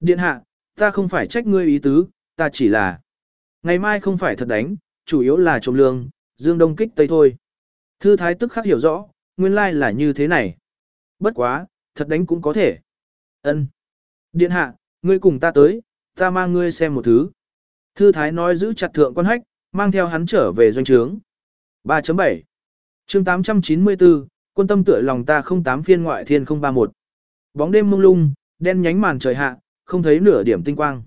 Điện hạ, ta không phải trách ngươi ý tứ, ta chỉ là... Ngày mai không phải thật đánh, chủ yếu là trộm lương, dương đông kích tây thôi. Thư thái tức khắc hiểu rõ, nguyên lai là như thế này. Bất quá, thật đánh cũng có thể. Ân. Điện hạ, ngươi cùng ta tới, ta mang ngươi xem một thứ. Thư thái nói giữ chặt thượng quan hách, mang theo hắn trở về doanh trướng. 3.7 chương 894, quân tâm tựa lòng ta không tám phiên ngoại thiên 031. Bóng đêm mông lung, đen nhánh màn trời hạ, không thấy nửa điểm tinh quang.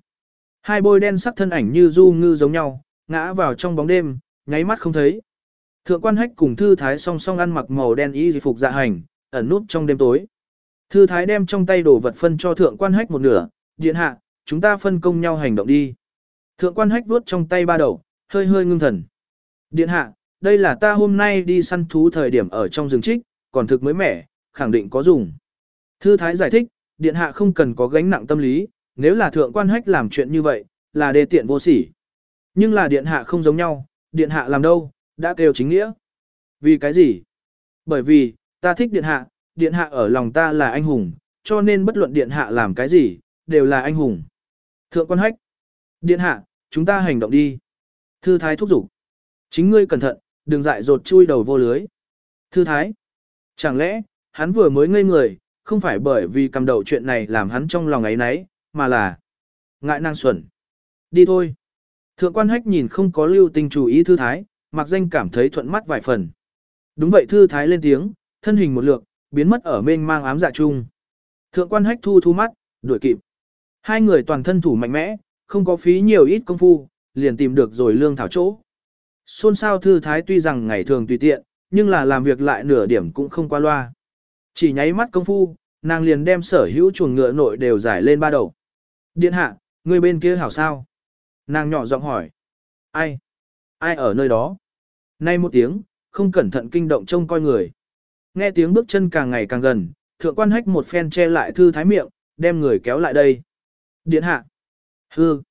Hai bôi đen sắc thân ảnh như du ngư giống nhau, ngã vào trong bóng đêm, nháy mắt không thấy. Thượng quan hách cùng thư thái song song ăn mặc màu đen y phục dạ hành, ẩn nút trong đêm tối. Thư thái đem trong tay đồ vật phân cho thượng quan hách một nửa, điện hạ, chúng ta phân công nhau hành động đi. Thượng quan hách vuốt trong tay ba đầu, hơi hơi ngưng thần. Điện hạ, đây là ta hôm nay đi săn thú thời điểm ở trong rừng trích, còn thực mới mẻ, khẳng định có dùng. Thư thái giải thích, điện hạ không cần có gánh nặng tâm lý, nếu là thượng quan hách làm chuyện như vậy, là đề tiện vô sỉ. Nhưng là điện hạ không giống nhau, điện hạ làm đâu, đã kêu chính nghĩa. Vì cái gì? Bởi vì, ta thích điện hạ, điện hạ ở lòng ta là anh hùng, cho nên bất luận điện hạ làm cái gì, đều là anh hùng. Thượng quan hách. Điện hạ, chúng ta hành động đi. Thư thái thúc giục. Chính ngươi cẩn thận, đừng dại dột chui đầu vô lưới. Thư thái. Chẳng lẽ, hắn vừa mới ngây người, không phải bởi vì cầm đầu chuyện này làm hắn trong lòng ấy nấy, mà là ngại năng xuẩn. Đi thôi. Thượng quan hách nhìn không có lưu tình chủ ý thư thái, mặc danh cảm thấy thuận mắt vài phần. Đúng vậy thư thái lên tiếng, thân hình một lượt, biến mất ở mênh mang ám dạ chung. Thượng quan hách thu thu mắt, đuổi kịp. Hai người toàn thân thủ mạnh mẽ, không có phí nhiều ít công phu, liền tìm được rồi lương thảo chỗ. Xôn xao thư thái tuy rằng ngày thường tùy tiện, nhưng là làm việc lại nửa điểm cũng không qua loa. Chỉ nháy mắt công phu, nàng liền đem sở hữu chuồng ngựa nội đều giải lên ba đầu. Điện hạ, người bên kia hảo sao? Nàng nhỏ giọng hỏi. Ai? Ai ở nơi đó? Nay một tiếng, không cẩn thận kinh động trông coi người. Nghe tiếng bước chân càng ngày càng gần, thượng quan hách một phen che lại thư thái miệng, đem người kéo lại đây. Điện hạ. Hư.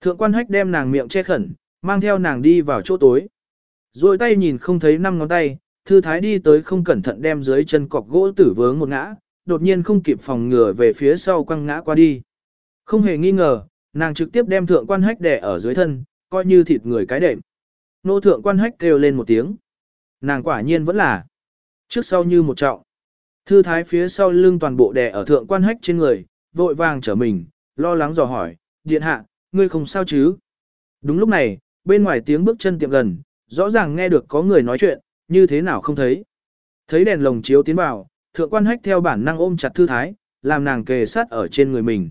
Thượng quan hách đem nàng miệng che khẩn, mang theo nàng đi vào chỗ tối. Rồi tay nhìn không thấy năm ngón tay, thư thái đi tới không cẩn thận đem dưới chân cọc gỗ tử vướng một ngã, đột nhiên không kịp phòng ngừa về phía sau quăng ngã qua đi. Không hề nghi ngờ, nàng trực tiếp đem thượng quan hách đè ở dưới thân, coi như thịt người cái đệm. Nô thượng quan hách kêu lên một tiếng. Nàng quả nhiên vẫn là trước sau như một trọng. Thư thái phía sau lưng toàn bộ đè ở thượng quan hách trên người, vội vàng trở mình, lo lắng dò hỏi, điện hạ, ngươi không sao chứ? Đúng lúc này, bên ngoài tiếng bước chân tiệm gần, rõ ràng nghe được có người nói chuyện, như thế nào không thấy. Thấy đèn lồng chiếu tiến vào, thượng quan hách theo bản năng ôm chặt thư thái, làm nàng kề sát ở trên người mình.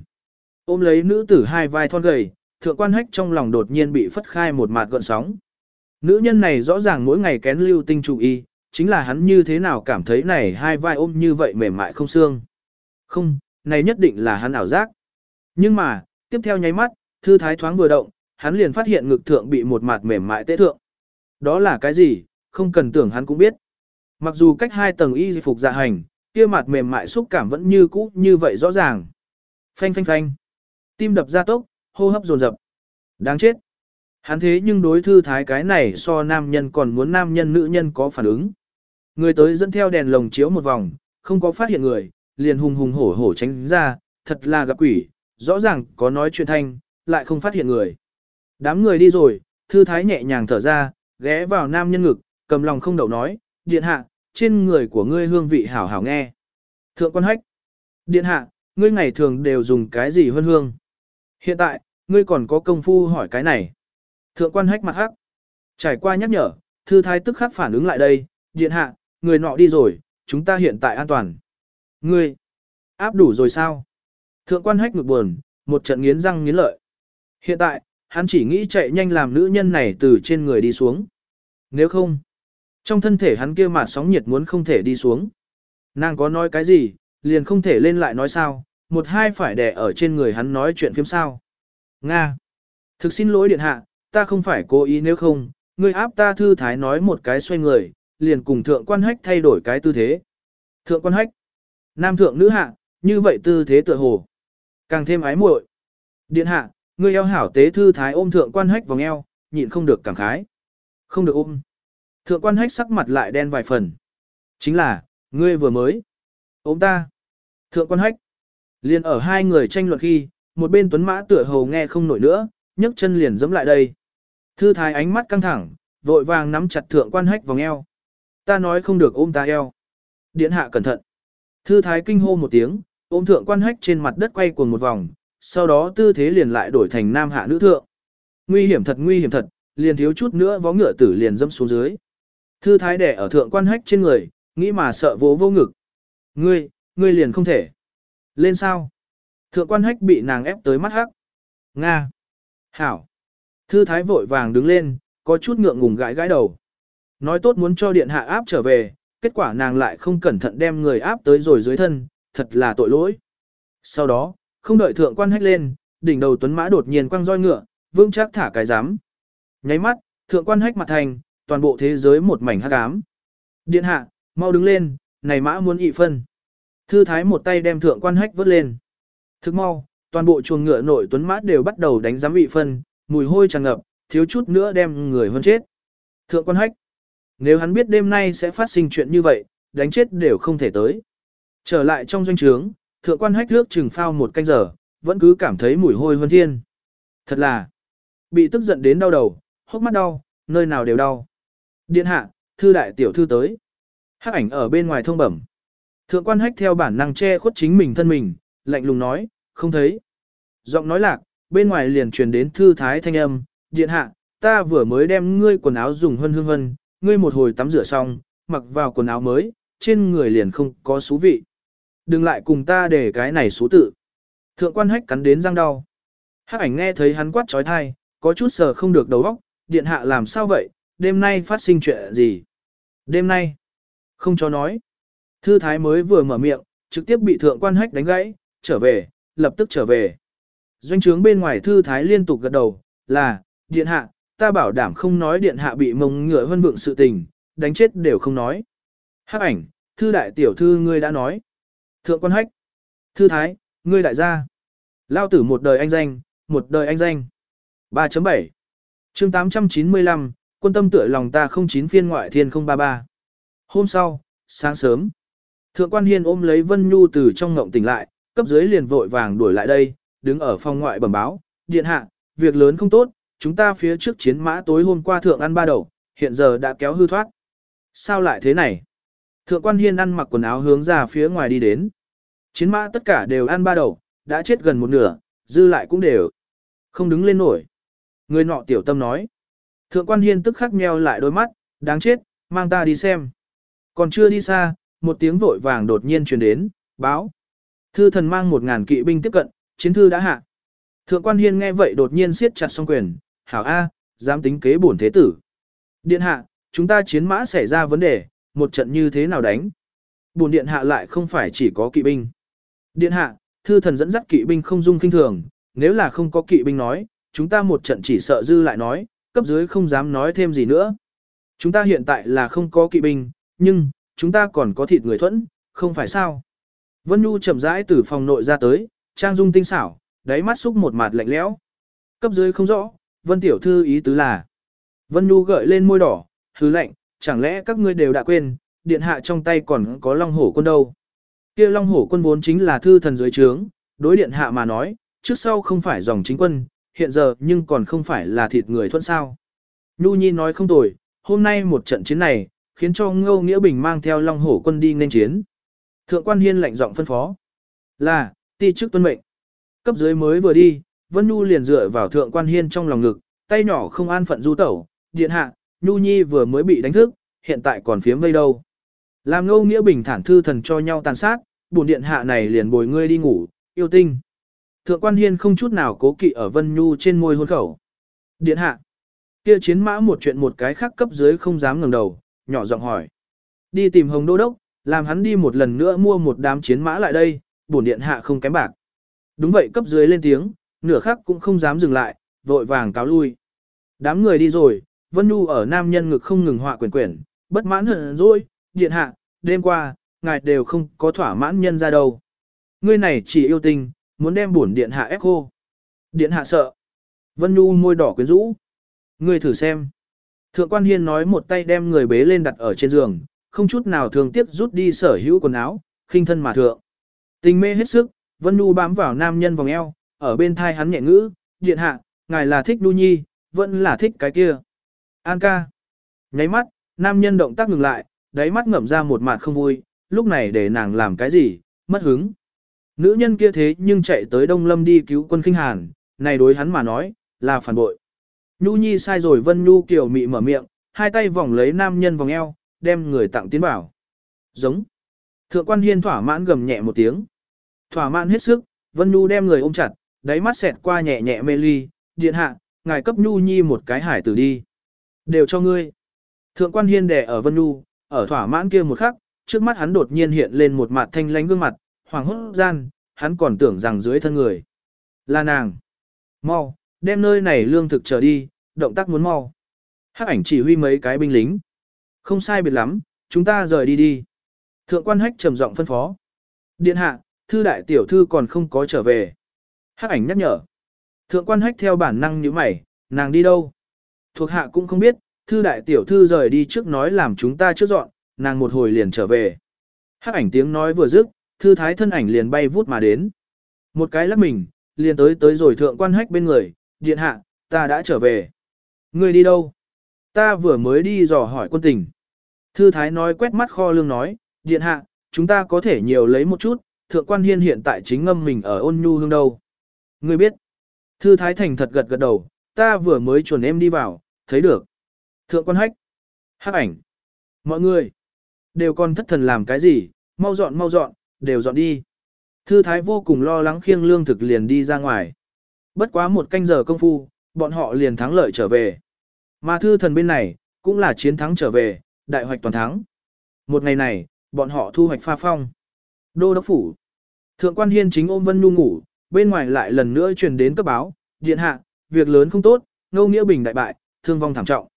Ôm lấy nữ tử hai vai thon gầy, thượng quan hách trong lòng đột nhiên bị phất khai một mạt gợn sóng. Nữ nhân này rõ ràng mỗi ngày kén lưu tinh chủ y, chính là hắn như thế nào cảm thấy này hai vai ôm như vậy mềm mại không xương. Không, này nhất định là hắn ảo giác. Nhưng mà, tiếp theo nháy mắt, thư thái thoáng vừa động, hắn liền phát hiện ngực thượng bị một mạt mềm mại tế thượng. Đó là cái gì, không cần tưởng hắn cũng biết. Mặc dù cách hai tầng y phục dạ hành, kia mặt mềm mại xúc cảm vẫn như cũ như vậy rõ ràng. Phanh phanh phanh. Tim đập ra tốc, hô hấp dồn dập. Đáng chết. Hắn thế nhưng đối thư thái cái này so nam nhân còn muốn nam nhân nữ nhân có phản ứng. Người tới dẫn theo đèn lồng chiếu một vòng, không có phát hiện người, liền hùng hùng hổ hổ tránh ra, thật là gặp quỷ, rõ ràng có nói chuyện thanh, lại không phát hiện người. Đám người đi rồi, thư thái nhẹ nhàng thở ra, ghé vào nam nhân ngực, cầm lòng không đậu nói, điện hạ, trên người của ngươi hương vị hảo hảo nghe. Thượng quan hách, điện hạ, ngươi ngày thường đều dùng cái gì hơn hương? Hiện tại, ngươi còn có công phu hỏi cái này. Thượng quan hách mặt hắc. Trải qua nhắc nhở, thư thái tức khắc phản ứng lại đây, điện hạ, người nọ đi rồi, chúng ta hiện tại an toàn. Ngươi, áp đủ rồi sao? Thượng quan hách ngực buồn, một trận nghiến răng nghiến lợi. Hiện tại, hắn chỉ nghĩ chạy nhanh làm nữ nhân này từ trên người đi xuống. Nếu không, trong thân thể hắn kia mà sóng nhiệt muốn không thể đi xuống. Nàng có nói cái gì, liền không thể lên lại nói sao, một hai phải đè ở trên người hắn nói chuyện phiếm sao. Nga. Thực xin lỗi điện hạ, ta không phải cố ý nếu không, ngươi áp ta thư thái nói một cái xoay người, liền cùng thượng quan hách thay đổi cái tư thế. Thượng quan hách. Nam thượng nữ hạ, như vậy tư thế tựa hồ. Càng thêm ái muội. Điện hạ, ngươi eo hảo tế thư thái ôm thượng quan hách vòng eo, nhịn không được cảm khái. Không được ôm. Thượng quan hách sắc mặt lại đen vài phần. Chính là, ngươi vừa mới. Ôm ta. Thượng quan hách. Liên ở hai người tranh luận khi, một bên tuấn mã tựa hầu nghe không nổi nữa, nhấc chân liền dẫm lại đây. Thư thái ánh mắt căng thẳng, vội vàng nắm chặt thượng quan hách vòng eo. Ta nói không được ôm ta eo. Điện hạ cẩn thận. Thư thái kinh hô một tiếng, ôm thượng quan hách trên mặt đất quay cuồng một vòng, sau đó tư thế liền lại đổi thành nam hạ nữ thượng. Nguy hiểm thật nguy hiểm thật, liền thiếu chút nữa vó ngựa tử liền dâm xuống dưới. Thư thái đẻ ở thượng quan hách trên người, nghĩ mà sợ vỗ vô ngực. Ngươi, ngươi liền không thể. Lên sao? Thượng quan hách bị nàng ép tới mắt hắc. Nga. Hảo. Thư thái vội vàng đứng lên, có chút ngượng ngùng gãi gãi đầu. Nói tốt muốn cho điện hạ áp trở về, kết quả nàng lại không cẩn thận đem người áp tới rồi dưới thân, thật là tội lỗi. Sau đó, không đợi thượng quan hách lên, đỉnh đầu tuấn mã đột nhiên quăng roi ngựa, vương chắc thả cái giám. Nháy mắt, thượng quan hách mặt thành, toàn bộ thế giới một mảnh hắc ám. Điện hạ, mau đứng lên, này mã muốn ị phân. Thư thái một tay đem thượng quan hách vớt lên. Thức mau, toàn bộ chuồng ngựa nội tuấn mã đều bắt đầu đánh giám ị phân, mùi hôi tràn ngập, thiếu chút nữa đem người hơn chết. Thượng quan hách, nếu hắn biết đêm nay sẽ phát sinh chuyện như vậy, đánh chết đều không thể tới. Trở lại trong doanh trướng, thượng quan hách nước chừng phao một canh giờ, vẫn cứ cảm thấy mùi hôi hơn thiên. Thật là, bị tức giận đến đau đầu, hốc mắt đau, nơi nào đều đau. Điện hạ, thư đại tiểu thư tới. Hắc ảnh ở bên ngoài thông bẩm. Thượng quan hách theo bản năng che khuất chính mình thân mình, lạnh lùng nói, không thấy. Giọng nói lạc, bên ngoài liền truyền đến thư thái thanh âm, điện hạ, ta vừa mới đem ngươi quần áo dùng hân hương hân, ngươi một hồi tắm rửa xong, mặc vào quần áo mới, trên người liền không có xú vị. Đừng lại cùng ta để cái này xú tự. Thượng quan hách cắn đến răng đau. Hắc ảnh nghe thấy hắn quát trói thai, có chút sờ không được đầu óc, điện hạ làm sao vậy, đêm nay phát sinh chuyện gì? Đêm nay? Không cho nói. Thư thái mới vừa mở miệng, trực tiếp bị thượng quan hách đánh gãy, trở về, lập tức trở về. Doanh trướng bên ngoài thư thái liên tục gật đầu, là, điện hạ, ta bảo đảm không nói điện hạ bị mông ngựa vân vượng sự tình, đánh chết đều không nói. Hắc ảnh, thư đại tiểu thư ngươi đã nói. Thượng quan hách, thư thái, ngươi đại gia. Lao tử một đời anh danh, một đời anh danh. 3.7 chương 895, quân tâm tựa lòng ta không chín phiên ngoại thiên 033. Hôm sau, sáng sớm, thượng quan hiên ôm lấy Vân Nhu từ trong ngộng tỉnh lại, cấp dưới liền vội vàng đuổi lại đây, đứng ở phòng ngoại bẩm báo, điện hạ, việc lớn không tốt, chúng ta phía trước chiến mã tối hôm qua thượng ăn ba đầu, hiện giờ đã kéo hư thoát. Sao lại thế này? Thượng quan hiên ăn mặc quần áo hướng ra phía ngoài đi đến. Chiến mã tất cả đều ăn ba đầu, đã chết gần một nửa, dư lại cũng đều. Không đứng lên nổi. Người nọ tiểu tâm nói. Thượng quan hiên tức khắc nheo lại đôi mắt, đáng chết, mang ta đi xem. Còn chưa đi xa, một tiếng vội vàng đột nhiên truyền đến, báo. Thư thần mang một ngàn kỵ binh tiếp cận, chiến thư đã hạ. Thượng quan hiên nghe vậy đột nhiên siết chặt song quyền, hảo A, dám tính kế bổn thế tử. Điện hạ, chúng ta chiến mã xảy ra vấn đề, một trận như thế nào đánh. Bổn điện hạ lại không phải chỉ có kỵ binh. Điện hạ, thư thần dẫn dắt kỵ binh không dung kinh thường, nếu là không có kỵ binh nói, chúng ta một trận chỉ sợ dư lại nói, cấp dưới không dám nói thêm gì nữa. Chúng ta hiện tại là không có kỵ binh, nhưng, chúng ta còn có thịt người thuẫn, không phải sao. Vân Nhu chậm rãi từ phòng nội ra tới, trang dung tinh xảo, đáy mắt xúc một mặt lạnh lẽo. Cấp dưới không rõ, Vân Tiểu Thư ý tứ là. Vân Nhu gợi lên môi đỏ, hứ lạnh, chẳng lẽ các ngươi đều đã quên, điện hạ trong tay còn có long hổ quân đâu. kia long hổ quân vốn chính là thư thần dưới trướng, đối điện hạ mà nói, trước sau không phải dòng chính quân, hiện giờ nhưng còn không phải là thịt người thuận sao. Nhu Nhi nói không tồi, hôm nay một trận chiến này, khiến cho Ngô Nghĩa Bình mang theo Long Hổ quân đi nên chiến. Thượng quan Hiên lạnh giọng phân phó. Là, ti chức tuân mệnh. Cấp dưới mới vừa đi, Vân Nhu liền dựa vào Thượng quan Hiên trong lòng ngực, tay nhỏ không an phận du tẩu, điện hạ, Nhu Nhi vừa mới bị đánh thức, hiện tại còn phiếm vây đâu. Làm Ngô Nghĩa Bình thản thư thần cho nhau tàn sát, buồn điện hạ này liền bồi ngươi đi ngủ, yêu tinh. Thượng quan hiên không chút nào cố kỵ ở Vân Nhu trên môi hôn khẩu. Điện hạ. Kia chiến mã một chuyện một cái khác cấp dưới không dám ngẩng đầu, nhỏ giọng hỏi. Đi tìm Hồng Đô Đốc, làm hắn đi một lần nữa mua một đám chiến mã lại đây, bổn điện hạ không kém bạc. Đúng vậy cấp dưới lên tiếng, nửa khắc cũng không dám dừng lại, vội vàng cáo lui. Đám người đi rồi, Vân Nhu ở nam nhân ngực không ngừng họa quyển quyển, bất mãn hận rồi, điện hạ, đêm qua, ngài đều không có thỏa mãn nhân ra đâu. Ngươi này chỉ yêu tình, muốn đem bổn điện hạ ép khô. Điện hạ sợ. Vân Nhu môi đỏ quyến rũ. Ngươi thử xem. Thượng quan hiên nói một tay đem người bế lên đặt ở trên giường, không chút nào thường tiếp rút đi sở hữu quần áo, khinh thân mà thượng. Tình mê hết sức, Vân Nhu bám vào nam nhân vòng eo, ở bên thai hắn nhẹ ngữ, điện hạ, ngài là thích Nhu nhi, vẫn là thích cái kia. An ca. Nháy mắt, nam nhân động tác ngừng lại, đáy mắt ngậm ra một mặt không vui, lúc này để nàng làm cái gì, mất hứng. Nữ nhân kia thế nhưng chạy tới Đông Lâm đi cứu quân khinh hàn, này đối hắn mà nói, là phản bội. Nhu Nhi sai rồi Vân Nhu kiểu mị mở miệng, hai tay vòng lấy nam nhân vòng eo, đem người tặng tiến bảo. Giống. Thượng quan hiên thỏa mãn gầm nhẹ một tiếng. Thỏa mãn hết sức, Vân Nhu đem người ôm chặt, đáy mắt xẹt qua nhẹ nhẹ mê ly, điện hạ, ngài cấp Nhu Nhi một cái hải tử đi. Đều cho ngươi. Thượng quan hiên đè ở Vân Nhu, ở thỏa mãn kia một khắc, trước mắt hắn đột nhiên hiện lên một mặt thanh lánh gương mặt, hoàng hốt gian, hắn còn tưởng rằng dưới thân người. Là nàng. Mau, đem nơi này lương thực trở đi, động tác muốn mau. Hắc ảnh chỉ huy mấy cái binh lính. Không sai biệt lắm, chúng ta rời đi đi. Thượng quan hách trầm giọng phân phó. Điện hạ, thư đại tiểu thư còn không có trở về. Hắc ảnh nhắc nhở. Thượng quan hách theo bản năng như mày, nàng đi đâu? Thuộc hạ cũng không biết, thư đại tiểu thư rời đi trước nói làm chúng ta trước dọn, nàng một hồi liền trở về. Hắc ảnh tiếng nói vừa dứt, thư thái thân ảnh liền bay vút mà đến. Một cái lắc mình, liền tới tới rồi thượng quan hách bên người, điện hạ, ta đã trở về. Ngươi đi đâu? Ta vừa mới đi dò hỏi quân tình. Thư thái nói quét mắt kho lương nói, điện hạ, chúng ta có thể nhiều lấy một chút, thượng quan hiên hiện tại chính ngâm mình ở ôn nhu hương đâu. Ngươi biết. Thư thái thành thật gật gật đầu, ta vừa mới chuẩn em đi vào, thấy được. Thượng quan hách. Hắc ảnh. Mọi người. Đều còn thất thần làm cái gì, mau dọn mau dọn, đều dọn đi. Thư thái vô cùng lo lắng khiêng lương thực liền đi ra ngoài. Bất quá một canh giờ công phu, bọn họ liền thắng lợi trở về. Mà thư thần bên này, cũng là chiến thắng trở về, đại hoạch toàn thắng. Một ngày này, bọn họ thu hoạch pha phong. Đô đốc phủ. Thượng quan hiên chính ôm Vân Nhu ngủ, bên ngoài lại lần nữa truyền đến cấp báo, điện hạ, việc lớn không tốt, ngâu nghĩa bình đại bại, thương vong thảm trọng.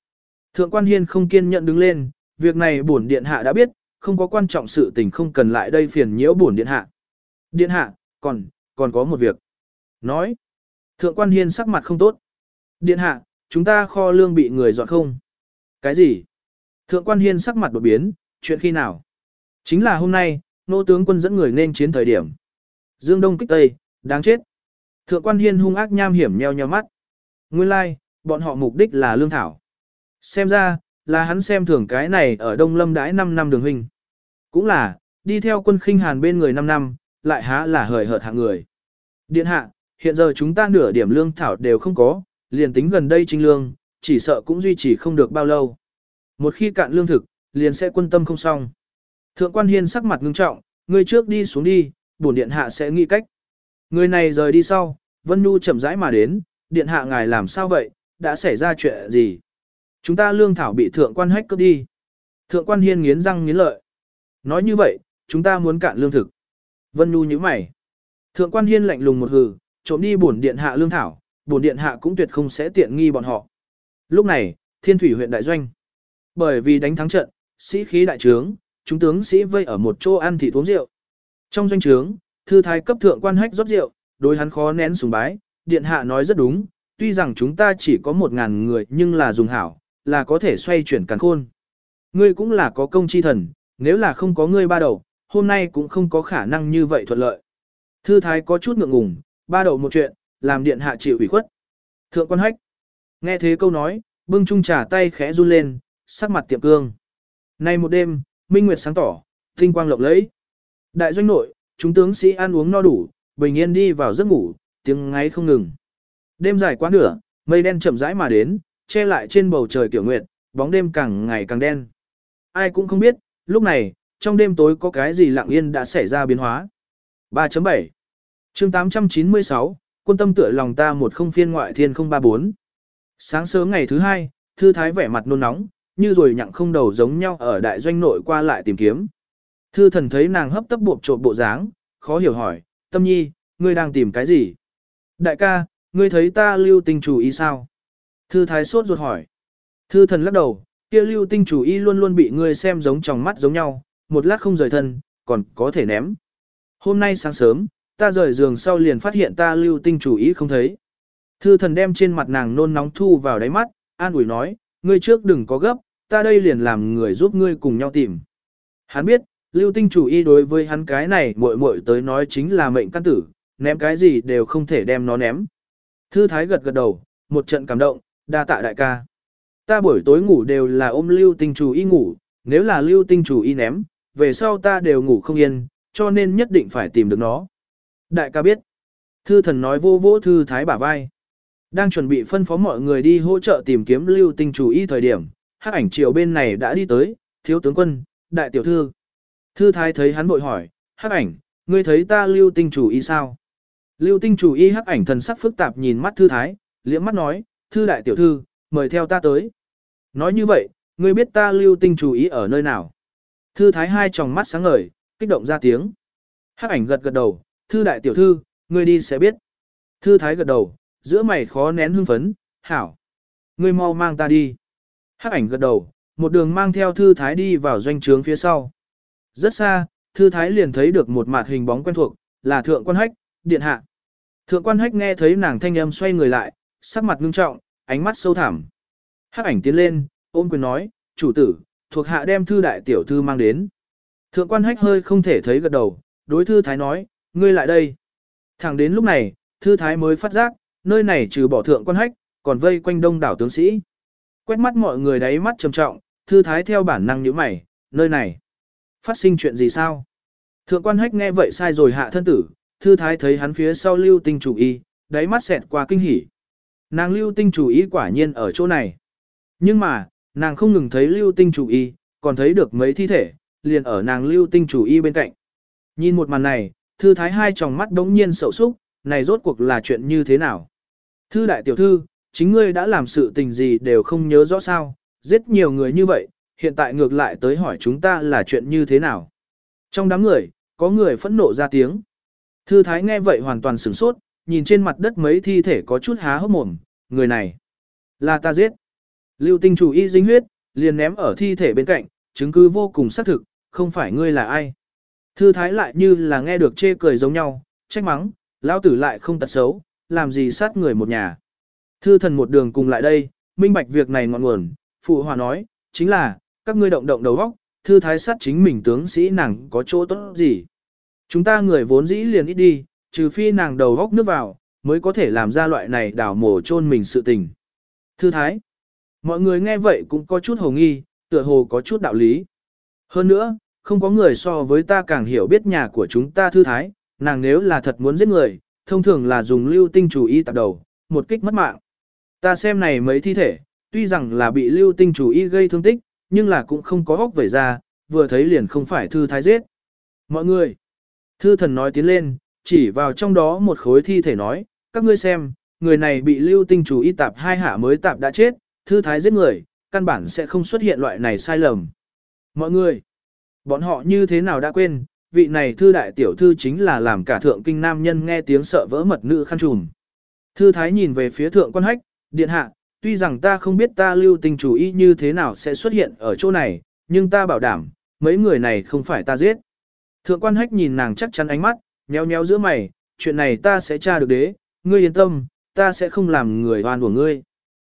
Thượng quan hiên không kiên nhận đứng lên, việc này bổn điện hạ đã biết, không có quan trọng sự tình không cần lại đây phiền nhiễu bổn điện hạ. Điện hạ, còn, còn có một việc. Nói. Thượng quan hiên sắc mặt không tốt. Điện hạ, chúng ta kho lương bị người dọn không? Cái gì? Thượng quan hiên sắc mặt đột biến, chuyện khi nào? Chính là hôm nay, nô tướng quân dẫn người nên chiến thời điểm. Dương Đông kích Tây, đáng chết. Thượng quan hiên hung ác nham hiểm nheo nheo mắt. Nguyên lai, like, bọn họ mục đích là lương thảo. Xem ra, là hắn xem thường cái này ở Đông Lâm đãi 5 năm đường huynh. Cũng là, đi theo quân khinh hàn bên người 5 năm, lại há là hời hợt hạng người. Điện hạ, hiện giờ chúng ta nửa điểm lương thảo đều không có, liền tính gần đây trinh lương, chỉ sợ cũng duy trì không được bao lâu. Một khi cạn lương thực, liền sẽ quân tâm không xong. Thượng quan hiên sắc mặt ngưng trọng, người trước đi xuống đi, bổn điện hạ sẽ nghĩ cách. Người này rời đi sau, Vân Nhu chậm rãi mà đến, điện hạ ngài làm sao vậy, đã xảy ra chuyện gì? Chúng ta lương thảo bị thượng quan hách cướp đi. Thượng quan hiên nghiến răng nghiến lợi. Nói như vậy, chúng ta muốn cạn lương thực. Vân Nhu như mày. Thượng quan hiên lạnh lùng một hừ, trộm đi bổn điện hạ lương thảo, bổn điện hạ cũng tuyệt không sẽ tiện nghi bọn họ. Lúc này, thiên thủy huyện đại doanh. Bởi vì đánh thắng trận, sĩ khí đại trướng, chúng tướng sĩ vây ở một chỗ ăn thịt uống rượu. Trong doanh trướng, thư thái cấp thượng quan hách rót rượu, đối hắn khó nén sùng bái, điện hạ nói rất đúng, tuy rằng chúng ta chỉ có một ngàn người nhưng là dùng hảo, là có thể xoay chuyển càn khôn. Ngươi cũng là có công chi thần, nếu là không có ngươi ba đầu, hôm nay cũng không có khả năng như vậy thuận lợi. Thư thái có chút ngượng ngùng, ba đầu một chuyện, làm điện hạ chịu ủy khuất. Thượng quan hách, nghe thế câu nói, bưng chung trà tay khẽ run lên, sắc mặt tiệm cương. Nay một đêm, minh nguyệt sáng tỏ, tinh quang lộng lẫy. Đại doanh nội, chúng tướng sĩ ăn uống no đủ, bình yên đi vào giấc ngủ, tiếng ngáy không ngừng. Đêm dài quá nửa, mây đen chậm rãi mà đến, che lại trên bầu trời kiểu nguyệt, bóng đêm càng ngày càng đen. Ai cũng không biết, lúc này, trong đêm tối có cái gì lặng yên đã xảy ra biến hóa. 3.7 chương 896, quân tâm tựa lòng ta một không phiên ngoại thiên 034. Sáng sớm ngày thứ hai, thư thái vẻ mặt nôn nóng, như rồi nhặng không đầu giống nhau ở đại doanh nội qua lại tìm kiếm. Thư thần thấy nàng hấp tấp buộc trộn bộ dáng, khó hiểu hỏi, tâm nhi, ngươi đang tìm cái gì? Đại ca, ngươi thấy ta lưu tình chủ ý sao? Thư thái sốt ruột hỏi. Thư thần lắc đầu, kia lưu tinh chủ y luôn luôn bị ngươi xem giống trong mắt giống nhau, một lát không rời thân, còn có thể ném. Hôm nay sáng sớm, ta rời giường sau liền phát hiện ta lưu tinh chủ ý không thấy. Thư thần đem trên mặt nàng nôn nóng thu vào đáy mắt, an ủi nói, ngươi trước đừng có gấp, ta đây liền làm người giúp ngươi cùng nhau tìm. Hắn biết, lưu tinh chủ y đối với hắn cái này muội muội tới nói chính là mệnh căn tử, ném cái gì đều không thể đem nó ném. Thư thái gật gật đầu, một trận cảm động, đa tạ đại ca. Ta buổi tối ngủ đều là ôm lưu tinh chủ y ngủ, nếu là lưu tinh chủ y ném, về sau ta đều ngủ không yên, cho nên nhất định phải tìm được nó. Đại ca biết. Thư thần nói vô vô thư thái bả vai. Đang chuẩn bị phân phó mọi người đi hỗ trợ tìm kiếm lưu tinh chủ y thời điểm, hắc ảnh triều bên này đã đi tới, thiếu tướng quân, đại tiểu thư. Thư thái thấy hắn vội hỏi, hắc ảnh, ngươi thấy ta lưu tinh chủ y sao? Lưu tinh chủ y hắc ảnh thần sắc phức tạp nhìn mắt thư thái, liễm mắt nói, thư đại tiểu thư, mời theo ta tới. Nói như vậy, ngươi biết ta lưu tinh chú ý ở nơi nào? Thư thái hai tròng mắt sáng ngời, kích động ra tiếng. Hắc ảnh gật gật đầu, thư đại tiểu thư, ngươi đi sẽ biết. Thư thái gật đầu, giữa mày khó nén hưng phấn, hảo. Ngươi mau mang ta đi. Hắc ảnh gật đầu, một đường mang theo thư thái đi vào doanh trướng phía sau. Rất xa, thư thái liền thấy được một mặt hình bóng quen thuộc, là thượng quan hách, điện hạ. Thượng quan hách nghe thấy nàng thanh âm xoay người lại, sắc mặt ngưng trọng, ánh mắt sâu thẳm. Hắc ảnh tiến lên, ôm quyền nói, chủ tử, thuộc hạ đem thư đại tiểu thư mang đến. Thượng quan hách hơi không thể thấy gật đầu, đối thư thái nói, ngươi lại đây. Thẳng đến lúc này, thư thái mới phát giác, nơi này trừ bỏ thượng quan hách, còn vây quanh đông đảo tướng sĩ. Quét mắt mọi người đáy mắt trầm trọng, thư thái theo bản năng nhíu mày, nơi này. Phát sinh chuyện gì sao? Thượng quan hách nghe vậy sai rồi hạ thân tử, thư thái thấy hắn phía sau lưu tinh chủ y, đáy mắt xẹt qua kinh hỉ. Nàng lưu tinh chủ ý quả nhiên ở chỗ này. Nhưng mà, nàng không ngừng thấy lưu tinh chủ y, còn thấy được mấy thi thể, liền ở nàng lưu tinh chủ y bên cạnh. Nhìn một màn này, thư thái hai tròng mắt đống nhiên sầu súc, này rốt cuộc là chuyện như thế nào? Thư đại tiểu thư, chính ngươi đã làm sự tình gì đều không nhớ rõ sao, giết nhiều người như vậy, hiện tại ngược lại tới hỏi chúng ta là chuyện như thế nào. Trong đám người, có người phẫn nộ ra tiếng. Thư thái nghe vậy hoàn toàn sửng sốt, nhìn trên mặt đất mấy thi thể có chút há hốc mồm, người này là ta giết. Lưu tinh chủ y dính huyết, liền ném ở thi thể bên cạnh, chứng cứ vô cùng xác thực, không phải ngươi là ai. Thư thái lại như là nghe được chê cười giống nhau, trách mắng, lão tử lại không tật xấu, làm gì sát người một nhà. Thư thần một đường cùng lại đây, minh bạch việc này ngọn nguồn, phụ hòa nói, chính là, các ngươi động động đầu óc, thư thái sát chính mình tướng sĩ nàng có chỗ tốt gì. Chúng ta người vốn dĩ liền ít đi, trừ phi nàng đầu góc nước vào, mới có thể làm ra loại này đảo mổ chôn mình sự tình. Thư thái, mọi người nghe vậy cũng có chút hồ nghi, tựa hồ có chút đạo lý. Hơn nữa, không có người so với ta càng hiểu biết nhà của chúng ta thư thái, nàng nếu là thật muốn giết người, thông thường là dùng lưu tinh chủ y tạp đầu, một kích mất mạng. Ta xem này mấy thi thể, tuy rằng là bị lưu tinh chủ y gây thương tích, nhưng là cũng không có hốc vẩy ra, vừa thấy liền không phải thư thái giết. Mọi người, thư thần nói tiến lên, chỉ vào trong đó một khối thi thể nói, các ngươi xem, người này bị lưu tinh chủ y tạp hai hạ mới tạp đã chết, thư thái giết người, căn bản sẽ không xuất hiện loại này sai lầm. Mọi người, bọn họ như thế nào đã quên, vị này thư đại tiểu thư chính là làm cả thượng kinh nam nhân nghe tiếng sợ vỡ mật nữ khăn trùm. Thư thái nhìn về phía thượng quan hách, điện hạ, tuy rằng ta không biết ta lưu tình chủ y như thế nào sẽ xuất hiện ở chỗ này, nhưng ta bảo đảm, mấy người này không phải ta giết. Thượng quan hách nhìn nàng chắc chắn ánh mắt, nhéo nhéo giữa mày, chuyện này ta sẽ tra được đế, ngươi yên tâm, ta sẽ không làm người oan của ngươi.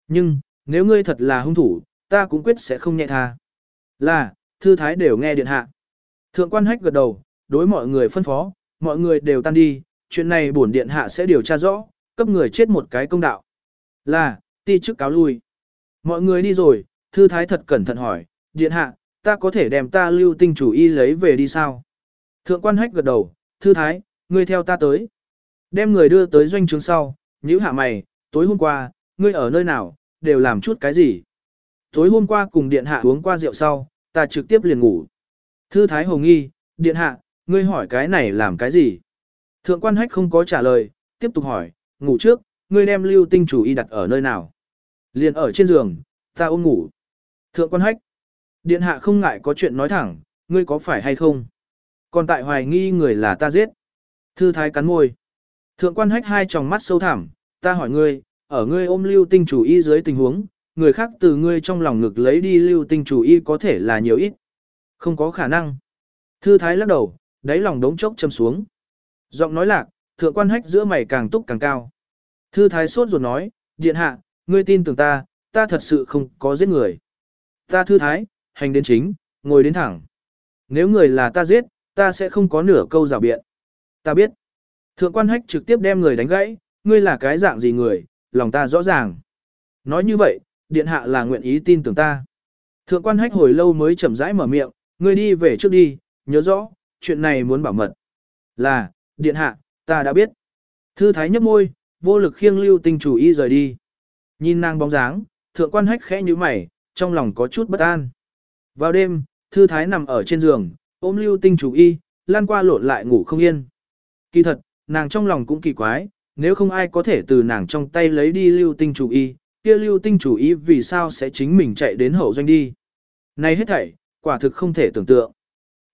Nhưng, nếu ngươi thật là hung thủ, ta cũng quyết sẽ không nhẹ tha. Là, thư thái đều nghe điện hạ. Thượng quan hách gật đầu, đối mọi người phân phó, mọi người đều tan đi, chuyện này bổn điện hạ sẽ điều tra rõ, cấp người chết một cái công đạo. Là, ti chức cáo lui. Mọi người đi rồi, thư thái thật cẩn thận hỏi, điện hạ, ta có thể đem ta lưu tinh chủ y lấy về đi sao? Thượng quan hách gật đầu, thư thái, ngươi theo ta tới. Đem người đưa tới doanh trướng sau, nhữ hạ mày, tối hôm qua, ngươi ở nơi nào, đều làm chút cái gì? Tối hôm qua cùng điện hạ uống qua rượu sau, ta trực tiếp liền ngủ. Thư thái Hồng nghi, điện hạ, ngươi hỏi cái này làm cái gì? Thượng quan hách không có trả lời, tiếp tục hỏi, ngủ trước, ngươi đem lưu tinh chủ y đặt ở nơi nào? Liền ở trên giường, ta ôm ngủ. Thượng quan hách, điện hạ không ngại có chuyện nói thẳng, ngươi có phải hay không? Còn tại hoài nghi người là ta giết. Thư thái cắn môi. Thượng quan hách hai tròng mắt sâu thẳm, ta hỏi ngươi, ở ngươi ôm lưu tinh chủ y dưới tình huống, người khác từ ngươi trong lòng ngực lấy đi lưu tinh chủ y có thể là nhiều ít. Không có khả năng. Thư thái lắc đầu, đáy lòng đống chốc châm xuống. Giọng nói lạc, thượng quan hách giữa mày càng túc càng cao. Thư thái sốt ruột nói, điện hạ, ngươi tin tưởng ta, ta thật sự không có giết người. Ta thư thái, hành đến chính, ngồi đến thẳng. Nếu người là ta giết, ta sẽ không có nửa câu rào biện. Ta biết. Thượng quan hách trực tiếp đem người đánh gãy, ngươi là cái dạng gì người, lòng ta rõ ràng. Nói như vậy, điện hạ là nguyện ý tin tưởng ta. Thượng quan hách hồi lâu mới chậm rãi mở miệng, ngươi đi về trước đi, nhớ rõ, chuyện này muốn bảo mật. Là, điện hạ, ta đã biết. Thư thái nhấp môi, vô lực khiêng lưu tinh chủ y rời đi. Nhìn nàng bóng dáng, thượng quan hách khẽ như mày, trong lòng có chút bất an. Vào đêm, thư thái nằm ở trên giường, ôm lưu tinh chủ y, lan qua lộn lại ngủ không yên. Kỳ thật, nàng trong lòng cũng kỳ quái, nếu không ai có thể từ nàng trong tay lấy đi lưu tinh chủ y, kia lưu tinh chủ y vì sao sẽ chính mình chạy đến hậu doanh đi. Này hết thảy, quả thực không thể tưởng tượng.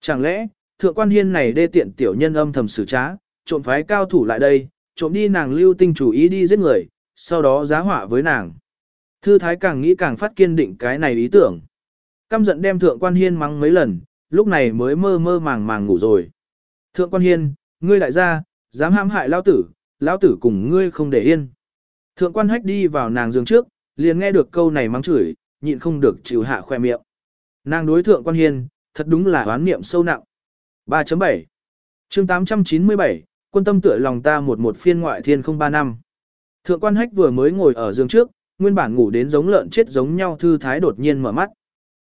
Chẳng lẽ, thượng quan hiên này đê tiện tiểu nhân âm thầm xử trá, trộm phái cao thủ lại đây, trộm đi nàng lưu tinh chủ ý đi giết người, sau đó giá họa với nàng. Thư thái càng nghĩ càng phát kiên định cái này ý tưởng. Căm giận đem thượng quan hiên mắng mấy lần, lúc này mới mơ mơ màng màng ngủ rồi. Thượng quan hiên, ngươi đại gia, dám hãm hại lao tử, lao tử cùng ngươi không để yên. Thượng quan hách đi vào nàng giường trước, liền nghe được câu này mắng chửi, nhịn không được chịu hạ khoe miệng. Nàng đối thượng quan hiên, thật đúng là oán niệm sâu nặng. 3.7 chương 897, quân tâm tựa lòng ta một một phiên ngoại thiên không ba năm. Thượng quan hách vừa mới ngồi ở giường trước, nguyên bản ngủ đến giống lợn chết giống nhau thư thái đột nhiên mở mắt.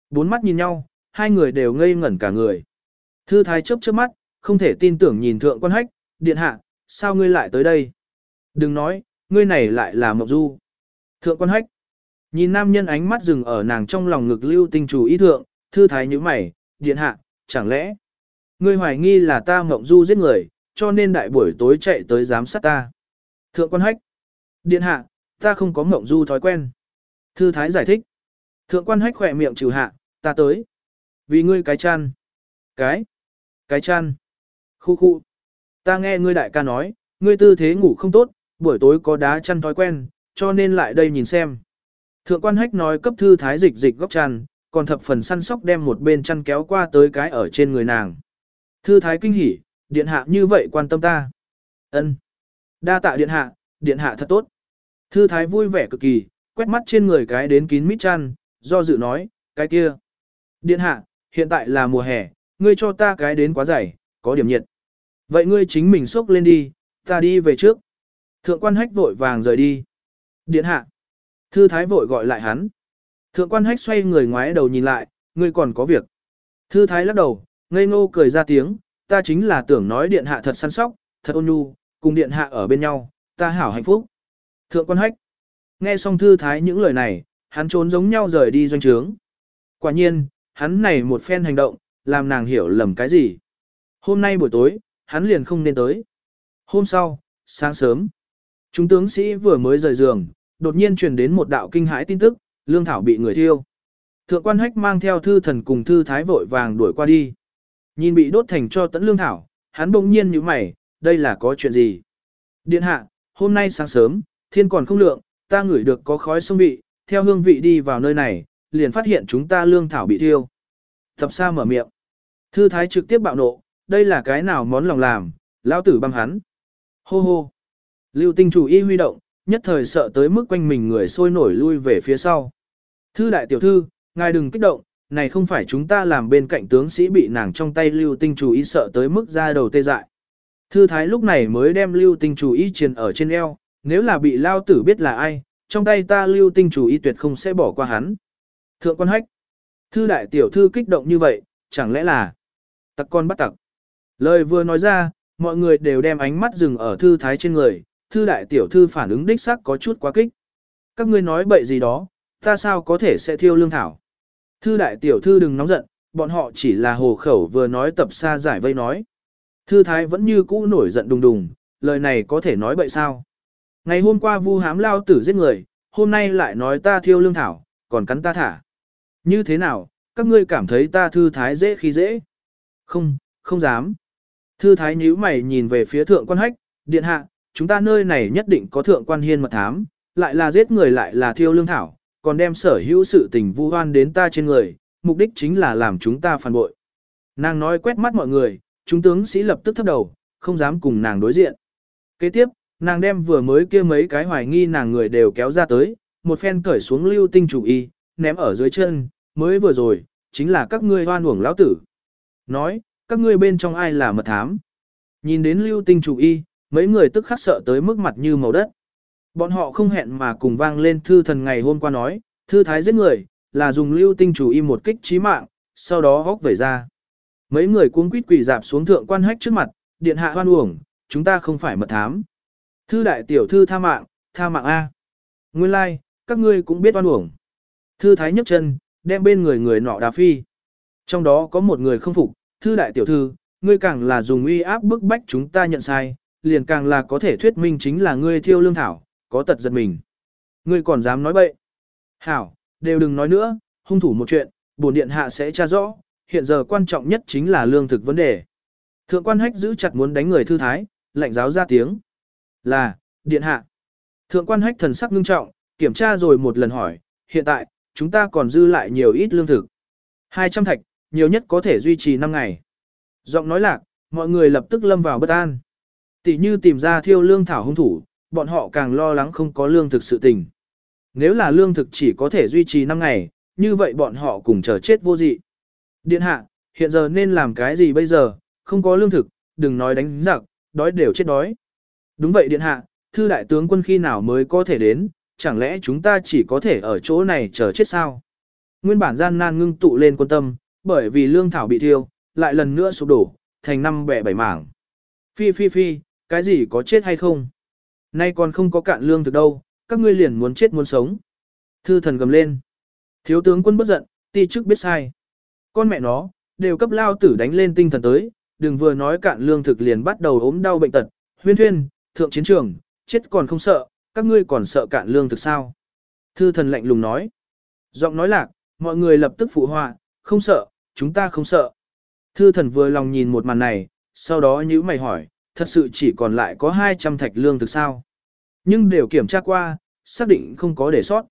Bốn mắt nhìn nhau, hai người đều ngây ngẩn cả người. Thư thái chớp chớp mắt, không thể tin tưởng nhìn thượng quan hách, điện hạ, sao ngươi lại tới đây? Đừng nói, ngươi này lại là mộng du. Thượng quan hách, nhìn nam nhân ánh mắt dừng ở nàng trong lòng ngực lưu tinh chủ ý thượng, thư thái như mày, điện hạ, chẳng lẽ, ngươi hoài nghi là ta mộng du giết người, cho nên đại buổi tối chạy tới giám sát ta. Thượng quan hách, điện hạ, ta không có mộng du thói quen. Thư thái giải thích. Thượng quan hách khỏe miệng trừ hạ, ta tới. Vì ngươi cái chăn. Cái? Cái chăn. Khu khu. Ta nghe ngươi đại ca nói, ngươi tư thế ngủ không tốt, buổi tối có đá chăn thói quen, cho nên lại đây nhìn xem. Thượng quan hách nói cấp thư thái dịch dịch góc chăn, còn thập phần săn sóc đem một bên chăn kéo qua tới cái ở trên người nàng. Thư thái kinh hỉ, điện hạ như vậy quan tâm ta. ân Đa tạ điện hạ, điện hạ thật tốt. Thư thái vui vẻ cực kỳ, quét mắt trên người cái đến kín mít chăn, do dự nói, cái kia. Điện hạ, hiện tại là mùa hè, ngươi cho ta cái đến quá dày, có điểm nhiệt. Vậy ngươi chính mình xốc lên đi, ta đi về trước. Thượng quan hách vội vàng rời đi. Điện hạ. Thư thái vội gọi lại hắn. Thượng quan hách xoay người ngoái đầu nhìn lại, ngươi còn có việc. Thư thái lắc đầu, ngây ngô cười ra tiếng, ta chính là tưởng nói điện hạ thật săn sóc, thật ôn nhu, cùng điện hạ ở bên nhau, ta hảo hạnh phúc. Thượng quan hách. Nghe xong thư thái những lời này, hắn trốn giống nhau rời đi doanh trướng. Quả nhiên, hắn này một phen hành động, làm nàng hiểu lầm cái gì. Hôm nay buổi tối, hắn liền không nên tới. Hôm sau, sáng sớm, chúng tướng sĩ vừa mới rời giường, đột nhiên truyền đến một đạo kinh hãi tin tức, lương thảo bị người thiêu. Thượng quan hách mang theo thư thần cùng thư thái vội vàng đuổi qua đi. Nhìn bị đốt thành cho tận lương thảo, hắn bỗng nhiên như mày, đây là có chuyện gì? Điện hạ, hôm nay sáng sớm, thiên còn không lượng, ta ngửi được có khói sông vị, theo hương vị đi vào nơi này, liền phát hiện chúng ta lương thảo bị thiêu. Tập xa mở miệng. Thư thái trực tiếp bạo nộ, đây là cái nào món lòng làm, lão tử băm hắn. Hô hô. Lưu tinh chủ y huy động, nhất thời sợ tới mức quanh mình người sôi nổi lui về phía sau. Thư đại tiểu thư, ngài đừng kích động, này không phải chúng ta làm bên cạnh tướng sĩ bị nàng trong tay lưu tinh chủ y sợ tới mức ra đầu tê dại. Thư thái lúc này mới đem lưu tinh chủ y triền ở trên eo, nếu là bị lao tử biết là ai, trong tay ta lưu tinh chủ y tuyệt không sẽ bỏ qua hắn. Thượng quan hách, thư đại tiểu thư kích động như vậy, chẳng lẽ là tặc con bắt tặc. Lời vừa nói ra, mọi người đều đem ánh mắt dừng ở thư thái trên người, thư đại tiểu thư phản ứng đích xác có chút quá kích. Các ngươi nói bậy gì đó, ta sao có thể sẽ thiêu lương thảo. Thư đại tiểu thư đừng nóng giận, bọn họ chỉ là hồ khẩu vừa nói tập xa giải vây nói. Thư thái vẫn như cũ nổi giận đùng đùng, lời này có thể nói bậy sao. Ngày hôm qua vu hám lao tử giết người, hôm nay lại nói ta thiêu lương thảo, còn cắn ta thả. Như thế nào, các ngươi cảm thấy ta thư thái dễ khi dễ? Không, không dám. Thư thái nhíu mày nhìn về phía thượng quan hách, điện hạ, chúng ta nơi này nhất định có thượng quan hiên mật thám, lại là giết người lại là thiêu lương thảo, còn đem sở hữu sự tình vu hoan đến ta trên người, mục đích chính là làm chúng ta phản bội. Nàng nói quét mắt mọi người, chúng tướng sĩ lập tức thấp đầu, không dám cùng nàng đối diện. Kế tiếp, nàng đem vừa mới kia mấy cái hoài nghi nàng người đều kéo ra tới, một phen cởi xuống lưu tinh chủ y, ném ở dưới chân, mới vừa rồi, chính là các ngươi hoan uổng lão tử. Nói, các ngươi bên trong ai là mật thám. Nhìn đến lưu tinh chủ y, Mấy người tức khắc sợ tới mức mặt như màu đất. Bọn họ không hẹn mà cùng vang lên thư thần ngày hôm qua nói, thư thái giết người, là dùng lưu tinh chủ y một kích chí mạng, sau đó hóc về ra. Mấy người cuống quýt quỳ dạp xuống thượng quan hách trước mặt, điện hạ hoan uổng, chúng ta không phải mật thám. Thư đại tiểu thư tha mạng, tha mạng A. Nguyên lai, like, các ngươi cũng biết oan uổng. Thư thái nhấc chân, đem bên người người nọ đá phi. Trong đó có một người không phục, thư đại tiểu thư, ngươi càng là dùng uy áp bức bách chúng ta nhận sai, liền càng là có thể thuyết minh chính là ngươi thiêu lương thảo, có tật giật mình. Ngươi còn dám nói bậy. Hảo, đều đừng nói nữa, hung thủ một chuyện, bổn điện hạ sẽ tra rõ, hiện giờ quan trọng nhất chính là lương thực vấn đề. Thượng quan hách giữ chặt muốn đánh người thư thái, lạnh giáo ra tiếng. Là, điện hạ. Thượng quan hách thần sắc ngưng trọng, kiểm tra rồi một lần hỏi, hiện tại, chúng ta còn dư lại nhiều ít lương thực. 200 thạch, nhiều nhất có thể duy trì 5 ngày. Giọng nói lạc, mọi người lập tức lâm vào bất an. Tỷ như tìm ra thiêu lương thảo hung thủ, bọn họ càng lo lắng không có lương thực sự tình. Nếu là lương thực chỉ có thể duy trì 5 ngày, như vậy bọn họ cùng chờ chết vô dị. Điện hạ, hiện giờ nên làm cái gì bây giờ, không có lương thực, đừng nói đánh giặc, đói đều chết đói. Đúng vậy điện hạ, thư đại tướng quân khi nào mới có thể đến, chẳng lẽ chúng ta chỉ có thể ở chỗ này chờ chết sao? Nguyên bản gian nan ngưng tụ lên quân tâm, bởi vì lương thảo bị thiêu, lại lần nữa sụp đổ, thành năm bẻ bảy mảng. Phi phi phi, cái gì có chết hay không? Nay còn không có cạn lương thực đâu, các ngươi liền muốn chết muốn sống. Thư thần gầm lên. Thiếu tướng quân bất giận, ti chức biết sai. Con mẹ nó, đều cấp lao tử đánh lên tinh thần tới, đừng vừa nói cạn lương thực liền bắt đầu ốm đau bệnh tật, huyên thuyên, thượng chiến trường, chết còn không sợ, các ngươi còn sợ cạn lương thực sao? Thư thần lạnh lùng nói. Giọng nói lạc, mọi người lập tức phụ họa, không sợ, chúng ta không sợ. Thư thần vừa lòng nhìn một màn này, sau đó nhữ mày hỏi, thật sự chỉ còn lại có 200 thạch lương thực sao? Nhưng đều kiểm tra qua, xác định không có để sót.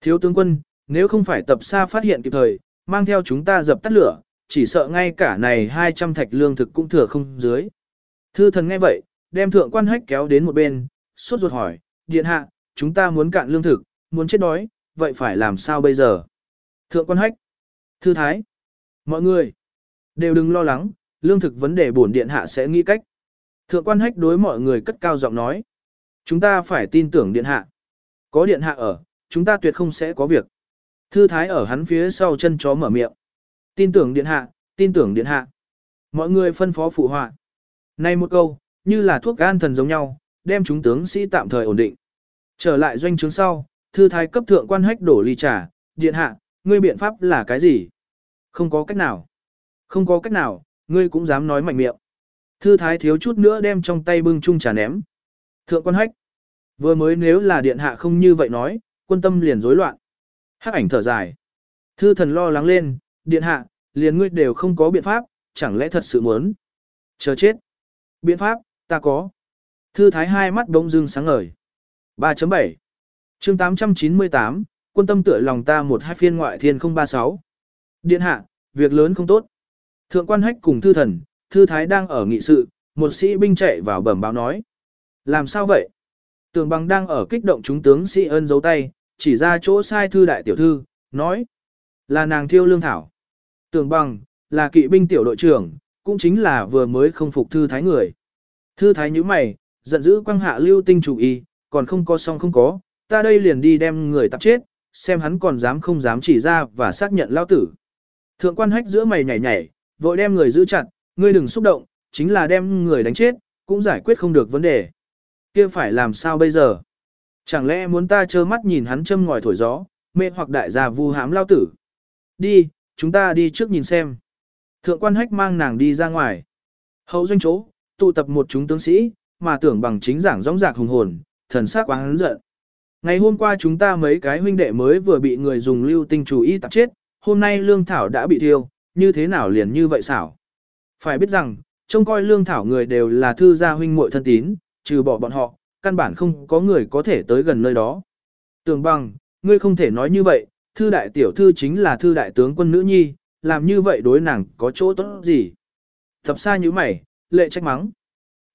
Thiếu tướng quân, nếu không phải tập xa phát hiện kịp thời, mang theo chúng ta dập tắt lửa, chỉ sợ ngay cả này 200 thạch lương thực cũng thừa không dưới. Thư thần nghe vậy, đem thượng quan hách kéo đến một bên, suốt ruột hỏi, điện hạ, chúng ta muốn cạn lương thực, muốn chết đói, vậy phải làm sao bây giờ? Thượng quan hách, thư thái, mọi người, đều đừng lo lắng, lương thực vấn đề bổn điện hạ sẽ nghĩ cách. Thượng quan hách đối mọi người cất cao giọng nói, chúng ta phải tin tưởng điện hạ. Có điện hạ ở, chúng ta tuyệt không sẽ có việc. Thư thái ở hắn phía sau chân chó mở miệng. Tin tưởng điện hạ, tin tưởng điện hạ. Mọi người phân phó phụ họa. Này một câu, như là thuốc gan thần giống nhau, đem chúng tướng sĩ tạm thời ổn định. Trở lại doanh trướng sau, thư thái cấp thượng quan hách đổ ly trà, điện hạ, ngươi biện pháp là cái gì? Không có cách nào. Không có cách nào, ngươi cũng dám nói mạnh miệng. Thư thái thiếu chút nữa đem trong tay bưng chung trà ném. Thượng quan hách. Vừa mới nếu là điện hạ không như vậy nói, quân tâm liền rối loạn. Hắc ảnh thở dài. Thư thần lo lắng lên, điện hạ, liền ngươi đều không có biện pháp, chẳng lẽ thật sự muốn. Chờ chết. Biện pháp, ta có. Thư thái hai mắt bỗng dưng sáng ngời. 3.7 chương 898, quân tâm tựa lòng ta một hai phiên ngoại thiên 036. Điện hạ, việc lớn không tốt. Thượng quan hách cùng thư thần, thư thái đang ở nghị sự, một sĩ binh chạy vào bẩm báo nói. Làm sao vậy? Tường bằng đang ở kích động chúng tướng sĩ ân giấu tay, chỉ ra chỗ sai thư đại tiểu thư, nói. Là nàng thiêu lương thảo. Tường bằng, là kỵ binh tiểu đội trưởng, cũng chính là vừa mới không phục thư thái người. Thư thái như mày, giận dữ quăng hạ lưu tinh chủ y, còn không có xong không có, ta đây liền đi đem người tập chết, xem hắn còn dám không dám chỉ ra và xác nhận lao tử. Thượng quan hách giữa mày nhảy nhảy, vội đem người giữ chặt, ngươi đừng xúc động, chính là đem người đánh chết, cũng giải quyết không được vấn đề. kia phải làm sao bây giờ? Chẳng lẽ muốn ta trơ mắt nhìn hắn châm ngòi thổi gió, mê hoặc đại gia vu hám lao tử? Đi, chúng ta đi trước nhìn xem. Thượng quan hách mang nàng đi ra ngoài. Hậu doanh chỗ, tụ tập một chúng tướng sĩ, mà tưởng bằng chính giảng rõng rạc hùng hồn, thần sắc quá hấn giận. Ngày hôm qua chúng ta mấy cái huynh đệ mới vừa bị người dùng lưu tinh chủ y tạp chết, hôm nay lương thảo đã bị thiêu, như thế nào liền như vậy xảo. Phải biết rằng, trông coi lương thảo người đều là thư gia huynh muội thân tín, trừ bỏ bọn họ, căn bản không có người có thể tới gần nơi đó. Tưởng bằng, ngươi không thể nói như vậy, thư đại tiểu thư chính là thư đại tướng quân nữ nhi, làm như vậy đối nàng có chỗ tốt gì. Thập xa như mày, lệ trách mắng.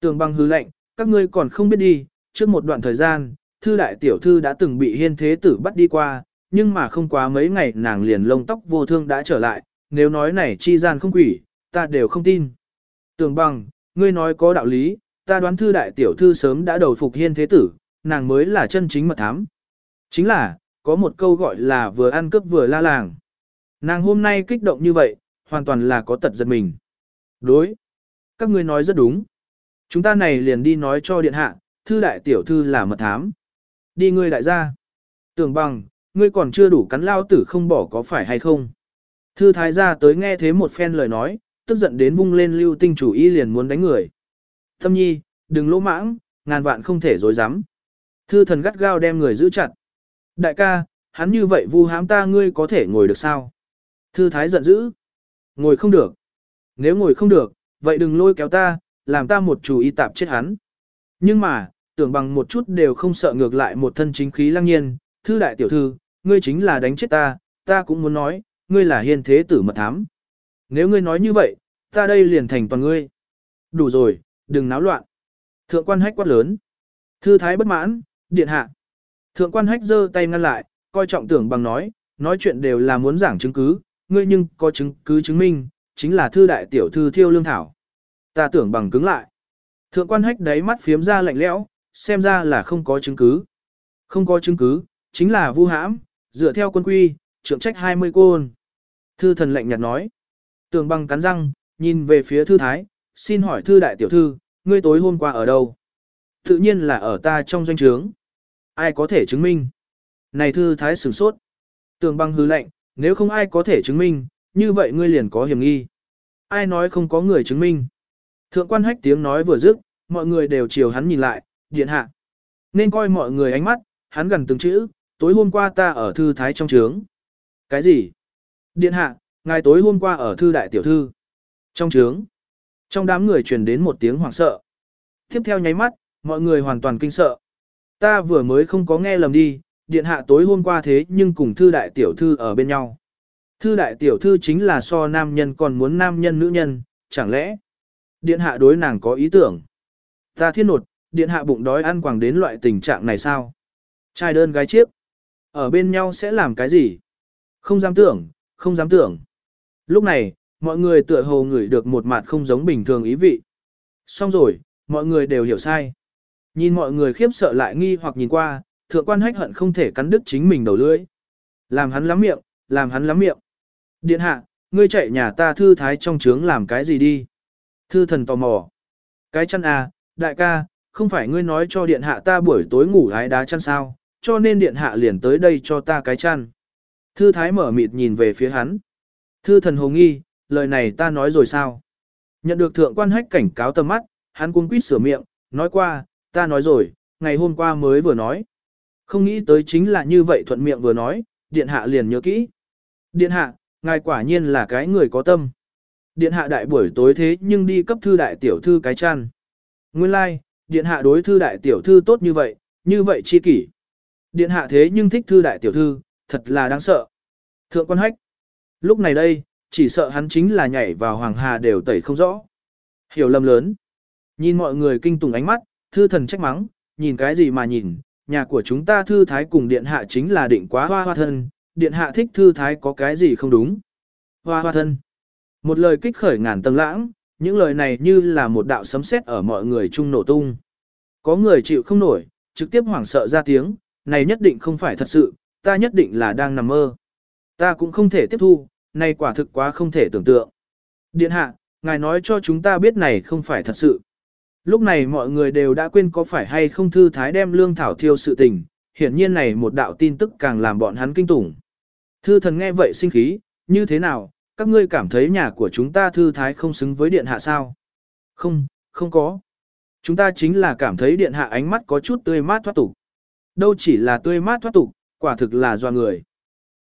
tường bằng hư lệnh, các ngươi còn không biết đi, trước một đoạn thời gian, thư đại tiểu thư đã từng bị hiên thế tử bắt đi qua, nhưng mà không quá mấy ngày nàng liền lông tóc vô thương đã trở lại, nếu nói này chi gian không quỷ, ta đều không tin. Tưởng bằng, ngươi nói có đạo lý, ta đoán thư đại tiểu thư sớm đã đầu phục hiên thế tử, nàng mới là chân chính mật thám. Chính là, có một câu gọi là vừa ăn cướp vừa la làng. Nàng hôm nay kích động như vậy, hoàn toàn là có tật giật mình. Đối. Các ngươi nói rất đúng. Chúng ta này liền đi nói cho điện hạ, thư đại tiểu thư là mật thám. Đi ngươi đại gia. Tưởng bằng, ngươi còn chưa đủ cắn lao tử không bỏ có phải hay không. Thư thái gia tới nghe thế một phen lời nói, tức giận đến vung lên lưu tinh chủ y liền muốn đánh người. Thâm nhi, đừng lỗ mãng, ngàn vạn không thể dối dám. Thư thần gắt gao đem người giữ chặt. Đại ca, hắn như vậy vu hãm ta ngươi có thể ngồi được sao? Thư thái giận dữ. Ngồi không được. Nếu ngồi không được, vậy đừng lôi kéo ta, làm ta một chủ ý tạp chết hắn. Nhưng mà, tưởng bằng một chút đều không sợ ngược lại một thân chính khí lăng nhiên, thư đại tiểu thư, ngươi chính là đánh chết ta, ta cũng muốn nói, ngươi là hiên thế tử mật thám. Nếu ngươi nói như vậy, ta đây liền thành toàn ngươi. Đủ rồi, đừng náo loạn. Thượng quan hách quát lớn. Thư thái bất mãn, điện hạ. Thượng quan hách giơ tay ngăn lại, coi trọng tưởng bằng nói, nói chuyện đều là muốn giảng chứng cứ, ngươi nhưng có chứng cứ chứng minh, chính là thư đại tiểu thư thiêu lương thảo. Ta tưởng bằng cứng lại. Thượng quan hách đáy mắt phiếm ra lạnh lẽo, xem ra là không có chứng cứ. Không có chứng cứ, chính là vu hãm, dựa theo quân quy, trưởng trách 20 côn. Thư thần lạnh nhạt nói. Tưởng bằng cắn răng, nhìn về phía thư thái, xin hỏi thư đại tiểu thư, ngươi tối hôm qua ở đâu? Tự nhiên là ở ta trong doanh trướng. Ai có thể chứng minh? Này thư thái sửng sốt. Tưởng bằng hư lạnh nếu không ai có thể chứng minh, như vậy ngươi liền có hiểm nghi. Ai nói không có người chứng minh? Thượng quan hách tiếng nói vừa dứt, mọi người đều chiều hắn nhìn lại, điện hạ. Nên coi mọi người ánh mắt, hắn gần từng chữ, tối hôm qua ta ở thư thái trong trướng. Cái gì? Điện hạ, ngài tối hôm qua ở thư đại tiểu thư. Trong trướng. Trong đám người truyền đến một tiếng hoảng sợ. Tiếp theo nháy mắt, mọi người hoàn toàn kinh sợ. Ta vừa mới không có nghe lầm đi, điện hạ tối hôm qua thế nhưng cùng thư đại tiểu thư ở bên nhau. Thư đại tiểu thư chính là so nam nhân còn muốn nam nhân nữ nhân, chẳng lẽ điện hạ đối nàng có ý tưởng. Ta thiên nột, điện hạ bụng đói ăn quàng đến loại tình trạng này sao? Trai đơn gái chiếc. Ở bên nhau sẽ làm cái gì? Không dám tưởng, không dám tưởng. Lúc này, mọi người tựa hồ ngửi được một mặt không giống bình thường ý vị. Xong rồi, mọi người đều hiểu sai. Nhìn mọi người khiếp sợ lại nghi hoặc nhìn qua, thượng quan hách hận không thể cắn đứt chính mình đầu lưỡi. Làm hắn lắm miệng, làm hắn lắm miệng. Điện hạ, ngươi chạy nhà ta thư thái trong trướng làm cái gì đi? Thư thần tò mò. Cái chăn à, đại ca, không phải ngươi nói cho điện hạ ta buổi tối ngủ hái đá chăn sao, cho nên điện hạ liền tới đây cho ta cái chăn. Thư thái mở mịt nhìn về phía hắn. Thư thần hồ nghi, lời này ta nói rồi sao? Nhận được thượng quan hách cảnh cáo tầm mắt, hắn cuống quýt sửa miệng, nói qua, ta nói rồi, ngày hôm qua mới vừa nói. Không nghĩ tới chính là như vậy thuận miệng vừa nói, điện hạ liền nhớ kỹ. Điện hạ, ngài quả nhiên là cái người có tâm. Điện hạ đại buổi tối thế nhưng đi cấp thư đại tiểu thư cái chăn. Nguyên lai, like, điện hạ đối thư đại tiểu thư tốt như vậy, như vậy chi kỷ. Điện hạ thế nhưng thích thư đại tiểu thư, thật là đáng sợ. Thượng quan hách. Lúc này đây, chỉ sợ hắn chính là nhảy vào hoàng hà đều tẩy không rõ. Hiểu lầm lớn. Nhìn mọi người kinh tùng ánh mắt, thư thần trách mắng, nhìn cái gì mà nhìn, nhà của chúng ta thư thái cùng điện hạ chính là định quá hoa hoa thân, điện hạ thích thư thái có cái gì không đúng. Hoa hoa thân. Một lời kích khởi ngàn tầng lãng, những lời này như là một đạo sấm sét ở mọi người chung nổ tung. Có người chịu không nổi, trực tiếp hoảng sợ ra tiếng, này nhất định không phải thật sự, ta nhất định là đang nằm mơ. Ta cũng không thể tiếp thu, này quả thực quá không thể tưởng tượng. Điện hạ, ngài nói cho chúng ta biết này không phải thật sự. Lúc này mọi người đều đã quên có phải hay không thư thái đem lương thảo thiêu sự tình, hiển nhiên này một đạo tin tức càng làm bọn hắn kinh tủng. Thư thần nghe vậy sinh khí, như thế nào, các ngươi cảm thấy nhà của chúng ta thư thái không xứng với điện hạ sao? Không, không có. Chúng ta chính là cảm thấy điện hạ ánh mắt có chút tươi mát thoát tục. Đâu chỉ là tươi mát thoát tục, quả thực là do người.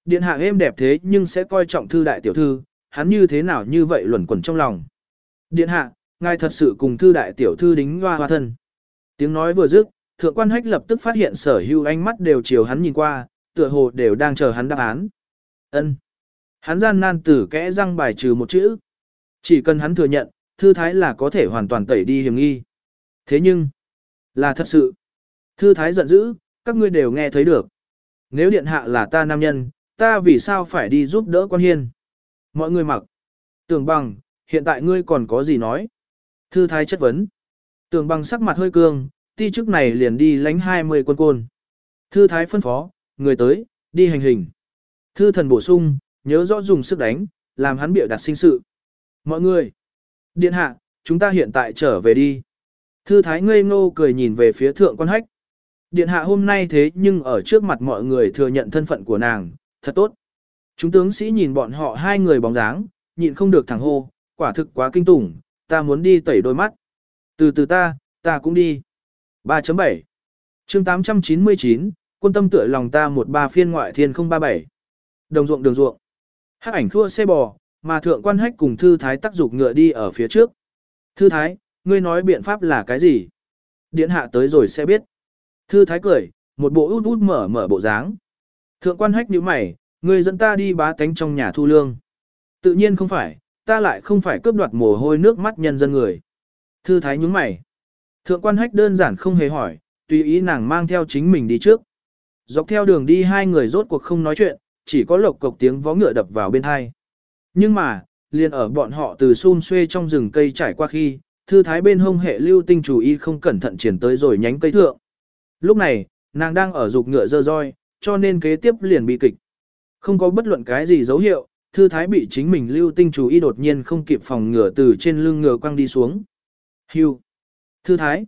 Điện hạ êm đẹp thế nhưng sẽ coi trọng thư đại tiểu thư, hắn như thế nào như vậy luẩn quẩn trong lòng. Điện hạ, ngài thật sự cùng thư đại tiểu thư đính hoa hoa thân. Tiếng nói vừa dứt, thượng quan hách lập tức phát hiện sở hữu ánh mắt đều chiều hắn nhìn qua, tựa hồ đều đang chờ hắn đáp án. Ân. Hắn gian nan tử kẽ răng bài trừ một chữ. Chỉ cần hắn thừa nhận, thư thái là có thể hoàn toàn tẩy đi hiểm nghi. Thế nhưng, là thật sự. Thư thái giận dữ, các ngươi đều nghe thấy được. Nếu điện hạ là ta nam nhân, ta vì sao phải đi giúp đỡ quan hiên? Mọi người mặc. Tưởng bằng, hiện tại ngươi còn có gì nói? Thư thái chất vấn. Tưởng bằng sắc mặt hơi cương, ti chức này liền đi lánh 20 quân côn. Thư thái phân phó, người tới, đi hành hình. Thư thần bổ sung, nhớ rõ dùng sức đánh, làm hắn bịa đặt sinh sự. Mọi người, điện hạ, chúng ta hiện tại trở về đi. Thư thái ngây ngô cười nhìn về phía thượng quan hách. Điện hạ hôm nay thế nhưng ở trước mặt mọi người thừa nhận thân phận của nàng, thật tốt. Chúng tướng sĩ nhìn bọn họ hai người bóng dáng, nhịn không được thẳng hô, quả thực quá kinh tủng, ta muốn đi tẩy đôi mắt. Từ từ ta, ta cũng đi. 3.7 chương 899, quân tâm tựa lòng ta một ba phiên ngoại thiên 037. Đồng ruộng đường ruộng. Hắc ảnh thua xe bò, mà thượng quan hách cùng thư thái tác dục ngựa đi ở phía trước. Thư thái, ngươi nói biện pháp là cái gì? Điện hạ tới rồi sẽ biết. Thư thái cười, một bộ út út mở mở bộ dáng. Thượng quan hách nhíu mày, ngươi dẫn ta đi bá tánh trong nhà thu lương. Tự nhiên không phải, ta lại không phải cướp đoạt mồ hôi nước mắt nhân dân người. Thư thái nhúng mày. Thượng quan hách đơn giản không hề hỏi, tùy ý nàng mang theo chính mình đi trước. Dọc theo đường đi hai người rốt cuộc không nói chuyện, chỉ có lộc cộc tiếng vó ngựa đập vào bên hai. Nhưng mà, liền ở bọn họ từ xun xuê trong rừng cây trải qua khi, thư thái bên hông hệ lưu tinh chủ y không cẩn thận triển tới rồi nhánh cây thượng. Lúc này, nàng đang ở dục ngựa dơ roi, cho nên kế tiếp liền bị kịch. Không có bất luận cái gì dấu hiệu, thư thái bị chính mình lưu tinh chủ y đột nhiên không kịp phòng ngựa từ trên lưng ngựa quăng đi xuống. Hưu. Thư thái.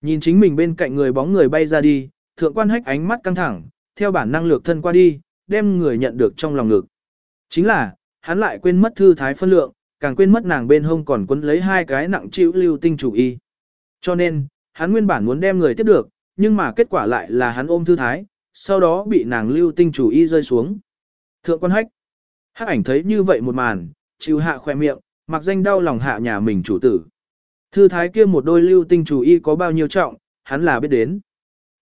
Nhìn chính mình bên cạnh người bóng người bay ra đi, thượng quan hách ánh mắt căng thẳng, theo bản năng lược thân qua đi, đem người nhận được trong lòng ngực. Chính là, hắn lại quên mất thư thái phân lượng, càng quên mất nàng bên hông còn quấn lấy hai cái nặng chịu lưu tinh chủ y. Cho nên, hắn nguyên bản muốn đem người tiếp được, nhưng mà kết quả lại là hắn ôm thư thái, sau đó bị nàng lưu tinh chủ y rơi xuống. Thượng quan hách. Hắc ảnh thấy như vậy một màn, chịu hạ khoe miệng, mặc danh đau lòng hạ nhà mình chủ tử. Thư thái kia một đôi lưu tinh chủ y có bao nhiêu trọng, hắn là biết đến.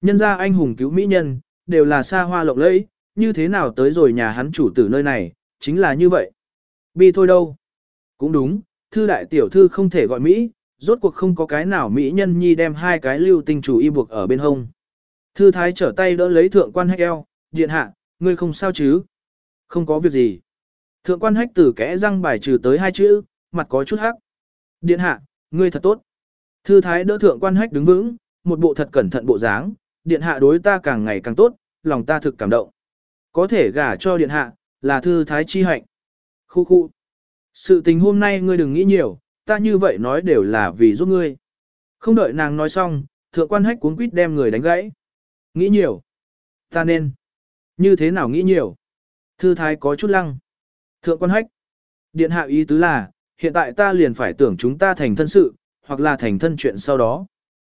Nhân gia anh hùng cứu mỹ nhân, đều là xa hoa lộng lẫy, như thế nào tới rồi nhà hắn chủ tử nơi này, chính là như vậy. Bi thôi đâu. Cũng đúng, thư đại tiểu thư không thể gọi Mỹ, rốt cuộc không có cái nào Mỹ nhân nhi đem hai cái lưu tinh chủ y buộc ở bên hông. Thư thái trở tay đỡ lấy thượng quan hách eo, điện hạ, ngươi không sao chứ? Không có việc gì. Thượng quan hách tử kẽ răng bài trừ tới hai chữ, mặt có chút hắc. Điện hạ, ngươi thật tốt. Thư thái đỡ thượng quan hách đứng vững, một bộ thật cẩn thận bộ dáng, điện hạ đối ta càng ngày càng tốt, lòng ta thực cảm động. Có thể gả cho điện hạ, là thư thái chi hạnh. Khu khu. Sự tình hôm nay ngươi đừng nghĩ nhiều, ta như vậy nói đều là vì giúp ngươi. Không đợi nàng nói xong, thượng quan hách cuốn quýt đem người đánh gãy. Nghĩ nhiều. Ta nên. Như thế nào nghĩ nhiều? Thư thái có chút lăng. Thượng quan hách. Điện hạ ý tứ là, hiện tại ta liền phải tưởng chúng ta thành thân sự, hoặc là thành thân chuyện sau đó.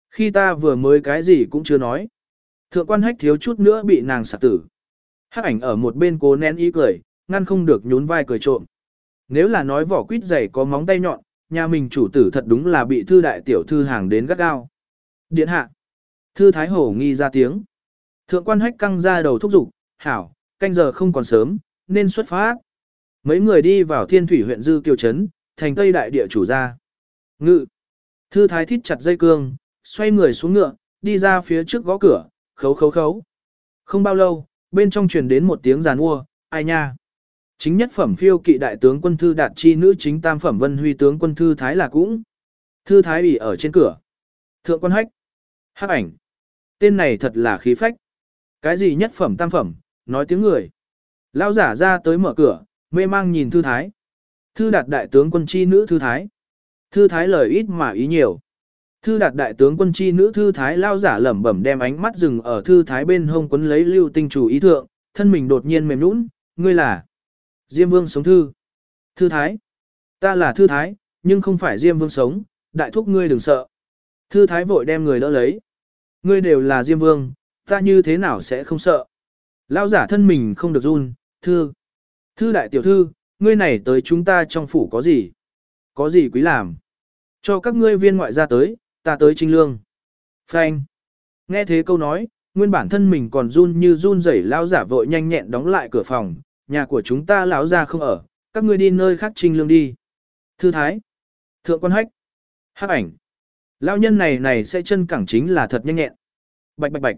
Khi ta vừa mới cái gì cũng chưa nói. Thượng quan hách thiếu chút nữa bị nàng sạc tử. Hắc ảnh ở một bên cố nén ý cười, ngăn không được nhún vai cười trộm. Nếu là nói vỏ quýt dày có móng tay nhọn, nhà mình chủ tử thật đúng là bị thư đại tiểu thư hàng đến gắt gao. Điện hạ. Thư thái hổ nghi ra tiếng. Thượng quan hách căng ra đầu thúc giục, hảo, canh giờ không còn sớm, nên xuất phát. Mấy người đi vào thiên thủy huyện Dư Kiều Trấn, thành tây đại địa chủ gia. Ngự. Thư thái thít chặt dây cương, xoay người xuống ngựa, đi ra phía trước gõ cửa, khấu khấu khấu. Không bao lâu, bên trong truyền đến một tiếng giàn ua, ai nha. Chính nhất phẩm phiêu kỵ đại tướng quân thư đạt chi nữ chính tam phẩm vân huy tướng quân thư thái là cũng. Thư thái ủy ở trên cửa. Thượng quan hách. Hắc ảnh. Tên này thật là khí phách. Cái gì nhất phẩm tam phẩm, nói tiếng người. Lao giả ra tới mở cửa, mê mang nhìn thư thái. Thư đạt đại tướng quân chi nữ thư thái. Thư thái lời ít mà ý nhiều. Thư đạt đại tướng quân chi nữ thư thái lao giả lẩm bẩm đem ánh mắt dừng ở thư thái bên hông quấn lấy lưu tinh chủ ý thượng, thân mình đột nhiên mềm nũng, ngươi là Diêm vương sống thư. Thư thái. Ta là thư thái, nhưng không phải Diêm vương sống, đại thúc ngươi đừng sợ. Thư thái vội đem người đỡ lấy. Ngươi đều là Diêm vương, ta như thế nào sẽ không sợ. Lao giả thân mình không được run, thư. Thư đại tiểu thư, ngươi này tới chúng ta trong phủ có gì? Có gì quý làm? Cho các ngươi viên ngoại ra tới, ta tới trinh lương. Phanh. Nghe thế câu nói, nguyên bản thân mình còn run như run rẩy lao giả vội nhanh nhẹn đóng lại cửa phòng, nhà của chúng ta lão ra không ở, các ngươi đi nơi khác trinh lương đi. Thư thái. Thượng quan hách. Hắc ảnh. Lão nhân này này sẽ chân cẳng chính là thật nhanh nhẹn. Bạch bạch bạch.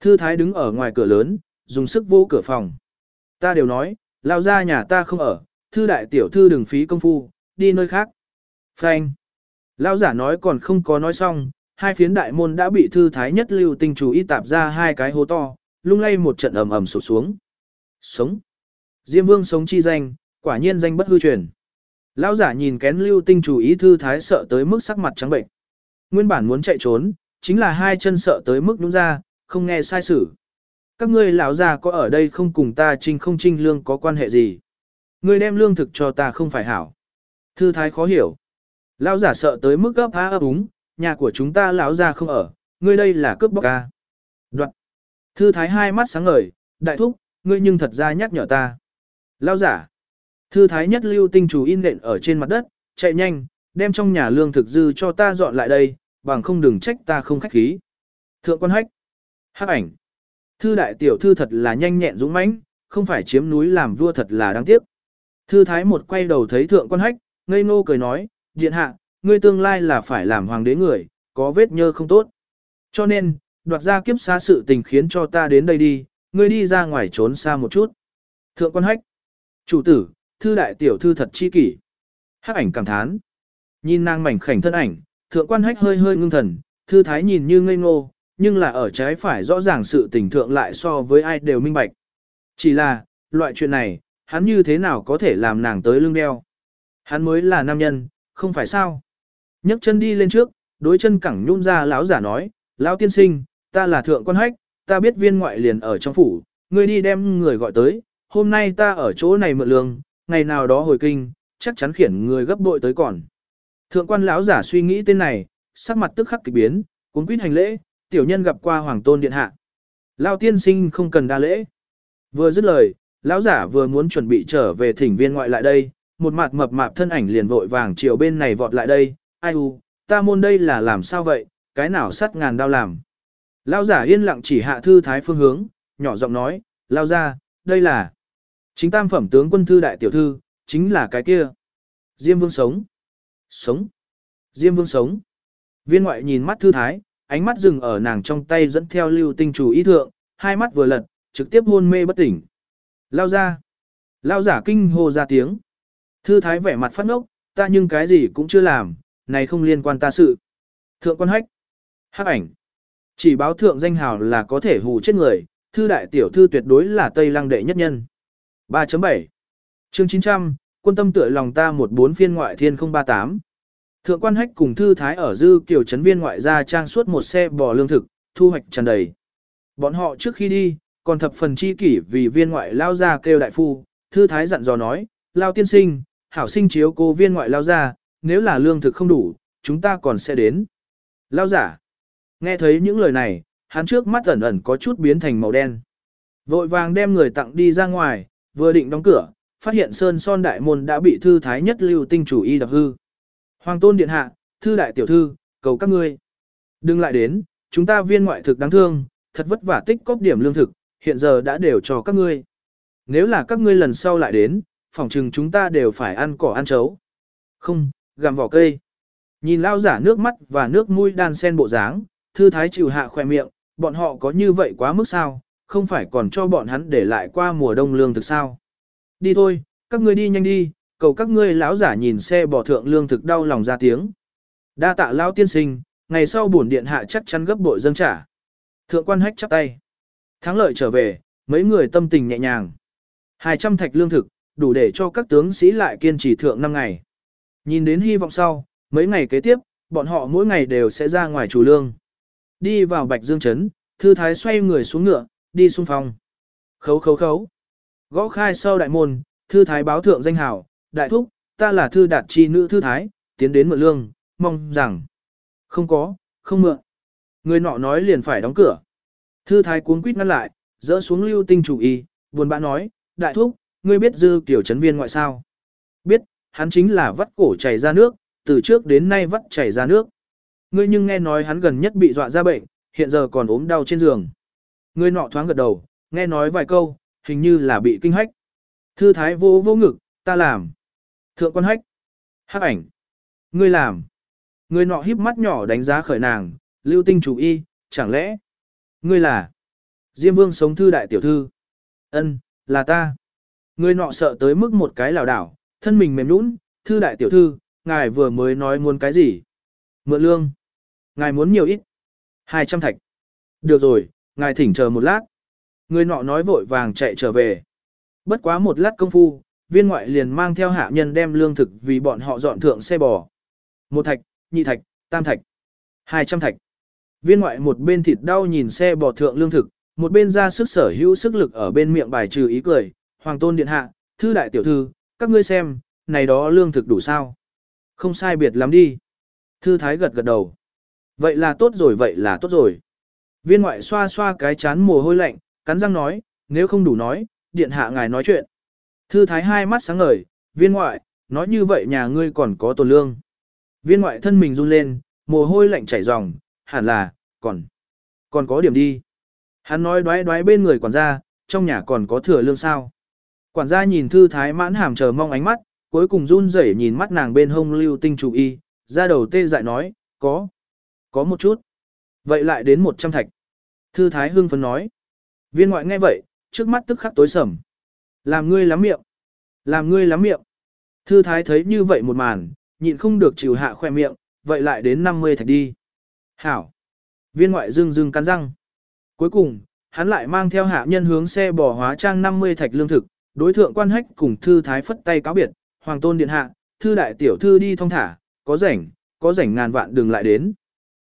Thư thái đứng ở ngoài cửa lớn, dùng sức vô cửa phòng. Ta đều nói, lao ra nhà ta không ở, thư đại tiểu thư đừng phí công phu, đi nơi khác. Phanh. Lão giả nói còn không có nói xong, hai phiến đại môn đã bị thư thái nhất lưu tinh chủ y tạp ra hai cái hố to, lung lay một trận ầm ầm sụp xuống. Sống. Diêm vương sống chi danh, quả nhiên danh bất hư truyền. Lão giả nhìn kén lưu tinh chủ ý thư thái sợ tới mức sắc mặt trắng bệnh. Nguyên bản muốn chạy trốn, chính là hai chân sợ tới mức đúng ra, không nghe sai sử. Các ngươi lão già có ở đây không cùng ta trinh không trinh lương có quan hệ gì? Ngươi đem lương thực cho ta không phải hảo. Thư thái khó hiểu. Lão giả sợ tới mức gấp há ấp úng, nhà của chúng ta lão gia không ở, ngươi đây là cướp bóc ca. Đoạn. Thư thái hai mắt sáng ngời, đại thúc, ngươi nhưng thật ra nhắc nhở ta. Lão giả. Thư thái nhất lưu tinh chủ in nện ở trên mặt đất, chạy nhanh, đem trong nhà lương thực dư cho ta dọn lại đây, bằng không đừng trách ta không khách khí. Thượng quan hách. Hắc ảnh. Thư đại tiểu thư thật là nhanh nhẹn dũng mãnh, không phải chiếm núi làm vua thật là đáng tiếc. Thư thái một quay đầu thấy thượng quan hách, ngây ngô cười nói, điện hạ, ngươi tương lai là phải làm hoàng đế người, có vết nhơ không tốt. Cho nên, đoạt ra kiếp xa sự tình khiến cho ta đến đây đi, ngươi đi ra ngoài trốn xa một chút. Thượng quan hách. Chủ tử, thư đại tiểu thư thật chi kỷ. Hắc ảnh cảm thán. Nhìn nàng mảnh khảnh thân ảnh, thượng quan hách hơi hơi ngưng thần, thư thái nhìn như ngây ngô, nhưng là ở trái phải rõ ràng sự tình thượng lại so với ai đều minh bạch. Chỉ là, loại chuyện này, hắn như thế nào có thể làm nàng tới lưng đeo. Hắn mới là nam nhân, không phải sao. nhấc chân đi lên trước, đối chân cẳng nhún ra lão giả nói, lão tiên sinh, ta là thượng quan hách, ta biết viên ngoại liền ở trong phủ, ngươi đi đem người gọi tới, hôm nay ta ở chỗ này mượn lương, ngày nào đó hồi kinh, chắc chắn khiển người gấp bội tới còn. Thượng quan lão giả suy nghĩ tên này, sắc mặt tức khắc kỳ biến, cuốn quýt hành lễ, tiểu nhân gặp qua hoàng tôn điện hạ. Lão tiên sinh không cần đa lễ. Vừa dứt lời, lão giả vừa muốn chuẩn bị trở về thỉnh viên ngoại lại đây, một mặt mập mạp thân ảnh liền vội vàng chiều bên này vọt lại đây, ai u, ta môn đây là làm sao vậy, cái nào sắt ngàn đao làm. lao giả yên lặng chỉ hạ thư thái phương hướng, nhỏ giọng nói, lao ra, đây là chính tam phẩm tướng quân thư đại tiểu thư, chính là cái kia. Diêm vương sống. Sống. Diêm vương sống. Viên ngoại nhìn mắt thư thái, ánh mắt dừng ở nàng trong tay dẫn theo lưu tinh chủ ý thượng, hai mắt vừa lật, trực tiếp hôn mê bất tỉnh. Lao ra. Lao giả kinh hô ra tiếng. Thư thái vẻ mặt phát ngốc, ta nhưng cái gì cũng chưa làm, này không liên quan ta sự. Thượng quan hách. Hắc ảnh. Chỉ báo thượng danh hào là có thể hù chết người, thư đại tiểu thư tuyệt đối là Tây Lăng đệ nhất nhân. 3.7 chương 900, quân tâm tựa lòng ta một bốn phiên ngoại thiên 038. Thượng quan hách cùng thư thái ở dư kiểu trấn viên ngoại gia trang suốt một xe bò lương thực, thu hoạch tràn đầy. Bọn họ trước khi đi, còn thập phần chi kỷ vì viên ngoại lao ra kêu đại phu, thư thái dặn dò nói, lao tiên sinh, hảo sinh chiếu cô viên ngoại lao ra, nếu là lương thực không đủ, chúng ta còn sẽ đến. Lao giả. Nghe thấy những lời này, hắn trước mắt ẩn ẩn có chút biến thành màu đen. Vội vàng đem người tặng đi ra ngoài, vừa định đóng cửa, phát hiện sơn son đại môn đã bị thư thái nhất lưu tinh chủ y đập hư. Hoàng tôn điện hạ, thư đại tiểu thư, cầu các ngươi. Đừng lại đến, chúng ta viên ngoại thực đáng thương, thật vất vả tích cóp điểm lương thực, hiện giờ đã đều cho các ngươi. Nếu là các ngươi lần sau lại đến, phỏng chừng chúng ta đều phải ăn cỏ ăn chấu. Không, gặm vỏ cây. Nhìn lao giả nước mắt và nước mũi đan sen bộ dáng, thư thái chịu hạ khỏe miệng, bọn họ có như vậy quá mức sao, không phải còn cho bọn hắn để lại qua mùa đông lương thực sao. Đi thôi, các ngươi đi nhanh đi, cầu các ngươi lão giả nhìn xe bỏ thượng lương thực đau lòng ra tiếng. Đa tạ lão tiên sinh, ngày sau bổn điện hạ chắc chắn gấp bội dâng trả. Thượng quan hách chắp tay. Thắng lợi trở về, mấy người tâm tình nhẹ nhàng. 200 thạch lương thực, đủ để cho các tướng sĩ lại kiên trì thượng 5 ngày. Nhìn đến hy vọng sau, mấy ngày kế tiếp, bọn họ mỗi ngày đều sẽ ra ngoài chủ lương. Đi vào Bạch Dương Trấn, Thư Thái xoay người xuống ngựa, đi xung phong. Khấu khấu khấu. Gõ khai sau đại môn, Thư Thái báo thượng danh hảo, đại thúc, ta là Thư Đạt Chi nữ Thư Thái, tiến đến mượn lương, mong rằng. Không có, không mượn. Người nọ nói liền phải đóng cửa. Thư Thái cuống quýt ngăn lại, dỡ xuống lưu tinh chủ y, buồn bã nói, đại thúc, ngươi biết dư tiểu trấn viên ngoại sao? Biết, hắn chính là vắt cổ chảy ra nước, từ trước đến nay vắt chảy ra nước. Ngươi nhưng nghe nói hắn gần nhất bị dọa ra bệnh, hiện giờ còn ốm đau trên giường. Ngươi nọ thoáng gật đầu, nghe nói vài câu, hình như là bị kinh hách. Thư thái vô vô ngực, ta làm. Thượng quan hách. Hắc ảnh. Ngươi làm. Ngươi nọ híp mắt nhỏ đánh giá khởi nàng, lưu tinh chủ y, chẳng lẽ. Ngươi là. Diêm vương sống thư đại tiểu thư. Ân, là ta. Người nọ sợ tới mức một cái lảo đảo, thân mình mềm nũng, thư đại tiểu thư, ngài vừa mới nói muốn cái gì. Mượn lương. Ngài muốn nhiều ít. 200 thạch. Được rồi, ngài thỉnh chờ một lát. Người nọ nói vội vàng chạy trở về. Bất quá một lát công phu, viên ngoại liền mang theo hạ nhân đem lương thực vì bọn họ dọn thượng xe bò. Một thạch, nhị thạch, tam thạch, 200 thạch. Viên ngoại một bên thịt đau nhìn xe bò thượng lương thực, một bên ra sức sở hữu sức lực ở bên miệng bài trừ ý cười. Hoàng tôn điện hạ, thư đại tiểu thư, các ngươi xem, này đó lương thực đủ sao? Không sai biệt lắm đi. Thư thái gật gật đầu. Vậy là tốt rồi, vậy là tốt rồi. Viên ngoại xoa xoa cái chán mồ hôi lạnh, cắn răng nói, nếu không đủ nói, điện hạ ngài nói chuyện. Thư thái hai mắt sáng ngời, viên ngoại, nói như vậy nhà ngươi còn có tồn lương. Viên ngoại thân mình run lên, mồ hôi lạnh chảy ròng, hẳn là, còn, còn có điểm đi. Hắn nói đoái đoái bên người quản gia, trong nhà còn có thừa lương sao. Quản gia nhìn thư thái mãn hàm chờ mong ánh mắt, cuối cùng run rẩy nhìn mắt nàng bên hông lưu tinh chủ y, ra đầu tê dại nói, có, có một chút. Vậy lại đến một trăm thạch. Thư thái hương phấn nói. Viên ngoại nghe vậy, trước mắt tức khắc tối sầm. Làm ngươi lắm miệng. Làm ngươi lắm miệng. Thư thái thấy như vậy một màn, nhịn không được chịu hạ khoe miệng, vậy lại đến 50 thạch đi. Hảo. Viên ngoại dương dương cắn răng. Cuối cùng, hắn lại mang theo hạ nhân hướng xe bỏ hóa trang 50 thạch lương thực, đối thượng quan hách cùng thư thái phất tay cáo biệt, hoàng tôn điện hạ, thư đại tiểu thư đi thong thả, có rảnh, có rảnh ngàn vạn đừng lại đến.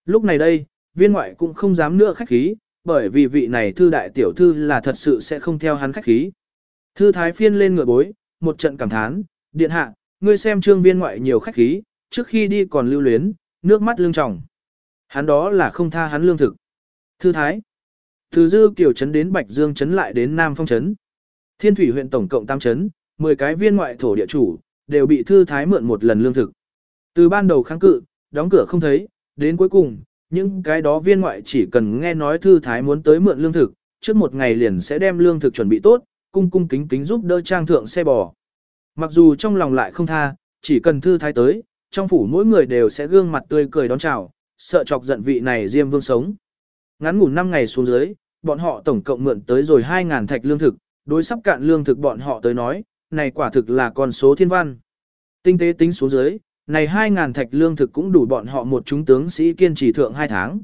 Lúc này đây, viên ngoại cũng không dám nữa khách khí, bởi vì vị này thư đại tiểu thư là thật sự sẽ không theo hắn khách khí. Thư thái phiên lên ngựa bối, một trận cảm thán, điện hạ, ngươi xem trương viên ngoại nhiều khách khí, trước khi đi còn lưu luyến, nước mắt lương trọng. Hắn đó là không tha hắn lương thực. Thư thái. Từ dư kiểu trấn đến Bạch Dương trấn lại đến Nam Phong trấn. Thiên thủy huyện tổng cộng tam chấn, 10 cái viên ngoại thổ địa chủ, đều bị thư thái mượn một lần lương thực. Từ ban đầu kháng cự, đóng cửa không thấy, đến cuối cùng, những cái đó viên ngoại chỉ cần nghe nói thư thái muốn tới mượn lương thực, trước một ngày liền sẽ đem lương thực chuẩn bị tốt, cung cung kính kính giúp đỡ trang thượng xe bò. Mặc dù trong lòng lại không tha, chỉ cần thư thái tới, trong phủ mỗi người đều sẽ gương mặt tươi cười đón chào, sợ chọc giận vị này Diêm Vương sống. Ngắn ngủ 5 ngày xuống dưới, bọn họ tổng cộng mượn tới rồi 2.000 thạch lương thực, đối sắp cạn lương thực bọn họ tới nói, này quả thực là con số thiên văn. Tinh tế tính xuống dưới, này 2.000 thạch lương thực cũng đủ bọn họ một chúng tướng sĩ kiên trì thượng 2 tháng.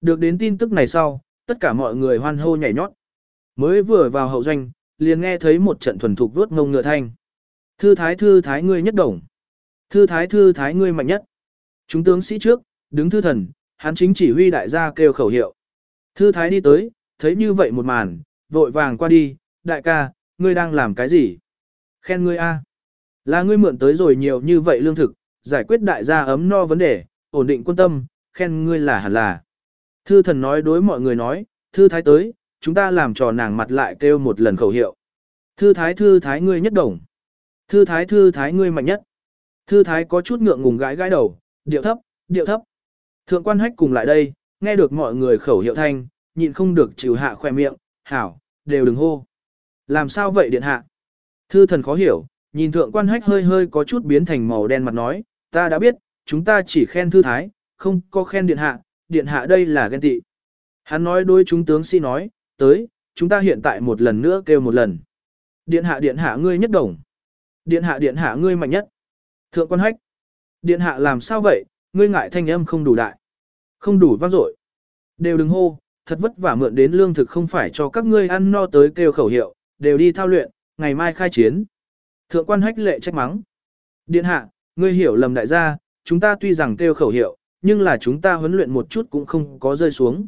Được đến tin tức này sau, tất cả mọi người hoan hô nhảy nhót. Mới vừa vào hậu doanh, liền nghe thấy một trận thuần thục vuốt ngông ngựa thanh. Thư thái thư thái ngươi nhất đồng. Thư thái thư thái ngươi mạnh nhất. Chúng tướng sĩ trước, đứng thư thần, hắn chính chỉ huy đại gia kêu khẩu hiệu. Thư thái đi tới, thấy như vậy một màn, vội vàng qua đi, đại ca, ngươi đang làm cái gì? Khen ngươi a, Là ngươi mượn tới rồi nhiều như vậy lương thực, giải quyết đại gia ấm no vấn đề, ổn định quân tâm, khen ngươi là hẳn là. Thư thần nói đối mọi người nói, thư thái tới, chúng ta làm trò nàng mặt lại kêu một lần khẩu hiệu. Thư thái thư thái ngươi nhất đồng. Thư thái thư thái ngươi mạnh nhất. Thư thái có chút ngượng ngùng gãi gãi đầu, điệu thấp, điệu thấp. Thượng quan hách cùng lại đây, nghe được mọi người khẩu hiệu thanh, nhịn không được chịu hạ khoe miệng, hảo, đều đừng hô. Làm sao vậy điện hạ? Thư thần khó hiểu, nhìn thượng quan hách hơi hơi có chút biến thành màu đen mặt nói, ta đã biết, chúng ta chỉ khen thư thái, không có khen điện hạ, điện hạ đây là ghen tị. Hắn nói đôi chúng tướng sĩ nói, tới, chúng ta hiện tại một lần nữa kêu một lần. Điện hạ điện hạ ngươi nhất đồng. Điện hạ điện hạ ngươi mạnh nhất. Thượng quan hách. Điện hạ làm sao vậy, ngươi ngại thanh âm không đủ đại. Không đủ vang dội. Đều đừng hô, thật vất vả mượn đến lương thực không phải cho các ngươi ăn no tới kêu khẩu hiệu, đều đi thao luyện, ngày mai khai chiến. Thượng quan hách lệ trách mắng. Điện hạ, ngươi hiểu lầm đại gia, chúng ta tuy rằng kêu khẩu hiệu, nhưng là chúng ta huấn luyện một chút cũng không có rơi xuống.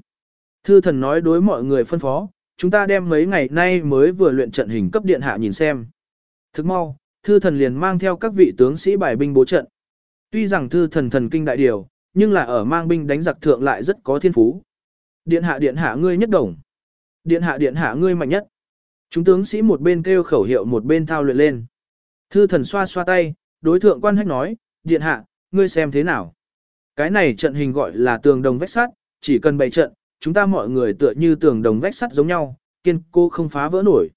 Thư thần nói đối mọi người phân phó, chúng ta đem mấy ngày nay mới vừa luyện trận hình cấp điện hạ nhìn xem. Thức mau, thư thần liền mang theo các vị tướng sĩ bài binh bố trận. Tuy rằng thư thần thần kinh đại điều, nhưng là ở mang binh đánh giặc thượng lại rất có thiên phú. Điện hạ điện hạ ngươi nhất đồng. Điện hạ điện hạ ngươi mạnh nhất. Chúng tướng sĩ một bên kêu khẩu hiệu một bên thao luyện lên. Thư thần xoa xoa tay, đối thượng quan hách nói, điện hạ, ngươi xem thế nào. Cái này trận hình gọi là tường đồng vách sắt, chỉ cần bày trận, chúng ta mọi người tựa như tường đồng vách sắt giống nhau, kiên cố không phá vỡ nổi.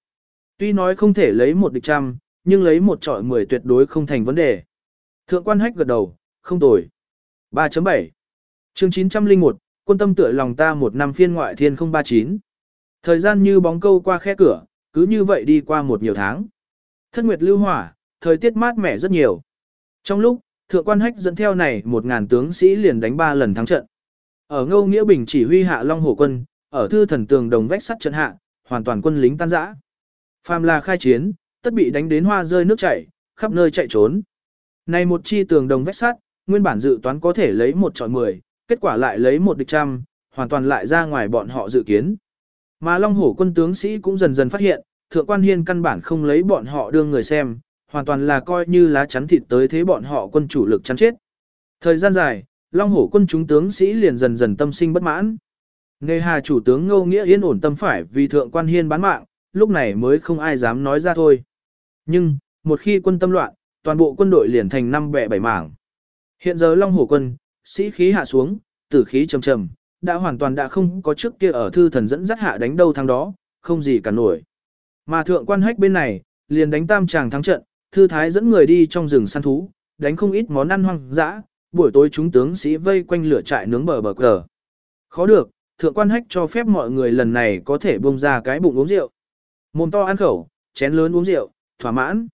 Tuy nói không thể lấy một địch trăm, nhưng lấy một trọi mười tuyệt đối không thành vấn đề. Thượng quan hách gật đầu, không tồi. 3.7 chương 901, quân tâm tựa lòng ta một năm phiên ngoại thiên 039. Thời gian như bóng câu qua khe cửa, cứ như vậy đi qua một nhiều tháng. Thất nguyệt lưu hỏa, thời tiết mát mẻ rất nhiều. Trong lúc, thượng quan hách dẫn theo này một ngàn tướng sĩ liền đánh ba lần thắng trận. Ở Ngô Nghĩa Bình chỉ huy hạ Long Hổ quân, ở thư thần tường đồng vách sắt trận hạ, hoàn toàn quân lính tan rã. Phàm là khai chiến, tất bị đánh đến hoa rơi nước chảy, khắp nơi chạy trốn. Này một chi tường đồng vách sắt, nguyên bản dự toán có thể lấy một trọi mười, kết quả lại lấy một địch trăm, hoàn toàn lại ra ngoài bọn họ dự kiến. Mà Long Hổ quân tướng sĩ cũng dần dần phát hiện, thượng quan hiên căn bản không lấy bọn họ đưa người xem, hoàn toàn là coi như lá chắn thịt tới thế bọn họ quân chủ lực chắn chết. Thời gian dài, Long Hổ quân chúng tướng sĩ liền dần dần tâm sinh bất mãn. Nghề hà chủ tướng Ngô Nghĩa yên ổn tâm phải vì thượng quan hiên bán mạng, lúc này mới không ai dám nói ra thôi. Nhưng, một khi quân tâm loạn, toàn bộ quân đội liền thành năm bẻ bảy mảng. Hiện giờ Long Hổ quân, sĩ khí hạ xuống, tử khí trầm trầm, đã hoàn toàn đã không có trước kia ở thư thần dẫn dắt hạ đánh đâu thắng đó, không gì cả nổi. Mà thượng quan hách bên này, liền đánh tam chàng thắng trận, thư thái dẫn người đi trong rừng săn thú, đánh không ít món ăn hoang dã, buổi tối chúng tướng sĩ vây quanh lửa trại nướng bờ bờ cờ. Khó được, thượng quan hách cho phép mọi người lần này có thể bông ra cái bụng uống rượu. Mồm to ăn khẩu, chén lớn uống rượu, thỏa mãn.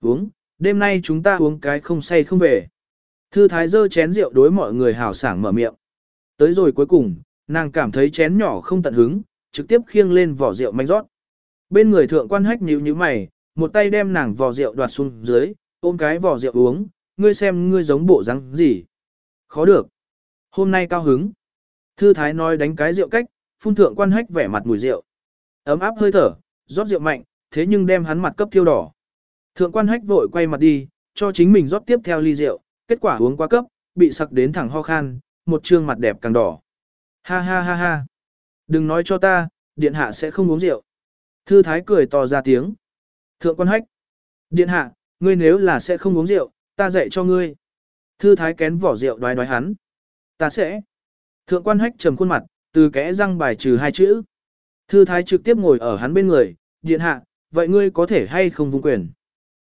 Uống, đêm nay chúng ta uống cái không say không về. Thư thái dơ chén rượu đối mọi người hào sảng mở miệng. Tới rồi cuối cùng, nàng cảm thấy chén nhỏ không tận hứng, trực tiếp khiêng lên vỏ rượu manh rót. Bên người thượng quan hách nhíu như mày, một tay đem nàng vỏ rượu đoạt xuống dưới, ôm cái vỏ rượu uống, ngươi xem ngươi giống bộ răng gì. Khó được. Hôm nay cao hứng. Thư thái nói đánh cái rượu cách, phun thượng quan hách vẻ mặt mùi rượu. Ấm áp hơi thở, rót rượu mạnh, thế nhưng đem hắn mặt cấp thiêu đỏ. Thượng quan hách vội quay mặt đi, cho chính mình rót tiếp theo ly rượu, kết quả uống quá cấp, bị sặc đến thẳng ho khan, một trương mặt đẹp càng đỏ. Ha ha ha ha. Đừng nói cho ta, điện hạ sẽ không uống rượu. Thư thái cười to ra tiếng. Thượng quan hách. Điện hạ, ngươi nếu là sẽ không uống rượu, ta dạy cho ngươi. Thư thái kén vỏ rượu đoái đoái hắn. Ta sẽ. Thượng quan hách trầm khuôn mặt, từ kẽ răng bài trừ hai chữ. Thư thái trực tiếp ngồi ở hắn bên người, điện hạ, vậy ngươi có thể hay không vung quyền?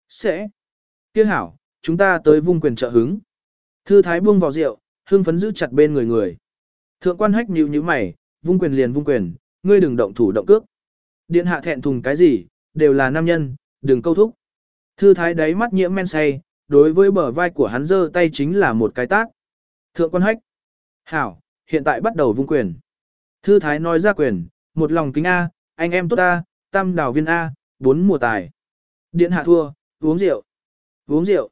Sẽ. Kiếc hảo, chúng ta tới vung quyền trợ hứng. Thư thái buông vào rượu, hưng phấn giữ chặt bên người người. Thượng quan hách nhíu nhíu mày, vung quyền liền vung quyền, ngươi đừng động thủ động cước. Điện hạ thẹn thùng cái gì, đều là nam nhân, đừng câu thúc. Thư thái đáy mắt nhiễm men say, đối với bờ vai của hắn giơ tay chính là một cái tác. Thượng quan hách. Hảo, hiện tại bắt đầu vung quyền. Thư thái nói ra quyền, một lòng kính A, anh em tốt A, tam đào viên A, bốn mùa tài. Điện hạ thua, uống rượu. Uống rượu.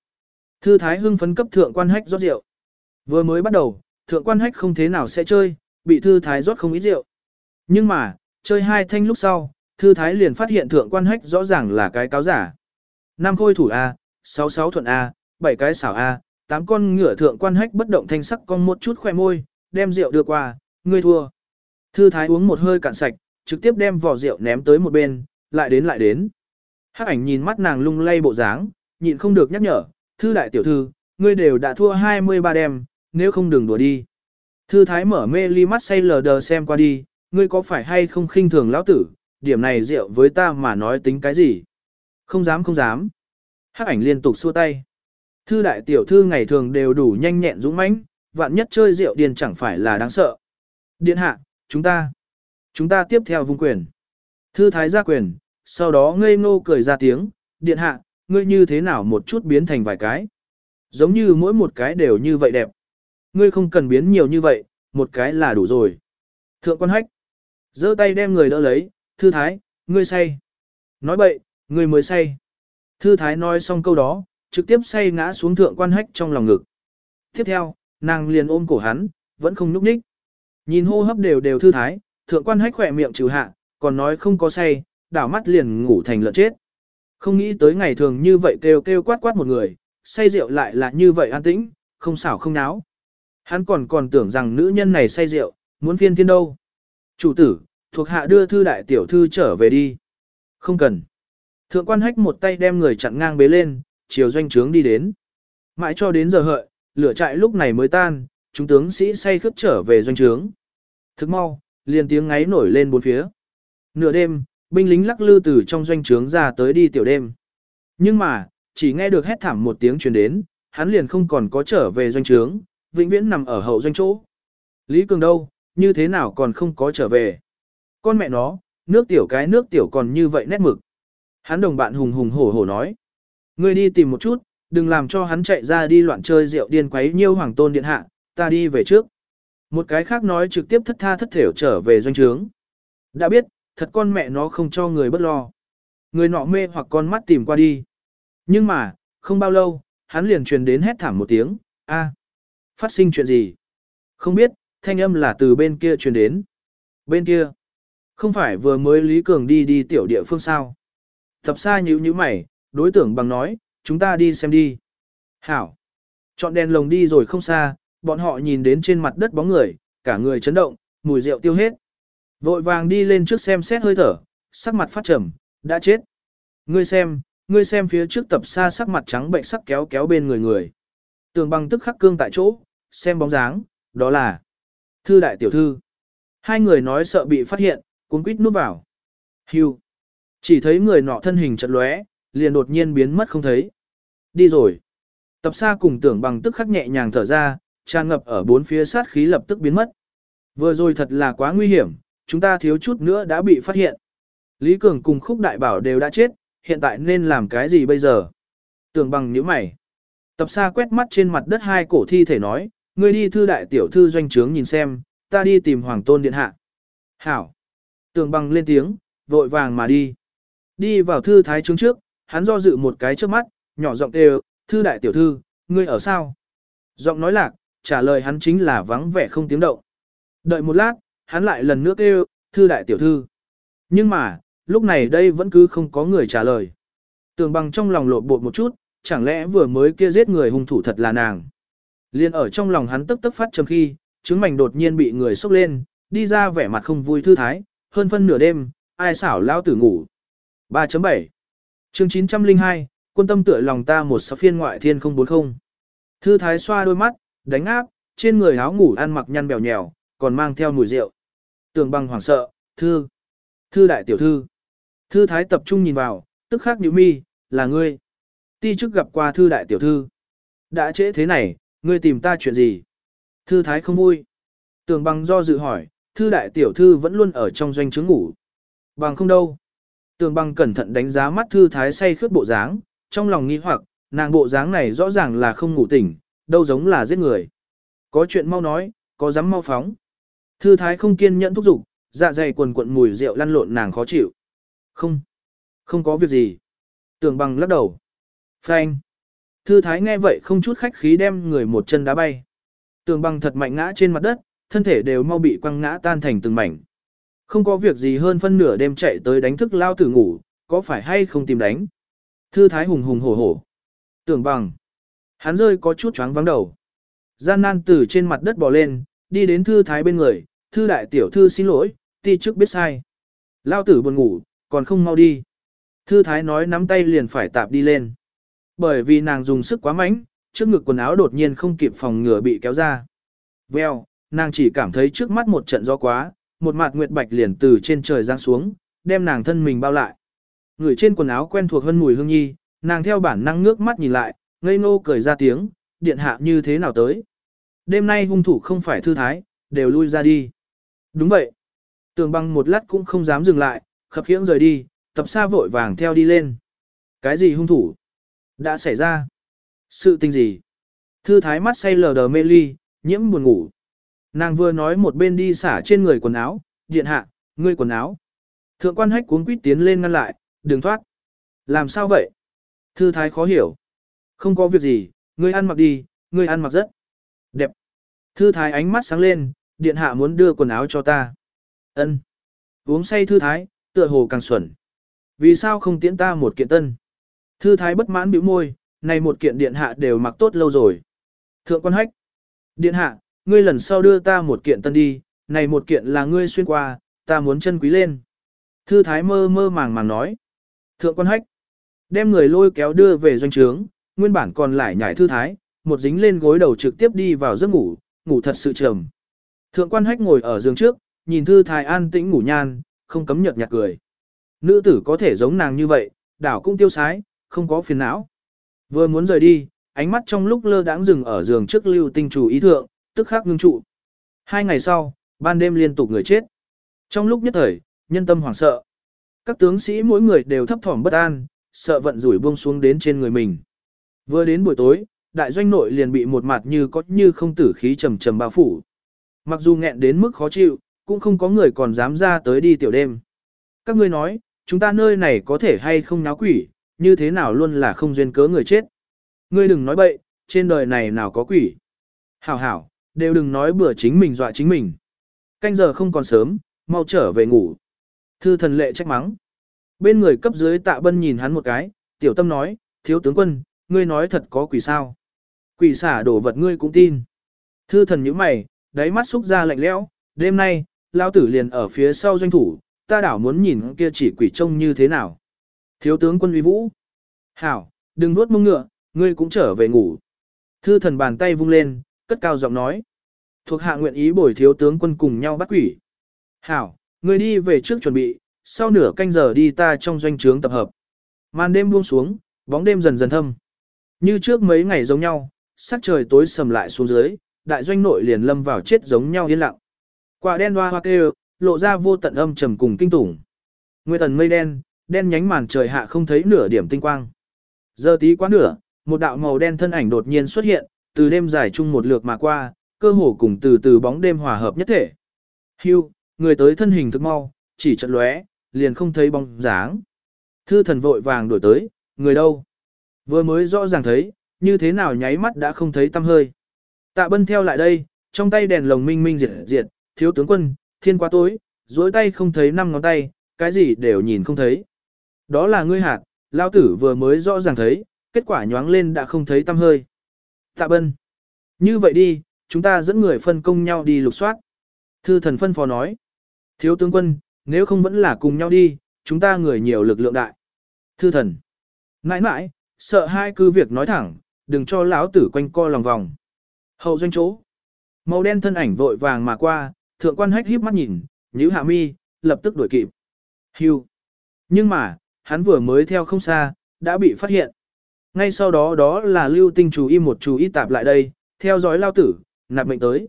Thư thái hưng phấn cấp thượng quan hách rót rượu. Vừa mới bắt đầu, thượng quan hách không thế nào sẽ chơi, bị thư thái rót không ít rượu. Nhưng mà, chơi hai thanh lúc sau, thư thái liền phát hiện thượng quan hách rõ ràng là cái cáo giả. Năm khôi thủ A, sáu sáu thuận A, bảy cái xảo A, tám con ngựa thượng quan hách bất động thanh sắc con một chút khoe môi, đem rượu đưa qua, ngươi thua. Thư thái uống một hơi cạn sạch, trực tiếp đem vỏ rượu ném tới một bên, lại đến lại đến. Hắc ảnh nhìn mắt nàng lung lay bộ dáng, nhịn không được nhắc nhở, thư đại tiểu thư, ngươi đều đã thua 23 đêm, nếu không đừng đùa đi. Thư thái mở mê ly mắt say lờ đờ xem qua đi, ngươi có phải hay không khinh thường lão tử, điểm này rượu với ta mà nói tính cái gì? Không dám không dám. Hắc ảnh liên tục xua tay. Thư đại tiểu thư ngày thường đều đủ nhanh nhẹn dũng mãnh, vạn nhất chơi rượu điên chẳng phải là đáng sợ. Điện hạ, chúng ta, chúng ta tiếp theo vung quyền. Thư thái ra quyền, sau đó ngây ngô cười ra tiếng, điện hạ, ngươi như thế nào một chút biến thành vài cái. Giống như mỗi một cái đều như vậy đẹp. Ngươi không cần biến nhiều như vậy, một cái là đủ rồi. Thượng quan hách, giơ tay đem người đỡ lấy, thư thái, ngươi say. Nói bậy, ngươi mới say. Thư thái nói xong câu đó, trực tiếp say ngã xuống thượng quan hách trong lòng ngực. Tiếp theo, nàng liền ôm cổ hắn, vẫn không nhúc nhích. Nhìn hô hấp đều đều thư thái, thượng quan hách khỏe miệng trừ hạ, còn nói không có say, đảo mắt liền ngủ thành lợn chết. Không nghĩ tới ngày thường như vậy kêu kêu quát quát một người, say rượu lại là như vậy an tĩnh, không xảo không náo. Hắn còn còn tưởng rằng nữ nhân này say rượu, muốn phiên thiên đâu. Chủ tử, thuộc hạ đưa thư đại tiểu thư trở về đi. Không cần. Thượng quan hách một tay đem người chặn ngang bế lên, chiều doanh trướng đi đến. Mãi cho đến giờ hợi, lửa trại lúc này mới tan, chúng tướng sĩ say khướt trở về doanh trướng. Thức mau, liền tiếng ngáy nổi lên bốn phía. Nửa đêm, binh lính lắc lư từ trong doanh trướng ra tới đi tiểu đêm. Nhưng mà, chỉ nghe được hét thảm một tiếng truyền đến, hắn liền không còn có trở về doanh trướng, vĩnh viễn nằm ở hậu doanh chỗ. Lý Cường đâu, như thế nào còn không có trở về. Con mẹ nó, nước tiểu cái nước tiểu còn như vậy nét mực. Hắn đồng bạn hùng hùng hổ hổ nói. Ngươi đi tìm một chút, đừng làm cho hắn chạy ra đi loạn chơi rượu điên quấy nhiêu hoàng tôn điện hạ, ta đi về trước. Một cái khác nói trực tiếp thất tha thất thểu trở về doanh trướng. Đã biết, thật con mẹ nó không cho người bất lo. Người nọ mê hoặc con mắt tìm qua đi. Nhưng mà, không bao lâu, hắn liền truyền đến hét thảm một tiếng, a, phát sinh chuyện gì? Không biết, thanh âm là từ bên kia truyền đến. Bên kia, không phải vừa mới Lý Cường đi đi tiểu địa phương sao? Tập xa nhíu nhíu mày, đối tưởng bằng nói, chúng ta đi xem đi. Hảo. Chọn đèn lồng đi rồi không xa, bọn họ nhìn đến trên mặt đất bóng người, cả người chấn động, mùi rượu tiêu hết. Vội vàng đi lên trước xem xét hơi thở, sắc mặt phát trầm, đã chết. Ngươi xem, ngươi xem phía trước tập xa sắc mặt trắng bệnh sắc kéo kéo bên người người. Tường bằng tức khắc cương tại chỗ, xem bóng dáng, đó là Thư đại tiểu thư. Hai người nói sợ bị phát hiện, cuốn quýt núp vào. Hưu. Chỉ thấy người nọ thân hình chật lóe, liền đột nhiên biến mất không thấy. Đi rồi. Tập xa cùng tưởng bằng tức khắc nhẹ nhàng thở ra, tràn ngập ở bốn phía sát khí lập tức biến mất. Vừa rồi thật là quá nguy hiểm, chúng ta thiếu chút nữa đã bị phát hiện. Lý Cường cùng khúc đại bảo đều đã chết, hiện tại nên làm cái gì bây giờ? Tưởng bằng nhíu mày. Tập xa quét mắt trên mặt đất hai cổ thi thể nói, ngươi đi thư đại tiểu thư doanh trướng nhìn xem, ta đi tìm hoàng tôn điện hạ. Hảo. tường bằng lên tiếng, vội vàng mà đi. Đi vào thư thái trướng trước, hắn do dự một cái trước mắt, nhỏ giọng kêu, thư đại tiểu thư, ngươi ở sao? Giọng nói lạc, trả lời hắn chính là vắng vẻ không tiếng động. Đợi một lát, hắn lại lần nữa kêu, thư đại tiểu thư. Nhưng mà, lúc này đây vẫn cứ không có người trả lời. Tường bằng trong lòng lộn bột một chút, chẳng lẽ vừa mới kia giết người hung thủ thật là nàng. Liên ở trong lòng hắn tức tức phát trầm khi, chứng mảnh đột nhiên bị người xốc lên, đi ra vẻ mặt không vui thư thái, hơn phân nửa đêm, ai xảo lao tử ngủ. 3.7 chương 902, quân tâm tựa lòng ta một sáu phiên ngoại thiên 040. Thư thái xoa đôi mắt, đánh áp, trên người áo ngủ ăn mặc nhăn bèo nhèo, còn mang theo mùi rượu. Tường bằng hoảng sợ, thư, thư đại tiểu thư. Thư thái tập trung nhìn vào, tức khắc nhíu mi, là ngươi. Ti chức gặp qua thư đại tiểu thư. Đã trễ thế này, ngươi tìm ta chuyện gì? Thư thái không vui. Tường bằng do dự hỏi, thư đại tiểu thư vẫn luôn ở trong doanh chứng ngủ. Bằng không đâu. Tường bằng cẩn thận đánh giá mắt thư thái say khướt bộ dáng, trong lòng nghi hoặc, nàng bộ dáng này rõ ràng là không ngủ tỉnh, đâu giống là giết người. Có chuyện mau nói, có dám mau phóng. Thư thái không kiên nhẫn thúc giục, dạ dày quần quận mùi rượu lăn lộn nàng khó chịu. Không, không có việc gì. Tường bằng lắc đầu. Phanh. Thư thái nghe vậy không chút khách khí đem người một chân đá bay. Tường bằng thật mạnh ngã trên mặt đất, thân thể đều mau bị quăng ngã tan thành từng mảnh. Không có việc gì hơn phân nửa đêm chạy tới đánh thức lao tử ngủ, có phải hay không tìm đánh. Thư thái hùng hùng hổ hổ. Tưởng bằng. Hắn rơi có chút choáng vắng đầu. Gian nan từ trên mặt đất bò lên, đi đến thư thái bên người, thư đại tiểu thư xin lỗi, ti trước biết sai. Lao tử buồn ngủ, còn không mau đi. Thư thái nói nắm tay liền phải tạp đi lên. Bởi vì nàng dùng sức quá mạnh, trước ngực quần áo đột nhiên không kịp phòng ngừa bị kéo ra. Veo, nàng chỉ cảm thấy trước mắt một trận gió quá, một mặt nguyệt bạch liền từ trên trời giáng xuống, đem nàng thân mình bao lại. Người trên quần áo quen thuộc hơn mùi hương nhi, nàng theo bản năng ngước mắt nhìn lại, ngây ngô cười ra tiếng, điện hạ như thế nào tới. Đêm nay hung thủ không phải thư thái, đều lui ra đi. Đúng vậy. Tường băng một lát cũng không dám dừng lại, khập khiễng rời đi, tập xa vội vàng theo đi lên. Cái gì hung thủ? Đã xảy ra. Sự tình gì? Thư thái mắt say lờ đờ mê ly, nhiễm buồn ngủ. Nàng vừa nói một bên đi xả trên người quần áo, điện hạ, ngươi quần áo. Thượng quan hách cuốn quýt tiến lên ngăn lại, đừng thoát. Làm sao vậy? Thư thái khó hiểu. Không có việc gì, ngươi ăn mặc đi, ngươi ăn mặc rất đẹp. Thư thái ánh mắt sáng lên, điện hạ muốn đưa quần áo cho ta. Ân. Uống say thư thái, tựa hồ càng xuẩn. Vì sao không tiễn ta một kiện tân? Thư thái bất mãn bĩu môi, này một kiện điện hạ đều mặc tốt lâu rồi. Thượng quan hách. Điện hạ, ngươi lần sau đưa ta một kiện tân đi, này một kiện là ngươi xuyên qua, ta muốn chân quý lên. Thư thái mơ mơ màng màng nói. Thượng quan hách. Đem người lôi kéo đưa về doanh trướng, nguyên bản còn lại nhảy thư thái, một dính lên gối đầu trực tiếp đi vào giấc ngủ, ngủ thật sự trầm. Thượng quan hách ngồi ở giường trước, nhìn thư thái an tĩnh ngủ nhan, không cấm nhợt nhạt cười. Nữ tử có thể giống nàng như vậy, đảo cũng tiêu sái, không có phiền não. Vừa muốn rời đi, ánh mắt trong lúc lơ đãng dừng ở giường trước lưu tinh chủ ý thượng, tức khắc ngưng trụ. Hai ngày sau, ban đêm liên tục người chết. Trong lúc nhất thời, nhân tâm hoảng sợ. Các tướng sĩ mỗi người đều thấp thỏm bất an, sợ vận rủi buông xuống đến trên người mình. Vừa đến buổi tối, đại doanh nội liền bị một mặt như có như không tử khí trầm trầm bao phủ. Mặc dù nghẹn đến mức khó chịu, cũng không có người còn dám ra tới đi tiểu đêm. Các ngươi nói, chúng ta nơi này có thể hay không náo quỷ, như thế nào luôn là không duyên cớ người chết. Ngươi đừng nói bậy, trên đời này nào có quỷ. Hảo hảo, đều đừng nói bữa chính mình dọa chính mình. Canh giờ không còn sớm, mau trở về ngủ. Thư thần lệ trách mắng. Bên người cấp dưới tạ bân nhìn hắn một cái, tiểu tâm nói, thiếu tướng quân, ngươi nói thật có quỷ sao. Quỷ xả đổ vật ngươi cũng tin. Thư thần nhíu mày, đáy mắt xúc ra lạnh lẽo, đêm nay, lao tử liền ở phía sau doanh thủ, ta đảo muốn nhìn kia chỉ quỷ trông như thế nào. Thiếu tướng quân uy vũ. Hảo, đừng nuốt mông ngựa, ngươi cũng trở về ngủ. Thư thần bàn tay vung lên, cất cao giọng nói. Thuộc hạ nguyện ý bồi thiếu tướng quân cùng nhau bắt quỷ. Hảo, ngươi đi về trước chuẩn bị, sau nửa canh giờ đi ta trong doanh trướng tập hợp. Màn đêm buông xuống, bóng đêm dần dần thâm. Như trước mấy ngày giống nhau, sắc trời tối sầm lại xuống dưới, đại doanh nội liền lâm vào chết giống nhau yên lặng. Quả đen hoa hoa kêu, lộ ra vô tận âm trầm cùng kinh tủng. Nguyệt tần mây đen, đen nhánh màn trời hạ không thấy nửa điểm tinh quang. Giờ tí quá nửa, một đạo màu đen thân ảnh đột nhiên xuất hiện, từ đêm dài chung một lượt mà qua, cơ hồ cùng từ từ bóng đêm hòa hợp nhất thể. Hưu, người tới thân hình thực mau, chỉ chợt lóe, liền không thấy bóng dáng. Thư thần vội vàng đổi tới, người đâu? Vừa mới rõ ràng thấy, như thế nào nháy mắt đã không thấy tăm hơi. Tạ bân theo lại đây, trong tay đèn lồng minh minh diệt diệt, thiếu tướng quân, thiên quá tối, dối tay không thấy năm ngón tay, cái gì đều nhìn không thấy. Đó là ngươi hạt, lao tử vừa mới rõ ràng thấy, kết quả nhoáng lên đã không thấy tâm hơi. Tạ bân. Như vậy đi, chúng ta dẫn người phân công nhau đi lục soát. Thư thần phân phó nói. Thiếu tướng quân, nếu không vẫn là cùng nhau đi, chúng ta người nhiều lực lượng đại. Thư thần. Nãi nãi, sợ hai cứ việc nói thẳng, đừng cho lão tử quanh co lòng vòng. Hậu doanh chỗ. Màu đen thân ảnh vội vàng mà qua, thượng quan hách híp mắt nhìn, nhíu hạ mi, lập tức đuổi kịp. Hưu. Nhưng mà, hắn vừa mới theo không xa, đã bị phát hiện. Ngay sau đó đó là lưu tinh chú y một chú y tạp lại đây, theo dõi lao tử, nạp mệnh tới.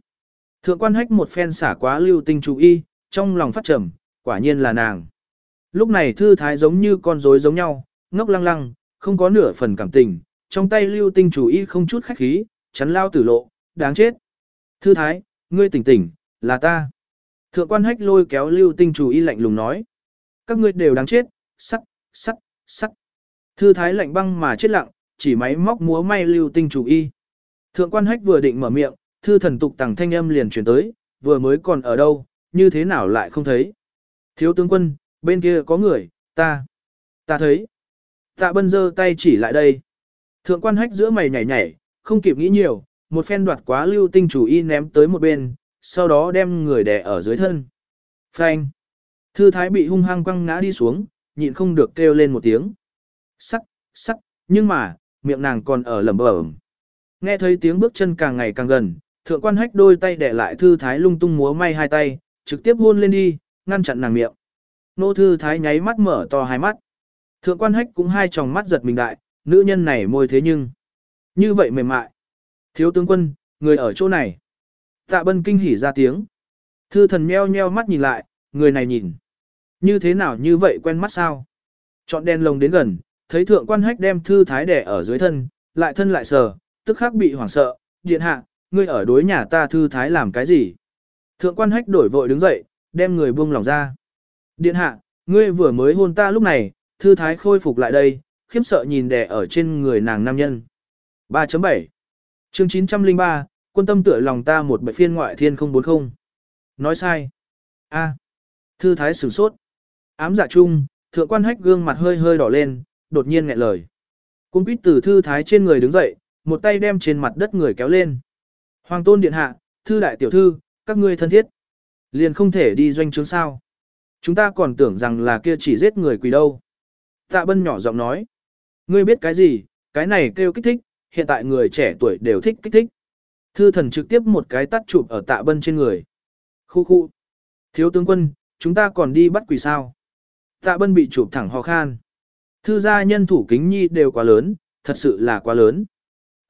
Thượng quan hách một phen xả quá lưu tinh chú y, trong lòng phát trầm, quả nhiên là nàng. Lúc này thư thái giống như con rối giống nhau, ngốc lăng lăng, không có nửa phần cảm tình, trong tay lưu tinh chú y không chút khách khí, chắn lao tử lộ, đáng chết. Thư thái, ngươi tỉnh tỉnh, là ta. Thượng quan hách lôi kéo lưu tinh chú y lạnh lùng nói. Các ngươi đều đáng chết, sắc sắt, sắt. Thư thái lạnh băng mà chết lặng, chỉ máy móc múa may lưu tinh chủ y. Thượng quan hách vừa định mở miệng, thư thần tục tàng thanh âm liền chuyển tới, vừa mới còn ở đâu, như thế nào lại không thấy. Thiếu tướng quân, bên kia có người, ta, ta thấy. Tạ bân giơ tay chỉ lại đây. Thượng quan hách giữa mày nhảy nhảy, không kịp nghĩ nhiều, một phen đoạt quá lưu tinh chủ y ném tới một bên, sau đó đem người đè ở dưới thân. Phanh. Thư thái bị hung hăng quăng ngã đi xuống, nhịn không được kêu lên một tiếng. Sắc, sắc, nhưng mà, miệng nàng còn ở lẩm bẩm. Nghe thấy tiếng bước chân càng ngày càng gần, thượng quan hách đôi tay để lại thư thái lung tung múa may hai tay, trực tiếp hôn lên đi, ngăn chặn nàng miệng. Nô thư thái nháy mắt mở to hai mắt. Thượng quan hách cũng hai tròng mắt giật mình đại, nữ nhân này môi thế nhưng. Như vậy mềm mại. Thiếu tướng quân, người ở chỗ này. Tạ bân kinh hỉ ra tiếng. Thư thần meo meo mắt nhìn lại, người này nhìn. Như thế nào như vậy quen mắt sao? Chọn đèn lồng đến gần, thấy thượng quan hách đem thư thái đẻ ở dưới thân, lại thân lại sờ, tức khắc bị hoảng sợ. Điện hạ, ngươi ở đối nhà ta thư thái làm cái gì? Thượng quan hách đổi vội đứng dậy, đem người buông lòng ra. Điện hạ, ngươi vừa mới hôn ta lúc này, thư thái khôi phục lại đây, khiếp sợ nhìn đẻ ở trên người nàng nam nhân. 3.7 chương 903, quân tâm tựa lòng ta một bệ phiên ngoại thiên 040. Nói sai. a Thư thái sửng sốt. Ám dạ chung, thượng quan hách gương mặt hơi hơi đỏ lên, đột nhiên nghẹn lời. Cung quýt từ thư thái trên người đứng dậy, một tay đem trên mặt đất người kéo lên. Hoàng tôn điện hạ, thư đại tiểu thư, các ngươi thân thiết. Liền không thể đi doanh trướng sao. Chúng ta còn tưởng rằng là kia chỉ giết người quỷ đâu. Tạ bân nhỏ giọng nói. Ngươi biết cái gì, cái này kêu kích thích, hiện tại người trẻ tuổi đều thích kích thích. Thư thần trực tiếp một cái tắt chụp ở tạ bân trên người. Khu khu. Thiếu tướng quân, chúng ta còn đi bắt quỷ sao. Tạ bân bị chụp thẳng ho khan. Thư gia nhân thủ kính nhi đều quá lớn, thật sự là quá lớn.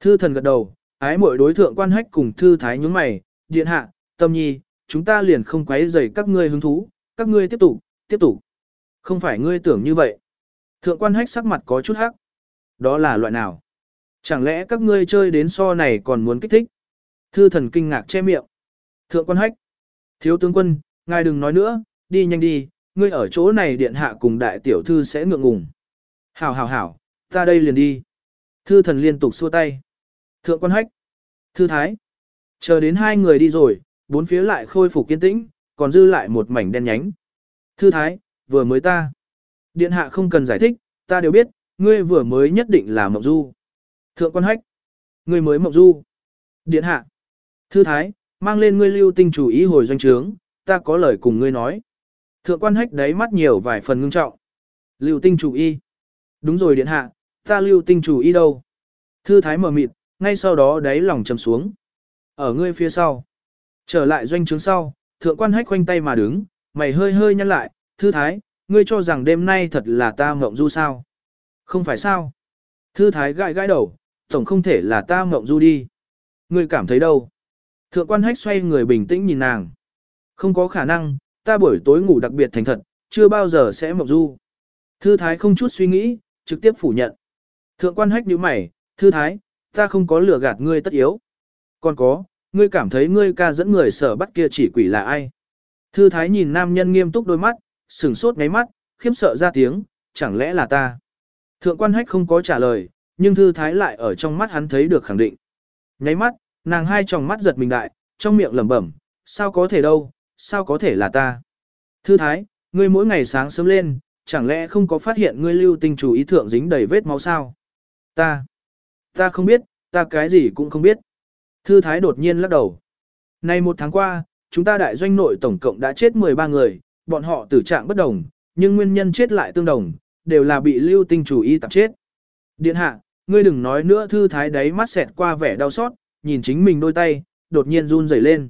Thư thần gật đầu, ái mội đối thượng quan hách cùng thư thái nhướng mày, điện hạ, tâm nhi, chúng ta liền không quấy rầy các ngươi hứng thú, các ngươi tiếp tục, tiếp tục. Không phải ngươi tưởng như vậy. Thượng quan hách sắc mặt có chút hắc. Đó là loại nào? Chẳng lẽ các ngươi chơi đến so này còn muốn kích thích? Thư thần kinh ngạc che miệng. Thượng quan hách. Thiếu tướng quân, ngài đừng nói nữa, đi nhanh đi, ngươi ở chỗ này điện hạ cùng đại tiểu thư sẽ ngượng ngùng. Hảo hảo hảo, ta đây liền đi. Thư thần liên tục xua tay. Thượng quan hách. Thư thái. Chờ đến hai người đi rồi, bốn phía lại khôi phục kiên tĩnh, còn dư lại một mảnh đen nhánh. Thư thái, vừa mới ta. Điện hạ không cần giải thích, ta đều biết, ngươi vừa mới nhất định là mộng du. Thượng quan hách. Ngươi mới mộng du. Điện hạ. Thư thái, mang lên ngươi lưu tinh chủ ý hồi doanh trướng, ta có lời cùng ngươi nói. Thượng quan hách đáy mắt nhiều vài phần ngưng trọng. Lưu tinh chủ y. Đúng rồi điện hạ, ta lưu tinh chủ y đâu? Thư thái mở mịt, ngay sau đó đáy lòng trầm xuống. Ở ngươi phía sau. Trở lại doanh trướng sau, thượng quan hách khoanh tay mà đứng, mày hơi hơi nhăn lại, thư thái, ngươi cho rằng đêm nay thật là ta mộng du sao? Không phải sao? Thư thái gãi gãi đầu, tổng không thể là ta mộng du đi. Ngươi cảm thấy đâu? Thượng quan hách xoay người bình tĩnh nhìn nàng. Không có khả năng, ta buổi tối ngủ đặc biệt thành thật, chưa bao giờ sẽ mộng du. Thư thái không chút suy nghĩ, trực tiếp phủ nhận. Thượng quan hách như mày, thư thái, ta không có lừa gạt ngươi tất yếu. Còn có, ngươi cảm thấy ngươi ca dẫn người sở bắt kia chỉ quỷ là ai? Thư thái nhìn nam nhân nghiêm túc đôi mắt, sừng sốt ngáy mắt, khiếp sợ ra tiếng, chẳng lẽ là ta? Thượng quan hách không có trả lời, nhưng thư thái lại ở trong mắt hắn thấy được khẳng định. Nháy mắt, nàng hai tròng mắt giật mình đại, trong miệng lẩm bẩm, sao có thể đâu, sao có thể là ta? Thư thái, ngươi mỗi ngày sáng sớm lên, chẳng lẽ không có phát hiện ngươi lưu tinh chủ ý thượng dính đầy vết máu sao? Ta, ta không biết, ta cái gì cũng không biết. Thư thái đột nhiên lắc đầu. Nay một tháng qua, chúng ta đại doanh nội tổng cộng đã chết 13 người, bọn họ tử trạng bất đồng, nhưng nguyên nhân chết lại tương đồng, đều là bị lưu tinh chủ y tạp chết. Điện hạ, ngươi đừng nói nữa thư thái đáy mắt xẹt qua vẻ đau xót, nhìn chính mình đôi tay, đột nhiên run rẩy lên.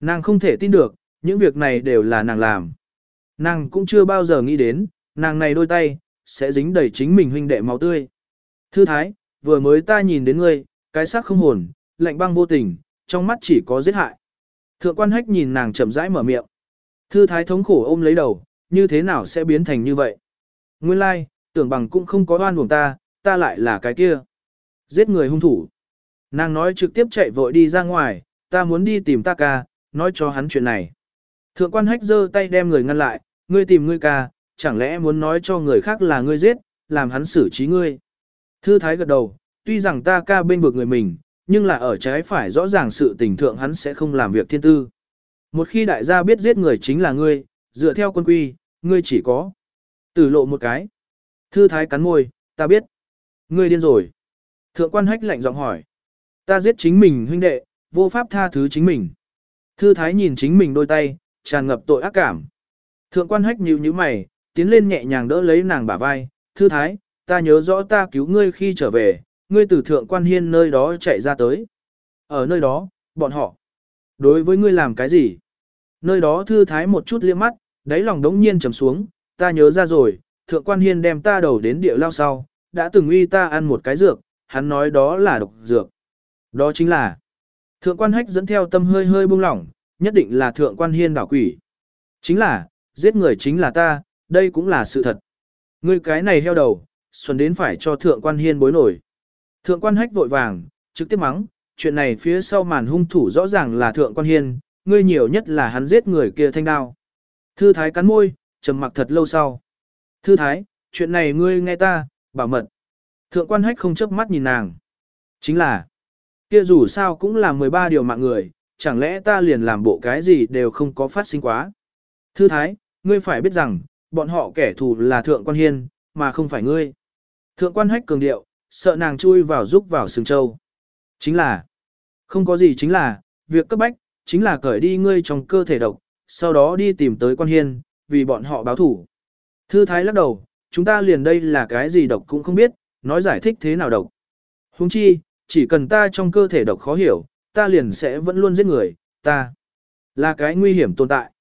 Nàng không thể tin được, những việc này đều là nàng làm. Nàng cũng chưa bao giờ nghĩ đến, nàng này đôi tay, sẽ dính đầy chính mình huynh đệ máu tươi. Thư thái, vừa mới ta nhìn đến ngươi, cái xác không hồn, lạnh băng vô tình, trong mắt chỉ có giết hại. Thượng quan hách nhìn nàng chậm rãi mở miệng. Thư thái thống khổ ôm lấy đầu, như thế nào sẽ biến thành như vậy? Nguyên lai, tưởng bằng cũng không có oan uổng ta, ta lại là cái kia. Giết người hung thủ. Nàng nói trực tiếp chạy vội đi ra ngoài, ta muốn đi tìm ta ca, nói cho hắn chuyện này. Thượng quan hách giơ tay đem người ngăn lại, ngươi tìm ngươi ca, chẳng lẽ muốn nói cho người khác là ngươi giết, làm hắn xử trí ngươi. Thư thái gật đầu, tuy rằng ta ca bên vực người mình, nhưng là ở trái phải rõ ràng sự tình thượng hắn sẽ không làm việc thiên tư. Một khi đại gia biết giết người chính là ngươi, dựa theo quân quy, ngươi chỉ có tử lộ một cái. Thư thái cắn môi, ta biết. Ngươi điên rồi. Thượng quan hách lạnh giọng hỏi. Ta giết chính mình huynh đệ, vô pháp tha thứ chính mình. Thư thái nhìn chính mình đôi tay, tràn ngập tội ác cảm. Thượng quan hách nhíu nhíu mày, tiến lên nhẹ nhàng đỡ lấy nàng bả vai. Thư thái, ta nhớ rõ ta cứu ngươi khi trở về, ngươi từ thượng quan hiên nơi đó chạy ra tới. Ở nơi đó, bọn họ, đối với ngươi làm cái gì? Nơi đó thư thái một chút liếc mắt, đáy lòng đống nhiên trầm xuống, ta nhớ ra rồi, thượng quan hiên đem ta đầu đến địa lao sau, đã từng uy ta ăn một cái dược, hắn nói đó là độc dược. Đó chính là, thượng quan hách dẫn theo tâm hơi hơi buông lỏng, nhất định là thượng quan hiên đảo quỷ. Chính là, giết người chính là ta, đây cũng là sự thật. Ngươi cái này heo đầu, xuân đến phải cho thượng quan hiên bối nổi. Thượng quan hách vội vàng, trực tiếp mắng, chuyện này phía sau màn hung thủ rõ ràng là thượng quan hiên, ngươi nhiều nhất là hắn giết người kia thanh đao. Thư thái cắn môi, trầm mặc thật lâu sau. Thư thái, chuyện này ngươi nghe ta, bảo mật. Thượng quan hách không chớp mắt nhìn nàng. Chính là, kia dù sao cũng là 13 điều mạng người, chẳng lẽ ta liền làm bộ cái gì đều không có phát sinh quá. Thư thái, ngươi phải biết rằng, bọn họ kẻ thù là thượng quan hiên, mà không phải ngươi. Thượng quan hách cường điệu, sợ nàng chui vào giúp vào sừng châu. Chính là, không có gì chính là, việc cấp bách, chính là cởi đi ngươi trong cơ thể độc, sau đó đi tìm tới quan hiên, vì bọn họ báo thủ. Thư thái lắc đầu, chúng ta liền đây là cái gì độc cũng không biết, nói giải thích thế nào độc. Huống chi, chỉ cần ta trong cơ thể độc khó hiểu, ta liền sẽ vẫn luôn giết người, ta là cái nguy hiểm tồn tại.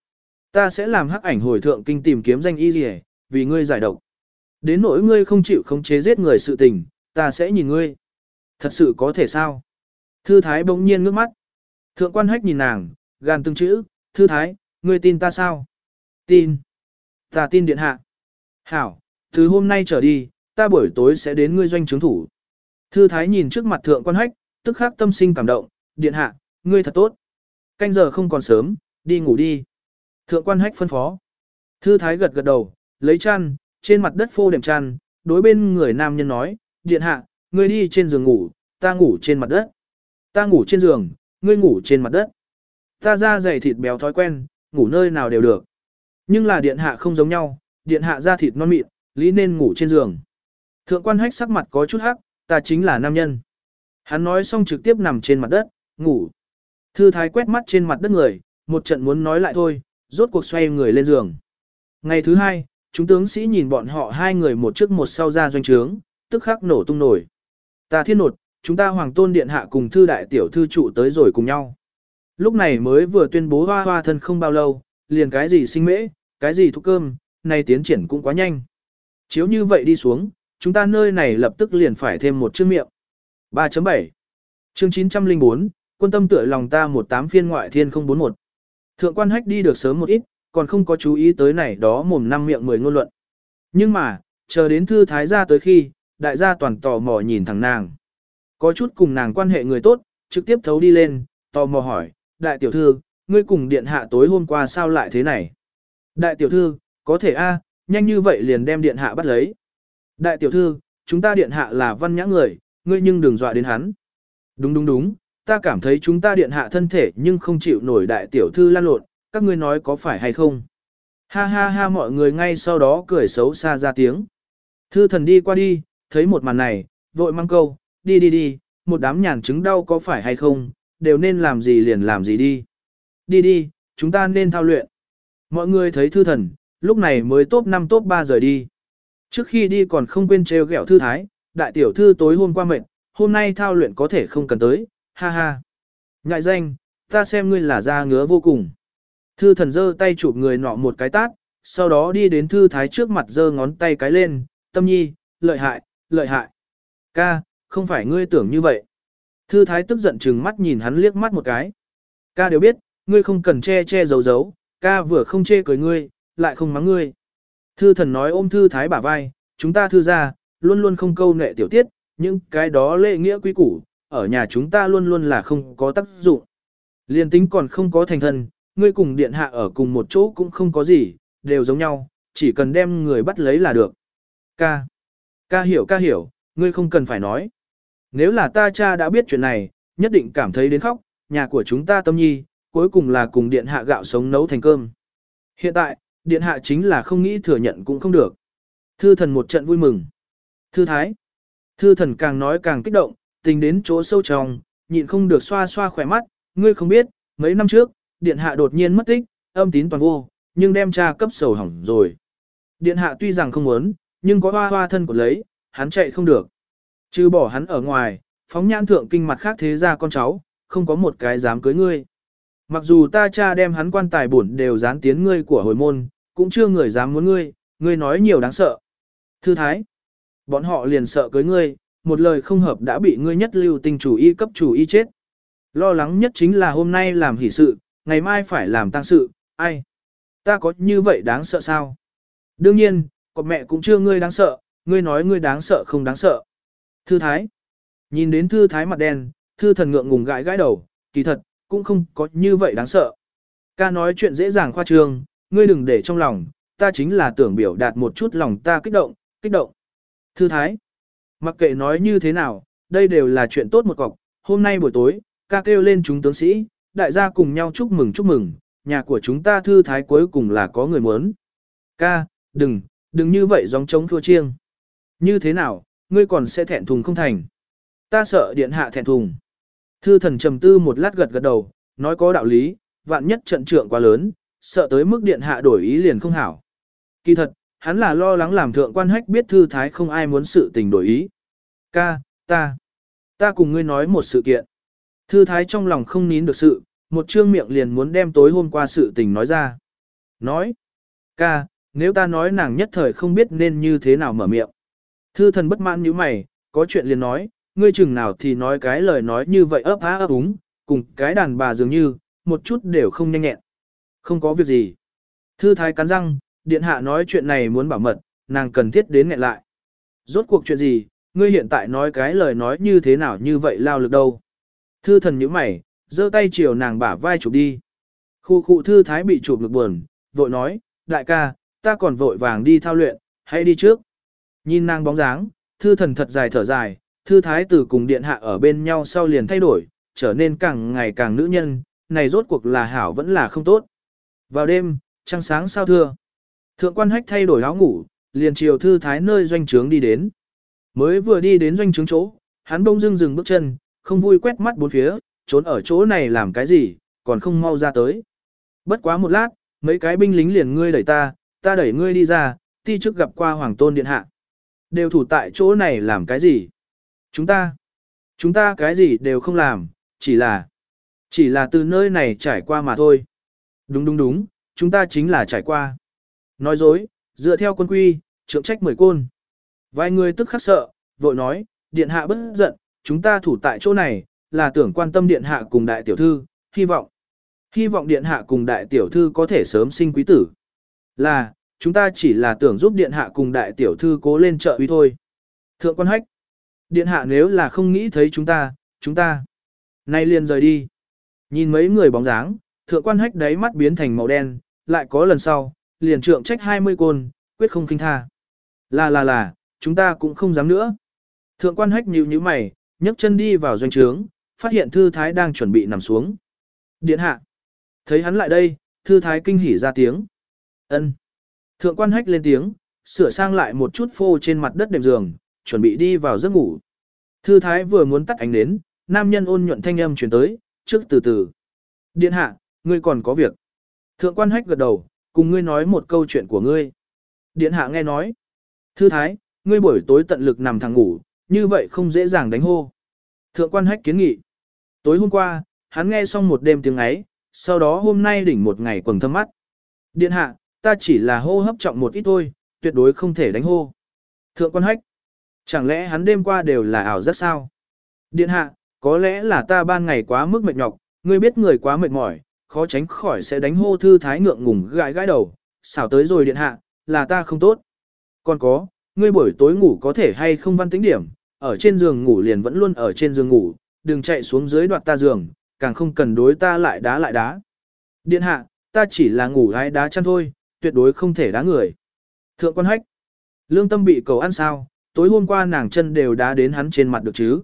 Ta sẽ làm hắc ảnh hồi thượng kinh tìm kiếm danh y gì vì ngươi giải độc. Đến nỗi ngươi không chịu khống chế giết người sự tình, ta sẽ nhìn ngươi. Thật sự có thể sao? Thư thái bỗng nhiên ngước mắt. Thượng quan hách nhìn nàng, gan từng chữ, thư thái, ngươi tin ta sao? Tin. Ta tin điện hạ. Hảo, từ hôm nay trở đi, ta buổi tối sẽ đến ngươi doanh chứng thủ. Thư thái nhìn trước mặt thượng quan hách, tức khắc tâm sinh cảm động, điện hạ, ngươi thật tốt. Canh giờ không còn sớm, đi ngủ đi. Thượng quan hách phân phó. Thư thái gật gật đầu, lấy chăn, trên mặt đất phô đệm chăn, đối bên người nam nhân nói, điện hạ, ngươi đi trên giường ngủ, ta ngủ trên mặt đất. Ta ngủ trên giường, ngươi ngủ trên mặt đất. Ta ra dày thịt béo thói quen, ngủ nơi nào đều được. Nhưng là điện hạ không giống nhau, điện hạ ra thịt non mịn, lý nên ngủ trên giường. Thượng quan hách sắc mặt có chút hắc, ta chính là nam nhân. Hắn nói xong trực tiếp nằm trên mặt đất, ngủ. Thư thái quét mắt trên mặt đất người, một trận muốn nói lại thôi, rốt cuộc xoay người lên giường. Ngày thứ hai, chúng tướng sĩ nhìn bọn họ hai người một trước một sau ra doanh trướng, tức khắc nổ tung nổi. Ta thiên nột, chúng ta hoàng tôn điện hạ cùng thư đại tiểu thư trụ tới rồi cùng nhau. Lúc này mới vừa tuyên bố hoa hoa thân không bao lâu, liền cái gì sinh mễ, cái gì thuốc cơm, nay tiến triển cũng quá nhanh. Chiếu như vậy đi xuống, chúng ta nơi này lập tức liền phải thêm một chương miệng. 3.7 Chương 904, quân tâm tựa lòng ta một tám phiên ngoại thiên 041. Thượng quan hách đi được sớm một ít, còn không có chú ý tới này đó mồm năm miệng mười ngôn luận. Nhưng mà, chờ đến thư thái gia tới khi, đại gia toàn tò mò nhìn thằng nàng. Có chút cùng nàng quan hệ người tốt, trực tiếp thấu đi lên, tò mò hỏi, đại tiểu thư, ngươi cùng điện hạ tối hôm qua sao lại thế này? Đại tiểu thư, có thể a, nhanh như vậy liền đem điện hạ bắt lấy. Đại tiểu thư, chúng ta điện hạ là văn nhã người, ngươi nhưng đừng dọa đến hắn. Đúng đúng đúng, ta cảm thấy chúng ta điện hạ thân thể nhưng không chịu nổi đại tiểu thư lan lộn, các ngươi nói có phải hay không? Ha ha ha mọi người ngay sau đó cười xấu xa ra tiếng. Thư thần đi qua đi, thấy một màn này, vội mang câu, đi đi đi, một đám nhàn chứng đau có phải hay không, đều nên làm gì liền làm gì đi. Đi đi, chúng ta nên thao luyện. Mọi người thấy thư thần, lúc này mới top 5 top 3 rời đi. Trước khi đi còn không quên trêu ghẹo thư thái, đại tiểu thư tối hôm qua mệt, hôm nay thao luyện có thể không cần tới, ha ha. Ngại danh, ta xem ngươi là da ngứa vô cùng. Thư thần giơ tay chụp người nọ một cái tát, sau đó đi đến thư thái trước mặt giơ ngón tay cái lên, tâm nhi, lợi hại, lợi hại. Ca, không phải ngươi tưởng như vậy. Thư thái tức giận chừng mắt nhìn hắn liếc mắt một cái. Ca đều biết, ngươi không cần che che giấu giấu, ca vừa không chê cười ngươi, lại không mắng ngươi. Thư thần nói ôm thư thái bả vai, chúng ta thư ra, luôn luôn không câu nệ tiểu tiết, nhưng cái đó lệ nghĩa quý củ, ở nhà chúng ta luôn luôn là không có tác dụng. Liên tính còn không có thành thân, ngươi cùng điện hạ ở cùng một chỗ cũng không có gì, đều giống nhau, chỉ cần đem người bắt lấy là được. Ca. Ca hiểu ca hiểu, ngươi không cần phải nói. Nếu là ta cha đã biết chuyện này, nhất định cảm thấy đến khóc, nhà của chúng ta tâm nhi, cuối cùng là cùng điện hạ gạo sống nấu thành cơm. Hiện tại, điện hạ chính là không nghĩ thừa nhận cũng không được. Thư thần một trận vui mừng. Thư thái. Thư thần càng nói càng kích động, tình đến chỗ sâu trong, nhịn không được xoa xoa khỏe mắt, ngươi không biết, mấy năm trước, điện hạ đột nhiên mất tích, âm tín toàn vô, nhưng đem cha cấp sầu hỏng rồi. Điện hạ tuy rằng không muốn, nhưng có hoa hoa thân của lấy, hắn chạy không được. Trừ bỏ hắn ở ngoài, phóng nhãn thượng kinh mặt khác thế ra con cháu, không có một cái dám cưới ngươi. Mặc dù ta cha đem hắn quan tài bổn đều dán tiến ngươi của hồi môn, cũng chưa người dám muốn ngươi, ngươi nói nhiều đáng sợ. Thư thái, bọn họ liền sợ cưới ngươi, một lời không hợp đã bị ngươi nhất lưu tinh chủ y cấp chủ y chết. Lo lắng nhất chính là hôm nay làm hỷ sự, ngày mai phải làm tang sự, ai? Ta có như vậy đáng sợ sao? Đương nhiên, còn mẹ cũng chưa ngươi đáng sợ, ngươi nói ngươi đáng sợ không đáng sợ. Thư thái. Nhìn đến thư thái mặt đen, thư thần ngượng ngùng gãi gãi đầu, kỳ thật, cũng không có như vậy đáng sợ. Ca nói chuyện dễ dàng khoa trương, ngươi đừng để trong lòng, ta chính là tưởng biểu đạt một chút lòng ta kích động, kích động. Thư thái. Mặc kệ nói như thế nào, đây đều là chuyện tốt một cọc, hôm nay buổi tối, ca kêu lên chúng tướng sĩ, đại gia cùng nhau chúc mừng chúc mừng, nhà của chúng ta thư thái cuối cùng là có người muốn. Ca, đừng, đừng như vậy gióng trống thua chiêng. Như thế nào, ngươi còn sẽ thẹn thùng không thành. Ta sợ điện hạ thẹn thùng. Thư thần trầm tư một lát gật gật đầu, nói có đạo lý, vạn nhất trận trượng quá lớn, sợ tới mức điện hạ đổi ý liền không hảo. Kỳ thật, hắn là lo lắng làm thượng quan hách biết thư thái không ai muốn sự tình đổi ý. Ca, ta, ta cùng ngươi nói một sự kiện. Thư thái trong lòng không nín được sự, một trương miệng liền muốn đem tối hôm qua sự tình nói ra. Nói, ca, nếu ta nói nàng nhất thời không biết nên như thế nào mở miệng. Thư thần bất mãn như mày, có chuyện liền nói, ngươi chừng nào thì nói cái lời nói như vậy ấp á ấp úng, cùng cái đàn bà dường như, một chút đều không nhanh nhẹn. Không có việc gì. Thư thái cắn răng, điện hạ nói chuyện này muốn bảo mật, nàng cần thiết đến nghẹn lại. Rốt cuộc chuyện gì, ngươi hiện tại nói cái lời nói như thế nào như vậy lao lực đâu. Thư thần nhíu mày, giơ tay chiều nàng bả vai chụp đi. Khu khu thư thái bị chụp lực buồn, vội nói, đại ca, ta còn vội vàng đi thao luyện, hãy đi trước. Nhìn nàng bóng dáng, thư thần thật dài thở dài, thư thái tử cùng điện hạ ở bên nhau sau liền thay đổi, trở nên càng ngày càng nữ nhân, này rốt cuộc là hảo vẫn là không tốt. Vào đêm, trăng sáng sao thưa. Thượng quan hách thay đổi áo ngủ, liền chiều thư thái nơi doanh trướng đi đến. Mới vừa đi đến doanh trướng chỗ, hắn bông dưng dừng bước chân, không vui quét mắt bốn phía, trốn ở chỗ này làm cái gì, còn không mau ra tới. Bất quá một lát, mấy cái binh lính liền ngươi đẩy ta, ta đẩy ngươi đi ra, ti trước gặp qua hoàng tôn điện hạ. Đều thủ tại chỗ này làm cái gì? Chúng ta, chúng ta cái gì đều không làm, chỉ là, chỉ là từ nơi này trải qua mà thôi. Đúng đúng đúng, chúng ta chính là trải qua. Nói dối, dựa theo quân quy, trượng trách mười côn. Vài người tức khắc sợ, vội nói, điện hạ bất giận, chúng ta thủ tại chỗ này, là tưởng quan tâm điện hạ cùng đại tiểu thư, hy vọng. Hy vọng điện hạ cùng đại tiểu thư có thể sớm sinh quý tử. Là, chúng ta chỉ là tưởng giúp điện hạ cùng đại tiểu thư cố lên trợ uy thôi. Thượng quan hách, điện hạ nếu là không nghĩ thấy chúng ta, chúng ta. Nay liền rời đi. Nhìn mấy người bóng dáng, thượng quan hách đáy mắt biến thành màu đen, lại có lần sau, liền trượng trách 20 côn, quyết không kinh tha. Là là là, chúng ta cũng không dám nữa. Thượng quan hách nhíu nhíu mày, nhấc chân đi vào doanh trướng, phát hiện thư thái đang chuẩn bị nằm xuống. Điện hạ. Thấy hắn lại đây, thư thái kinh hỉ ra tiếng. ân Thượng quan hách lên tiếng, sửa sang lại một chút phô trên mặt đất đệm giường, chuẩn bị đi vào giấc ngủ. Thư thái vừa muốn tắt ánh nến, nam nhân ôn nhuận thanh âm truyền tới, trước từ từ. Điện hạ, ngươi còn có việc. Thượng quan hách gật đầu, cùng ngươi nói một câu chuyện của ngươi. Điện hạ nghe nói. Thư thái, ngươi buổi tối tận lực nằm thẳng ngủ, như vậy không dễ dàng đánh hô. Thượng quan hách kiến nghị. Tối hôm qua, hắn nghe xong một đêm tiếng ấy, sau đó hôm nay đỉnh một ngày quầng thâm mắt. Điện hạ, ta chỉ là hô hấp trọng một ít thôi, tuyệt đối không thể đánh hô. Thượng quan hách. Chẳng lẽ hắn đêm qua đều là ảo giác sao? Điện hạ, có lẽ là ta ban ngày quá mức mệt nhọc, ngươi biết người quá mệt mỏi, khó tránh khỏi sẽ đánh hô thư thái ngượng ngùng gãi gãi đầu, xảo tới rồi điện hạ, là ta không tốt. Còn có, ngươi buổi tối ngủ có thể hay không văn tính điểm, ở trên giường ngủ liền vẫn luôn ở trên giường ngủ, đừng chạy xuống dưới đoạt ta giường, càng không cần đối ta lại đá lại đá. Điện hạ, ta chỉ là ngủ gái đá chăn thôi, tuyệt đối không thể đá người. Thượng quan hách, lương tâm bị cầu ăn sao, tối hôm qua nàng chân đều đá đến hắn trên mặt được chứ.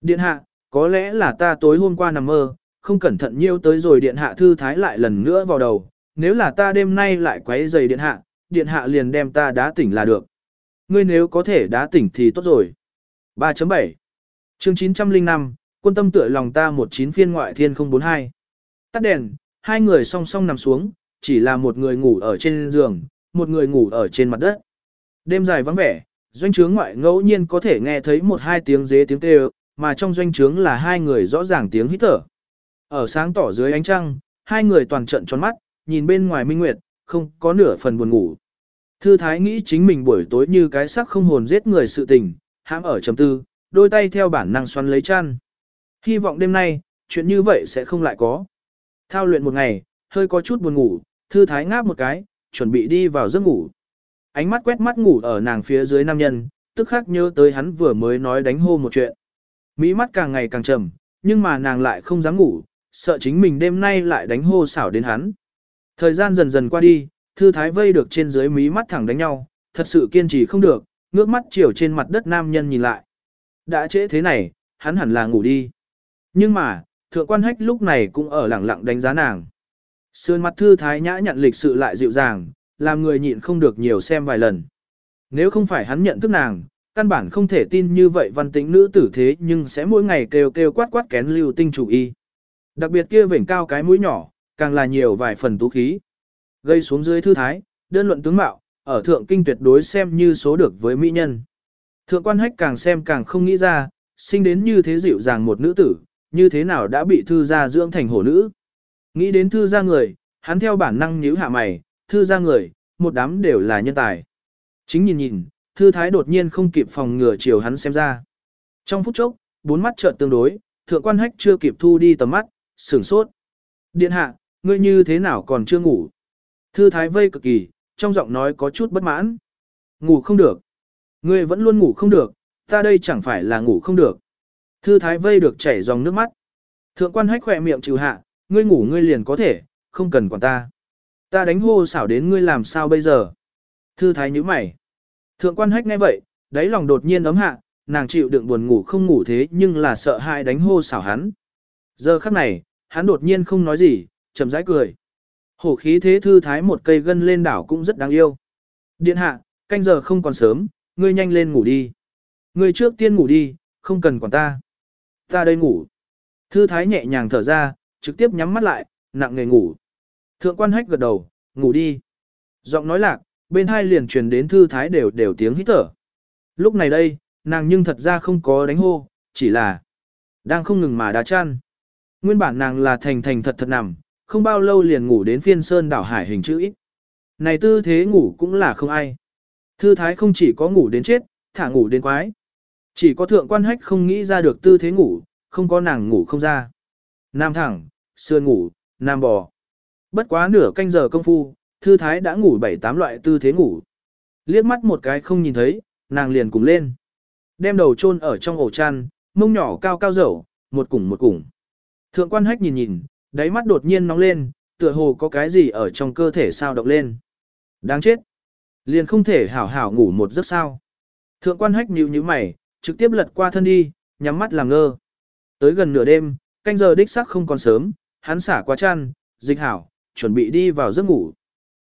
Điện hạ, có lẽ là ta tối hôm qua nằm mơ, không cẩn thận nhiêu tới rồi điện hạ thư thái lại lần nữa vào đầu, nếu là ta đêm nay lại quấy giày điện hạ, điện hạ liền đem ta đá tỉnh là được. Ngươi nếu có thể đá tỉnh thì tốt rồi. 3.7 chương 905, quân tâm tựa lòng ta một chín phiên ngoại thiên 042. Tắt đèn, hai người song song nằm xuống, chỉ là một người ngủ ở trên giường, một người ngủ ở trên mặt đất. Đêm dài vắng vẻ, doanh trướng ngoại ngẫu nhiên có thể nghe thấy một hai tiếng dế tiếng kêu, mà trong doanh trướng là hai người rõ ràng tiếng hít thở. Ở sáng tỏ dưới ánh trăng, hai người toàn trận tròn mắt, nhìn bên ngoài minh nguyệt, không có nửa phần buồn ngủ. Thư thái nghĩ chính mình buổi tối như cái sắc không hồn giết người sự tình, hãm ở trầm tư, đôi tay theo bản năng xoắn lấy chăn. Hy vọng đêm nay, chuyện như vậy sẽ không lại có. Thao luyện một ngày, hơi có chút buồn ngủ, thư thái ngáp một cái, chuẩn bị đi vào giấc ngủ. Ánh mắt quét mắt ngủ ở nàng phía dưới nam nhân, tức khắc nhớ tới hắn vừa mới nói đánh hô một chuyện. Mỹ mắt càng ngày càng trầm, nhưng mà nàng lại không dám ngủ, sợ chính mình đêm nay lại đánh hô xảo đến hắn. Thời gian dần dần qua đi, thư thái vây được trên dưới mí mắt thẳng đánh nhau, thật sự kiên trì không được, ngước mắt chiều trên mặt đất nam nhân nhìn lại. Đã trễ thế này, hắn hẳn là ngủ đi. Nhưng mà, thượng quan hách lúc này cũng ở lẳng lặng đánh giá nàng. Sườn mặt thư thái nhã nhận lịch sự lại dịu dàng, làm người nhịn không được nhiều xem vài lần. Nếu không phải hắn nhận thức nàng, căn bản không thể tin như vậy văn tĩnh nữ tử thế nhưng sẽ mỗi ngày kêu kêu quát quát kén lưu tinh chủ y. Đặc biệt kia vểnh cao cái mũi nhỏ, càng là nhiều vài phần tú khí. Gây xuống dưới thư thái, đơn luận tướng mạo, ở thượng kinh tuyệt đối xem như số được với mỹ nhân. Thượng quan hách càng xem càng không nghĩ ra, sinh đến như thế dịu dàng một nữ tử, như thế nào đã bị thư gia dưỡng thành hổ nữ. Nghĩ đến thư gia người, hắn theo bản năng nhíu hạ mày, thư gia người, một đám đều là nhân tài. Chính nhìn nhìn, thư thái đột nhiên không kịp phòng ngừa chiều hắn xem ra. Trong phút chốc, bốn mắt trợn tương đối, thượng quan hách chưa kịp thu đi tầm mắt, sửng sốt. Điện hạ, ngươi như thế nào còn chưa ngủ? Thư thái vây cực kỳ, trong giọng nói có chút bất mãn. Ngủ không được. Ngươi vẫn luôn ngủ không được, Ta đây chẳng phải là ngủ không được. Thư thái vây được chảy dòng nước mắt. Thượng quan hách khỏe miệng trừ hạ, ngươi ngủ ngươi liền có thể, không cần quản ta. Ta đánh hô xảo đến ngươi làm sao bây giờ. Thư thái nhíu mày. Thượng quan hách nghe vậy, đáy lòng đột nhiên ấm hạ, nàng chịu đựng buồn ngủ không ngủ thế nhưng là sợ hãi đánh hô xảo hắn. Giờ khắc này, hắn đột nhiên không nói gì, chậm rãi cười. Hổ khí thế thư thái một cây gân lên đảo cũng rất đáng yêu. Điện hạ, canh giờ không còn sớm, ngươi nhanh lên ngủ đi. Ngươi trước tiên ngủ đi, không cần quản ta. Ta đây ngủ. Thư thái nhẹ nhàng thở ra, trực tiếp nhắm mắt lại, nặng nề ngủ. Thượng quan hách gật đầu, ngủ đi. Giọng nói lạc, bên hai liền truyền đến thư thái đều đều tiếng hít thở. Lúc này đây, nàng nhưng thật ra không có đánh hô, chỉ là đang không ngừng mà đá chăn. Nguyên bản nàng là thành thành thật thật nằm, không bao lâu liền ngủ đến phiên sơn đảo hải hình chữ ít. Này tư thế ngủ cũng là không ai. Thư thái không chỉ có ngủ đến chết, thả ngủ đến quái. Chỉ có thượng quan hách không nghĩ ra được tư thế ngủ, không có nàng ngủ không ra. Nam thẳng, sườn ngủ, nam bò. Bất quá nửa canh giờ công phu, thư thái đã ngủ bảy tám loại tư thế ngủ. Liếc mắt một cái không nhìn thấy, nàng liền cùng lên. Đem đầu chôn ở trong ổ chăn, mông nhỏ cao cao dầu, một củng một củng. Thượng quan hách nhìn nhìn, đáy mắt đột nhiên nóng lên, tựa hồ có cái gì ở trong cơ thể sao động lên. Đáng chết. Liền không thể hảo hảo ngủ một giấc sao. Thượng quan hách nhíu nhíu mày, trực tiếp lật qua thân đi, nhắm mắt làm ngơ. Tới gần nửa đêm, canh giờ đích sắc không còn sớm, hắn xả quá chăn, dịch hảo, chuẩn bị đi vào giấc ngủ.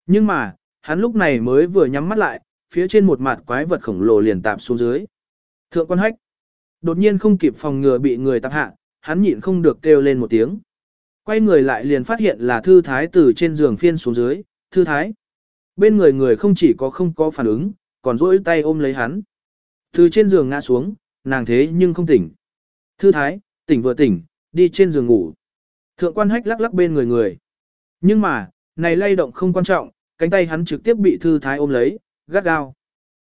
Nhưng mà, hắn lúc này mới vừa nhắm mắt lại, phía trên một mặt quái vật khổng lồ liền tạp xuống dưới. Thượng quan hách, đột nhiên không kịp phòng ngừa bị người tạp hạ, hắn nhịn không được kêu lên một tiếng. Quay người lại liền phát hiện là thư thái từ trên giường phiên xuống dưới, thư thái. Bên người người không chỉ có không có phản ứng, còn rỗi tay ôm lấy hắn. Từ trên giường ngã xuống, nàng thế nhưng không tỉnh. Thư thái, tỉnh vừa tỉnh, đi trên giường ngủ. Thượng quan hách lắc lắc bên người người. Nhưng mà, này lay động không quan trọng, cánh tay hắn trực tiếp bị thư thái ôm lấy, gắt gao.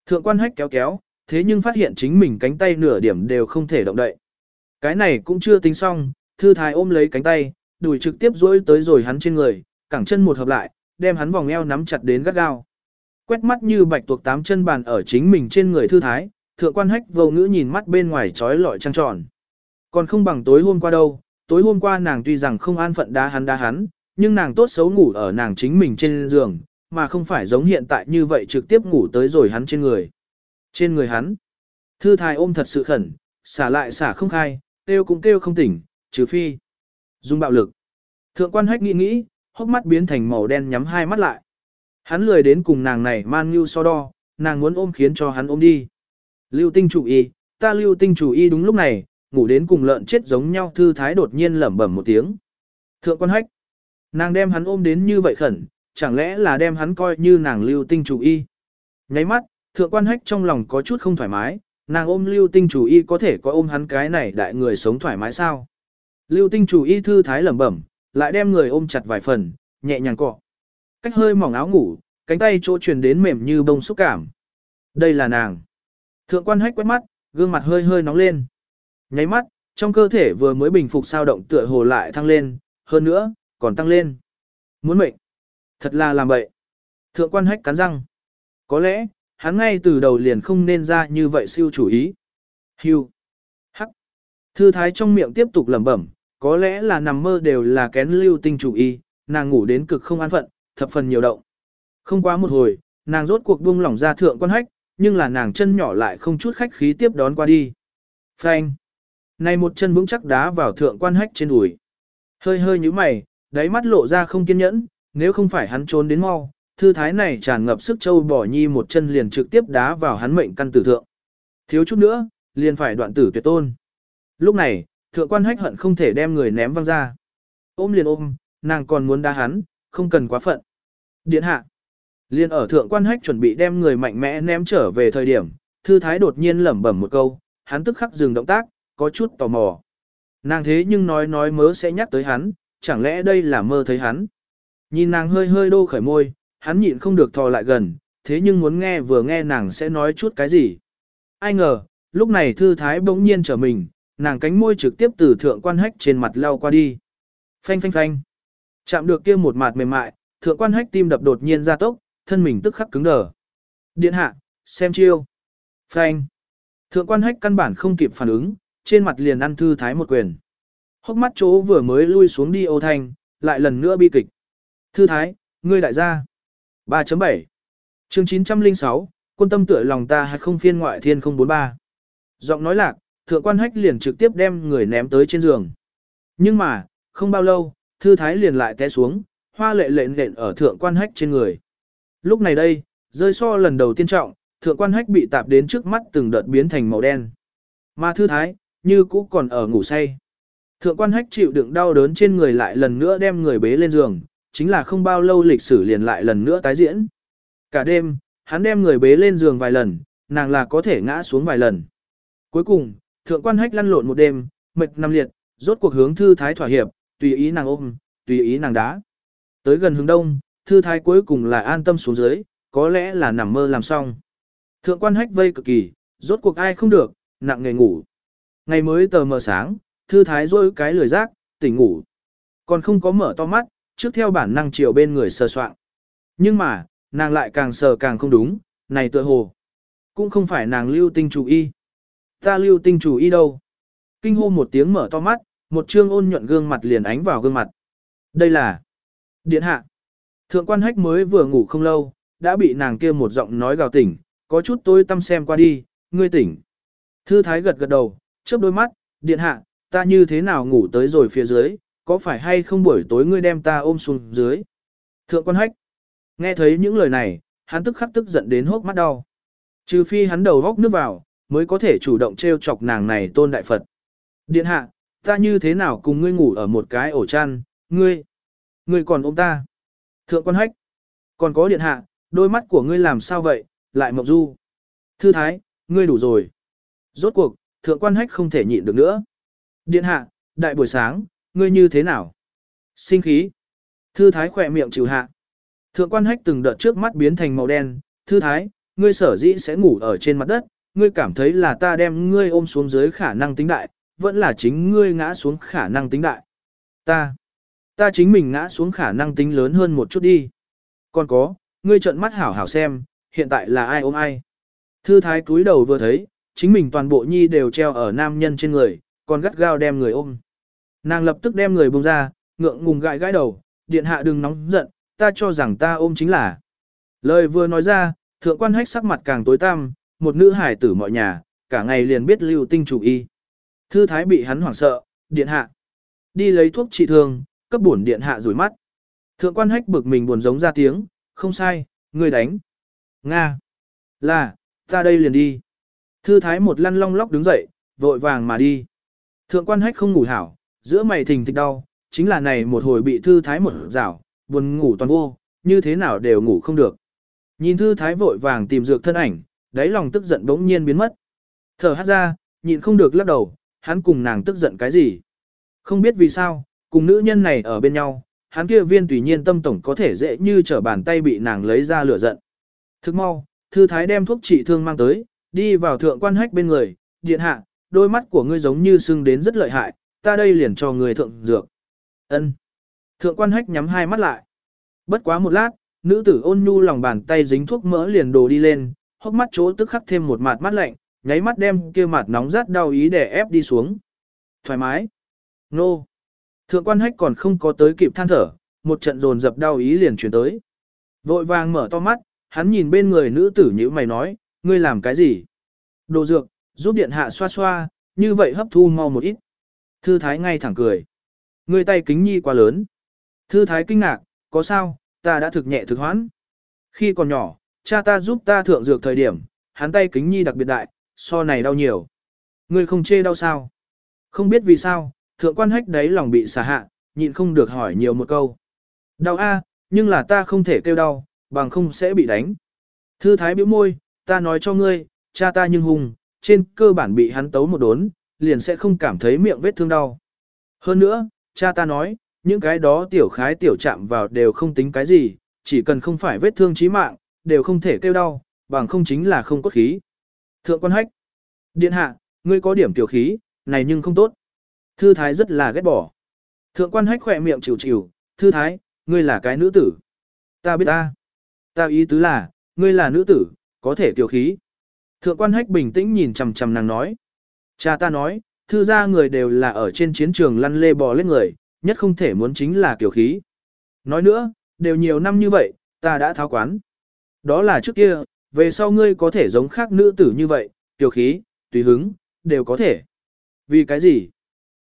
Thượng quan hách kéo kéo, thế nhưng phát hiện chính mình cánh tay nửa điểm đều không thể động đậy. Cái này cũng chưa tính xong, thư thái ôm lấy cánh tay, đùi trực tiếp duỗi tới rồi hắn trên người, cẳng chân một hợp lại, đem hắn vòng eo nắm chặt đến gắt gao. Quét mắt như bạch tuộc tám chân bàn ở chính mình trên người thư thái, thượng quan hách vô ngữ nhìn mắt bên ngoài trói lọi trăng tròn. Còn không bằng tối hôm qua đâu, tối hôm qua nàng tuy rằng không an phận đá hắn đá hắn, nhưng nàng tốt xấu ngủ ở nàng chính mình trên giường, mà không phải giống hiện tại như vậy trực tiếp ngủ tới rồi hắn trên người. Trên người hắn, thư thái ôm thật sự khẩn, xả lại xả không khai, kêu cũng kêu không tỉnh, trừ phi. Dùng bạo lực. Thượng quan hách nghĩ nghĩ, hốc mắt biến thành màu đen nhắm hai mắt lại. Hắn lười đến cùng nàng này man như so đo, nàng muốn ôm khiến cho hắn ôm đi. Lưu tinh chủ y, ta lưu tinh chủ y đúng lúc này, ngủ đến cùng lợn chết giống nhau thư thái đột nhiên lẩm bẩm một tiếng. Thượng quan hách. Nàng đem hắn ôm đến như vậy khẩn, chẳng lẽ là đem hắn coi như nàng lưu tinh chủ y. Nháy mắt, thượng quan hách trong lòng có chút không thoải mái, nàng ôm lưu tinh chủ y có thể có ôm hắn cái này đại người sống thoải mái sao. Lưu tinh chủ y thư thái lẩm bẩm, lại đem người ôm chặt vài phần, nhẹ nhàng cọ. Cách hơi mỏng áo ngủ, cánh tay chỗ truyền đến mềm như bông xúc cảm. Đây là nàng. Thượng quan hách quét mắt, gương mặt hơi hơi nóng lên. Nháy mắt, trong cơ thể vừa mới bình phục sao động tựa hồ lại thăng lên, hơn nữa, còn tăng lên. Muốn mệnh. Thật là làm bậy. Thượng quan hách cắn răng. Có lẽ, hắn ngay từ đầu liền không nên ra như vậy siêu chủ ý. Hưu. Hắc. Thư thái trong miệng tiếp tục lẩm bẩm, có lẽ là nằm mơ đều là kén lưu tinh chủ y, nàng ngủ đến cực không an phận, thập phần nhiều động. Không quá một hồi, nàng rốt cuộc buông lỏng ra thượng quan hách, nhưng là nàng chân nhỏ lại không chút khách khí tiếp đón qua đi. Phanh. Này một chân vững chắc đá vào thượng quan hách trên đùi. Hơi hơi như mày, đáy mắt lộ ra không kiên nhẫn, nếu không phải hắn trốn đến mau, thư thái này tràn ngập sức châu bỏ nhi một chân liền trực tiếp đá vào hắn mệnh căn tử thượng. Thiếu chút nữa, liền phải đoạn tử tuyệt tôn. Lúc này, thượng quan hách hận không thể đem người ném văng ra. Ôm liền ôm, nàng còn muốn đá hắn, không cần quá phận. Điện hạ. Liên ở thượng quan hách chuẩn bị đem người mạnh mẽ ném trở về thời điểm, thư thái đột nhiên lẩm bẩm một câu, hắn tức khắc dừng động tác, có chút tò mò. Nàng thế nhưng nói nói mớ sẽ nhắc tới hắn, chẳng lẽ đây là mơ thấy hắn. Nhìn nàng hơi hơi đô khởi môi, hắn nhịn không được thò lại gần, thế nhưng muốn nghe vừa nghe nàng sẽ nói chút cái gì. Ai ngờ, lúc này thư thái bỗng nhiên trở mình, nàng cánh môi trực tiếp từ thượng quan hách trên mặt lao qua đi. Phanh phanh phanh. Chạm được kia một mặt mềm mại, thượng quan hách tim đập đột nhiên ra tốc, thân mình tức khắc cứng đờ. Điện hạ, xem chiêu. Phanh. Thượng quan hách căn bản không kịp phản ứng, trên mặt liền ăn thư thái một quyền. Hốc mắt chỗ vừa mới lui xuống đi ô thanh, lại lần nữa bi kịch. Thư thái, ngươi đại gia. 3.7 chương 906, quân tâm tựa lòng ta hay không phiên ngoại thiên 043. Giọng nói lạc, thượng quan hách liền trực tiếp đem người ném tới trên giường. Nhưng mà, không bao lâu, thư thái liền lại té xuống, hoa lệ lệ nện ở thượng quan hách trên người. Lúc này đây, rơi so lần đầu tiên trọng, thượng quan hách bị tạp đến trước mắt từng đợt biến thành màu đen. Mà thư thái, như cũ còn ở ngủ say. Thượng quan hách chịu đựng đau đớn trên người lại lần nữa đem người bế lên giường, chính là không bao lâu lịch sử liền lại lần nữa tái diễn. Cả đêm, hắn đem người bế lên giường vài lần, nàng là có thể ngã xuống vài lần. Cuối cùng, thượng quan hách lăn lộn một đêm, mệt nằm liệt, rốt cuộc hướng thư thái thỏa hiệp, tùy ý nàng ôm, tùy ý nàng đá. Tới gần hướng đông, thư thái cuối cùng là an tâm xuống dưới, có lẽ là nằm mơ làm xong. Thượng quan hách vây cực kỳ, rốt cuộc ai không được, nặng nghề ngủ. Ngày mới tờ mờ sáng, thư thái rôi cái lười rác, tỉnh ngủ. Còn không có mở to mắt, trước theo bản năng chiều bên người sờ soạn. Nhưng mà, nàng lại càng sờ càng không đúng, này tựa hồ. Cũng không phải nàng lưu tinh chủ y. Ta lưu tinh chủ y đâu. Kinh hô một tiếng mở to mắt, một trương ôn nhuận gương mặt liền ánh vào gương mặt. Đây là Điện hạ. Thượng quan hách mới vừa ngủ không lâu, đã bị nàng kia một giọng nói gào tỉnh, có chút tôi tâm xem qua đi, ngươi tỉnh. Thư thái gật gật đầu, chớp đôi mắt, điện hạ, ta như thế nào ngủ tới rồi phía dưới, có phải hay không buổi tối ngươi đem ta ôm xuống dưới. Thượng quan hách. Nghe thấy những lời này, hắn tức khắc tức giận đến hốc mắt đau. Trừ phi hắn đầu góc nước vào, mới có thể chủ động treo chọc nàng này tôn đại Phật. Điện hạ, ta như thế nào cùng ngươi ngủ ở một cái ổ chăn, ngươi, ngươi còn ôm ta. Thượng quan hách, còn có điện hạ, đôi mắt của ngươi làm sao vậy, lại mộng du. Thư thái, ngươi đủ rồi. Rốt cuộc, thượng quan hách không thể nhịn được nữa. Điện hạ, đại buổi sáng, ngươi như thế nào? Sinh khí. Thư thái khỏe miệng chịu hạ. Thượng quan hách từng đợt trước mắt biến thành màu đen. Thư thái, ngươi sở dĩ sẽ ngủ ở trên mặt đất, ngươi cảm thấy là ta đem ngươi ôm xuống dưới khả năng tính đại, vẫn là chính ngươi ngã xuống khả năng tính đại. Ta, ta chính mình ngã xuống khả năng tính lớn hơn một chút đi. Còn có, ngươi trợn mắt hảo hảo xem, hiện tại là ai ôm ai. Thư thái cúi đầu vừa thấy, chính mình toàn bộ nhi đều treo ở nam nhân trên người, còn gắt gao đem người ôm. Nàng lập tức đem người buông ra, ngượng ngùng gãi gãi đầu, điện hạ đừng nóng giận, ta cho rằng ta ôm chính là. Lời vừa nói ra, thượng quan hách sắc mặt càng tối tăm, một nữ hải tử mọi nhà, cả ngày liền biết lưu tinh chủ y. Thư thái bị hắn hoảng sợ, điện hạ. Đi lấy thuốc trị thương, cấp bổn điện hạ rủi mắt. Thượng quan hách bực mình buồn giống ra tiếng, không sai, ngươi đánh. Nga. Là, ta đây liền đi. Thư thái một lăn long lóc đứng dậy, vội vàng mà đi. Thượng quan hách không ngủ hảo, giữa mày thình thịch đau, chính là này một hồi bị thư thái một rảo, buồn ngủ toàn vô, như thế nào đều ngủ không được. Nhìn thư thái vội vàng tìm dược thân ảnh, đáy lòng tức giận bỗng nhiên biến mất. Thở hát ra, nhịn không được lắc đầu, hắn cùng nàng tức giận cái gì. Không biết vì sao, cùng nữ nhân này ở bên nhau, hắn kia viên tùy nhiên tâm tổng có thể dễ như trở bàn tay bị nàng lấy ra lửa giận. Thức mau, thư thái đem thuốc trị thương mang tới, đi vào thượng quan hách bên người, điện hạ, đôi mắt của ngươi giống như sưng đến rất lợi hại, ta đây liền cho người thượng dược. Ân. Thượng quan hách nhắm hai mắt lại. Bất quá một lát, nữ tử ôn nhu lòng bàn tay dính thuốc mỡ liền đồ đi lên, hốc mắt chỗ tức khắc thêm một mạt mắt lạnh, nháy mắt đem kia mạt nóng rát đau ý để ép đi xuống. Thoải mái. Nô. Thượng quan hách còn không có tới kịp than thở, một trận dồn dập đau ý liền chuyển tới. Vội vàng mở to mắt, hắn nhìn bên người nữ tử như mày nói, ngươi làm cái gì? Đồ dược, giúp điện hạ xoa xoa, như vậy hấp thu mau một ít. Thư thái ngay thẳng cười. Ngươi tay kính nhi quá lớn. Thư thái kinh ngạc, có sao, ta đã thực nhẹ thực hoãn. Khi còn nhỏ, cha ta giúp ta thượng dược thời điểm, hắn tay kính nhi đặc biệt đại, so này đau nhiều. Ngươi không chê đau sao? Không biết vì sao, thượng quan hách đấy lòng bị xả hạ, nhịn không được hỏi nhiều một câu. Đau a, nhưng là ta không thể kêu đau, bằng không sẽ bị đánh. Thư thái bĩu môi, ta nói cho ngươi, cha ta nhưng hùng, trên cơ bản bị hắn tấu một đốn, liền sẽ không cảm thấy miệng vết thương đau. Hơn nữa, cha ta nói, những cái đó tiểu khái tiểu chạm vào đều không tính cái gì, chỉ cần không phải vết thương chí mạng, đều không thể kêu đau, bằng không chính là không cốt khí. Thượng quan hách, điện hạ, ngươi có điểm tiểu khí, này nhưng không tốt. Thư thái rất là ghét bỏ. Thượng quan hách khỏe miệng chịu chịu, thư thái, ngươi là cái nữ tử. Ta biết ta. Ta ý tứ là, ngươi là nữ tử, có thể tiểu khí. Thượng quan hách bình tĩnh nhìn chằm chằm nàng nói. Cha ta nói, thư gia người đều là ở trên chiến trường lăn lê bò lên người, nhất không thể muốn chính là kiểu khí. Nói nữa, đều nhiều năm như vậy, ta đã tháo quán. Đó là trước kia, về sau ngươi có thể giống khác nữ tử như vậy, tiểu khí, tùy hứng, đều có thể. Vì cái gì?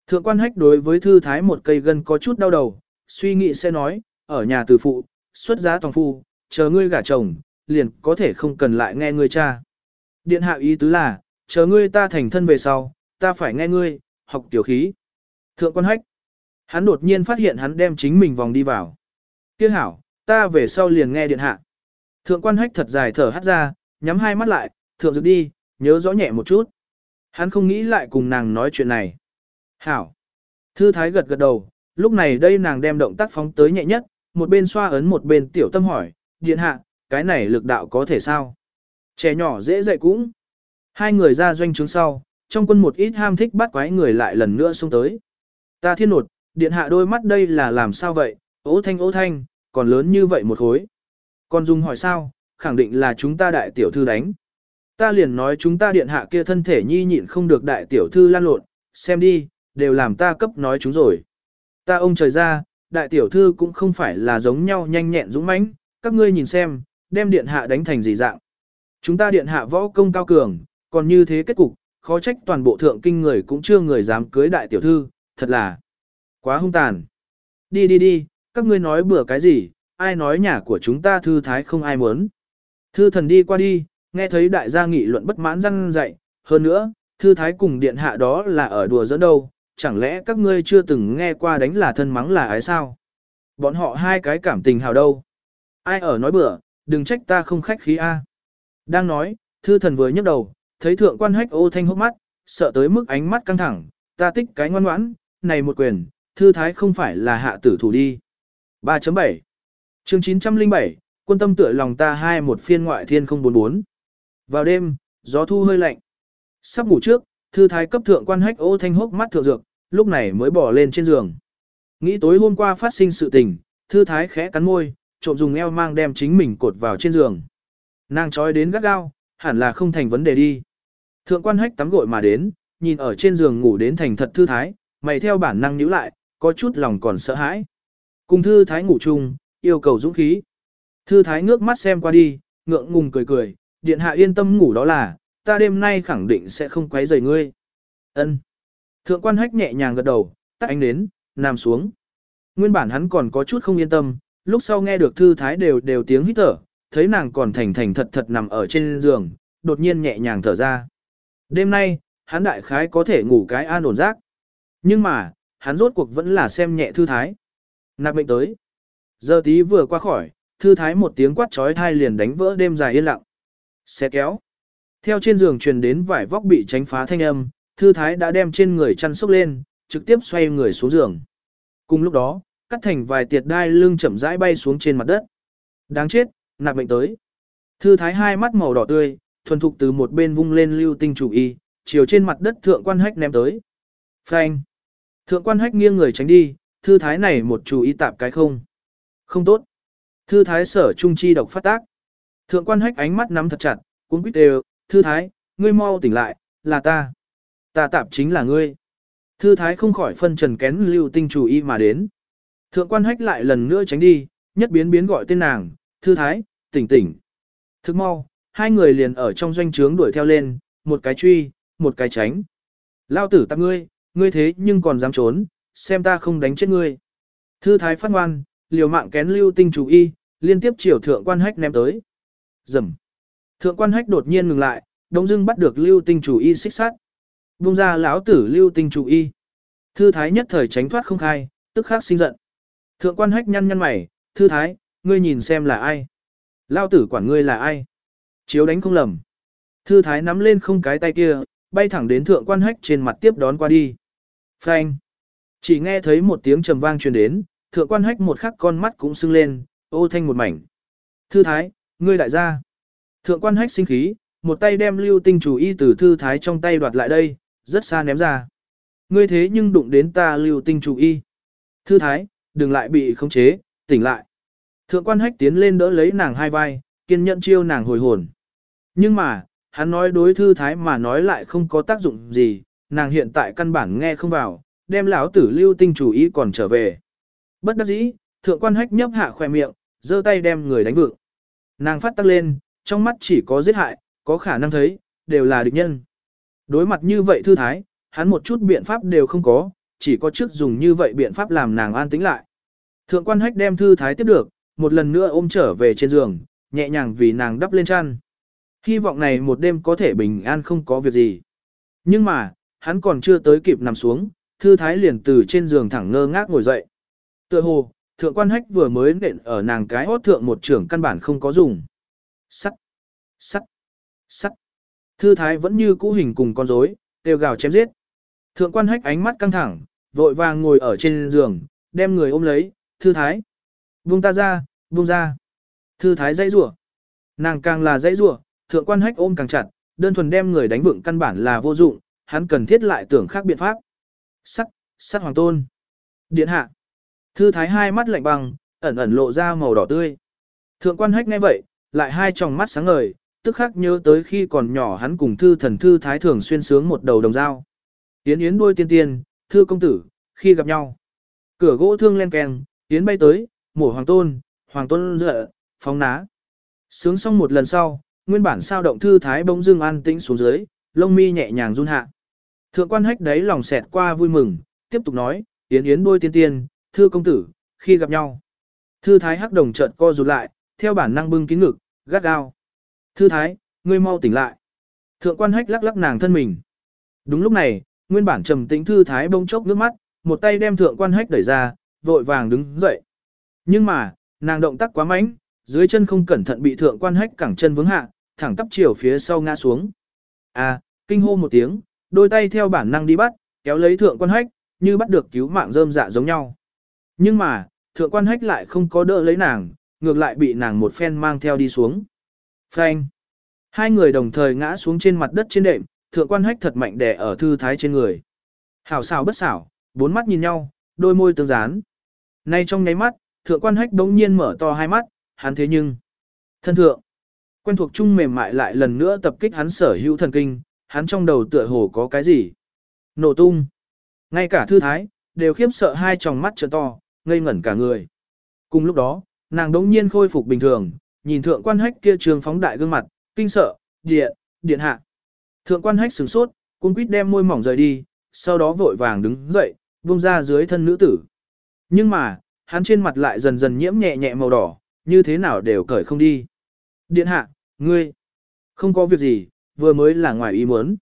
Thượng quan hách đối với thư thái một cây gân có chút đau đầu, suy nghĩ sẽ nói, ở nhà từ phụ, xuất giá toàn phu, chờ ngươi gả chồng, liền có thể không cần lại nghe ngươi cha. Điện hạ ý tứ là, chờ ngươi ta thành thân về sau, ta phải nghe ngươi, học tiểu khí. Thượng quan hách, hắn đột nhiên phát hiện hắn đem chính mình vòng đi vào. Kiếc hảo, ta về sau liền nghe điện hạ. Thượng quan hách thật dài thở hắt ra, nhắm hai mắt lại, thượng dược đi, nhớ rõ nhẹ một chút. Hắn không nghĩ lại cùng nàng nói chuyện này. Hảo. Thư thái gật gật đầu, lúc này đây nàng đem động tác phóng tới nhẹ nhất, một bên xoa ấn một bên tiểu tâm hỏi, điện hạ, cái này lực đạo có thể sao? Trẻ nhỏ dễ dạy cũng. Hai người ra doanh trướng sau, trong quân một ít ham thích bắt quái người lại lần nữa xông tới. Ta thiên nột, điện hạ đôi mắt đây là làm sao vậy, ố thanh ố thanh, còn lớn như vậy một khối. Còn dùng hỏi sao, khẳng định là chúng ta đại tiểu thư đánh. Ta liền nói chúng ta điện hạ kia thân thể nhi nhịn không được đại tiểu thư lan lộn, xem đi, đều làm ta cấp nói chúng rồi. Ta ông trời ra, đại tiểu thư cũng không phải là giống nhau nhanh nhẹn dũng mãnh, các ngươi nhìn xem, đem điện hạ đánh thành gì dạng. Chúng ta điện hạ võ công cao cường, còn như thế kết cục, khó trách toàn bộ thượng kinh người cũng chưa người dám cưới đại tiểu thư, thật là quá hung tàn. Đi đi đi, các ngươi nói bừa cái gì, ai nói nhà của chúng ta thư thái không ai muốn. Thư thần đi qua đi, nghe thấy đại gia nghị luận bất mãn răng dậy, hơn nữa, thư thái cùng điện hạ đó là ở đùa dẫn đâu, chẳng lẽ các ngươi chưa từng nghe qua đánh là thân mắng là ái sao? Bọn họ hai cái cảm tình hào đâu? Ai ở nói bừa, đừng trách ta không khách khí a. Đang nói, thư thần vừa nhấc đầu, thấy thượng quan hách ô thanh hốc mắt, sợ tới mức ánh mắt căng thẳng, ta tích cái ngoan ngoãn, này một quyền, thư thái không phải là hạ tử thủ đi. 3.7 chương 907, quân tâm tựa lòng ta hai một phiên ngoại thiên 044. Vào đêm, gió thu hơi lạnh. Sắp ngủ trước, thư thái cấp thượng quan hách ô thanh hốc mắt thượng dược, lúc này mới bỏ lên trên giường. Nghĩ tối hôm qua phát sinh sự tình, thư thái khẽ cắn môi, trộm dùng eo mang đem chính mình cột vào trên giường. Nàng trói đến gắt gao, hẳn là không thành vấn đề đi. Thượng quan hách tắm gội mà đến, nhìn ở trên giường ngủ đến thành thật thư thái, mày theo bản năng nhíu lại, có chút lòng còn sợ hãi. Cùng thư thái ngủ chung, yêu cầu dũng khí. Thư thái ngước mắt xem qua đi, ngượng ngùng cười cười, điện hạ yên tâm ngủ đó là, ta đêm nay khẳng định sẽ không quấy rầy ngươi. Ân. Thượng quan hách nhẹ nhàng gật đầu, tắt ánh đến, nằm xuống. Nguyên bản hắn còn có chút không yên tâm, lúc sau nghe được thư thái đều đều tiếng hít thở, thấy nàng còn thành thành thật thật nằm ở trên giường, đột nhiên nhẹ nhàng thở ra. Đêm nay, hắn đại khái có thể ngủ cái an ổn giấc. Nhưng mà, hắn rốt cuộc vẫn là xem nhẹ thư thái. Nạp mệnh tới. Giờ tí vừa qua khỏi, thư thái một tiếng quát trói thai liền đánh vỡ đêm dài yên lặng. Xe kéo. Theo trên giường truyền đến vải vóc bị tránh phá thanh âm, thư thái đã đem trên người chăn sốc lên, trực tiếp xoay người xuống giường. Cùng lúc đó, cắt thành vài tiệt đai lưng chậm rãi bay xuống trên mặt đất. Đáng chết, nạp mệnh tới. Thư thái hai mắt màu đỏ tươi, thuần thục từ một bên vung lên lưu tinh chủ y, chiều trên mặt đất thượng quan hách ném tới. Phanh. Thượng quan hách nghiêng người tránh đi, thư thái này một chủ y tạp cái không. Không tốt. Thư thái sở trung chi độc phát tác. Thượng quan hách ánh mắt nắm thật chặt, cuốn quýt đều, thư thái, ngươi mau tỉnh lại, là ta. Ta tạp chính là ngươi. Thư thái không khỏi phân trần kén lưu tinh chủ y mà đến. Thượng quan hách lại lần nữa tránh đi, nhất biến biến gọi tên nàng, thư thái, tỉnh tỉnh. Thức mau, hai người liền ở trong doanh trướng đuổi theo lên, một cái truy, một cái tránh. Lao tử tặng ngươi, ngươi thế nhưng còn dám trốn, xem ta không đánh chết ngươi. Thư thái phát ngoan, liều mạng kén lưu tinh chủ y, liên tiếp chiều thượng quan hách ném tới. Dầm. Thượng quan hách đột nhiên ngừng lại, đông dưng bắt được lưu tinh chủ y xích sát. Bung ra lão tử lưu tinh chủ y. Thư thái nhất thời tránh thoát không khai, tức khắc sinh giận. Thượng quan hách nhăn nhăn mày, thư thái, ngươi nhìn xem là ai. Lao tử quản ngươi là ai. Chiếu đánh không lầm. Thư thái nắm lên không cái tay kia, bay thẳng đến thượng quan hách trên mặt tiếp đón qua đi. Phanh. Chỉ nghe thấy một tiếng trầm vang truyền đến, thượng quan hách một khắc con mắt cũng sưng lên, ô thanh một mảnh. Thư thái, ngươi đại gia. Thượng quan hách sinh khí, một tay đem lưu tinh chủ y từ thư thái trong tay đoạt lại đây, rất xa ném ra. Ngươi thế nhưng đụng đến ta lưu tinh chủ y. Thư thái, đừng lại bị khống chế, tỉnh lại. Thượng quan hách tiến lên đỡ lấy nàng hai vai, kiên nhẫn chiêu nàng hồi hồn. Nhưng mà, hắn nói đối thư thái mà nói lại không có tác dụng gì, nàng hiện tại căn bản nghe không vào, đem lão tử lưu tinh chủ ý còn trở về. Bất đắc dĩ, thượng quan hách nhấp hạ khỏe miệng, giơ tay đem người đánh vượng. Nàng phát tắc lên, trong mắt chỉ có giết hại, có khả năng thấy, đều là địch nhân. Đối mặt như vậy thư thái, hắn một chút biện pháp đều không có, chỉ có trước dùng như vậy biện pháp làm nàng an tĩnh lại. Thượng quan hách đem thư thái tiếp được, một lần nữa ôm trở về trên giường, nhẹ nhàng vì nàng đắp lên chăn. Hy vọng này một đêm có thể bình an không có việc gì. Nhưng mà, hắn còn chưa tới kịp nằm xuống, thư thái liền từ trên giường thẳng ngơ ngác ngồi dậy. Tựa hồ, thượng quan hách vừa mới nện ở nàng cái hót thượng một trưởng căn bản không có dùng. Sắt, sắt, sắt. Thư thái vẫn như cũ hình cùng con rối, đều gào chém giết. Thượng quan hách ánh mắt căng thẳng, vội vàng ngồi ở trên giường, đem người ôm lấy, thư thái. Buông ta ra, buông ra. Thư thái dãy rủa Nàng càng là dãy rủa thượng quan hách ôm càng chặt, đơn thuần đem người đánh vựng căn bản là vô dụng, hắn cần thiết lại tưởng khác biện pháp. Sắt, sắt hoàng tôn. Điện hạ. Thư thái hai mắt lạnh băng, ẩn ẩn lộ ra màu đỏ tươi. Thượng quan hách nghe vậy, lại hai tròng mắt sáng ngời, tức khắc nhớ tới khi còn nhỏ hắn cùng thư thần thư thái thường xuyên sướng một đầu đồng dao. Yến yến đuôi tiên tiên, thư công tử, khi gặp nhau. Cửa gỗ thương len keng, yến bay tới, mổ hoàng tôn, hoàng tôn dợ, phóng ná. Sướng xong một lần sau, nguyên bản sao động thư thái bỗng dưng an tĩnh xuống dưới, lông mi nhẹ nhàng run hạ. Thượng quan hách đấy lòng xẹt qua vui mừng, tiếp tục nói, yến yến đôi tiên tiên, thư công tử, khi gặp nhau. Thư thái hắc đồng chợt co rụt lại, theo bản năng bưng kín ngực, gắt gao. Thư thái, ngươi mau tỉnh lại. Thượng quan hách lắc lắc nàng thân mình. Đúng lúc này, nguyên bản trầm tĩnh thư thái bỗng chốc nước mắt, một tay đem thượng quan hách đẩy ra, vội vàng đứng dậy. Nhưng mà, nàng động tác quá mạnh, dưới chân không cẩn thận bị thượng quan hách cẳng chân vướng hạ, thẳng tắp chiều phía sau ngã xuống. À, kinh hô một tiếng, đôi tay theo bản năng đi bắt, kéo lấy thượng quan hách, như bắt được cứu mạng rơm dạ giống nhau. Nhưng mà, thượng quan hách lại không có đỡ lấy nàng, ngược lại bị nàng một phen mang theo đi xuống. Phanh. Hai người đồng thời ngã xuống trên mặt đất trên đệm, thượng quan hách thật mạnh đè ở thư thái trên người. Hảo xảo bất xảo, bốn mắt nhìn nhau, đôi môi tương dán. Nay trong nháy mắt, thượng quan hách đống nhiên mở to hai mắt, hắn thế nhưng. Thân thượng. Quen thuộc chung mềm mại lại lần nữa tập kích hắn sở hữu thần kinh, hắn trong đầu tựa hồ có cái gì. Nổ tung. Ngay cả thư thái, đều khiếp sợ hai tròng mắt trợ to, ngây ngẩn cả người. Cùng lúc đó, nàng đống nhiên khôi phục bình thường, nhìn thượng quan hách kia trường phóng đại gương mặt, kinh sợ, điện, điện hạ. Thượng quan hách sửng sốt, cung quýt đem môi mỏng rời đi, sau đó vội vàng đứng dậy, vung ra dưới thân nữ tử. Nhưng mà, hắn trên mặt lại dần dần nhiễm nhẹ nhẹ màu đỏ, như thế nào đều cởi không đi. Điện hạ, ngươi, không có việc gì, vừa mới là ngoài ý muốn.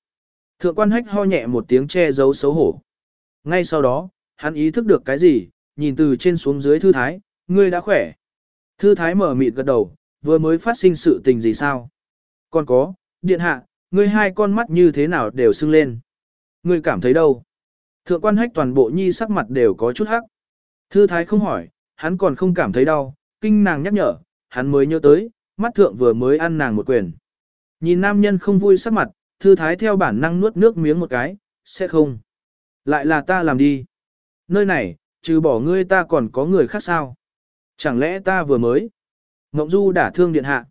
Thượng quan hách ho nhẹ một tiếng che giấu xấu hổ. Ngay sau đó, hắn ý thức được cái gì, nhìn từ trên xuống dưới thư thái, ngươi đã khỏe. Thư thái mở mịt gật đầu, vừa mới phát sinh sự tình gì sao? Còn có, điện hạ, ngươi hai con mắt như thế nào đều sưng lên. Ngươi cảm thấy đâu? Thượng quan hách toàn bộ nhi sắc mặt đều có chút hắc. Thư thái không hỏi, hắn còn không cảm thấy đau, kinh nàng nhắc nhở, hắn mới nhớ tới, mắt thượng vừa mới ăn nàng một quyền. Nhìn nam nhân không vui sắc mặt, thư thái theo bản năng nuốt nước miếng một cái, sẽ không. Lại là ta làm đi. Nơi này, trừ bỏ ngươi ta còn có người khác sao? Chẳng lẽ ta vừa mới? Ngộng Du đã thương điện hạ.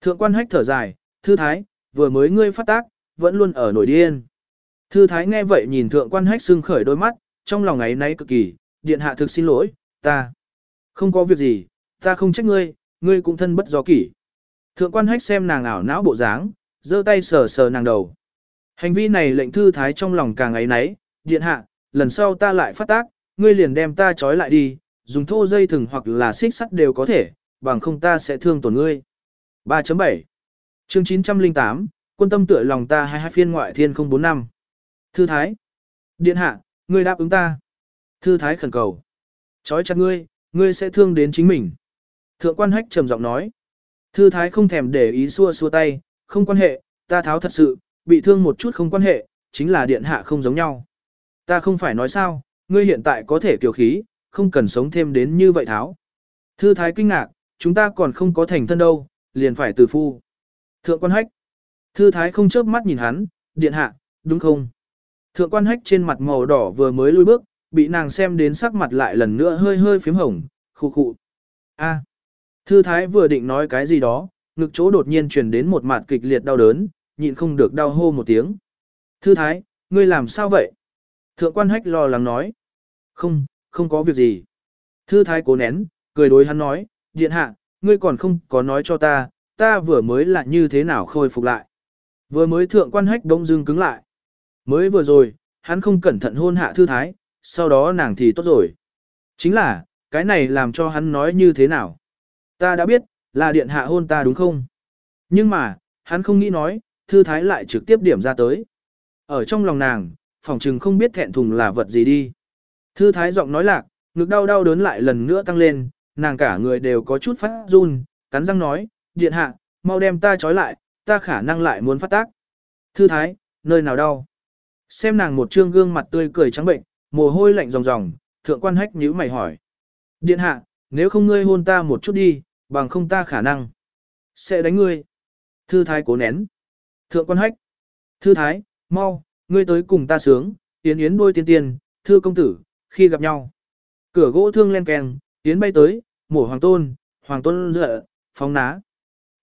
Thượng quan hách thở dài, thư thái, vừa mới ngươi phát tác, vẫn luôn ở nổi điên. Thư thái nghe vậy nhìn thượng quan hách sưng khởi đôi mắt, trong lòng ấy nay cực kỳ, điện hạ thực xin lỗi, ta. Không có việc gì, ta không trách ngươi, ngươi cũng thân bất do kỷ. Thượng quan hách xem nàng ảo não bộ dáng, giơ tay sờ sờ nàng đầu. Hành vi này lệnh thư thái trong lòng càng ấy nấy, điện hạ, lần sau ta lại phát tác, ngươi liền đem ta trói lại đi, dùng thô dây thừng hoặc là xích sắt đều có thể, bằng không ta sẽ thương tổn ngươi. 3.7 chương 908, quân tâm tựa lòng ta hai hai phiên ngoại thiên 045. Thư Thái. Điện hạ, ngươi đáp ứng ta. Thư Thái khẩn cầu. trói chặt ngươi, ngươi sẽ thương đến chính mình. Thượng quan hách trầm giọng nói. Thư Thái không thèm để ý xua xua tay, không quan hệ, ta tháo thật sự, bị thương một chút không quan hệ, chính là điện hạ không giống nhau. Ta không phải nói sao, ngươi hiện tại có thể kiều khí, không cần sống thêm đến như vậy tháo. Thư Thái kinh ngạc, chúng ta còn không có thành thân đâu, liền phải từ phu. Thượng quan hách. Thư Thái không chớp mắt nhìn hắn, điện hạ, đúng không? Thượng quan hách trên mặt màu đỏ vừa mới lùi bước, bị nàng xem đến sắc mặt lại lần nữa hơi hơi phím hồng, khu khụ. A. Thư Thái vừa định nói cái gì đó, ngực chỗ đột nhiên truyền đến một mạt kịch liệt đau đớn, nhịn không được đau hô một tiếng. Thư thái, ngươi làm sao vậy? Thượng quan hách lo lắng nói. Không, không có việc gì. Thư thái cố nén, cười đối hắn nói, điện hạ, ngươi còn không có nói cho ta, ta vừa mới là như thế nào khôi phục lại. Vừa mới thượng quan hách đông dưng cứng lại. Mới vừa rồi, hắn không cẩn thận hôn hạ thư thái, sau đó nàng thì tốt rồi. Chính là, cái này làm cho hắn nói như thế nào. Ta đã biết, là điện hạ hôn ta đúng không? Nhưng mà, hắn không nghĩ nói, thư thái lại trực tiếp điểm ra tới. Ở trong lòng nàng, phòng trừng không biết thẹn thùng là vật gì đi. Thư thái giọng nói lạc, ngực đau đau đớn lại lần nữa tăng lên, nàng cả người đều có chút phát run, cắn răng nói, điện hạ, mau đem ta trói lại, ta khả năng lại muốn phát tác. Thư thái, nơi nào đau? Xem nàng một trương gương mặt tươi cười trắng bệnh, mồ hôi lạnh ròng ròng, thượng quan hách nhíu mày hỏi. Điện hạ, nếu không ngươi hôn ta một chút đi, bằng không ta khả năng. Sẽ đánh ngươi. Thư thái cố nén. Thượng quan hách. Thư thái, mau, ngươi tới cùng ta sướng, yến yến đôi tiên tiên, thư công tử, khi gặp nhau. Cửa gỗ thương len keng, yến bay tới, mổ hoàng tôn, hoàng tôn dựa, phóng ná.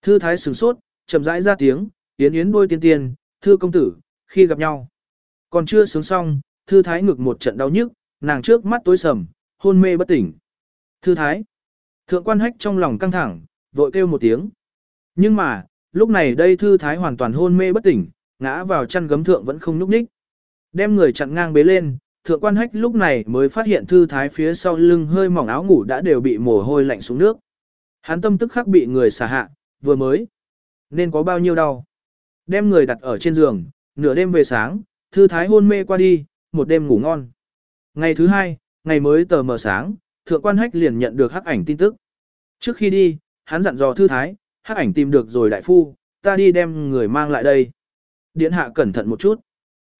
Thư thái sửng sốt, chậm rãi ra tiếng, yến yến đôi tiên tiên, thư công tử, khi gặp nhau. Còn chưa sướng xong, thư thái ngực một trận đau nhức, nàng trước mắt tối sầm, hôn mê bất tỉnh. Thư thái. Thượng quan hách trong lòng căng thẳng, vội kêu một tiếng. Nhưng mà, lúc này đây thư thái hoàn toàn hôn mê bất tỉnh, ngã vào chăn gấm thượng vẫn không nhúc nhích. Đem người chặn ngang bế lên, thượng quan hách lúc này mới phát hiện thư thái phía sau lưng hơi mỏng áo ngủ đã đều bị mồ hôi lạnh xuống nước. Hắn tâm tức khắc bị người xả hạ, vừa mới. Nên có bao nhiêu đau. Đem người đặt ở trên giường, nửa đêm về sáng, thư thái hôn mê qua đi, một đêm ngủ ngon. Ngày thứ hai, ngày mới tờ mờ sáng, thượng quan hách liền nhận được hắc ảnh tin tức. Trước khi đi, hắn dặn dò thư thái, hắc ảnh tìm được rồi đại phu, ta đi đem người mang lại đây. Điện hạ cẩn thận một chút.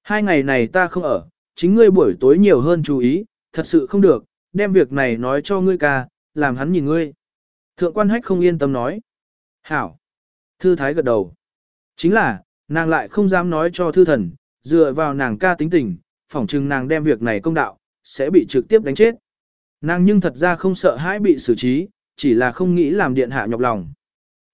Hai ngày này ta không ở, chính ngươi buổi tối nhiều hơn chú ý, thật sự không được, đem việc này nói cho ngươi ca, làm hắn nhìn ngươi. Thượng quan hách không yên tâm nói. Hảo. Thư thái gật đầu. Chính là, nàng lại không dám nói cho thư thần, dựa vào nàng ca tính tình, phỏng chừng nàng đem việc này công đạo, sẽ bị trực tiếp đánh chết. Nàng nhưng thật ra không sợ hãi bị xử trí, chỉ là không nghĩ làm điện hạ nhọc lòng.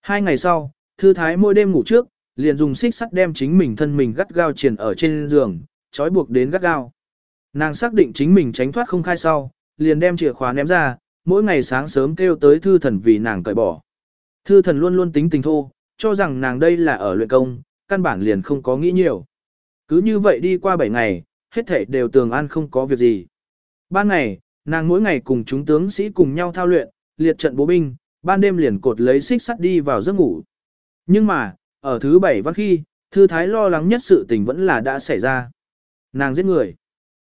Hai ngày sau, thư thái mỗi đêm ngủ trước, liền dùng xích sắt đem chính mình thân mình gắt gao triền ở trên giường, trói buộc đến gắt gao. Nàng xác định chính mình tránh thoát không khai sau, liền đem chìa khóa ném ra, mỗi ngày sáng sớm kêu tới thư thần vì nàng cởi bỏ. Thư thần luôn luôn tính tình thô, cho rằng nàng đây là ở luyện công, căn bản liền không có nghĩ nhiều. Cứ như vậy đi qua 7 ngày, hết thảy đều tường an không có việc gì. Ban ngày, nàng mỗi ngày cùng chúng tướng sĩ cùng nhau thao luyện, liệt trận bố binh, ban đêm liền cột lấy xích sắt đi vào giấc ngủ. Nhưng mà, ở thứ bảy văn khi, thư thái lo lắng nhất sự tình vẫn là đã xảy ra. Nàng giết người.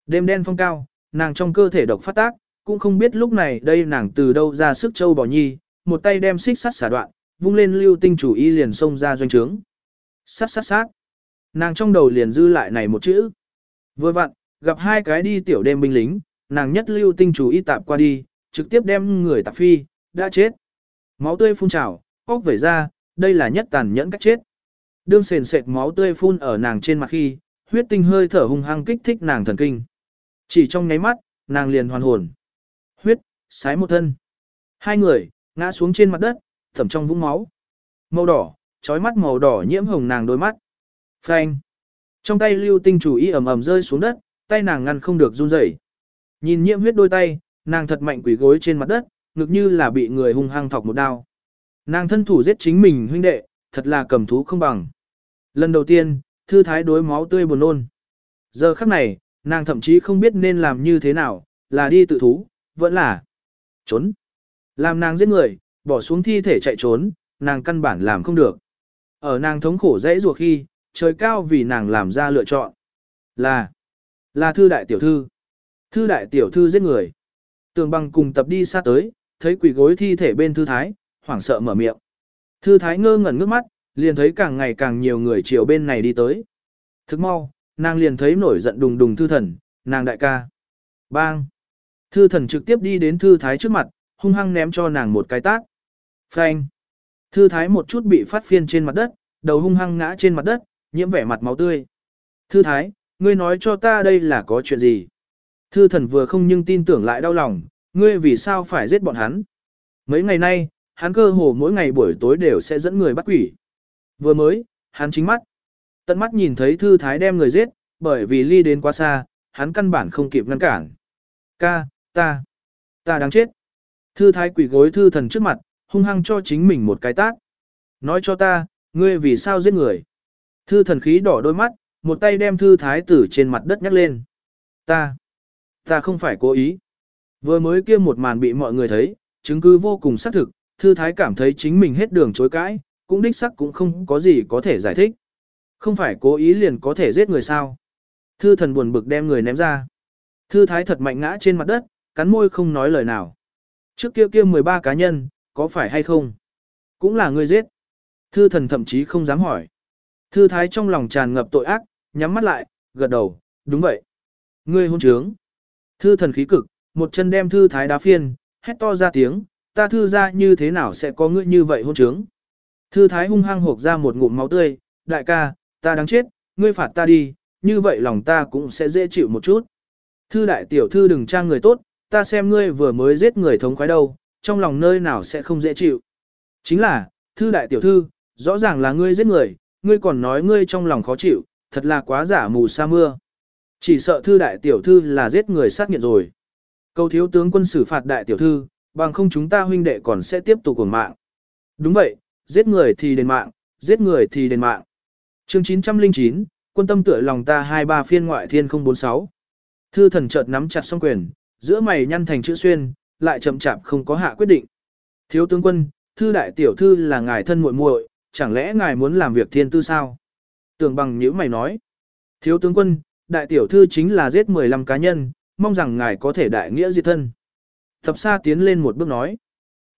Đêm đen phong cao, nàng trong cơ thể độc phát tác, cũng không biết lúc này đây nàng từ đâu ra sức châu bò nhi, một tay đem xích sắt xả đoạn, vung lên lưu tinh chủ y liền xông ra doanh trướng. Sát sát sát. Nàng trong đầu liền dư lại này một chữ. Vừa vặn, gặp hai cái đi tiểu đêm binh lính, nàng nhất lưu tinh chủ y tạp qua đi, trực tiếp đem người tạp phi, đã chết. Máu tươi phun trào, óc vẩy ra, đây là nhất tàn nhẫn cách chết. Đương sền sệt máu tươi phun ở nàng trên mặt khi, huyết tinh hơi thở hung hăng kích thích nàng thần kinh. Chỉ trong nháy mắt, nàng liền hoàn hồn. Huyết, sái một thân. Hai người, ngã xuống trên mặt đất, thẩm trong vũng máu. Màu đỏ, trói mắt màu đỏ nhiễm hồng nàng đôi mắt. Phanh. Trong tay lưu tinh chủ y ầm ầm rơi xuống đất, tay nàng ngăn không được run rẩy. Nhìn nhiễm huyết đôi tay, nàng thật mạnh quỷ gối trên mặt đất, ngực như là bị người hung hăng thọc một đao. Nàng thân thủ giết chính mình huynh đệ, thật là cầm thú không bằng. Lần đầu tiên, thư thái đối máu tươi buồn nôn. Giờ khắc này, nàng thậm chí không biết nên làm như thế nào, là đi tự thú, vẫn là trốn. Làm nàng giết người, bỏ xuống thi thể chạy trốn, nàng căn bản làm không được. Ở nàng thống khổ dãy ruột khi, trời cao vì nàng làm ra lựa chọn. Là, là thư đại tiểu thư. Thư đại tiểu thư giết người. Tường bằng cùng tập đi xa tới, thấy quỷ gối thi thể bên thư thái, hoảng sợ mở miệng. Thư thái ngơ ngẩn ngước mắt, liền thấy càng ngày càng nhiều người chiều bên này đi tới. Thức mau, nàng liền thấy nổi giận đùng đùng thư thần, nàng đại ca. Bang! Thư thần trực tiếp đi đến thư thái trước mặt, hung hăng ném cho nàng một cái tát. Phanh! Thư thái một chút bị phát phiên trên mặt đất, đầu hung hăng ngã trên mặt đất, nhiễm vẻ mặt máu tươi. Thư thái, ngươi nói cho ta đây là có chuyện gì? Thư thần vừa không nhưng tin tưởng lại đau lòng, ngươi vì sao phải giết bọn hắn? Mấy ngày nay, hắn cơ hồ mỗi ngày buổi tối đều sẽ dẫn người bắt quỷ. Vừa mới, hắn chính mắt. Tận mắt nhìn thấy thư thái đem người giết, bởi vì ly đến quá xa, hắn căn bản không kịp ngăn cản. Ca, ta, ta đáng chết. Thư thái quỷ gối thư thần trước mặt, hung hăng cho chính mình một cái tát. Nói cho ta, ngươi vì sao giết người? Thư thần khí đỏ đôi mắt, một tay đem thư thái tử trên mặt đất nhắc lên. Ta, ta không phải cố ý. Vừa mới kia một màn bị mọi người thấy, chứng cứ vô cùng xác thực, thư thái cảm thấy chính mình hết đường chối cãi, cũng đích sắc cũng không có gì có thể giải thích. Không phải cố ý liền có thể giết người sao. Thư thần buồn bực đem người ném ra. Thư thái thật mạnh ngã trên mặt đất, cắn môi không nói lời nào. Trước kia kia 13 cá nhân, có phải hay không? Cũng là người giết. Thư thần thậm chí không dám hỏi. Thư thái trong lòng tràn ngập tội ác, nhắm mắt lại, gật đầu, đúng vậy. Ngươi hôn trướng. Thư thần khí cực, một chân đem thư thái đá phiên, hét to ra tiếng, ta thư ra như thế nào sẽ có ngươi như vậy hôn trướng. Thư thái hung hăng hộp ra một ngụm máu tươi, đại ca, ta đáng chết, ngươi phạt ta đi, như vậy lòng ta cũng sẽ dễ chịu một chút. Thư đại tiểu thư đừng trang người tốt, ta xem ngươi vừa mới giết người thống khoái đâu, trong lòng nơi nào sẽ không dễ chịu. Chính là, thư đại tiểu thư, rõ ràng là ngươi giết người, ngươi còn nói ngươi trong lòng khó chịu, thật là quá giả mù sa mưa. Chỉ sợ thư đại tiểu thư là giết người sát nghiệt rồi. Cầu thiếu tướng quân xử phạt đại tiểu thư, bằng không chúng ta huynh đệ còn sẽ tiếp tục cùng mạng. Đúng vậy, giết người thì đền mạng, giết người thì đền mạng. Chương 909, quân tâm tựa lòng ta 23 phiên ngoại thiên 046. Thư thần chợt nắm chặt song quyền, giữa mày nhăn thành chữ xuyên, lại chậm chạp không có hạ quyết định. Thiếu tướng quân, thư đại tiểu thư là ngài thân muội muội, chẳng lẽ ngài muốn làm việc thiên tư sao? Tưởng bằng nhữ mày nói. Thiếu tướng quân, đại tiểu thư chính là giết 15 cá nhân, mong rằng ngài có thể đại nghĩa diệt thân. Thập xa tiến lên một bước nói.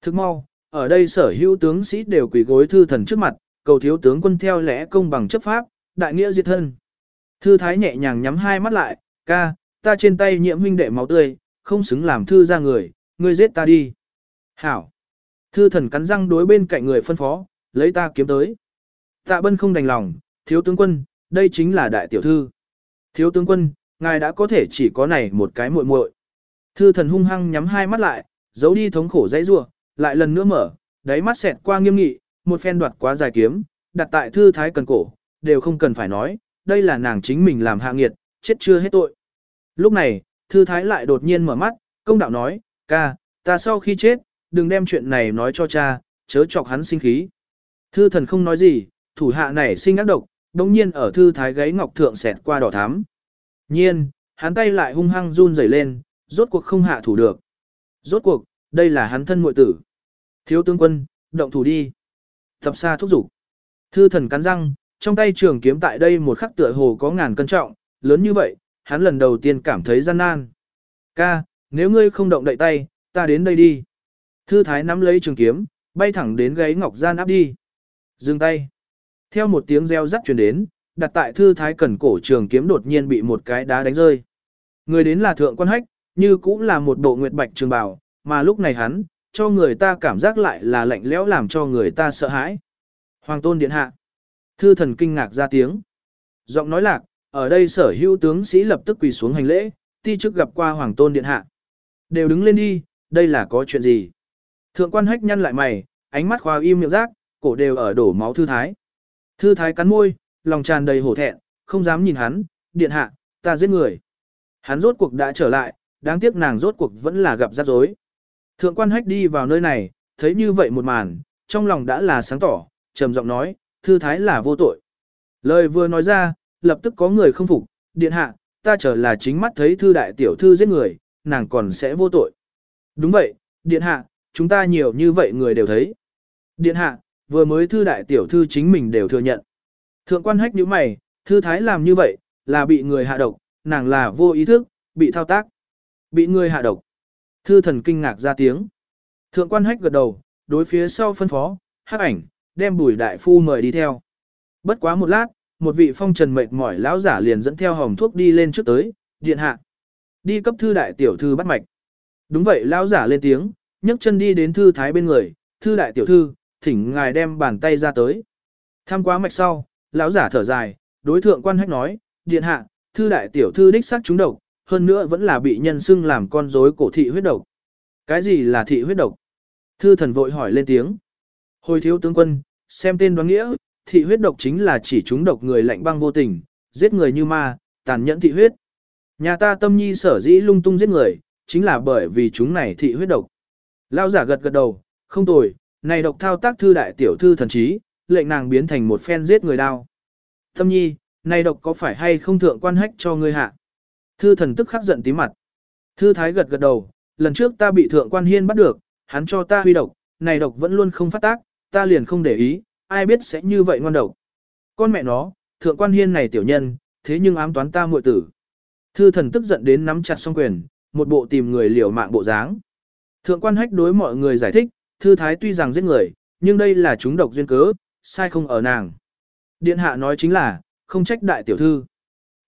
Thức mau, ở đây sở hữu tướng sĩ đều quỳ gối thư thần trước mặt, cầu thiếu tướng quân theo lẽ công bằng chấp pháp, đại nghĩa diệt thân. Thư thái nhẹ nhàng nhắm hai mắt lại, ca, ta trên tay nhiễm huynh đệ máu tươi, không xứng làm thư ra người, ngươi giết ta đi. Hảo. Thư thần cắn răng đối bên cạnh người phân phó, lấy ta kiếm tới. Tạ bân không đành lòng, thiếu tướng quân, đây chính là đại tiểu thư. Thiếu tướng quân, ngài đã có thể chỉ có này một cái muội muội. Thư thần hung hăng nhắm hai mắt lại, giấu đi thống khổ dãy rủa, lại lần nữa mở, đáy mắt xẹt qua nghiêm nghị, một phen đoạt quá dài kiếm, đặt tại thư thái cần cổ, đều không cần phải nói, đây là nàng chính mình làm hạ nghiệt, chết chưa hết tội. Lúc này, thư thái lại đột nhiên mở mắt, công đạo nói, ca, ta sau khi chết, đừng đem chuyện này nói cho cha, chớ chọc hắn sinh khí. Thư thần không nói gì, thủ hạ này sinh ác độc, đồng nhiên ở thư thái gáy ngọc thượng xẹt qua đỏ thắm. Nhiên, hắn tay lại hung hăng run rẩy lên, rốt cuộc không hạ thủ được. Rốt cuộc, đây là hắn thân muội tử. Thiếu tướng quân, động thủ đi. Tập xa thúc giục. Thư thần cắn răng, trong tay trường kiếm tại đây một khắc tựa hồ có ngàn cân trọng, lớn như vậy, hắn lần đầu tiên cảm thấy gian nan. Ca, nếu ngươi không động đậy tay, ta đến đây đi. Thư thái nắm lấy trường kiếm, bay thẳng đến gáy ngọc gian áp đi. Dừng tay. Theo một tiếng reo rắt truyền đến, đặt tại thư thái cẩn cổ trường kiếm đột nhiên bị một cái đá đánh rơi. Người đến là thượng quan hách, như cũng là một bộ nguyệt bạch trường bào, mà lúc này hắn, cho người ta cảm giác lại là lạnh lẽo làm cho người ta sợ hãi. Hoàng tôn điện hạ. Thư thần kinh ngạc ra tiếng. Giọng nói lạc, ở đây sở hữu tướng sĩ lập tức quỳ xuống hành lễ, ti chức gặp qua hoàng tôn điện hạ. Đều đứng lên đi, đây là có chuyện gì? Thượng quan hách nhăn lại mày, ánh mắt khoa im miệng rác, cổ đều ở đổ máu thư thái. Thư thái cắn môi, lòng tràn đầy hổ thẹn, không dám nhìn hắn, điện hạ, ta giết người. Hắn rốt cuộc đã trở lại, đáng tiếc nàng rốt cuộc vẫn là gặp rắc rối. Thượng quan hách đi vào nơi này, thấy như vậy một màn, trong lòng đã là sáng tỏ, trầm giọng nói, thư thái là vô tội. Lời vừa nói ra, lập tức có người không phục, điện hạ, ta trở là chính mắt thấy thư đại tiểu thư giết người, nàng còn sẽ vô tội. Đúng vậy, điện hạ, chúng ta nhiều như vậy người đều thấy. Điện hạ, vừa mới thư đại tiểu thư chính mình đều thừa nhận. Thượng quan hách như mày, thư thái làm như vậy, là bị người hạ độc, nàng là vô ý thức, bị thao tác. Bị người hạ độc. Thư thần kinh ngạc ra tiếng. Thượng quan hách gật đầu, đối phía sau phân phó, hắc ảnh, đem bùi đại phu mời đi theo. Bất quá một lát, một vị phong trần mệt mỏi lão giả liền dẫn theo hồng thuốc đi lên trước tới, điện hạ. Đi cấp thư đại tiểu thư bắt mạch. Đúng vậy lão giả lên tiếng, nhấc chân đi đến thư thái bên người, thư đại tiểu thư, thỉnh ngài đem bàn tay ra tới. Tham quá mạch sau, lão giả thở dài, đối thượng quan hách nói, điện hạ, thư đại tiểu thư đích xác trúng độc, hơn nữa vẫn là bị nhân xưng làm con rối cổ thị huyết độc. Cái gì là thị huyết độc? Thư thần vội hỏi lên tiếng. Hồi thiếu tướng quân, xem tên đoán nghĩa, thị huyết độc chính là chỉ chúng độc người lạnh băng vô tình, giết người như ma, tàn nhẫn thị huyết. Nhà ta tâm nhi sở dĩ lung tung giết người, chính là bởi vì chúng này thị huyết độc. Lao giả gật gật đầu, không tồi, này độc thao tác thư đại tiểu thư thần trí, lệnh nàng biến thành một phen giết người đao. Tâm nhi, này độc có phải hay không thượng quan hách cho ngươi hạ? Thư thần tức khắc giận tí mặt. Thư thái gật gật đầu, lần trước ta bị thượng quan hiên bắt được, hắn cho ta huy độc, này độc vẫn luôn không phát tác, ta liền không để ý, ai biết sẽ như vậy ngoan độc. Con mẹ nó, thượng quan hiên này tiểu nhân, thế nhưng ám toán ta muội tử. Thư thần tức giận đến nắm chặt song quyền, một bộ tìm người liều mạng bộ dáng. Thượng quan hách đối mọi người giải thích, thư thái tuy rằng giết người, nhưng đây là chúng độc duyên cớ, sai không ở nàng. Điện hạ nói chính là, không trách đại tiểu thư.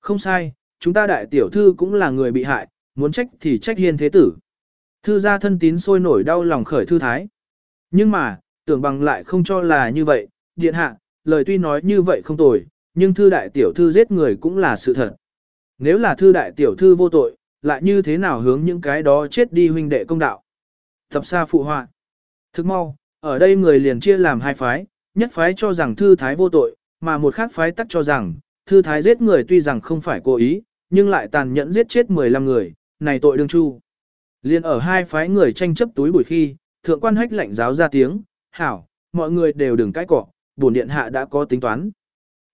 Không sai, chúng ta đại tiểu thư cũng là người bị hại, muốn trách thì trách hiên thế tử. Thư gia thân tín sôi nổi đau lòng khởi thư thái. Nhưng mà, tưởng bằng lại không cho là như vậy, điện hạ, lời tuy nói như vậy không tồi, nhưng thư đại tiểu thư giết người cũng là sự thật. Nếu là thư đại tiểu thư vô tội, lại như thế nào hướng những cái đó chết đi huynh đệ công đạo. Tập xa phụ họa. Thức mau, ở đây người liền chia làm hai phái, nhất phái cho rằng thư thái vô tội, mà một khác phái tắc cho rằng, thư thái giết người tuy rằng không phải cố ý, nhưng lại tàn nhẫn giết chết 15 người, này tội đương chu. Liên ở hai phái người tranh chấp túi bụi khi, thượng quan hách lạnh giáo ra tiếng, hảo, mọi người đều đừng cãi cọ, bổn điện hạ đã có tính toán.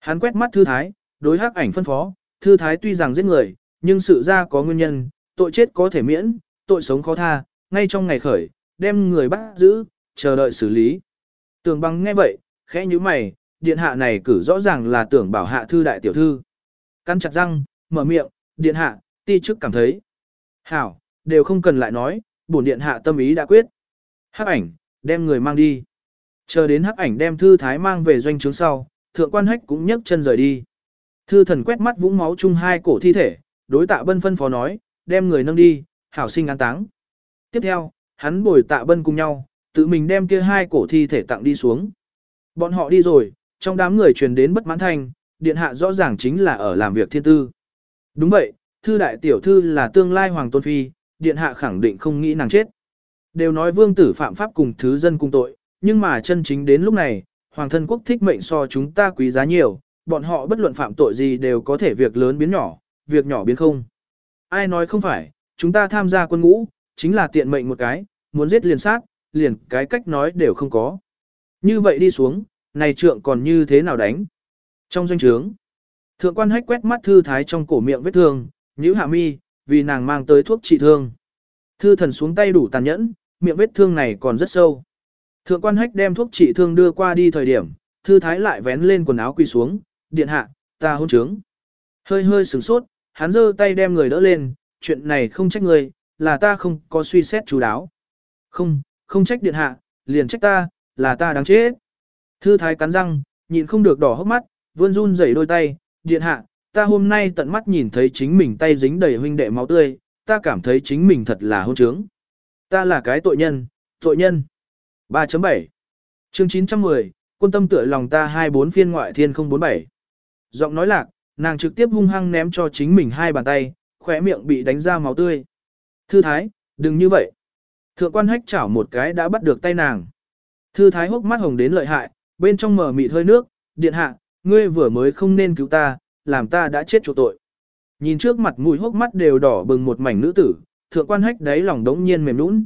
Hắn quét mắt thư thái, đối hắc ảnh phân phó, thư thái tuy rằng giết người, nhưng sự ra có nguyên nhân, tội chết có thể miễn, tội sống khó tha, ngay trong ngày khởi, đem người bắt giữ, chờ đợi xử lý. Tưởng bằng nghe vậy, khẽ như mày, điện hạ này cử rõ ràng là tưởng bảo hạ thư đại tiểu thư. Căn chặt răng, mở miệng, điện hạ, ti chức cảm thấy. Hảo, đều không cần lại nói, bổn điện hạ tâm ý đã quyết. Hắc ảnh, đem người mang đi. Chờ đến hắc ảnh đem thư thái mang về doanh trướng sau, thượng quan hách cũng nhấc chân rời đi. Thư thần quét mắt vũng máu chung hai cổ thi thể, đối tạ bân phân phó nói, đem người nâng đi, hảo sinh an táng. Tiếp theo, hắn bồi tạ bân cùng nhau, tự mình đem kia hai cổ thi thể tặng đi xuống. Bọn họ đi rồi, trong đám người truyền đến bất mãn thanh, điện hạ rõ ràng chính là ở làm việc thiên tư. Đúng vậy, thư đại tiểu thư là tương lai hoàng tôn phi, điện hạ khẳng định không nghĩ nàng chết. Đều nói vương tử phạm pháp cùng thứ dân cùng tội, nhưng mà chân chính đến lúc này, hoàng thân quốc thích mệnh so chúng ta quý giá nhiều, bọn họ bất luận phạm tội gì đều có thể việc lớn biến nhỏ, việc nhỏ biến không. Ai nói không phải, chúng ta tham gia quân ngũ, chính là tiện mệnh một cái, muốn giết liền sát, liền cái cách nói đều không có. Như vậy đi xuống, này trượng còn như thế nào đánh? Trong doanh trướng, thượng quan hách quét mắt thư thái trong cổ miệng vết thương, nhữ hạ mi, vì nàng mang tới thuốc trị thương. Thư thần xuống tay đủ tàn nhẫn, miệng vết thương này còn rất sâu. Thượng quan hách đem thuốc trị thương đưa qua đi thời điểm, thư thái lại vén lên quần áo quỳ xuống, điện hạ, ta hôn trướng. Hơi hơi sửng sốt, hắn giơ tay đem người đỡ lên, chuyện này không trách người, là ta không có suy xét chú đáo. Không, không trách điện hạ, liền trách ta, là ta đáng chết. Thư thái cắn răng, nhịn không được đỏ hốc mắt, vươn run rẩy đôi tay, điện hạ, ta hôm nay tận mắt nhìn thấy chính mình tay dính đầy huynh đệ máu tươi, ta cảm thấy chính mình thật là hôn trướng. Ta là cái tội nhân, tội nhân. 3.7 chương 910, quân tâm tựa lòng ta 24 phiên ngoại thiên 047. Giọng nói lạc, nàng trực tiếp hung hăng ném cho chính mình hai bàn tay, khỏe miệng bị đánh ra máu tươi. Thư thái, đừng như vậy. Thượng quan hách chảo một cái đã bắt được tay nàng. Thư thái hốc mắt hồng đến lợi hại, bên trong mở mịt hơi nước, điện hạ, ngươi vừa mới không nên cứu ta, làm ta đã chết chỗ tội. Nhìn trước mặt mũi hốc mắt đều đỏ bừng một mảnh nữ tử, thượng quan hách đáy lòng đống nhiên mềm nũng.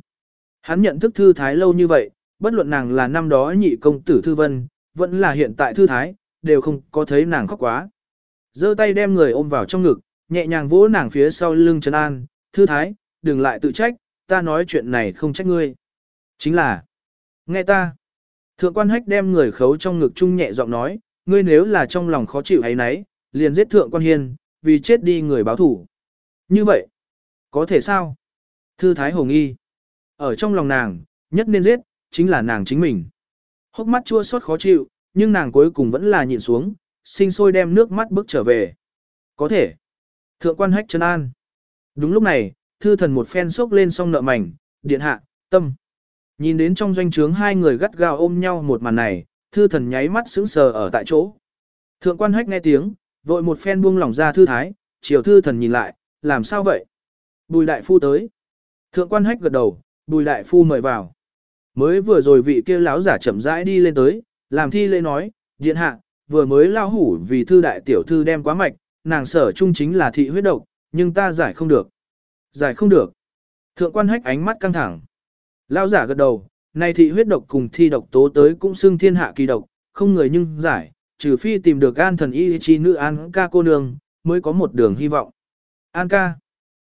Hắn nhận thức thư thái lâu như vậy, bất luận nàng là năm đó nhị công tử thư vân, vẫn là hiện tại thư thái, đều không có thấy nàng khóc quá. giơ tay đem người ôm vào trong ngực, nhẹ nhàng vỗ nàng phía sau lưng trấn an, thư thái, đừng lại tự trách, ta nói chuyện này không trách ngươi. Chính là, nghe ta. Thượng quan hách đem người khấu trong ngực chung nhẹ giọng nói, ngươi nếu là trong lòng khó chịu ấy nấy, liền giết thượng quan hiên, vì chết đi người báo thủ. Như vậy, có thể sao? Thư Thái hồng y Ở trong lòng nàng, nhất nên giết, chính là nàng chính mình. Hốc mắt chua xót khó chịu, nhưng nàng cuối cùng vẫn là nhịn xuống, sinh sôi đem nước mắt bước trở về. Có thể. Thượng quan hách chân an. Đúng lúc này, thư thần một phen sốc lên song nợ mảnh, điện hạ, tâm. Nhìn đến trong doanh trướng hai người gắt gao ôm nhau một màn này, thư thần nháy mắt sững sờ ở tại chỗ. Thượng quan hách nghe tiếng, vội một phen buông lỏng ra thư thái, chiều thư thần nhìn lại, làm sao vậy? Bùi đại phu tới. Thượng quan hách gật đầu, bùi đại phu mời vào. Mới vừa rồi vị kia lão giả chậm rãi đi lên tới, làm thi lễ nói, điện hạ, vừa mới lao hủ vì thư đại tiểu thư đem quá mạch, nàng sở trung chính là thị huyết độc, nhưng ta giải không được. Giải không được. Thượng quan hách ánh mắt căng thẳng. Lao giả gật đầu, này thị huyết độc cùng thi độc tố tới cũng xưng thiên hạ kỳ độc, không người nhưng giải, trừ phi tìm được an thần y chi nữ an ca cô nương, mới có một đường hy vọng. An ca.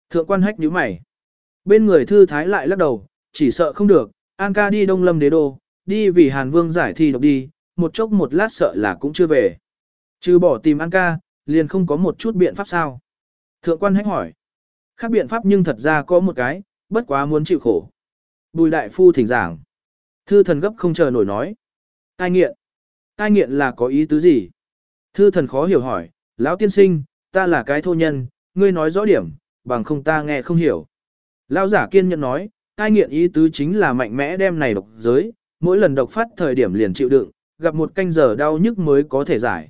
Thượng quan hách nhíu mày. Bên người thư thái lại lắc đầu, chỉ sợ không được, An ca đi đông lâm đế đô, đi vì Hàn Vương giải thi độc đi, một chốc một lát sợ là cũng chưa về. Trừ bỏ tìm An ca, liền không có một chút biện pháp sao. Thượng quan hách hỏi. Khác biện pháp nhưng thật ra có một cái, bất quá muốn chịu khổ. Bùi đại phu thỉnh giảng. Thư thần gấp không chờ nổi nói. Tai nghiện. Tai nghiện là có ý tứ gì? Thư thần khó hiểu hỏi, lão tiên sinh, ta là cái thô nhân, ngươi nói rõ điểm, bằng không ta nghe không hiểu. Lão giả kiên nhẫn nói, tai nghiện ý tứ chính là mạnh mẽ đem này độc giới, mỗi lần độc phát thời điểm liền chịu đựng, gặp một canh giờ đau nhức mới có thể giải.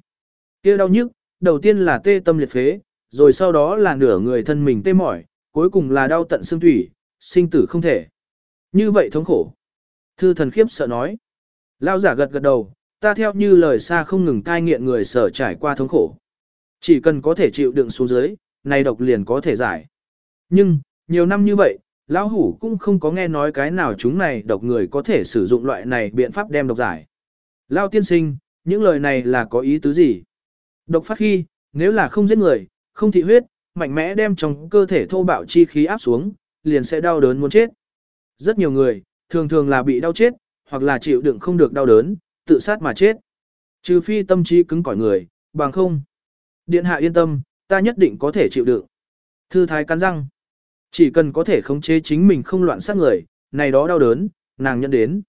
kia đau nhức, đầu tiên là tê tâm liệt phế, rồi sau đó là nửa người thân mình tê mỏi, cuối cùng là đau tận xương thủy, sinh tử không thể. Như vậy thống khổ. Thư thần khiếp sợ nói. Lao giả gật gật đầu, ta theo như lời xa không ngừng cai nghiện người sở trải qua thống khổ. Chỉ cần có thể chịu đựng xuống dưới, này độc liền có thể giải. Nhưng, nhiều năm như vậy, lão hủ cũng không có nghe nói cái nào chúng này độc người có thể sử dụng loại này biện pháp đem độc giải. Lao tiên sinh, những lời này là có ý tứ gì? Độc phát khi, nếu là không giết người, không thị huyết, mạnh mẽ đem trong cơ thể thô bạo chi khí áp xuống, liền sẽ đau đớn muốn chết. Rất nhiều người, thường thường là bị đau chết, hoặc là chịu đựng không được đau đớn, tự sát mà chết. Trừ phi tâm trí cứng cỏi người, bằng không. Điện hạ yên tâm, ta nhất định có thể chịu đựng. Thư thái cắn răng. Chỉ cần có thể khống chế chính mình không loạn sát người, này đó đau đớn, nàng nhận đến.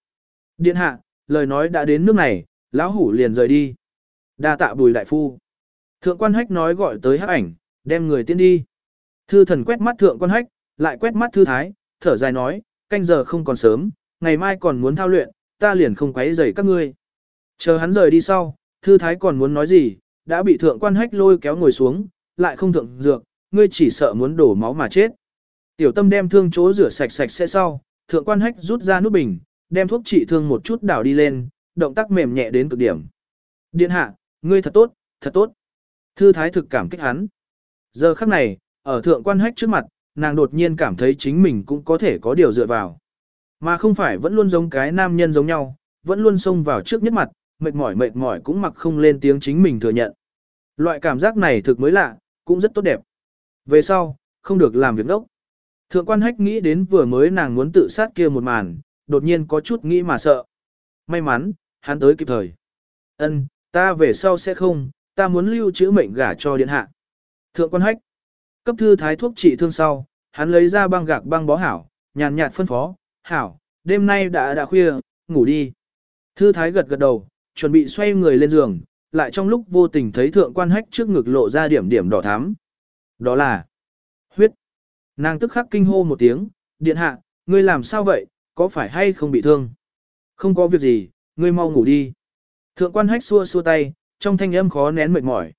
Điện hạ, lời nói đã đến nước này, lão hủ liền rời đi. đa tạ bùi đại phu. Thượng quan hách nói gọi tới hắc ảnh, đem người tiến đi. Thư thần quét mắt thượng quan hách, lại quét mắt thư thái, thở dài nói, canh giờ không còn sớm, ngày mai còn muốn thao luyện, ta liền không quấy rầy các ngươi. Chờ hắn rời đi sau, thư thái còn muốn nói gì, đã bị thượng quan hách lôi kéo ngồi xuống, lại không thượng dược, ngươi chỉ sợ muốn đổ máu mà chết. Tiểu tâm đem thương chỗ rửa sạch sạch sẽ sau, thượng quan hách rút ra nút bình, đem thuốc trị thương một chút đảo đi lên, động tác mềm nhẹ đến cực điểm. Điện hạ, ngươi thật tốt, thật tốt. Thư thái thực cảm kích hắn. Giờ khắc này, ở thượng quan hách trước mặt, nàng đột nhiên cảm thấy chính mình cũng có thể có điều dựa vào. Mà không phải vẫn luôn giống cái nam nhân giống nhau, vẫn luôn xông vào trước nhất mặt, mệt mỏi mệt mỏi cũng mặc không lên tiếng chính mình thừa nhận. Loại cảm giác này thực mới lạ, cũng rất tốt đẹp. Về sau, không được làm việc đốc. Thượng quan hách nghĩ đến vừa mới nàng muốn tự sát kia một màn, đột nhiên có chút nghĩ mà sợ. May mắn, hắn tới kịp thời. Ân, ta về sau sẽ không, ta muốn lưu trữ mệnh gả cho điện hạ. Thượng quan hách, cấp thư thái thuốc trị thương sau, hắn lấy ra băng gạc băng bó hảo, nhàn nhạt phân phó, hảo, đêm nay đã đã khuya, ngủ đi. Thư thái gật gật đầu, chuẩn bị xoay người lên giường, lại trong lúc vô tình thấy thượng quan hách trước ngực lộ ra điểm điểm đỏ thắm. Đó là huyết. Nàng tức khắc kinh hô một tiếng, điện hạ, ngươi làm sao vậy, có phải hay không bị thương? Không có việc gì, ngươi mau ngủ đi. Thượng quan hách xua xua tay, trong thanh âm khó nén mệt mỏi.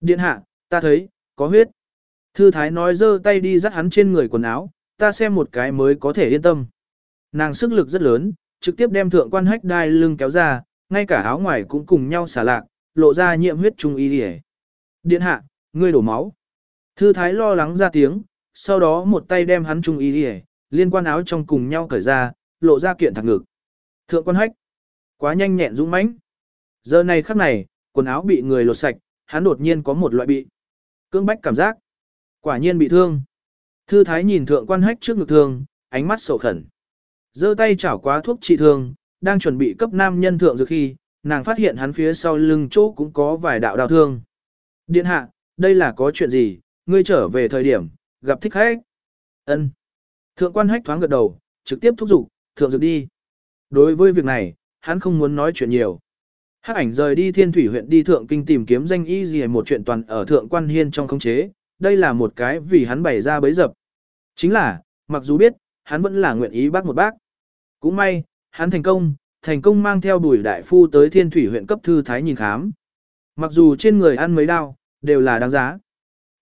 Điện hạ, ta thấy, có huyết. Thư thái nói giơ tay đi dắt hắn trên người quần áo, ta xem một cái mới có thể yên tâm. Nàng sức lực rất lớn, trực tiếp đem thượng quan hách đai lưng kéo ra, ngay cả áo ngoài cũng cùng nhau xả lạc, lộ ra nhiễm huyết trung y đi Điện hạ, ngươi đổ máu. Thư thái lo lắng ra tiếng, sau đó một tay đem hắn trung y đi liên quan áo trong cùng nhau cởi ra, lộ ra kiện thẳng ngực. Thượng quan hách, quá nhanh nhẹn dũng mãnh. Giờ này khắc này, quần áo bị người lột sạch, hắn đột nhiên có một loại bị cưỡng bách cảm giác. Quả nhiên bị thương. Thư thái nhìn thượng quan hách trước ngực thương, ánh mắt sầu khẩn. giơ tay chảo quá thuốc trị thương, đang chuẩn bị cấp nam nhân thượng dược khi, nàng phát hiện hắn phía sau lưng chỗ cũng có vài đạo đau thương. Điện hạ, đây là có chuyện gì, ngươi trở về thời điểm, gặp thích khách. ân Thượng quan hách thoáng gật đầu, trực tiếp thúc giục, thượng dược đi. Đối với việc này, hắn không muốn nói chuyện nhiều. Hắc ảnh rời đi thiên thủy huyện đi thượng kinh tìm kiếm danh y gì một chuyện toàn ở thượng quan hiên trong khống chế, đây là một cái vì hắn bày ra bấy dập. Chính là, mặc dù biết, hắn vẫn là nguyện ý bác một bác. Cũng may, hắn thành công, thành công mang theo Bùi đại phu tới thiên thủy huyện cấp thư thái nhìn khám. Mặc dù trên người ăn mấy đau, đều là đáng giá.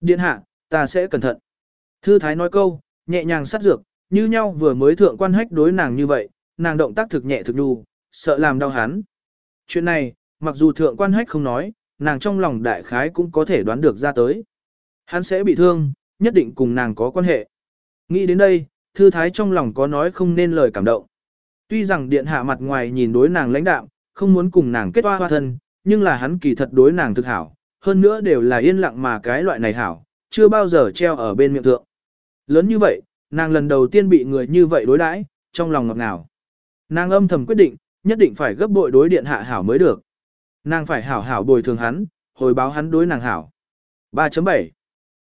Điện hạ, ta sẽ cẩn thận. Thư thái nói câu, nhẹ nhàng sát dược, như nhau vừa mới thượng quan hách đối nàng như vậy, nàng động tác thực nhẹ thực đù, sợ làm đau hắn. Chuyện này, mặc dù thượng quan hách không nói, nàng trong lòng đại khái cũng có thể đoán được ra tới. Hắn sẽ bị thương, nhất định cùng nàng có quan hệ. Nghĩ đến đây, thư thái trong lòng có nói không nên lời cảm động. Tuy rằng điện hạ mặt ngoài nhìn đối nàng lãnh đạm, không muốn cùng nàng kết hoa hoa thân, nhưng là hắn kỳ thật đối nàng thực hảo, hơn nữa đều là yên lặng mà cái loại này hảo, chưa bao giờ treo ở bên miệng thượng. Lớn như vậy, nàng lần đầu tiên bị người như vậy đối đãi, trong lòng ngọt ngào. Nàng âm thầm quyết định, nhất định phải gấp bội đối điện hạ hảo mới được. Nàng phải hảo hảo bồi thường hắn, hồi báo hắn đối nàng hảo. 3.7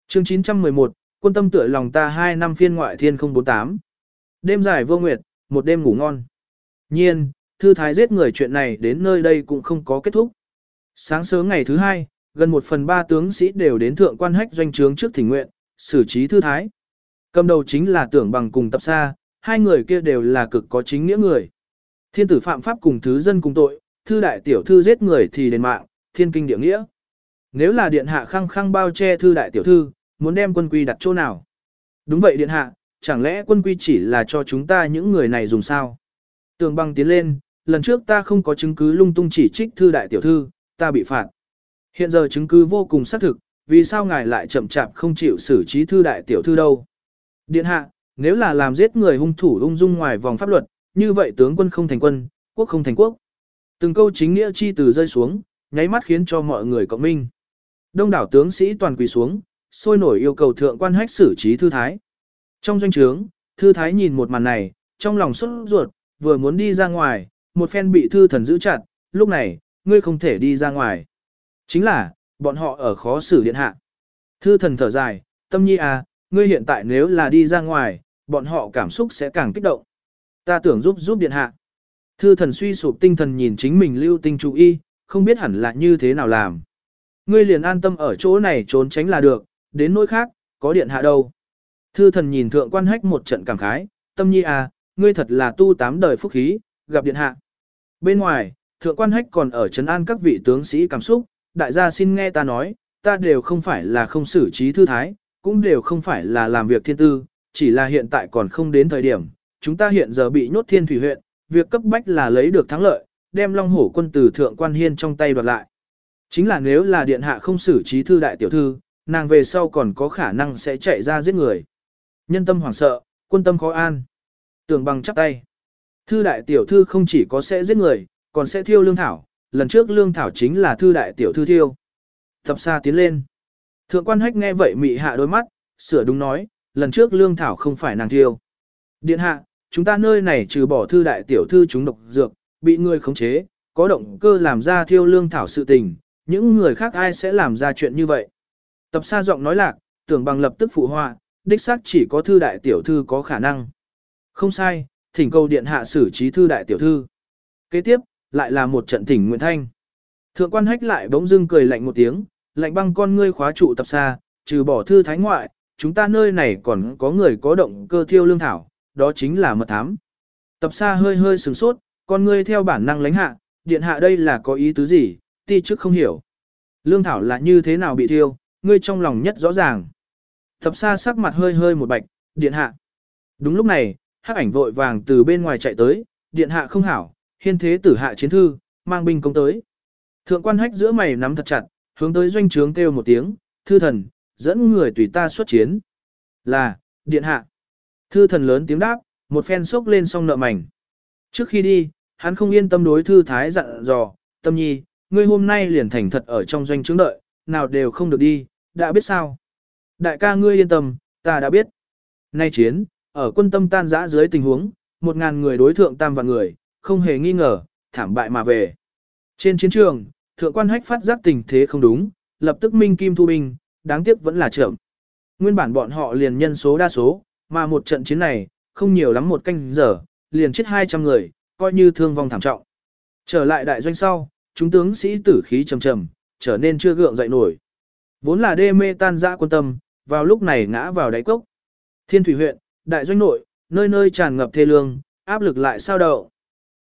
Chương 911, quân tâm tựa lòng ta 2 năm phiên ngoại thiên 048. Đêm dài vô nguyệt, một đêm ngủ ngon. Nhiên, thư thái giết người chuyện này đến nơi đây cũng không có kết thúc. Sáng sớm ngày thứ hai, gần một phần ba tướng sĩ đều đến thượng quan hách doanh trướng trước thỉnh nguyện, xử trí thư thái. Cầm đầu chính là tưởng bằng cùng tập xa, hai người kia đều là cực có chính nghĩa người. Thiên tử phạm pháp cùng thứ dân cùng tội, thư đại tiểu thư giết người thì đền mạng, thiên kinh địa nghĩa. Nếu là điện hạ khăng khăng bao che thư đại tiểu thư, muốn đem quân quy đặt chỗ nào? Đúng vậy điện hạ, chẳng lẽ quân quy chỉ là cho chúng ta những người này dùng sao? Tường băng tiến lên, lần trước ta không có chứng cứ lung tung chỉ trích thư đại tiểu thư, ta bị phạt. Hiện giờ chứng cứ vô cùng xác thực, vì sao ngài lại chậm chạp không chịu xử trí thư đại tiểu thư đâu? Điện hạ, nếu là làm giết người hung thủ ung dung ngoài vòng pháp luật, như vậy tướng quân không thành quân, quốc không thành quốc. Từng câu chính nghĩa chi từ rơi xuống, nháy mắt khiến cho mọi người cộng minh. Đông đảo tướng sĩ toàn quỳ xuống, sôi nổi yêu cầu thượng quan hách xử trí thư thái. Trong doanh trướng, thư thái nhìn một màn này, trong lòng xuất ruột, vừa muốn đi ra ngoài, một phen bị thư thần giữ chặt, lúc này, ngươi không thể đi ra ngoài. Chính là, bọn họ ở khó xử điện hạ. Thư thần thở dài, tâm nhi à, ngươi hiện tại nếu là đi ra ngoài, bọn họ cảm xúc sẽ càng kích động. Ta tưởng giúp giúp điện hạ. Thư thần suy sụp tinh thần nhìn chính mình lưu tinh chú y, không biết hẳn là như thế nào làm. Ngươi liền an tâm ở chỗ này trốn tránh là được, đến nỗi khác, có điện hạ đâu. Thư thần nhìn thượng quan hách một trận cảm khái, tâm nhi à, ngươi thật là tu tám đời phúc khí, gặp điện hạ. Bên ngoài, thượng quan hách còn ở trấn an các vị tướng sĩ cảm xúc, đại gia xin nghe ta nói, ta đều không phải là không xử trí thư thái, cũng đều không phải là làm việc thiên tư, chỉ là hiện tại còn không đến thời điểm, chúng ta hiện giờ bị nhốt thiên thủy huyện, việc cấp bách là lấy được thắng lợi, đem Long Hổ quân từ thượng quan hiên trong tay đoạt lại. Chính là nếu là điện hạ không xử trí thư đại tiểu thư, nàng về sau còn có khả năng sẽ chạy ra giết người. Nhân tâm hoảng sợ, quân tâm khó an. Tưởng bằng chắp tay. Thư đại tiểu thư không chỉ có sẽ giết người, còn sẽ thiêu lương thảo, lần trước lương thảo chính là thư đại tiểu thư thiêu. Tập xa tiến lên. Thượng quan hách nghe vậy mị hạ đôi mắt, sửa đúng nói, lần trước lương thảo không phải nàng thiêu. Điện hạ, chúng ta nơi này trừ bỏ thư đại tiểu thư chúng độc dược, bị người khống chế, có động cơ làm ra thiêu lương thảo sự tình, những người khác ai sẽ làm ra chuyện như vậy. Tập xa giọng nói lạc, tưởng bằng lập tức phụ họa, đích xác chỉ có thư đại tiểu thư có khả năng. Không sai, thỉnh cầu điện hạ xử trí thư đại tiểu thư. Kế tiếp, lại là một trận thỉnh nguyễn thanh. Thượng quan hách lại bỗng dưng cười lạnh một tiếng, lạnh băng con ngươi khóa trụ tập xa, trừ bỏ thư thái ngoại, chúng ta nơi này còn có người có động cơ thiêu lương thảo, đó chính là mật thám. Tập xa hơi hơi sừng sốt, con ngươi theo bản năng lánh hạ, điện hạ đây là có ý tứ gì, ti chức không hiểu. Lương thảo là như thế nào bị thiêu, ngươi trong lòng nhất rõ ràng. Tập xa sắc mặt hơi hơi một bạch, điện hạ. Đúng lúc này, hắc ảnh vội vàng từ bên ngoài chạy tới, điện hạ không hảo, hiên thế tử hạ chiến thư, mang binh công tới. Thượng quan hách giữa mày nắm thật chặt, hướng tới doanh trướng kêu một tiếng, thư thần, dẫn người tùy ta xuất chiến. Là, điện hạ. Thư thần lớn tiếng đáp, một phen sốc lên xong nợ mảnh. Trước khi đi, hắn không yên tâm đối thư thái dặn dò, tâm nhi, ngươi hôm nay liền thành thật ở trong doanh trướng đợi, nào đều không được đi, đã biết sao. Đại ca ngươi yên tâm, ta đã biết. Nay chiến, ở quân tâm tan rã dưới tình huống, một ngàn người đối thượng tam vạn người, không hề nghi ngờ, thảm bại mà về. Trên chiến trường, thượng quan hách phát giác tình thế không đúng, lập tức minh kim thu binh, đáng tiếc vẫn là trưởng. Nguyên bản bọn họ liền nhân số đa số, mà một trận chiến này, không nhiều lắm một canh giờ, liền chết 200 người, coi như thương vong thảm trọng. Trở lại đại doanh sau, chúng tướng sĩ tử khí trầm trầm, trở nên chưa gượng dậy nổi. Vốn là đê mê tan dã quân tâm, vào lúc này ngã vào đáy cốc. Thiên thủy huyện, đại doanh nội, nơi nơi tràn ngập thê lương, áp lực lại sao đậu.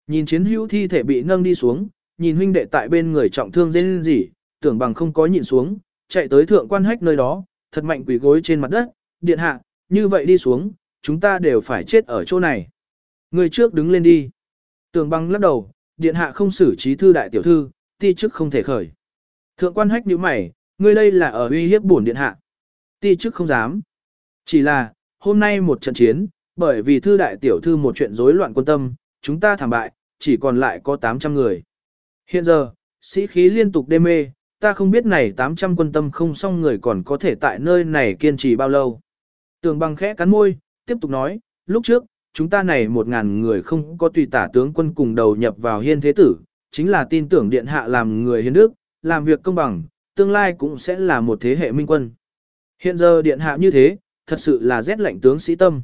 Nhìn chiến hữu thi thể bị nâng đi xuống, nhìn huynh đệ tại bên người trọng thương dên gì, tưởng bằng không có nhìn xuống, chạy tới thượng quan hách nơi đó, thật mạnh quỷ gối trên mặt đất, điện hạ, như vậy đi xuống, chúng ta đều phải chết ở chỗ này. Người trước đứng lên đi. Tường Băng lắc đầu, điện hạ không xử trí thư đại tiểu thư, ti chức không thể khởi. Thượng quan hách nhíu mày, ngươi đây là ở uy hiếp bổn điện hạ. Ti chức không dám. Chỉ là, hôm nay một trận chiến, bởi vì thư đại tiểu thư một chuyện rối loạn quân tâm, chúng ta thảm bại, chỉ còn lại có 800 người. Hiện giờ, sĩ khí liên tục đê mê, ta không biết này 800 quân tâm không xong người còn có thể tại nơi này kiên trì bao lâu. Tường bằng khẽ cắn môi, tiếp tục nói, lúc trước, chúng ta này một ngàn người không có tùy tả tướng quân cùng đầu nhập vào hiên thế tử, chính là tin tưởng điện hạ làm người hiến đức, làm việc công bằng, tương lai cũng sẽ là một thế hệ minh quân. Hiện giờ điện hạ như thế, thật sự là rét lạnh tướng sĩ tâm.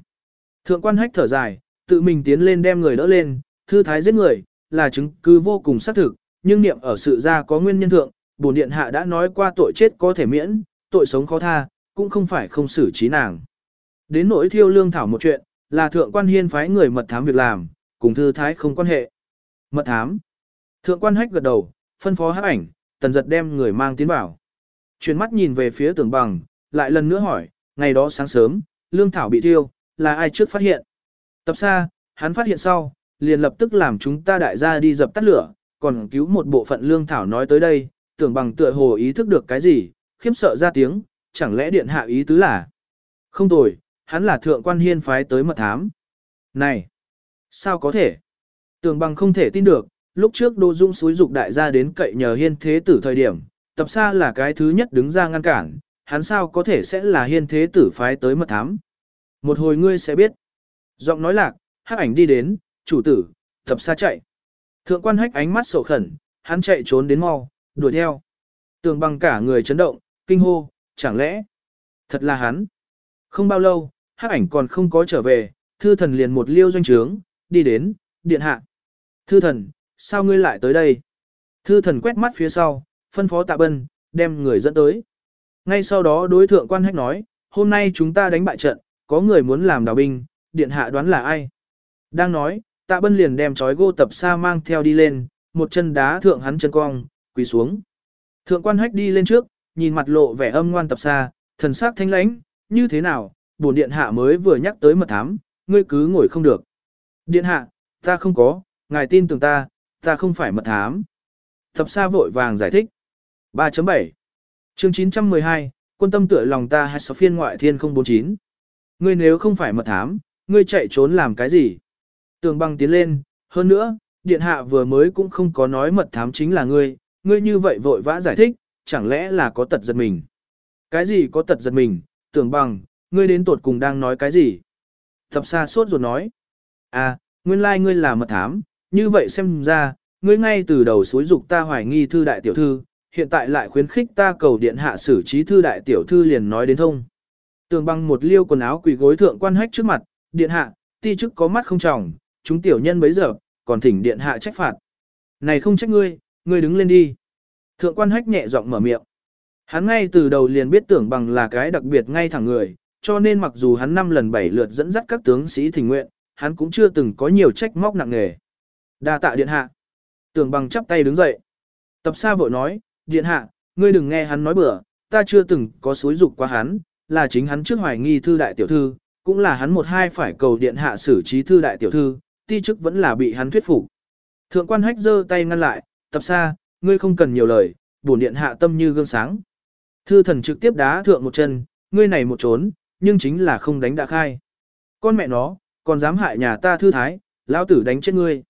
Thượng quan hách thở dài, tự mình tiến lên đem người đỡ lên, thư thái giết người, là chứng cứ vô cùng xác thực, nhưng niệm ở sự ra có nguyên nhân thượng, bổn điện hạ đã nói qua tội chết có thể miễn, tội sống khó tha, cũng không phải không xử trí nàng. Đến nỗi thiêu lương thảo một chuyện, là thượng quan hiên phái người mật thám việc làm, cùng thư thái không quan hệ. Mật thám. Thượng quan hách gật đầu, phân phó hát ảnh, tần giật đem người mang tiến vào. Chuyển mắt nhìn về phía tường bằng, lại lần nữa hỏi, ngày đó sáng sớm, lương thảo bị thiêu, là ai trước phát hiện? Tập xa, hắn phát hiện sau, liền lập tức làm chúng ta đại gia đi dập tắt lửa, còn cứu một bộ phận lương thảo nói tới đây, tưởng bằng tựa hồ ý thức được cái gì, khiếp sợ ra tiếng, chẳng lẽ điện hạ ý tứ là? Không tồi, hắn là thượng quan hiên phái tới mật thám. Này! Sao có thể? Tưởng bằng không thể tin được, lúc trước Đô Dung xúi dục đại gia đến cậy nhờ hiên thế tử thời điểm, tập xa là cái thứ nhất đứng ra ngăn cản, hắn sao có thể sẽ là hiên thế tử phái tới mật thám. Một hồi ngươi sẽ biết. Giọng nói lạc, hắc ảnh đi đến, chủ tử, tập xa chạy. Thượng quan hách ánh mắt sổ khẩn, hắn chạy trốn đến mau, đuổi theo. Tường bằng cả người chấn động, kinh hô, chẳng lẽ, thật là hắn. Không bao lâu, hắc ảnh còn không có trở về, thư thần liền một liêu doanh trướng, đi đến, điện hạ. Thư thần, sao ngươi lại tới đây? Thư thần quét mắt phía sau, phân phó tạ bân, đem người dẫn tới. Ngay sau đó đối thượng quan hách nói, hôm nay chúng ta đánh bại trận, có người muốn làm đào binh, điện hạ đoán là ai? Đang nói, tạ bân liền đem chói gô tập xa mang theo đi lên, một chân đá thượng hắn chân cong, quỳ xuống. Thượng quan hách đi lên trước, nhìn mặt lộ vẻ âm ngoan tập xa, thần sắc thanh lãnh, như thế nào, bổn điện hạ mới vừa nhắc tới mật thám, ngươi cứ ngồi không được. Điện hạ, ta không có, ngài tin tưởng ta, ta không phải mật thám. thập xa vội vàng giải thích. 3.7 chương 912, quân tâm tựa lòng ta hay sáu phiên ngoại thiên 049. Ngươi nếu không phải mật thám, ngươi chạy trốn làm cái gì? Tường băng tiến lên, hơn nữa, điện hạ vừa mới cũng không có nói mật thám chính là ngươi, ngươi như vậy vội vã giải thích, chẳng lẽ là có tật giật mình? Cái gì có tật giật mình, tưởng bằng, ngươi đến tột cùng đang nói cái gì? Thập xa sốt ruột nói. À, nguyên lai like ngươi là mật thám, như vậy xem ra, ngươi ngay từ đầu xối dục ta hoài nghi thư đại tiểu thư, hiện tại lại khuyến khích ta cầu điện hạ xử trí thư đại tiểu thư liền nói đến thông. Tường Băng một liêu quần áo quỳ gối thượng quan hách trước mặt, điện hạ, ti chức có mắt không tròng, chúng tiểu nhân bấy giờ, còn thỉnh điện hạ trách phạt. Này không trách ngươi, ngươi đứng lên đi. Thượng quan hách nhẹ giọng mở miệng. Hắn ngay từ đầu liền biết tưởng bằng là cái đặc biệt ngay thẳng người, cho nên mặc dù hắn năm lần bảy lượt dẫn dắt các tướng sĩ thỉnh nguyện, hắn cũng chưa từng có nhiều trách móc nặng nề. Đa tạ điện hạ. Tưởng bằng chắp tay đứng dậy. Tập xa vội nói, điện hạ, ngươi đừng nghe hắn nói bừa, ta chưa từng có xối dục qua hắn, là chính hắn trước hoài nghi thư đại tiểu thư, cũng là hắn một hai phải cầu điện hạ xử trí thư đại tiểu thư, ti chức vẫn là bị hắn thuyết phục. Thượng quan hách giơ tay ngăn lại, tập xa, ngươi không cần nhiều lời, bổn điện hạ tâm như gương sáng. Thư thần trực tiếp đá thượng một chân, ngươi này một trốn, nhưng chính là không đánh đã khai. Con mẹ nó, còn dám hại nhà ta thư thái, lão tử đánh chết ngươi.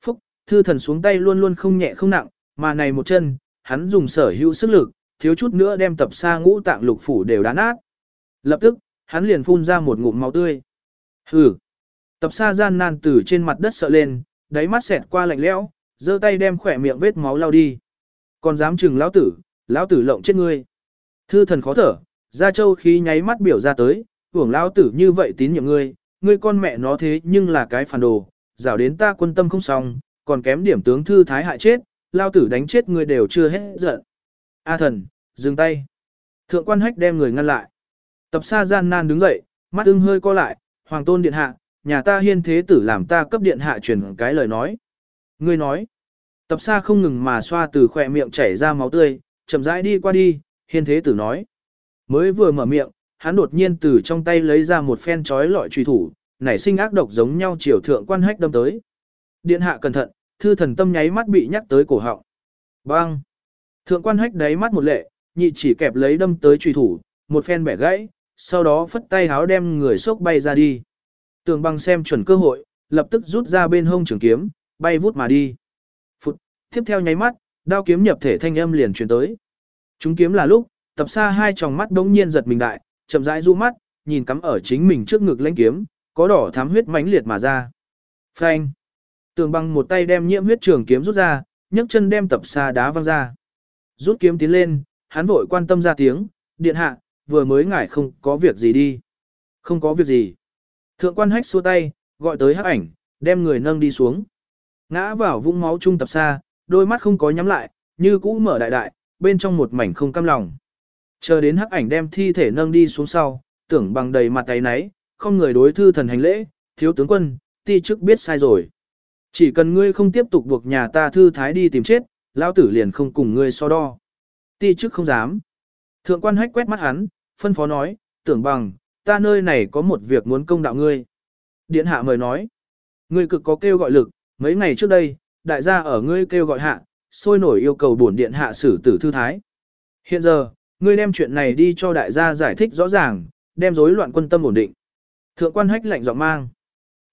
Phúc, thư thần xuống tay luôn luôn không nhẹ không nặng, mà này một chân, hắn dùng sở hữu sức lực, thiếu chút nữa đem tập xa ngũ tạng lục phủ đều đá nát. Lập tức, hắn liền phun ra một ngụm máu tươi. Hừ. Tập xa gian nan từ trên mặt đất sợ lên, đáy mắt xẹt qua lạnh lẽo, giơ tay đem khỏe miệng vết máu lao đi. Còn dám chừng lão tử, lão tử lộng chết ngươi. Thư thần khó thở, Gia Châu khí nháy mắt biểu ra tới, hưởng lao tử như vậy tín nhiệm ngươi, ngươi con mẹ nó thế nhưng là cái phản đồ, rảo đến ta quân tâm không xong, còn kém điểm tướng thư thái hại chết, lao tử đánh chết ngươi đều chưa hết giận. A thần, dừng tay. Thượng quan hách đem người ngăn lại. Tập xa gian nan đứng dậy, mắt ưng hơi co lại, hoàng tôn điện hạ, nhà ta hiên thế tử làm ta cấp điện hạ truyền cái lời nói. Ngươi nói, tập xa không ngừng mà xoa từ khỏe miệng chảy ra máu tươi, chậm rãi đi qua đi, hiên thế tử nói. Mới vừa mở miệng, hắn đột nhiên từ trong tay lấy ra một phen chói lọi truy thủ, nảy sinh ác độc giống nhau chiều thượng quan hách đâm tới. Điện hạ cẩn thận, thư thần tâm nháy mắt bị nhắc tới cổ họng. Bang! Thượng quan hách đáy mắt một lệ, nhị chỉ kẹp lấy đâm tới truy thủ, một phen bẻ gãy, sau đó phất tay háo đem người sốc bay ra đi. Tường băng xem chuẩn cơ hội, lập tức rút ra bên hông trường kiếm, bay vút mà đi. Phụt, tiếp theo nháy mắt, đao kiếm nhập thể thanh âm liền truyền tới. Chúng kiếm là lúc, tập xa hai tròng mắt đống nhiên giật mình đại, chậm rãi du mắt, nhìn cắm ở chính mình trước ngực lãnh kiếm, có đỏ thắm huyết mãnh liệt mà ra. Phanh! Tường băng một tay đem nhiễm huyết trường kiếm rút ra, nhấc chân đem tập xa đá văng ra. Rút kiếm tiến lên, hắn vội quan tâm ra tiếng, điện hạ, vừa mới ngải không có việc gì đi. Không có việc gì. Thượng quan hách xua tay, gọi tới hắc ảnh, đem người nâng đi xuống. Ngã vào vũng máu trung tập xa, đôi mắt không có nhắm lại, như cũ mở đại đại, bên trong một mảnh không cam lòng. Chờ đến hắc ảnh đem thi thể nâng đi xuống sau, tưởng bằng đầy mặt tay náy, không người đối thư thần hành lễ, thiếu tướng quân, ti chức biết sai rồi. Chỉ cần ngươi không tiếp tục buộc nhà ta thư thái đi tìm chết, lão tử liền không cùng ngươi so đo. Ti chức không dám. Thượng quan hách quét mắt hắn, phân phó nói, tưởng bằng, ta nơi này có một việc muốn công đạo ngươi. Điện hạ mời nói, ngươi cực có kêu gọi lực, mấy ngày trước đây, đại gia ở ngươi kêu gọi hạ, sôi nổi yêu cầu bổn điện hạ xử tử thư thái. Hiện giờ, ngươi đem chuyện này đi cho đại gia giải thích rõ ràng, đem rối loạn quân tâm ổn định. Thượng quan hách lạnh giọng mang.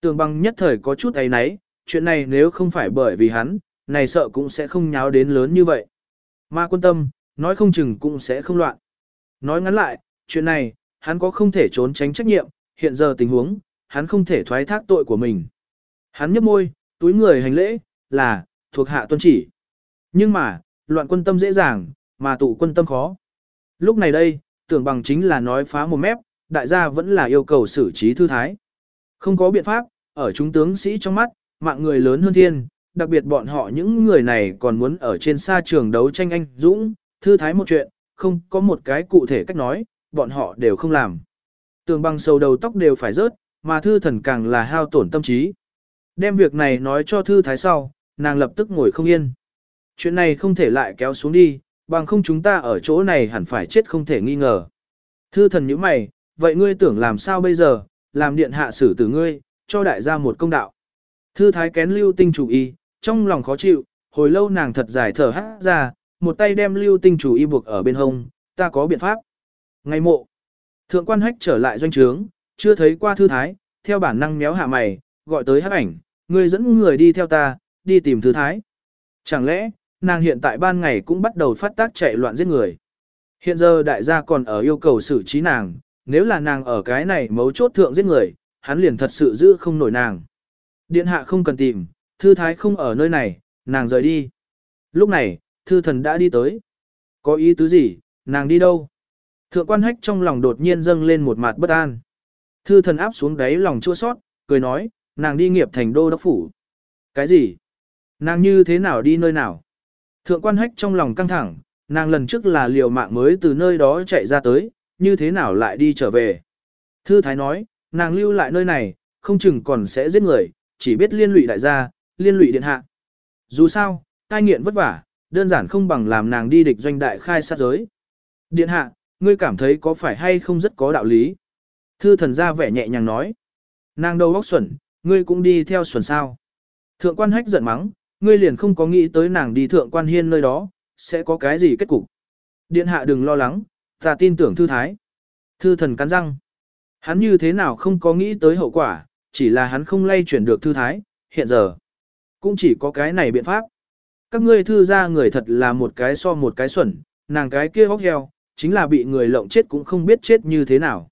Tường bằng nhất thời có chút ấy náy, chuyện này nếu không phải bởi vì hắn, này sợ cũng sẽ không nháo đến lớn như vậy. Mà quân tâm, nói không chừng cũng sẽ không loạn. Nói ngắn lại, chuyện này, hắn có không thể trốn tránh trách nhiệm, hiện giờ tình huống, hắn không thể thoái thác tội của mình. Hắn nhấp môi, túi người hành lễ, là, thuộc hạ tuân chỉ. Nhưng mà, loạn quân tâm dễ dàng, mà tụ quân tâm khó. Lúc này đây, tưởng bằng chính là nói phá một mép, đại gia vẫn là yêu cầu xử trí thư thái. Không có biện pháp, ở chúng tướng sĩ trong mắt, mạng người lớn hơn thiên, đặc biệt bọn họ những người này còn muốn ở trên xa trường đấu tranh anh dũng, thư thái một chuyện, không có một cái cụ thể cách nói, bọn họ đều không làm. Tường băng sầu đầu tóc đều phải rớt, mà thư thần càng là hao tổn tâm trí. Đem việc này nói cho thư thái sau, nàng lập tức ngồi không yên. Chuyện này không thể lại kéo xuống đi, bằng không chúng ta ở chỗ này hẳn phải chết không thể nghi ngờ. Thư thần như mày, vậy ngươi tưởng làm sao bây giờ, làm điện hạ xử tử ngươi, cho đại gia một công đạo. Thư thái kén lưu tinh chủ y, trong lòng khó chịu, hồi lâu nàng thật dài thở hát ra, một tay đem lưu tinh chủ y buộc ở bên hông, ta có biện pháp. Ngày mộ, thượng quan hách trở lại doanh trướng, chưa thấy qua thư thái, theo bản năng méo hạ mày, gọi tới hắc ảnh, ngươi dẫn người đi theo ta, đi tìm thư thái. Chẳng lẽ, nàng hiện tại ban ngày cũng bắt đầu phát tác chạy loạn giết người. Hiện giờ đại gia còn ở yêu cầu xử trí nàng, nếu là nàng ở cái này mấu chốt thượng giết người, hắn liền thật sự giữ không nổi nàng. Điện hạ không cần tìm, thư thái không ở nơi này, nàng rời đi. Lúc này, thư thần đã đi tới. Có ý tứ gì, nàng đi đâu? Thượng quan hách trong lòng đột nhiên dâng lên một mặt bất an. Thư thần áp xuống đáy lòng chua sót, cười nói, nàng đi nghiệp thành đô đốc phủ. Cái gì? Nàng như thế nào đi nơi nào? Thượng quan hách trong lòng căng thẳng, nàng lần trước là liều mạng mới từ nơi đó chạy ra tới, như thế nào lại đi trở về? Thư thái nói, nàng lưu lại nơi này, không chừng còn sẽ giết người, chỉ biết liên lụy đại gia, liên lụy điện hạ. Dù sao, tai nghiện vất vả, đơn giản không bằng làm nàng đi địch doanh đại khai sát giới. Điện hạ, ngươi cảm thấy có phải hay không rất có đạo lý? Thư thần ra vẻ nhẹ nhàng nói. Nàng đầu góc xuẩn, ngươi cũng đi theo xuẩn sao. Thượng quan hách giận mắng, ngươi liền không có nghĩ tới nàng đi thượng quan hiên nơi đó, sẽ có cái gì kết cục. Điện hạ đừng lo lắng, ta tin tưởng thư thái. Thư thần cắn răng. Hắn như thế nào không có nghĩ tới hậu quả, chỉ là hắn không lay chuyển được thư thái, hiện giờ. Cũng chỉ có cái này biện pháp. Các ngươi thư ra người thật là một cái so một cái xuẩn, nàng cái kia hóc heo, chính là bị người lộng chết cũng không biết chết như thế nào.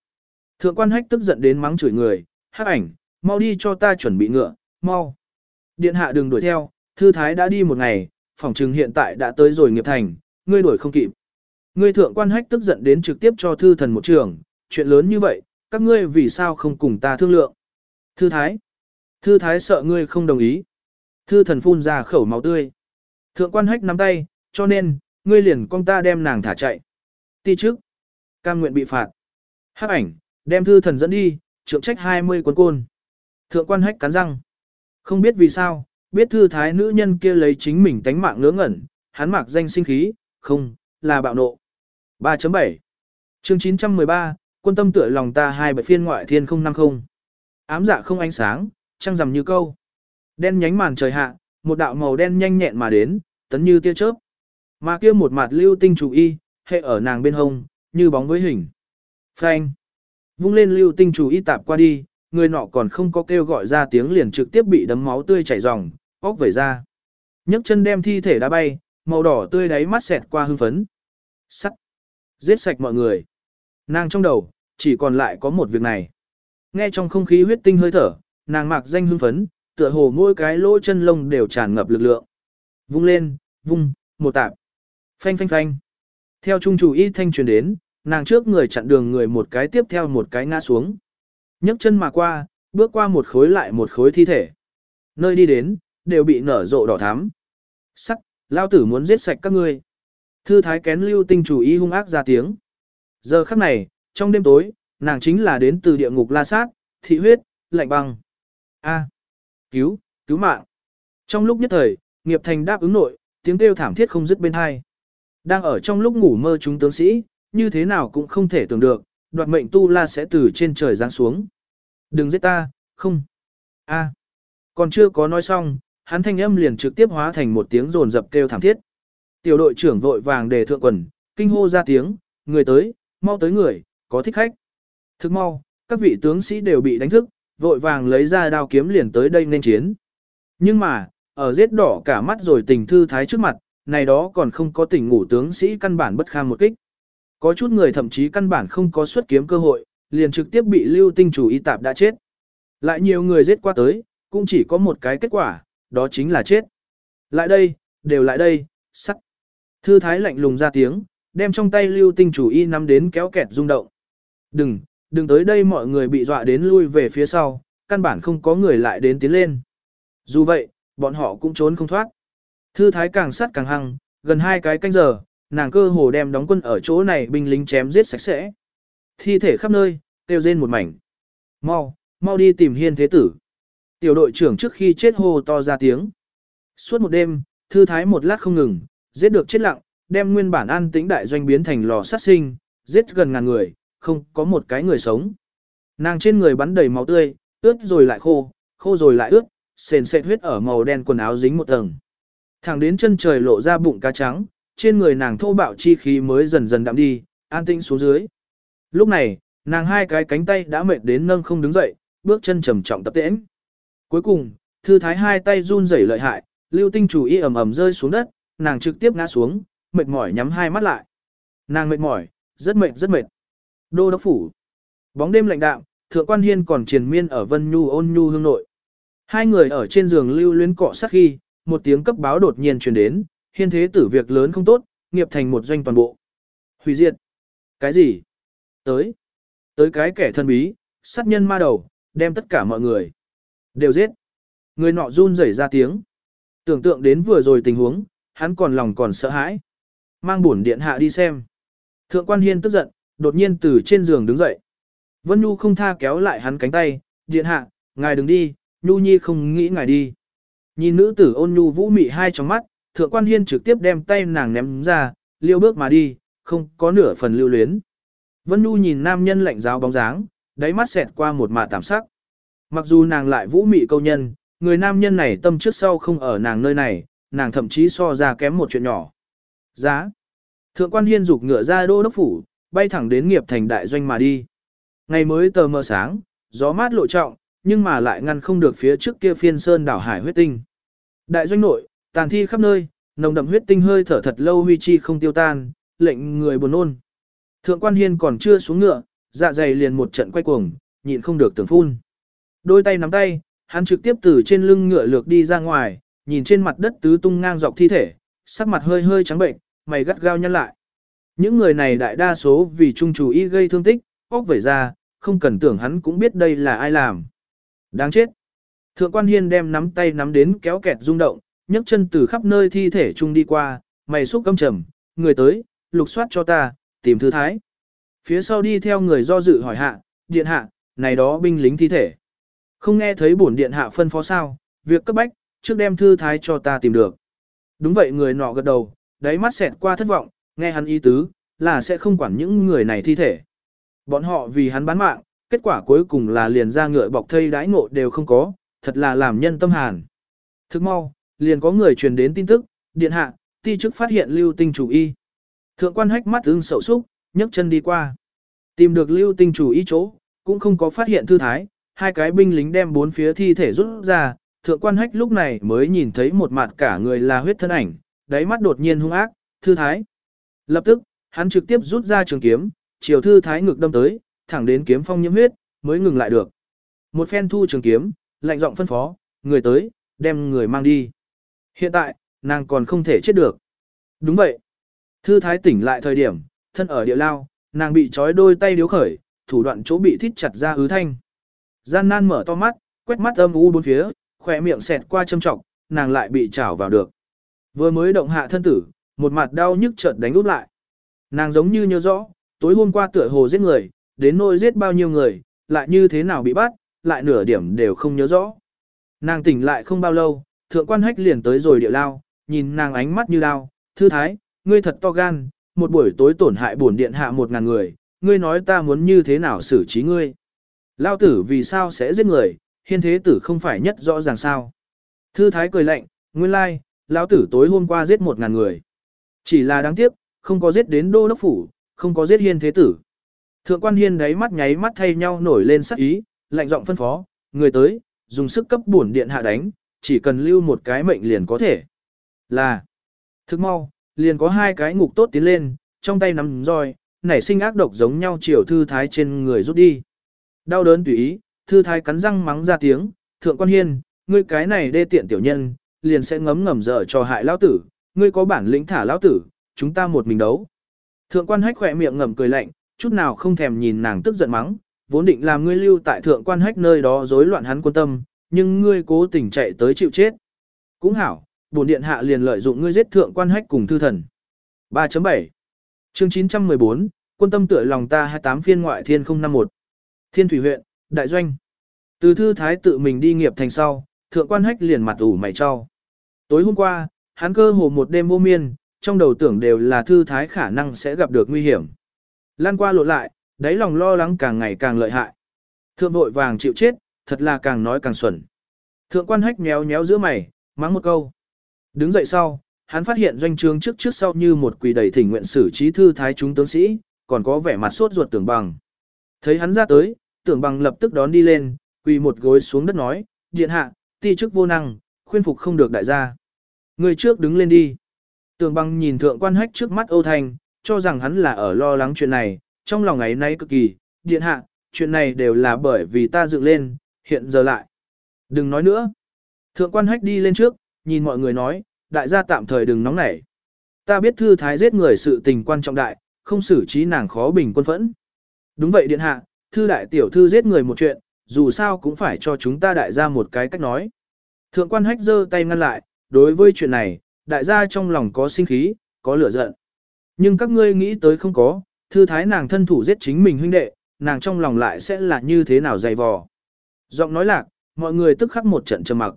Thượng quan hách tức giận đến mắng chửi người, hắc ảnh, mau đi cho ta chuẩn bị ngựa, mau. Điện hạ đừng đuổi theo, thư thái đã đi một ngày, phòng trừng hiện tại đã tới rồi nghiệp thành, ngươi đuổi không kịp. Ngươi thượng quan hách tức giận đến trực tiếp cho thư thần một trường, chuyện lớn như vậy, các ngươi vì sao không cùng ta thương lượng. Thư thái. Thư thái sợ ngươi không đồng ý. Thư thần phun ra khẩu máu tươi. Thượng quan hách nắm tay, cho nên, ngươi liền con ta đem nàng thả chạy. Ti trước. Cam nguyện bị phạt. Hắc ảnh, đem thư thần dẫn đi, trượng trách 20 quân côn. Thượng quan hách cắn răng. Không biết vì sao, biết thư thái nữ nhân kia lấy chính mình tánh mạng ngớ ngẩn, hắn mặc danh sinh khí, không, là bạo nộ. 3.7 chương 913, quân tâm tựa lòng ta hai bảy phiên ngoại thiên 050. Ám dạ không ánh sáng, trăng rằm như câu. Đen nhánh màn trời hạ, một đạo màu đen nhanh nhẹn mà đến, tấn như tia chớp. Mà kia một mặt lưu tinh chủ y, hệ ở nàng bên hông, như bóng với hình. Phanh. Vung lên lưu tinh chủ y tạp qua đi, người nọ còn không có kêu gọi ra tiếng liền trực tiếp bị đấm máu tươi chảy ròng, óc vẩy ra. nhấc chân đem thi thể đá bay, màu đỏ tươi đáy mắt xẹt qua hưng phấn. Sắt. Giết sạch mọi người. Nàng trong đầu, chỉ còn lại có một việc này. Nghe trong không khí huyết tinh hơi thở, nàng mạc danh hưng phấn, tựa hồ mỗi cái lỗ chân lông đều tràn ngập lực lượng. Vung lên, vung, một tạp. Phanh phanh phanh. Theo trung chủ y thanh truyền đến, nàng trước người chặn đường người một cái tiếp theo một cái ngã xuống nhấc chân mà qua, bước qua một khối lại một khối thi thể. Nơi đi đến, đều bị nở rộ đỏ thắm. Sắc, lao tử muốn giết sạch các ngươi. Thư thái kén lưu tinh chủ ý hung ác ra tiếng. Giờ khắc này, trong đêm tối, nàng chính là đến từ địa ngục la sát, thị huyết, lạnh băng. A. Cứu, cứu mạng. Trong lúc nhất thời, nghiệp thành đáp ứng nội, tiếng kêu thảm thiết không dứt bên hai. Đang ở trong lúc ngủ mơ chúng tướng sĩ, như thế nào cũng không thể tưởng được, đoạt mệnh tu la sẽ từ trên trời giáng xuống. Đừng giết ta, không. A. Còn chưa có nói xong, hắn thanh âm liền trực tiếp hóa thành một tiếng rồn dập kêu thảm thiết. Tiểu đội trưởng vội vàng để thượng quần, kinh hô ra tiếng, người tới, mau tới người, có thích khách. Thức mau, các vị tướng sĩ đều bị đánh thức, vội vàng lấy ra đao kiếm liền tới đây nên chiến. Nhưng mà, ở giết đỏ cả mắt rồi tình thư thái trước mặt, này đó còn không có tỉnh ngủ tướng sĩ căn bản bất kham một kích. Có chút người thậm chí căn bản không có xuất kiếm cơ hội, liền trực tiếp bị lưu tinh chủ y tạp đã chết. Lại nhiều người giết qua tới, cũng chỉ có một cái kết quả, đó chính là chết. Lại đây, đều lại đây, sắt. Thư thái lạnh lùng ra tiếng, đem trong tay lưu tinh chủ y nắm đến kéo kẹt rung động. Đừng, đừng tới đây mọi người bị dọa đến lui về phía sau, căn bản không có người lại đến tiến lên. Dù vậy, bọn họ cũng trốn không thoát. Thư thái càng sắt càng hăng, gần hai cái canh giờ, nàng cơ hồ đem đóng quân ở chỗ này binh lính chém giết sạch sẽ. Thi thể khắp nơi, kêu rên một mảnh. Mau, mau đi tìm hiên thế tử. Tiểu đội trưởng trước khi chết hô to ra tiếng. Suốt một đêm, thư thái một lát không ngừng, giết được chết lặng, đem nguyên bản an tĩnh đại doanh biến thành lò sát sinh, giết gần ngàn người, không có một cái người sống. Nàng trên người bắn đầy máu tươi, ướt rồi lại khô, khô rồi lại ướt, sền sệt huyết ở màu đen quần áo dính một tầng. Thẳng đến chân trời lộ ra bụng cá trắng, trên người nàng thô bạo chi khí mới dần dần đạm đi, an tĩnh xuống dưới. Lúc này, nàng hai cái cánh tay đã mệt đến nâng không đứng dậy, bước chân trầm trọng tập tễnh. Cuối cùng, thư thái hai tay run rẩy lợi hại, lưu tinh chủ y ầm ầm rơi xuống đất, nàng trực tiếp ngã xuống, mệt mỏi nhắm hai mắt lại. Nàng mệt mỏi, rất mệt rất mệt. Đô đốc phủ. Bóng đêm lạnh đạm, thượng quan hiên còn triền miên ở vân nhu ôn nhu hương nội. Hai người ở trên giường lưu luyến cọ sát khi, một tiếng cấp báo đột nhiên truyền đến, hiên thế tử việc lớn không tốt, nghiệp thành một doanh toàn bộ. Hủy diệt. Cái gì? Tới. Tới cái kẻ thân bí, sát nhân ma đầu, đem tất cả mọi người. Đều giết. Người nọ run rẩy ra tiếng. Tưởng tượng đến vừa rồi tình huống, hắn còn lòng còn sợ hãi. Mang bổn điện hạ đi xem. Thượng quan hiên tức giận, đột nhiên từ trên giường đứng dậy. Vân Nhu không tha kéo lại hắn cánh tay, điện hạ, ngài đừng đi, Nhu Nhi không nghĩ ngài đi. Nhìn nữ tử ôn Nhu vũ mị hai trong mắt, thượng quan hiên trực tiếp đem tay nàng ném ra, liêu bước mà đi, không có nửa phần lưu luyến. Vân Nhu nhìn nam nhân lạnh giáo bóng dáng, đáy mắt xẹt qua một mạ tạm sắc. Mặc dù nàng lại vũ mị câu nhân, người nam nhân này tâm trước sau không ở nàng nơi này, nàng thậm chí so ra kém một chuyện nhỏ. Giá. Thượng quan hiên dục ngựa ra đô đốc phủ, bay thẳng đến nghiệp thành đại doanh mà đi. Ngày mới tờ mờ sáng, gió mát lộ trọng, nhưng mà lại ngăn không được phía trước kia phiên sơn đảo hải huyết tinh. Đại doanh nội, tàn thi khắp nơi, nồng đậm huyết tinh hơi thở thật lâu huy chi không tiêu tan, lệnh người buồn nôn. Thượng quan hiên còn chưa xuống ngựa, dạ dày liền một trận quay cuồng, nhịn không được tưởng phun. Đôi tay nắm tay, hắn trực tiếp từ trên lưng ngựa lược đi ra ngoài, nhìn trên mặt đất tứ tung ngang dọc thi thể, sắc mặt hơi hơi trắng bệnh, mày gắt gao nhăn lại. Những người này đại đa số vì trung chủ y gây thương tích, óc vẩy ra, không cần tưởng hắn cũng biết đây là ai làm. Đáng chết. Thượng quan hiên đem nắm tay nắm đến kéo kẹt rung động, nhấc chân từ khắp nơi thi thể chung đi qua, mày xúc căm trầm, người tới, lục soát cho ta, tìm thư thái. Phía sau đi theo người do dự hỏi hạ, điện hạ, này đó binh lính thi thể. Không nghe thấy bổn điện hạ phân phó sao, việc cấp bách, trước đem thư thái cho ta tìm được. Đúng vậy người nọ gật đầu, đáy mắt xẹt qua thất vọng, nghe hắn ý tứ, là sẽ không quản những người này thi thể. Bọn họ vì hắn bán mạng, kết quả cuối cùng là liền ra ngựa bọc thây đãi ngộ đều không có, thật là làm nhân tâm hàn. Thức mau, liền có người truyền đến tin tức, điện hạ, ti chức phát hiện lưu tinh chủ y. Thượng quan hách mắt ưng sầu xúc, nhấc chân đi qua. Tìm được lưu tinh chủ ý chỗ, cũng không có phát hiện thư thái, hai cái binh lính đem bốn phía thi thể rút ra, thượng quan hách lúc này mới nhìn thấy một mặt cả người là huyết thân ảnh, đáy mắt đột nhiên hung ác, thư thái. Lập tức, hắn trực tiếp rút ra trường kiếm, chiều thư thái ngực đâm tới, thẳng đến kiếm phong nhiễm huyết, mới ngừng lại được. Một phen thu trường kiếm, lạnh giọng phân phó, người tới, đem người mang đi. Hiện tại, nàng còn không thể chết được. Đúng vậy. Thư thái tỉnh lại thời điểm, thân ở địa lao, nàng bị trói đôi tay điếu khởi, thủ đoạn chỗ bị thít chặt ra ứ thanh. Gian nan mở to mắt, quét mắt âm u bốn phía, khỏe miệng xẹt qua châm trọng, nàng lại bị trảo vào được. Vừa mới động hạ thân tử, một mặt đau nhức chợt đánh úp lại. Nàng giống như nhớ rõ, tối hôm qua tựa hồ giết người, đến nỗi giết bao nhiêu người, lại như thế nào bị bắt, lại nửa điểm đều không nhớ rõ. Nàng tỉnh lại không bao lâu, thượng quan hách liền tới rồi địa lao, nhìn nàng ánh mắt như lao, thư thái, ngươi thật to gan, một buổi tối tổn hại bổn điện hạ một ngàn người, ngươi nói ta muốn như thế nào xử trí ngươi. Lao tử vì sao sẽ giết người, hiên thế tử không phải nhất rõ ràng sao. Thư thái cười lạnh, nguyên lai, lão tử tối hôm qua giết một ngàn người. Chỉ là đáng tiếc, không có giết đến đô đốc phủ, không có giết hiên thế tử. Thượng quan hiên đáy mắt nháy mắt thay nhau nổi lên sắc ý, lạnh giọng phân phó, người tới, dùng sức cấp bổn điện hạ đánh, chỉ cần lưu một cái mệnh liền có thể. Là, thức mau, liền có hai cái ngục tốt tiến lên, trong tay nắm roi, nảy sinh ác độc giống nhau chiều thư thái trên người rút đi. Đau đớn tùy ý, thư thái cắn răng mắng ra tiếng, thượng quan hiên, ngươi cái này đê tiện tiểu nhân, liền sẽ ngấm ngầm dở cho hại lão tử, ngươi có bản lĩnh thả lão tử, chúng ta một mình đấu. Thượng quan hách khỏe miệng ngầm cười lạnh, chút nào không thèm nhìn nàng tức giận mắng, vốn định làm ngươi lưu tại thượng quan hách nơi đó rối loạn hắn quân tâm, nhưng ngươi cố tình chạy tới chịu chết. Cũng hảo, bổn điện hạ liền lợi dụng ngươi giết thượng quan hách cùng thư thần. 3.7 Chương 914, quân tâm tựa lòng ta 28 phiên ngoại thiên 051 Thiên Thủy huyện, Đại Doanh Từ thư thái tự mình đi nghiệp thành sau, thượng quan hách liền mặt ủ mày cho. Tối hôm qua, hắn cơ hồ một đêm vô miên, trong đầu tưởng đều là thư thái khả năng sẽ gặp được nguy hiểm. Lan qua lộn lại, đáy lòng lo lắng càng ngày càng lợi hại. Thượng vội vàng chịu chết, thật là càng nói càng xuẩn. Thượng quan hách méo méo giữa mày, mắng một câu. Đứng dậy sau, hắn phát hiện doanh trướng trước trước sau như một quỳ đầy thỉnh nguyện sử trí thư thái chúng tướng sĩ, còn có vẻ mặt sốt ruột tưởng bằng. Thấy hắn ra tới, tưởng bằng lập tức đón đi lên, quỳ một gối xuống đất nói, điện hạ, ti chức vô năng, khuyên phục không được đại gia. Người trước đứng lên đi. Tưởng bằng nhìn thượng quan hách trước mắt Âu Thành, cho rằng hắn là ở lo lắng chuyện này, trong lòng ấy nay cực kỳ, điện hạ, chuyện này đều là bởi vì ta dựng lên, hiện giờ lại. Đừng nói nữa. Thượng quan hách đi lên trước, nhìn mọi người nói, đại gia tạm thời đừng nóng nảy. Ta biết thư thái giết người sự tình quan trọng đại, không xử trí nàng khó bình quân phẫn. Đúng vậy điện hạ, thư đại tiểu thư giết người một chuyện, dù sao cũng phải cho chúng ta đại gia một cái cách nói. Thượng quan hách giơ tay ngăn lại, đối với chuyện này, đại gia trong lòng có sinh khí, có lửa giận. Nhưng các ngươi nghĩ tới không có, thư thái nàng thân thủ giết chính mình huynh đệ, nàng trong lòng lại sẽ là như thế nào dày vò. Giọng nói lạc, mọi người tức khắc một trận trầm mặc.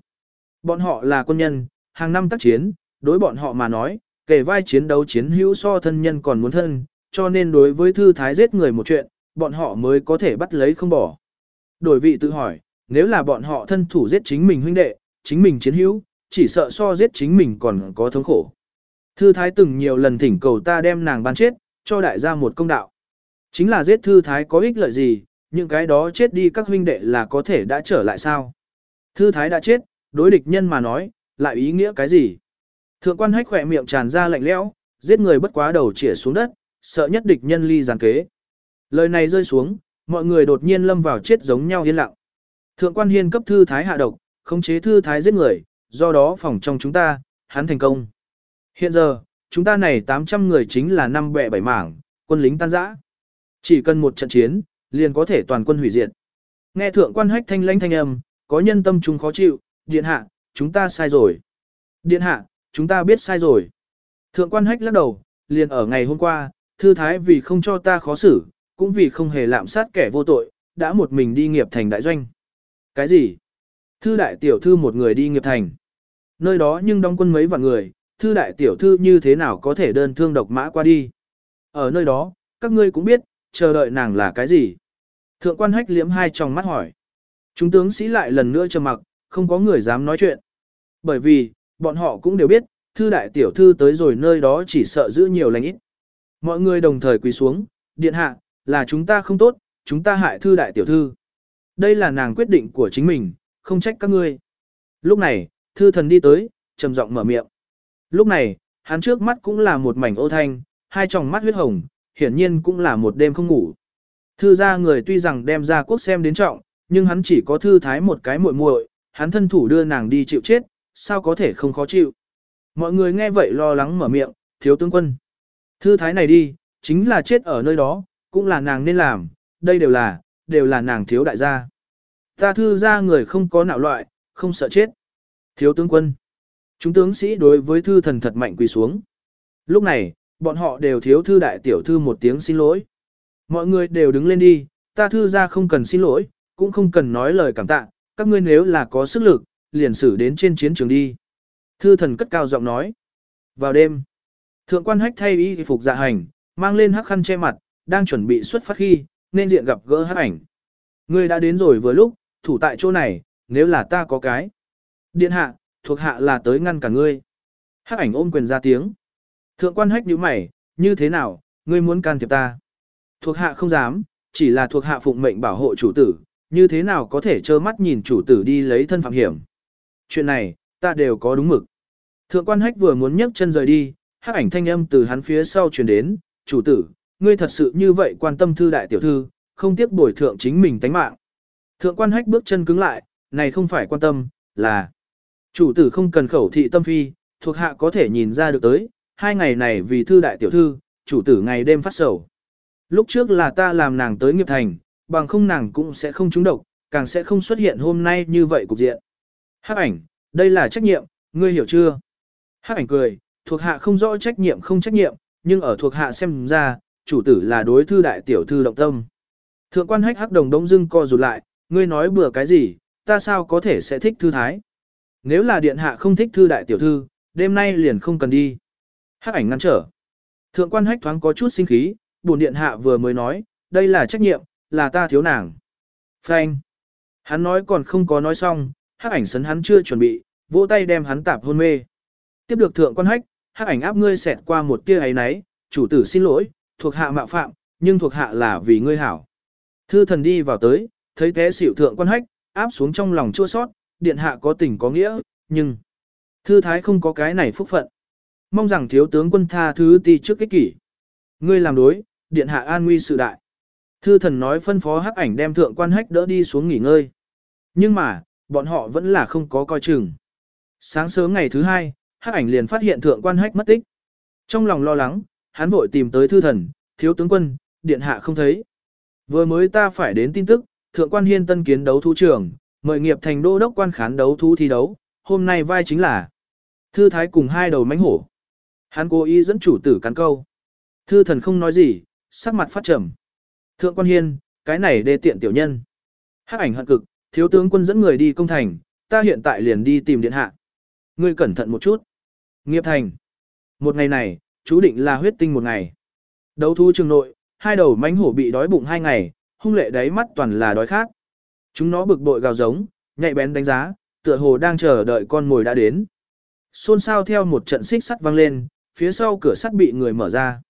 Bọn họ là quân nhân, hàng năm tác chiến, đối bọn họ mà nói, kể vai chiến đấu chiến hữu so thân nhân còn muốn thân, cho nên đối với thư thái giết người một chuyện, bọn họ mới có thể bắt lấy không bỏ. Đổi vị tự hỏi, nếu là bọn họ thân thủ giết chính mình huynh đệ, chính mình chiến hữu, chỉ sợ so giết chính mình còn có thống khổ. Thư thái từng nhiều lần thỉnh cầu ta đem nàng ban chết, cho đại gia một công đạo. Chính là giết thư thái có ích lợi gì, những cái đó chết đi các huynh đệ là có thể đã trở lại sao. Thư thái đã chết, đối địch nhân mà nói, lại ý nghĩa cái gì? Thượng quan hách khỏe miệng tràn ra lạnh lẽo, giết người bất quá đầu chĩa xuống đất, sợ nhất địch nhân ly giàn kế. Lời này rơi xuống, mọi người đột nhiên lâm vào chết giống nhau yên lặng. Thượng quan hiên cấp thư thái hạ độc, khống chế thư thái giết người, do đó phòng trong chúng ta, hắn thành công. Hiện giờ, chúng ta này 800 người chính là năm bệ bảy mảng, quân lính tan rã. Chỉ cần một trận chiến, liền có thể toàn quân hủy diệt. Nghe thượng quan hách thanh lãnh thanh âm, có nhân tâm chúng khó chịu, điện hạ, chúng ta sai rồi. Điện hạ, chúng ta biết sai rồi. Thượng quan hách lắc đầu, liền ở ngày hôm qua, thư thái vì không cho ta khó xử, cũng vì không hề lạm sát kẻ vô tội, đã một mình đi nghiệp thành đại doanh. Cái gì? Thư đại tiểu thư một người đi nghiệp thành. Nơi đó nhưng đóng quân mấy vạn người, thư đại tiểu thư như thế nào có thể đơn thương độc mã qua đi. Ở nơi đó, các ngươi cũng biết, chờ đợi nàng là cái gì. Thượng quan hách liếm hai tròng mắt hỏi. Chúng tướng sĩ lại lần nữa trầm mặc, không có người dám nói chuyện. Bởi vì, bọn họ cũng đều biết, thư đại tiểu thư tới rồi nơi đó chỉ sợ giữ nhiều lành ít. Mọi người đồng thời quỳ xuống, điện hạ, là chúng ta không tốt, chúng ta hại thư đại tiểu thư. Đây là nàng quyết định của chính mình, không trách các ngươi. Lúc này, thư thần đi tới, trầm giọng mở miệng. Lúc này, hắn trước mắt cũng là một mảnh ô thanh, hai tròng mắt huyết hồng, hiển nhiên cũng là một đêm không ngủ. Thư gia người tuy rằng đem ra quốc xem đến trọng, nhưng hắn chỉ có thư thái một cái muội muội, hắn thân thủ đưa nàng đi chịu chết, sao có thể không khó chịu. Mọi người nghe vậy lo lắng mở miệng, thiếu tướng quân. Thư thái này đi, chính là chết ở nơi đó, cũng là nàng nên làm, đây đều là, đều là nàng thiếu đại gia. Ta thư gia người không có nạo loại, không sợ chết. Thiếu tướng quân. Chúng tướng sĩ đối với thư thần thật mạnh quỳ xuống. Lúc này, bọn họ đều thiếu thư đại tiểu thư một tiếng xin lỗi. Mọi người đều đứng lên đi, ta thư ra không cần xin lỗi, cũng không cần nói lời cảm tạ, các ngươi nếu là có sức lực, liền xử đến trên chiến trường đi. Thư thần cất cao giọng nói. Vào đêm, thượng quan hách thay y phục dạ hành, mang lên hắc khăn che mặt, đang chuẩn bị xuất phát khi, nên diện gặp gỡ hắc ảnh. Ngươi đã đến rồi vừa lúc, thủ tại chỗ này, nếu là ta có cái. Điện hạ, thuộc hạ là tới ngăn cả ngươi. Hắc ảnh ôm quyền ra tiếng. Thượng quan hách nhíu mày, như thế nào, ngươi muốn can thiệp ta? Thuộc hạ không dám, chỉ là thuộc hạ phụng mệnh bảo hộ chủ tử, như thế nào có thể trơ mắt nhìn chủ tử đi lấy thân phạm hiểm. Chuyện này, ta đều có đúng mực. Thượng quan hách vừa muốn nhấc chân rời đi, hắc ảnh thanh âm từ hắn phía sau truyền đến, chủ tử, ngươi thật sự như vậy quan tâm thư đại tiểu thư, không tiếc bồi thượng chính mình tánh mạng. Thượng quan hách bước chân cứng lại, này không phải quan tâm, là chủ tử không cần khẩu thị tâm phi, thuộc hạ có thể nhìn ra được tới, hai ngày này vì thư đại tiểu thư, chủ tử ngày đêm phát sầu. Lúc trước là ta làm nàng tới nghiệp thành, bằng không nàng cũng sẽ không trúng độc, càng sẽ không xuất hiện hôm nay như vậy cục diện. Hắc ảnh, đây là trách nhiệm, ngươi hiểu chưa? Hắc ảnh cười, thuộc hạ không rõ trách nhiệm không trách nhiệm, nhưng ở thuộc hạ xem ra, chủ tử là đối thư đại tiểu thư động tâm. Thượng quan hách hắc đồng đông dưng co rụt lại, ngươi nói bừa cái gì, ta sao có thể sẽ thích thư thái? Nếu là điện hạ không thích thư đại tiểu thư, đêm nay liền không cần đi. Hắc ảnh ngăn trở. Thượng quan hách thoáng có chút sinh khí, buồn điện hạ vừa mới nói, đây là trách nhiệm, là ta thiếu nàng. Phanh. Hắn nói còn không có nói xong, hắc ảnh sấn hắn chưa chuẩn bị, vỗ tay đem hắn tạp hôn mê. Tiếp được thượng quan hách, hắc ảnh áp ngươi xẹt qua một tia ấy náy, chủ tử xin lỗi, thuộc hạ mạo phạm, nhưng thuộc hạ là vì ngươi hảo. Thư thần đi vào tới, thấy té xỉu thượng quan hách, áp xuống trong lòng chua sót, điện hạ có tình có nghĩa, nhưng thư thái không có cái này phúc phận. Mong rằng thiếu tướng quân tha thứ ti trước kích kỷ. Ngươi làm đối, điện hạ an nguy sự đại. Thư thần nói phân phó hắc ảnh đem thượng quan hách đỡ đi xuống nghỉ ngơi. Nhưng mà, bọn họ vẫn là không có coi chừng. Sáng sớm ngày thứ hai, hắc ảnh liền phát hiện thượng quan hách mất tích. Trong lòng lo lắng, hắn vội tìm tới thư thần, thiếu tướng quân, điện hạ không thấy. Vừa mới ta phải đến tin tức, thượng quan hiên tân kiến đấu thú trưởng, mời nghiệp thành đô đốc quan khán đấu thú thi đấu, hôm nay vai chính là thư thái cùng hai đầu mánh hổ. Hắn cố ý dẫn chủ tử cắn câu. Thư thần không nói gì, sắc mặt phát trầm. Thượng quan hiên, cái này đê tiện tiểu nhân. Hắc ảnh hận cực, thiếu tướng quân dẫn người đi công thành, ta hiện tại liền đi tìm điện hạ. Ngươi cẩn thận một chút. Nghiệp thành. Một ngày này, chú định là huyết tinh một ngày. Đấu thú trường nội, hai đầu mánh hổ bị đói bụng hai ngày, hung lệ đáy mắt toàn là đói khát. Chúng nó bực bội gào giống, nhạy bén đánh giá, tựa hồ đang chờ đợi con mồi đã đến. Xôn xao theo một trận xích sắt vang lên, phía sau cửa sắt bị người mở ra.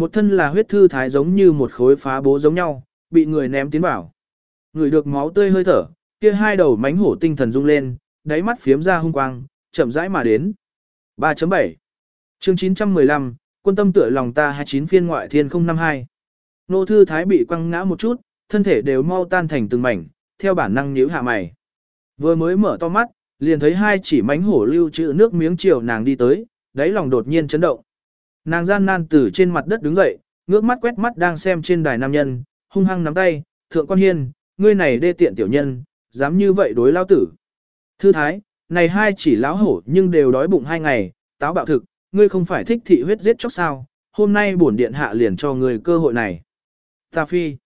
Một thân là huyết thư thái giống như một khối phá bố giống nhau, bị người ném tiến vào. Người được máu tươi hơi thở, kia hai đầu mánh hổ tinh thần rung lên, đáy mắt phiếm ra hung quang, chậm rãi mà đến. 3.7 chương 915, quân tâm tựa lòng ta 29 phiên ngoại thiên 052. Nô thư thái bị quăng ngã một chút, thân thể đều mau tan thành từng mảnh, theo bản năng nhíu hạ mày. Vừa mới mở to mắt, liền thấy hai chỉ mánh hổ lưu trữ nước miếng chiều nàng đi tới, đáy lòng đột nhiên chấn động. Nàng gian nan từ trên mặt đất đứng dậy, ngước mắt quét mắt đang xem trên đài nam nhân, hung hăng nắm tay, thượng quan hiên, ngươi này đê tiện tiểu nhân, dám như vậy đối lao tử. Thư thái, này hai chỉ láo hổ nhưng đều đói bụng hai ngày, táo bạo thực, ngươi không phải thích thị huyết giết chóc sao, hôm nay bổn điện hạ liền cho ngươi cơ hội này. Ta phi.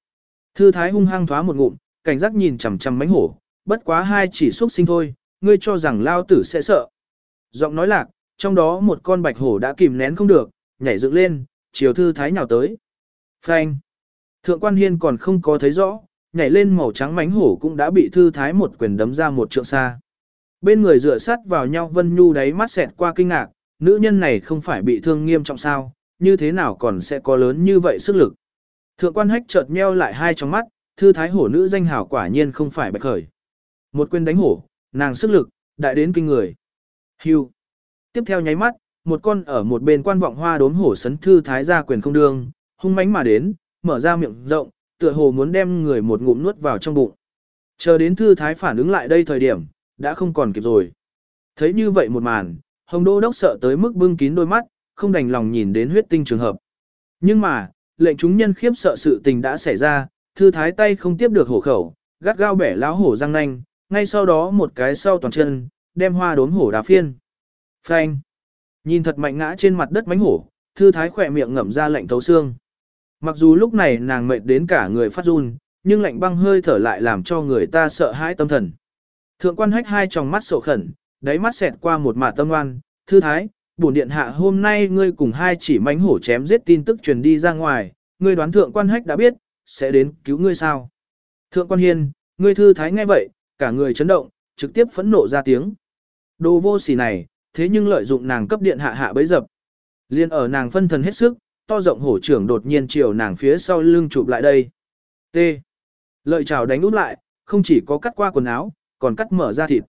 Thư thái hung hăng thoá một ngụm, cảnh giác nhìn chằm chằm mánh hổ, bất quá hai chỉ xuất sinh thôi, ngươi cho rằng lao tử sẽ sợ. Giọng nói lạc, trong đó một con bạch hổ đã kìm nén không được, nhảy dựng lên, chiều thư thái nhào tới. Phanh. Thượng quan hiên còn không có thấy rõ, nhảy lên màu trắng mánh hổ cũng đã bị thư thái một quyền đấm ra một trượng xa. Bên người dựa sát vào nhau Vân Nhu đáy mắt xẹt qua kinh ngạc, nữ nhân này không phải bị thương nghiêm trọng sao, như thế nào còn sẽ có lớn như vậy sức lực. Thượng quan hách chợt nheo lại hai trong mắt, thư thái hổ nữ danh hảo quả nhiên không phải bạch khởi. Một quyền đánh hổ, nàng sức lực, đại đến kinh người. Hưu. Tiếp theo nháy mắt, một con ở một bên quan vọng hoa đốm hổ sấn thư thái ra quyền không đương, hung mãnh mà đến, mở ra miệng rộng, tựa hồ muốn đem người một ngụm nuốt vào trong bụng. Chờ đến thư thái phản ứng lại đây thời điểm, đã không còn kịp rồi. Thấy như vậy một màn, hồng đô đốc sợ tới mức bưng kín đôi mắt, không đành lòng nhìn đến huyết tinh trường hợp. Nhưng mà, lệnh chúng nhân khiếp sợ sự tình đã xảy ra, thư thái tay không tiếp được hổ khẩu, gắt gao bẻ láo hổ răng nanh, ngay sau đó một cái sau toàn chân, đem hoa đốm hổ đá phiên. Phanh. Nhìn thật mạnh ngã trên mặt đất mánh hổ, thư thái khỏe miệng ngậm ra lạnh thấu xương. Mặc dù lúc này nàng mệt đến cả người phát run, nhưng lạnh băng hơi thở lại làm cho người ta sợ hãi tâm thần. Thượng quan hách hai tròng mắt sổ khẩn, đáy mắt xẹt qua một mạt tâm oan, thư thái, bổn điện hạ hôm nay ngươi cùng hai chỉ mánh hổ chém giết tin tức truyền đi ra ngoài, ngươi đoán thượng quan hách đã biết, sẽ đến cứu ngươi sao. Thượng quan hiên, ngươi thư thái nghe vậy, cả người chấn động, trực tiếp phẫn nộ ra tiếng. Đồ vô sỉ này, thế nhưng lợi dụng nàng cấp điện hạ hạ bấy dập. Liên ở nàng phân thần hết sức, to rộng hổ trưởng đột nhiên chiều nàng phía sau lưng chụp lại đây. T. Lợi chào đánh út lại, không chỉ có cắt qua quần áo, còn cắt mở ra thịt.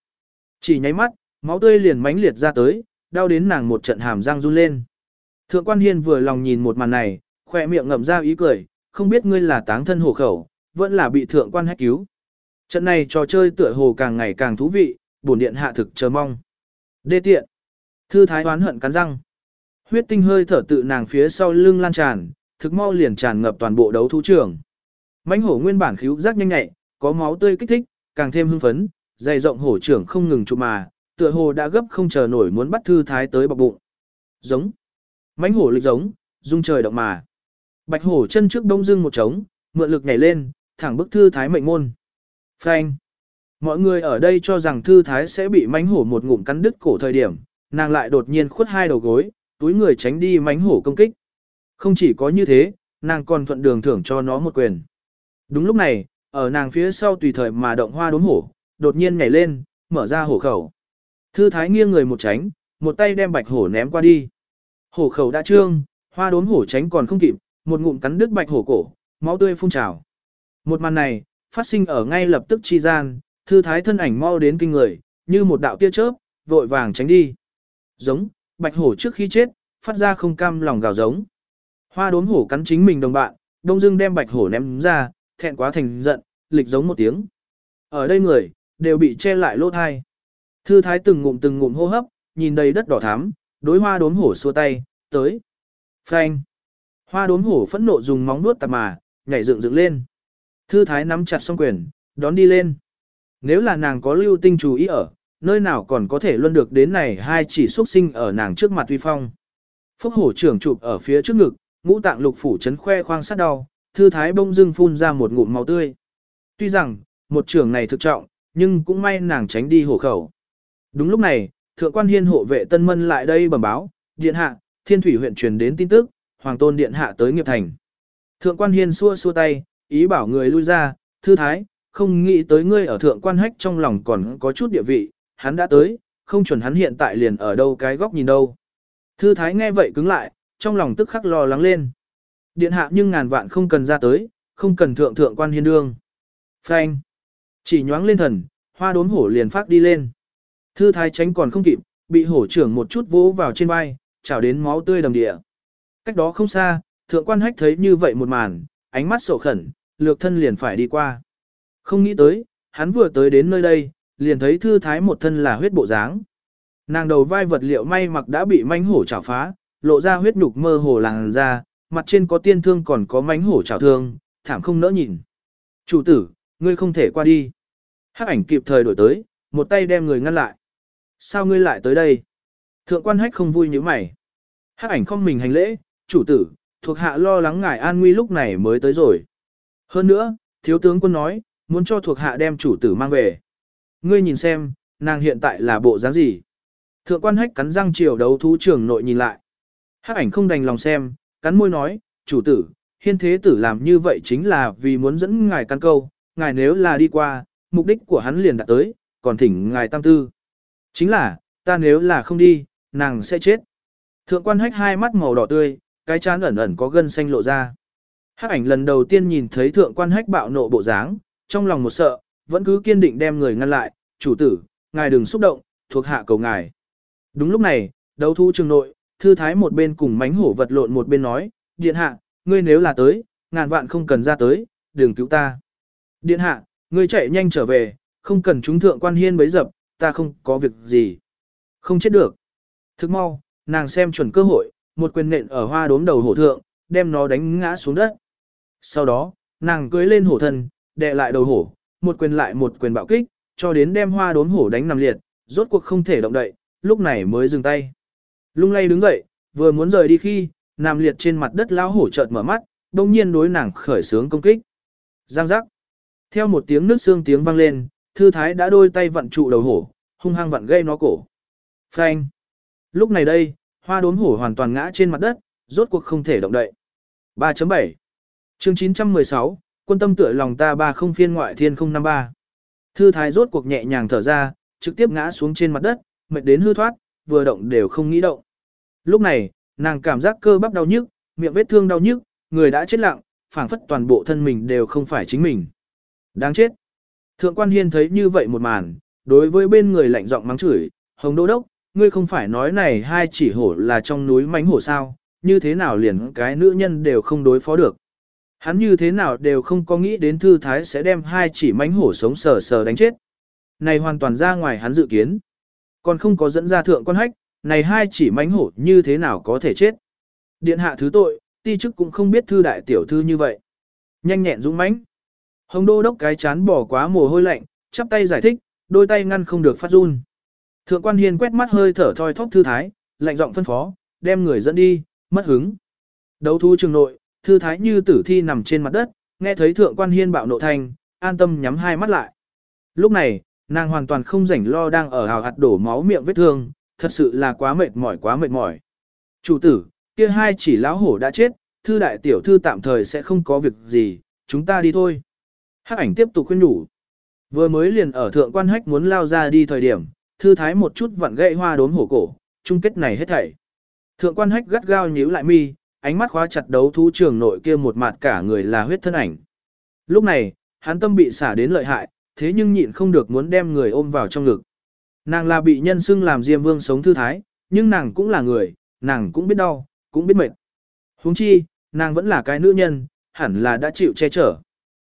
Chỉ nháy mắt, máu tươi liền mãnh liệt ra tới, đau đến nàng một trận hàm răng run lên. Thượng quan hiên vừa lòng nhìn một màn này, khỏe miệng ngậm ra ý cười, không biết ngươi là táng thân hổ khẩu, vẫn là bị thượng quan hách cứu. Trận này trò chơi tựa hồ càng ngày càng thú vị, bổn điện hạ thực chờ mong. Đê tiện. Thư thái oán hận cắn răng. Huyết tinh hơi thở tự nàng phía sau lưng lan tràn, thực mau liền tràn ngập toàn bộ đấu thú trường. Mãnh hổ nguyên bản khíu giác nhanh nhẹ, có máu tươi kích thích, càng thêm hưng phấn, dày rộng hổ trưởng không ngừng chụp mà, tựa hồ đã gấp không chờ nổi muốn bắt thư thái tới bọc bụng. Giống. Mãnh hổ lịch giống, dung trời động mà. Bạch hổ chân trước đông dưng một trống, mượn lực nhảy lên, thẳng bức thư thái mệnh môn. Phanh. Mọi người ở đây cho rằng thư thái sẽ bị mãnh hổ một ngụm cắn đứt cổ thời điểm, nàng lại đột nhiên khuất hai đầu gối, túi người tránh đi mánh hổ công kích. Không chỉ có như thế, nàng còn thuận đường thưởng cho nó một quyền. Đúng lúc này, ở nàng phía sau tùy thời mà động hoa đốm hổ, đột nhiên nhảy lên, mở ra hổ khẩu. Thư thái nghiêng người một tránh, một tay đem bạch hổ ném qua đi. Hổ khẩu đã trương, hoa đốm hổ tránh còn không kịp, một ngụm cắn đứt bạch hổ cổ, máu tươi phun trào. Một màn này, phát sinh ở ngay lập tức chi gian, thư thái thân ảnh mau đến kinh người, như một đạo tia chớp, vội vàng tránh đi. Giống, bạch hổ trước khi chết, phát ra không cam lòng gào giống. Hoa đốm hổ cắn chính mình đồng bạn, đông dưng đem bạch hổ ném ra, thẹn quá thành giận, lịch giống một tiếng. Ở đây người, đều bị che lại lỗ thai. Thư thái từng ngụm từng ngụm hô hấp, nhìn đầy đất đỏ thắm, đối hoa đốm hổ xua tay, tới. Phanh. Hoa đốm hổ phẫn nộ dùng móng nuốt tạp mà, nhảy dựng dựng lên. Thư thái nắm chặt song quyền, đón đi lên. Nếu là nàng có lưu tinh chú ý ở, nơi nào còn có thể luân được đến này hai chỉ xuất sinh ở nàng trước mặt uy phong. Phúc hổ trưởng chụp ở phía trước ngực, ngũ tạng lục phủ chấn khoe khoang sát đau, thư thái bông dưng phun ra một ngụm máu tươi. Tuy rằng, một trưởng này thực trọng, nhưng cũng may nàng tránh đi hổ khẩu. Đúng lúc này, thượng quan hiên hộ vệ tân mân lại đây bẩm báo, điện hạ, thiên thủy huyện truyền đến tin tức, hoàng tôn điện hạ tới nghiệp thành. Thượng quan hiên xua xua tay, ý bảo người lui ra, thư thái, không nghĩ tới ngươi ở thượng quan hách trong lòng còn có chút địa vị, hắn đã tới, không chuẩn hắn hiện tại liền ở đâu cái góc nhìn đâu. Thư thái nghe vậy cứng lại, trong lòng tức khắc lo lắng lên. Điện hạ nhưng ngàn vạn không cần ra tới, không cần thượng thượng quan hiên đương. Phanh. Chỉ nhoáng lên thần, hoa đốn hổ liền phát đi lên. Thư thái tránh còn không kịp, bị hổ trưởng một chút vỗ vào trên vai, chảo đến máu tươi đầm địa. Cách đó không xa, thượng quan hách thấy như vậy một màn, ánh mắt sổ khẩn, lược thân liền phải đi qua. Không nghĩ tới, hắn vừa tới đến nơi đây, liền thấy thư thái một thân là huyết bộ dáng. Nàng đầu vai vật liệu may mặc đã bị manh hổ chảo phá, lộ ra huyết nhục mơ hồ làng ra, mặt trên có tiên thương còn có mánh hổ chảo thương, thảm không nỡ nhìn. Chủ tử, ngươi không thể qua đi. Hắc ảnh kịp thời đổi tới, một tay đem người ngăn lại. Sao ngươi lại tới đây? Thượng quan hách không vui như mày. Hắc ảnh không mình hành lễ, chủ tử, thuộc hạ lo lắng ngài an nguy lúc này mới tới rồi. Hơn nữa, thiếu tướng quân nói, muốn cho thuộc hạ đem chủ tử mang về. Ngươi nhìn xem, nàng hiện tại là bộ dáng gì? Thượng quan hách cắn răng chiều đấu thú trưởng nội nhìn lại. Hắc ảnh không đành lòng xem, cắn môi nói, chủ tử, hiên thế tử làm như vậy chính là vì muốn dẫn ngài căn câu, ngài nếu là đi qua, mục đích của hắn liền đạt tới, còn thỉnh ngài tam tư. Chính là, ta nếu là không đi, nàng sẽ chết. Thượng quan hách hai mắt màu đỏ tươi, cái chán ẩn ẩn có gân xanh lộ ra. Hắc ảnh lần đầu tiên nhìn thấy thượng quan hách bạo nộ bộ dáng, trong lòng một sợ, vẫn cứ kiên định đem người ngăn lại, chủ tử, ngài đừng xúc động, thuộc hạ cầu ngài. Đúng lúc này, đấu thu trường nội, thư thái một bên cùng mánh hổ vật lộn một bên nói, điện hạ, ngươi nếu là tới, ngàn vạn không cần ra tới, đừng cứu ta. Điện hạ, ngươi chạy nhanh trở về, không cần chúng thượng quan hiên bấy dập, ta không có việc gì. Không chết được. Thức mau, nàng xem chuẩn cơ hội, một quyền nện ở hoa đốm đầu hổ thượng, đem nó đánh ngã xuống đất. Sau đó, nàng cưới lên hổ thân, đè lại đầu hổ, một quyền lại một quyền bạo kích, cho đến đem hoa đốn hổ đánh nằm liệt, rốt cuộc không thể động đậy, lúc này mới dừng tay. Lung lay đứng dậy, vừa muốn rời đi khi, nằm liệt trên mặt đất lao hổ chợt mở mắt, đồng nhiên đối nàng khởi sướng công kích. Giang giác. Theo một tiếng nước xương tiếng vang lên, thư thái đã đôi tay vặn trụ đầu hổ, hung hăng vặn gây nó cổ. Phanh. Lúc này đây, hoa đốm hổ hoàn toàn ngã trên mặt đất, rốt cuộc không thể động đậy. 3.7 chương 916, quân tâm tựa lòng ta ba không phiên ngoại thiên 053. Thư thái rốt cuộc nhẹ nhàng thở ra, trực tiếp ngã xuống trên mặt đất, mệt đến hư thoát, vừa động đều không nghĩ động. Lúc này, nàng cảm giác cơ bắp đau nhức, miệng vết thương đau nhức, người đã chết lặng, phảng phất toàn bộ thân mình đều không phải chính mình. Đáng chết. Thượng quan hiên thấy như vậy một màn, đối với bên người lạnh giọng mắng chửi, hồng đô đốc, ngươi không phải nói này hai chỉ hổ là trong núi mánh hổ sao, như thế nào liền cái nữ nhân đều không đối phó được. Hắn như thế nào đều không có nghĩ đến thư thái sẽ đem hai chỉ mánh hổ sống sờ sờ đánh chết. Này hoàn toàn ra ngoài hắn dự kiến. Còn không có dẫn ra thượng quan hách, này hai chỉ mánh hổ như thế nào có thể chết. Điện hạ thứ tội, ti chức cũng không biết thư đại tiểu thư như vậy. Nhanh nhẹn dũng mãnh. Hồng đô đốc cái chán bỏ quá mồ hôi lạnh, chắp tay giải thích, đôi tay ngăn không được phát run. Thượng quan hiên quét mắt hơi thở thoi thóp thư thái, lạnh giọng phân phó, đem người dẫn đi, mất hứng. Đấu thu trường nội, thư thái như tử thi nằm trên mặt đất, nghe thấy thượng quan hiên bạo nộ thanh, an tâm nhắm hai mắt lại. Lúc này, nàng hoàn toàn không rảnh lo đang ở hào hạt đổ máu miệng vết thương, thật sự là quá mệt mỏi quá mệt mỏi. Chủ tử, kia hai chỉ lão hổ đã chết, thư đại tiểu thư tạm thời sẽ không có việc gì, chúng ta đi thôi. Hắc ảnh tiếp tục khuyên nhủ. Vừa mới liền ở thượng quan hách muốn lao ra đi thời điểm, thư thái một chút vặn gậy hoa đốm hổ cổ, chung kết này hết thảy. Thượng quan hách gắt gao nhíu lại mi, ánh mắt khóa chặt đấu thú trường nội kia một mặt cả người là huyết thân ảnh. Lúc này, hắn tâm bị xả đến lợi hại, thế nhưng nhịn không được muốn đem người ôm vào trong ngực. Nàng là bị nhân xưng làm Diêm Vương sống thư thái, nhưng nàng cũng là người, nàng cũng biết đau, cũng biết mệt. huống chi, nàng vẫn là cái nữ nhân, hẳn là đã chịu che chở.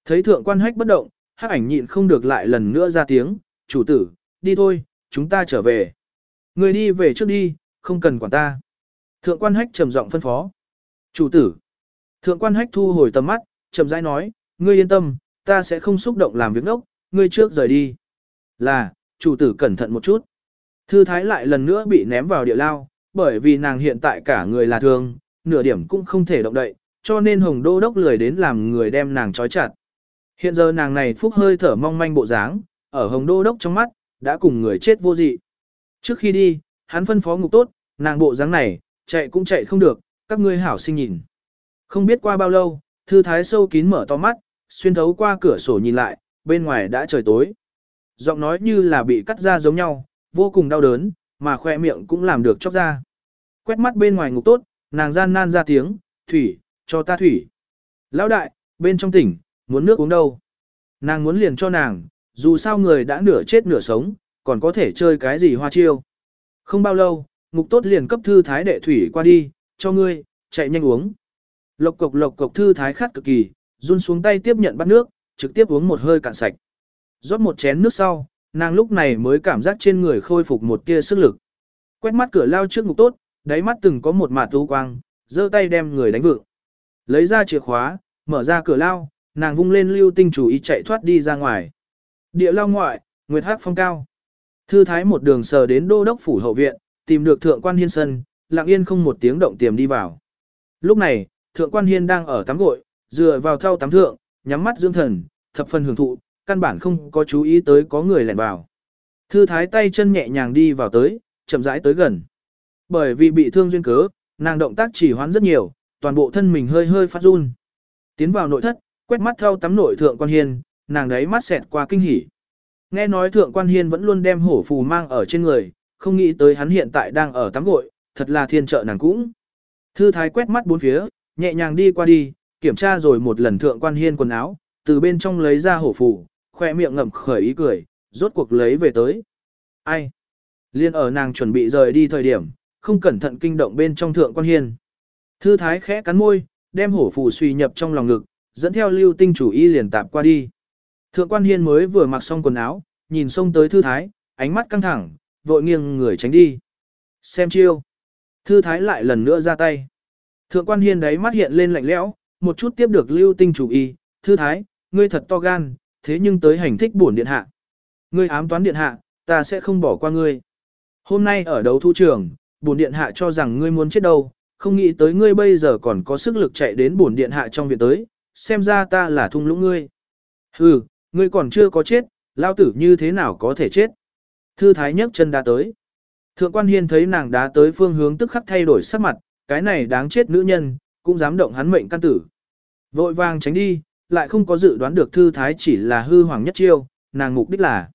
Thấy thượng quan hách bất động, hắc ảnh nhịn không được lại lần nữa ra tiếng, chủ tử, đi thôi, chúng ta trở về. Người đi về trước đi, không cần quản ta. Thượng quan hách trầm giọng phân phó. Chủ tử. Thượng quan hách thu hồi tầm mắt, chậm rãi nói, ngươi yên tâm, ta sẽ không xúc động làm việc nốc ngươi trước rời đi. Là, chủ tử cẩn thận một chút. Thư thái lại lần nữa bị ném vào địa lao, bởi vì nàng hiện tại cả người là thương, nửa điểm cũng không thể động đậy, cho nên hồng đô đốc lười đến làm người đem nàng trói chặt. Hiện giờ nàng này phúc hơi thở mong manh bộ dáng, ở hồng đô đốc trong mắt, đã cùng người chết vô dị. Trước khi đi, hắn phân phó ngục tốt, nàng bộ dáng này, chạy cũng chạy không được, các ngươi hảo sinh nhìn. Không biết qua bao lâu, thư thái sâu kín mở to mắt, xuyên thấu qua cửa sổ nhìn lại, bên ngoài đã trời tối. Giọng nói như là bị cắt ra giống nhau, vô cùng đau đớn, mà khoe miệng cũng làm được chóc ra. Quét mắt bên ngoài ngục tốt, nàng gian nan ra tiếng, thủy, cho ta thủy. Lão đại, bên trong tỉnh, muốn nước uống đâu. Nàng muốn liền cho nàng, dù sao người đã nửa chết nửa sống, còn có thể chơi cái gì hoa chiêu. Không bao lâu, ngục tốt liền cấp thư thái đệ thủy qua đi, cho ngươi, chạy nhanh uống. Lộc cộc lộc cộc thư thái khát cực kỳ, run xuống tay tiếp nhận bát nước, trực tiếp uống một hơi cạn sạch. Rót một chén nước sau, nàng lúc này mới cảm giác trên người khôi phục một tia sức lực. Quét mắt cửa lao trước ngục tốt, đáy mắt từng có một mạt tú quang, giơ tay đem người đánh vượng. Lấy ra chìa khóa, mở ra cửa lao, nàng vung lên lưu tinh chủ ý chạy thoát đi ra ngoài. Địa lao ngoại, nguyệt hắc phong cao. Thư thái một đường sờ đến đô đốc phủ hậu viện, tìm được thượng quan hiên sân, lặng yên không một tiếng động tiềm đi vào. Lúc này, thượng quan hiên đang ở tắm gội, dựa vào thau tắm thượng, nhắm mắt dưỡng thần, thập phần hưởng thụ, căn bản không có chú ý tới có người lẻn vào. Thư thái tay chân nhẹ nhàng đi vào tới, chậm rãi tới gần. Bởi vì bị thương duyên cớ, nàng động tác chỉ hoán rất nhiều, toàn bộ thân mình hơi hơi phát run. Tiến vào nội thất, quét mắt thau tắm nội thượng quan hiên, nàng đấy mắt xẹt qua kinh hỉ. Nghe nói thượng quan hiên vẫn luôn đem hổ phù mang ở trên người, không nghĩ tới hắn hiện tại đang ở tắm gội, thật là thiên trợ nàng cũng. Thư thái quét mắt bốn phía, nhẹ nhàng đi qua đi, kiểm tra rồi một lần thượng quan hiên quần áo, từ bên trong lấy ra hổ phù, khoe miệng ngậm khởi ý cười, rốt cuộc lấy về tới. Ai? Liên ở nàng chuẩn bị rời đi thời điểm, không cẩn thận kinh động bên trong thượng quan hiên. Thư thái khẽ cắn môi, đem hổ phù suy nhập trong lòng ngực, dẫn theo lưu tinh chủ y liền tạp qua đi. Thượng quan hiên mới vừa mặc xong quần áo, nhìn xông tới thư thái, ánh mắt căng thẳng, vội nghiêng người tránh đi. Xem chiêu. Thư thái lại lần nữa ra tay. Thượng quan hiên đấy mắt hiện lên lạnh lẽo, một chút tiếp được lưu tinh chủ y, thư thái, ngươi thật to gan, thế nhưng tới hành thích bổn điện hạ. Ngươi ám toán điện hạ, ta sẽ không bỏ qua ngươi. Hôm nay ở đấu thu trường, bổn điện hạ cho rằng ngươi muốn chết đâu, không nghĩ tới ngươi bây giờ còn có sức lực chạy đến bổn điện hạ trong viện tới, xem ra ta là thung lũng ngươi. Hừ, ngươi còn chưa có chết, lao tử như thế nào có thể chết. Thư thái nhấc chân đã tới. Thượng quan hiên thấy nàng đá tới phương hướng tức khắc thay đổi sắc mặt, cái này đáng chết nữ nhân, cũng dám động hắn mệnh căn tử. Vội vàng tránh đi, lại không có dự đoán được thư thái chỉ là hư hoàng nhất chiêu, nàng mục đích là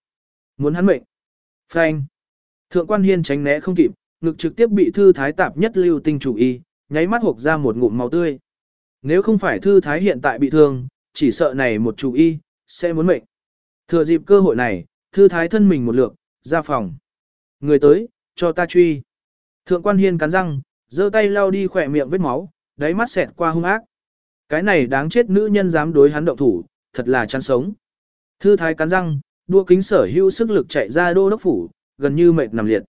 muốn hắn mệnh. Phanh. Thượng quan hiên tránh né không kịp, ngực trực tiếp bị thư thái tạp nhất lưu tinh chủ y, nháy mắt hộc ra một ngụm máu tươi. Nếu không phải thư thái hiện tại bị thương, chỉ sợ này một chủ y, sẽ muốn mệnh. Thừa dịp cơ hội này, thư thái thân mình một lượng, ra phòng. Người tới, cho ta truy. Thượng quan hiên cắn răng, giơ tay lau đi khỏe miệng vết máu, đáy mắt xẹt qua hung ác. Cái này đáng chết nữ nhân dám đối hắn động thủ, thật là chán sống. Thư thái cắn răng, đua kính sở hữu sức lực chạy ra đô đốc phủ, gần như mệt nằm liệt.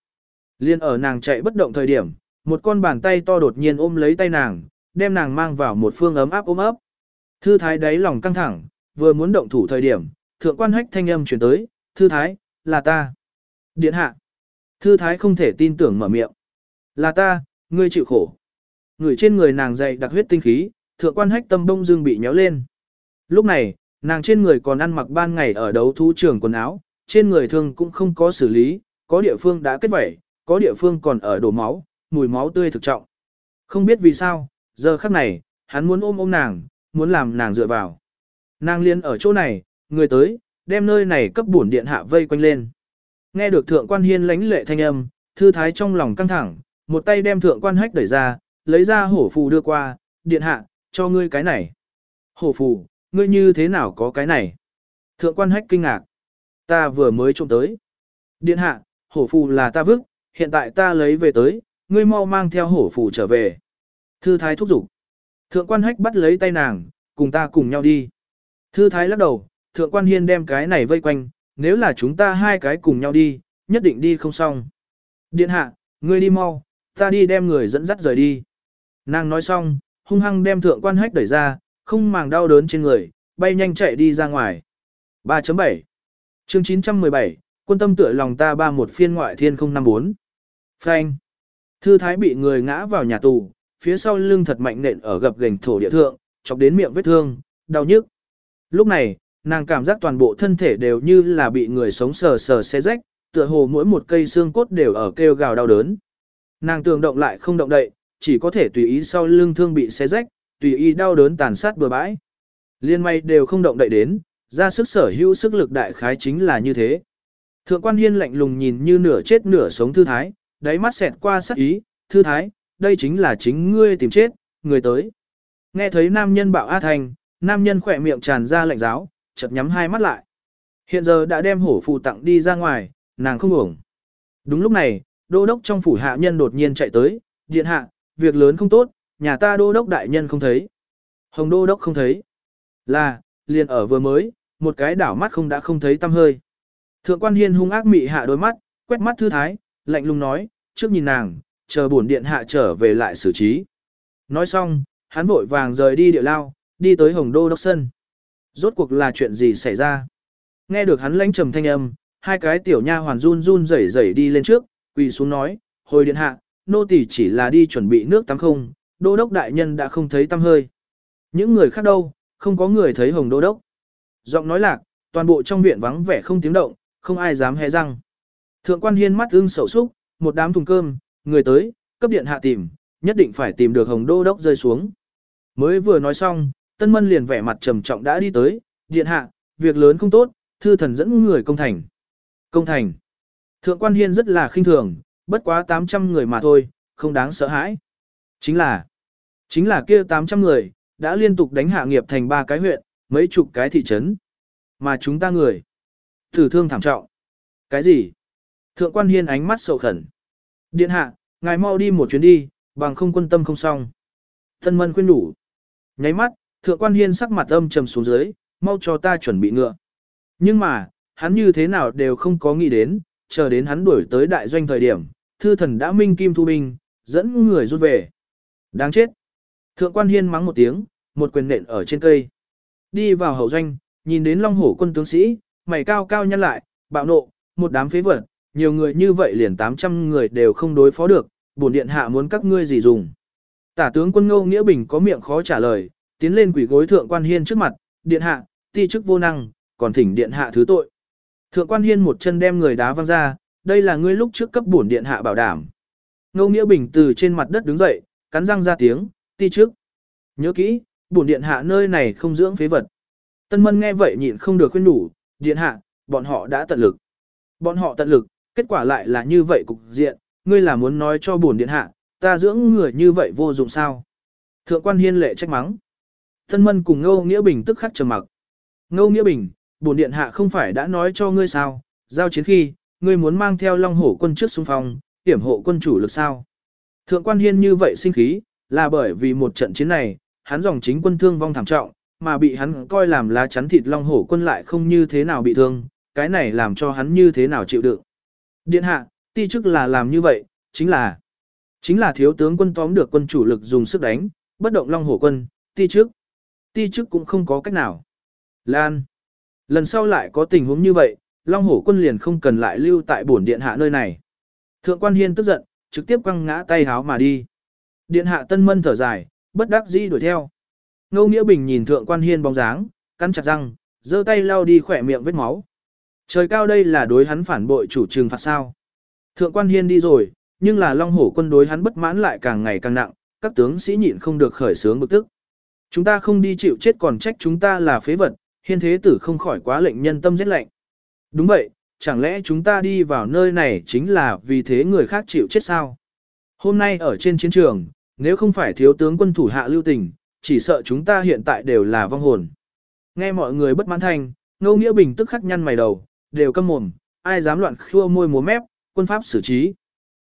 Liên ở nàng chạy bất động thời điểm, một con bàn tay to đột nhiên ôm lấy tay nàng, đem nàng mang vào một phương ấm áp ôm ấp. Thư thái đáy lòng căng thẳng, vừa muốn động thủ thời điểm, thượng quan hách thanh âm chuyển tới, thư thái, là ta. Điện hạ. Thư thái không thể tin tưởng mở miệng. Là ta, ngươi chịu khổ. Người trên người nàng dày đặc huyết tinh khí, thượng quan hách tâm bông dương bị nhéo lên. Lúc này, nàng trên người còn ăn mặc ban ngày ở đấu thú trường quần áo, trên người thương cũng không có xử lý, có địa phương đã kết vẩy, có địa phương còn ở đổ máu, mùi máu tươi thực trọng. Không biết vì sao, giờ khắc này, hắn muốn ôm ôm nàng, muốn làm nàng dựa vào. Nàng liên ở chỗ này, người tới, đem nơi này cấp bổn điện hạ vây quanh lên. Nghe được thượng quan hiên lánh lệ thanh âm, thư thái trong lòng căng thẳng, một tay đem thượng quan hách đẩy ra, lấy ra hổ phù đưa qua, điện hạ, cho ngươi cái này. Hổ phù, ngươi như thế nào có cái này? Thượng quan hách kinh ngạc. Ta vừa mới trộm tới. Điện hạ, hổ phù là ta vứt, hiện tại ta lấy về tới, ngươi mau mang theo hổ phù trở về. Thư thái thúc giục. Thượng quan hách bắt lấy tay nàng, cùng ta cùng nhau đi. Thư thái lắc đầu, thượng quan hiên đem cái này vây quanh, nếu là chúng ta hai cái cùng nhau đi, nhất định đi không xong. Điện hạ, ngươi đi mau, ta đi đem người dẫn dắt rời đi. Nàng nói xong, hung hăng đem thượng quan hách đẩy ra, không màng đau đớn trên người, bay nhanh chạy đi ra ngoài. 3.7 chương 917, quân tâm tựa lòng ta ba một phiên ngoại thiên 054. Phanh. Thư thái bị người ngã vào nhà tù, phía sau lưng thật mạnh nện ở gập gành thổ địa thượng, chọc đến miệng vết thương, đau nhức. Lúc này, nàng cảm giác toàn bộ thân thể đều như là bị người sống sờ sờ xé rách, tựa hồ mỗi một cây xương cốt đều ở kêu gào đau đớn. Nàng tường động lại không động đậy, chỉ có thể tùy ý sau lưng thương bị xé rách, tùy ý đau đớn tàn sát bừa bãi. Liên may đều không động đậy đến, ra sức sở hữu sức lực đại khái chính là như thế. Thượng quan hiên lạnh lùng nhìn như nửa chết nửa sống thư thái, đáy mắt xẹt qua sắc ý, thư thái, đây chính là chính ngươi tìm chết, người tới. Nghe thấy nam nhân bảo A Thành, nam nhân khỏe miệng tràn ra lạnh giáo, chợt nhắm hai mắt lại. Hiện giờ đã đem hổ phù tặng đi ra ngoài, nàng không uổng. Đúng lúc này, đô đốc trong phủ hạ nhân đột nhiên chạy tới, điện hạ, việc lớn không tốt, nhà ta đô đốc đại nhân không thấy. Hồng đô đốc không thấy. Là, liền ở vừa mới, một cái đảo mắt không đã không thấy tâm hơi. Thượng quan hiên hung ác mị hạ đôi mắt, quét mắt thư thái, lạnh lùng nói, trước nhìn nàng, chờ bổn điện hạ trở về lại xử trí. Nói xong, hắn vội vàng rời đi địa lao, đi tới hồng đô đốc sân. Rốt cuộc là chuyện gì xảy ra? Nghe được hắn lãnh trầm thanh âm, hai cái tiểu nha hoàn run run rẩy rẩy đi lên trước, quỳ xuống nói, hồi điện hạ, nô tỳ chỉ là đi chuẩn bị nước tắm không, đô đốc đại nhân đã không thấy tăm hơi. Những người khác đâu, không có người thấy hồng đô đốc. Giọng nói lạc, toàn bộ trong viện vắng vẻ không tiếng động, không ai dám hé răng. Thượng quan hiên mắt ưng sầu súc, một đám thùng cơm, người tới, cấp điện hạ tìm, nhất định phải tìm được hồng đô đốc rơi xuống. Mới vừa nói xong, tân mân liền vẻ mặt trầm trọng đã đi tới, điện hạ, việc lớn không tốt, thư thần dẫn người công thành. Công thành. Thượng quan hiên rất là khinh thường, bất quá 800 người mà thôi, không đáng sợ hãi. Chính là, chính là kia 800 người, đã liên tục đánh hạ nghiệp thành ba cái huyện, mấy chục cái thị trấn. Mà chúng ta người, tử thương thảm trọng. Cái gì? Thượng quan hiên ánh mắt sầu khẩn. Điện hạ, ngài mau đi một chuyến đi, bằng không quân tâm không xong. Tân mân khuyên đủ. Nháy mắt, thượng quan hiên sắc mặt âm trầm xuống dưới, mau cho ta chuẩn bị ngựa. Nhưng mà, hắn như thế nào đều không có nghĩ đến, chờ đến hắn đuổi tới đại doanh thời điểm, thư thần đã minh kim thu binh, dẫn người rút về. Đáng chết. Thượng quan hiên mắng một tiếng, một quyền nện ở trên cây. Đi vào hậu doanh, nhìn đến long hổ quân tướng sĩ, mày cao cao nhăn lại, bạo nộ, một đám phế vật, nhiều người như vậy liền 800 người đều không đối phó được, bổn điện hạ muốn các ngươi gì dùng. Tả tướng quân Ngô Nghĩa Bình có miệng khó trả lời, tiến lên quỷ gối thượng quan hiên trước mặt, điện hạ, ti chức vô năng, còn thỉnh điện hạ thứ tội. Thượng quan hiên một chân đem người đá văng ra, đây là ngươi lúc trước cấp bổn điện hạ bảo đảm. Ngô Nghĩa Bình từ trên mặt đất đứng dậy, cắn răng ra tiếng, ti chức. Nhớ kỹ, bổn điện hạ nơi này không dưỡng phế vật. Tân Mân nghe vậy nhịn không được khuyên đủ, điện hạ, bọn họ đã tận lực. Bọn họ tận lực, kết quả lại là như vậy cục diện, ngươi là muốn nói cho bổn điện hạ, ta dưỡng người như vậy vô dụng sao? Thượng quan hiên lệ trách mắng. Tân Mân cùng Ngô Nghĩa Bình tức khắc trầm mặc. Ngô Nghĩa Bình, bổn điện hạ không phải đã nói cho ngươi sao, giao chiến khi, ngươi muốn mang theo Long Hổ quân trước xung phong, hiểm hộ quân chủ lực sao? Thượng quan hiên như vậy sinh khí, là bởi vì một trận chiến này, hắn dòng chính quân thương vong thảm trọng, mà bị hắn coi làm lá chắn thịt long hổ quân lại không như thế nào bị thương, cái này làm cho hắn như thế nào chịu đựng. Điện hạ, ti chức là làm như vậy, chính là chính là thiếu tướng quân tóm được quân chủ lực dùng sức đánh, bất động long hổ quân, ti chức. Ti chức cũng không có cách nào. Lan. Lần sau lại có tình huống như vậy, long hổ quân liền không cần lại lưu tại bổn điện hạ nơi này. Thượng quan hiên tức giận, trực tiếp quăng ngã tay háo mà đi. Điện hạ tân mân thở dài, bất đắc dĩ đuổi theo. Ngô Nghĩa Bình nhìn thượng quan hiên bóng dáng, cắn chặt răng, giơ tay lau đi khỏe miệng vết máu. Trời cao đây là đối hắn phản bội chủ trừng phạt sao. Thượng quan hiên đi rồi, nhưng là long hổ quân đối hắn bất mãn lại càng ngày càng nặng, các tướng sĩ nhịn không được khởi sướng bực tức. Chúng ta không đi chịu chết còn trách chúng ta là phế vật, hiên thế tử không khỏi quá lệnh nhân tâm rét lạnh. Đúng vậy, chẳng lẽ chúng ta đi vào nơi này chính là vì thế người khác chịu chết sao? Hôm nay ở trên chiến trường, nếu không phải thiếu tướng quân thủ hạ lưu tình, chỉ sợ chúng ta hiện tại đều là vong hồn. Nghe mọi người bất mãn thanh, Ngô Nghĩa Bình tức khắc nhăn mày đầu, đều câm mồm, ai dám loạn khua môi múa mép, quân pháp xử trí.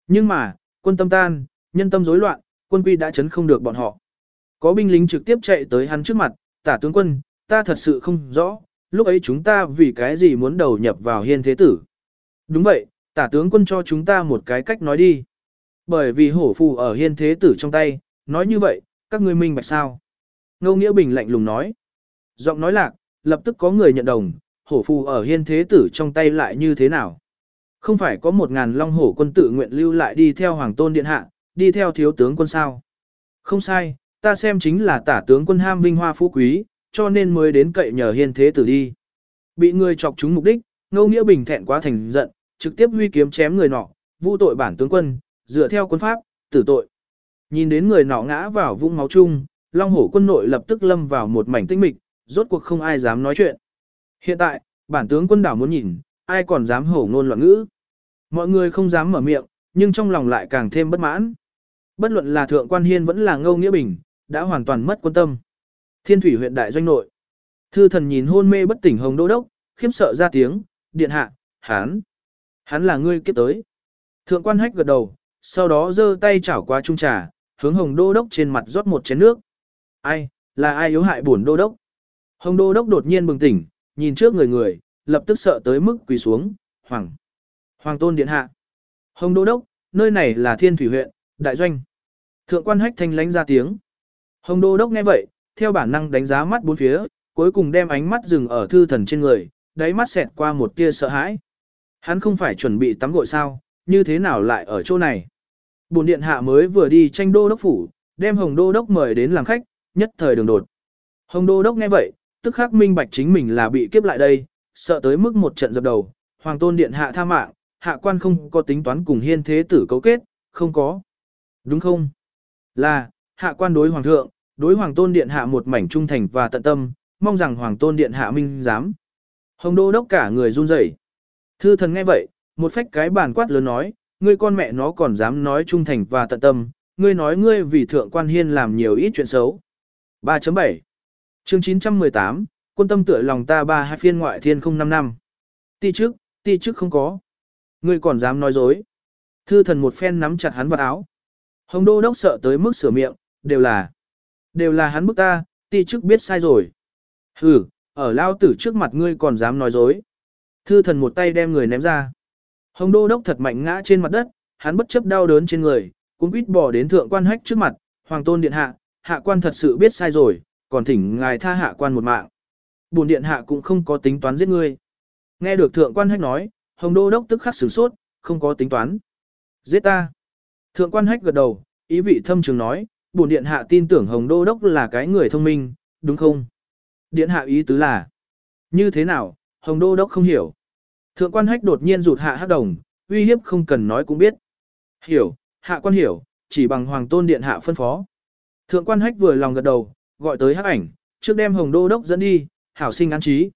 Nhưng mà, quân tâm tan, nhân tâm rối loạn, quân quy đã chấn không được bọn họ. Có binh lính trực tiếp chạy tới hắn trước mặt, tả tướng quân, ta thật sự không rõ, lúc ấy chúng ta vì cái gì muốn đầu nhập vào hiên thế tử. Đúng vậy, tả tướng quân cho chúng ta một cái cách nói đi. Bởi vì hổ phù ở hiên thế tử trong tay, nói như vậy, các ngươi minh bạch sao? Ngô Nghĩa Bình lạnh lùng nói. Giọng nói lạc, lập tức có người nhận đồng, hổ phù ở hiên thế tử trong tay lại như thế nào? Không phải có một ngàn long hổ quân tự nguyện lưu lại đi theo hoàng tôn điện hạ, đi theo thiếu tướng quân sao? Không sai, ta xem chính là tả tướng quân ham vinh hoa phú quý, cho nên mới đến cậy nhờ hiên thế tử đi. Bị người chọc chúng mục đích, Ngô Nghĩa Bình thẹn quá thành giận, trực tiếp huy kiếm chém người nọ, vu tội bản tướng quân, dựa theo quân pháp, tử tội. Nhìn đến người nọ ngã vào vũng máu chung, Long Hổ quân nội lập tức lâm vào một mảnh tinh mịch, rốt cuộc không ai dám nói chuyện. Hiện tại, bản tướng quân đảo muốn nhìn, ai còn dám hổ ngôn loạn ngữ. Mọi người không dám mở miệng, nhưng trong lòng lại càng thêm bất mãn. Bất luận là thượng quan hiên vẫn là ngâu nghĩa bình, đã hoàn toàn mất quân tâm. Thiên thủy huyện đại doanh nội. Thư thần nhìn hôn mê bất tỉnh hồng đô đốc, khiếp sợ ra tiếng, điện hạ, hán. Hắn là ngươi kiếp tới. Thượng quan hách gật đầu, sau đó giơ tay chảo qua trung trà, hướng hồng đô đốc trên mặt rót một chén nước. Ai, là ai yếu hại bổn đô đốc? Hồng đô đốc đột nhiên bừng tỉnh, nhìn trước người người, lập tức sợ tới mức quỳ xuống, hoàng. Hoàng tôn điện hạ. Hồng đô đốc, nơi này là thiên thủy huyện, đại doanh. Thượng quan hách thanh lánh ra tiếng. Hồng đô đốc nghe vậy, theo bản năng đánh giá mắt bốn phía, cuối cùng đem ánh mắt dừng ở thư thần trên người, đáy mắt xẹt qua một tia sợ hãi. Hắn không phải chuẩn bị tắm gội sao, như thế nào lại ở chỗ này? Bồn điện hạ mới vừa đi tranh đô đốc phủ, đem hồng đô đốc mời đến làm khách, nhất thời đường đột. Hồng đô đốc nghe vậy, tức khắc minh bạch chính mình là bị kiếp lại đây, sợ tới mức một trận dập đầu, hoàng tôn điện hạ tha mạng, hạ quan không có tính toán cùng hiên thế tử cấu kết, không có. Đúng không? Là, hạ quan đối hoàng thượng, đối hoàng tôn điện hạ một mảnh trung thành và tận tâm, mong rằng hoàng tôn điện hạ minh giám. Hồng đô đốc cả người run rẩy. Thư thần nghe vậy, một phách cái bàn quát lớn nói, ngươi con mẹ nó còn dám nói trung thành và tận tâm, ngươi nói ngươi vì thượng quan hiên làm nhiều ít chuyện xấu. 3.7 chương 918, quân tâm tựa lòng ta ba hai phiên ngoại thiên 055. Ti trước, ti trước không có. Ngươi còn dám nói dối. Thư thần một phen nắm chặt hắn vào áo. Hồng đô đốc sợ tới mức sửa miệng, đều là. Đều là hắn bức ta, ti trước biết sai rồi. Hừ, ở lao tử trước mặt ngươi còn dám nói dối. Thư thần một tay đem người ném ra. Hồng đô đốc thật mạnh ngã trên mặt đất, hắn bất chấp đau đớn trên người, cũng quýt bỏ đến thượng quan hách trước mặt, hoàng tôn điện hạ, hạ quan thật sự biết sai rồi, còn thỉnh ngài tha hạ quan một mạng. Bổn điện hạ cũng không có tính toán giết ngươi. Nghe được thượng quan hách nói, hồng đô đốc tức khắc sửng sốt, không có tính toán. Giết ta. Thượng quan hách gật đầu, ý vị thâm trường nói, bổn điện hạ tin tưởng hồng đô đốc là cái người thông minh, đúng không? Điện hạ ý tứ là, như thế nào, hồng đô đốc không hiểu. Thượng quan hách đột nhiên rụt hạ hắc đồng, uy hiếp không cần nói cũng biết. Hiểu, hạ quan hiểu, chỉ bằng hoàng tôn điện hạ phân phó. Thượng quan hách vừa lòng gật đầu, gọi tới hắc ảnh, trước đem hồng đô đốc dẫn đi, hảo sinh an trí.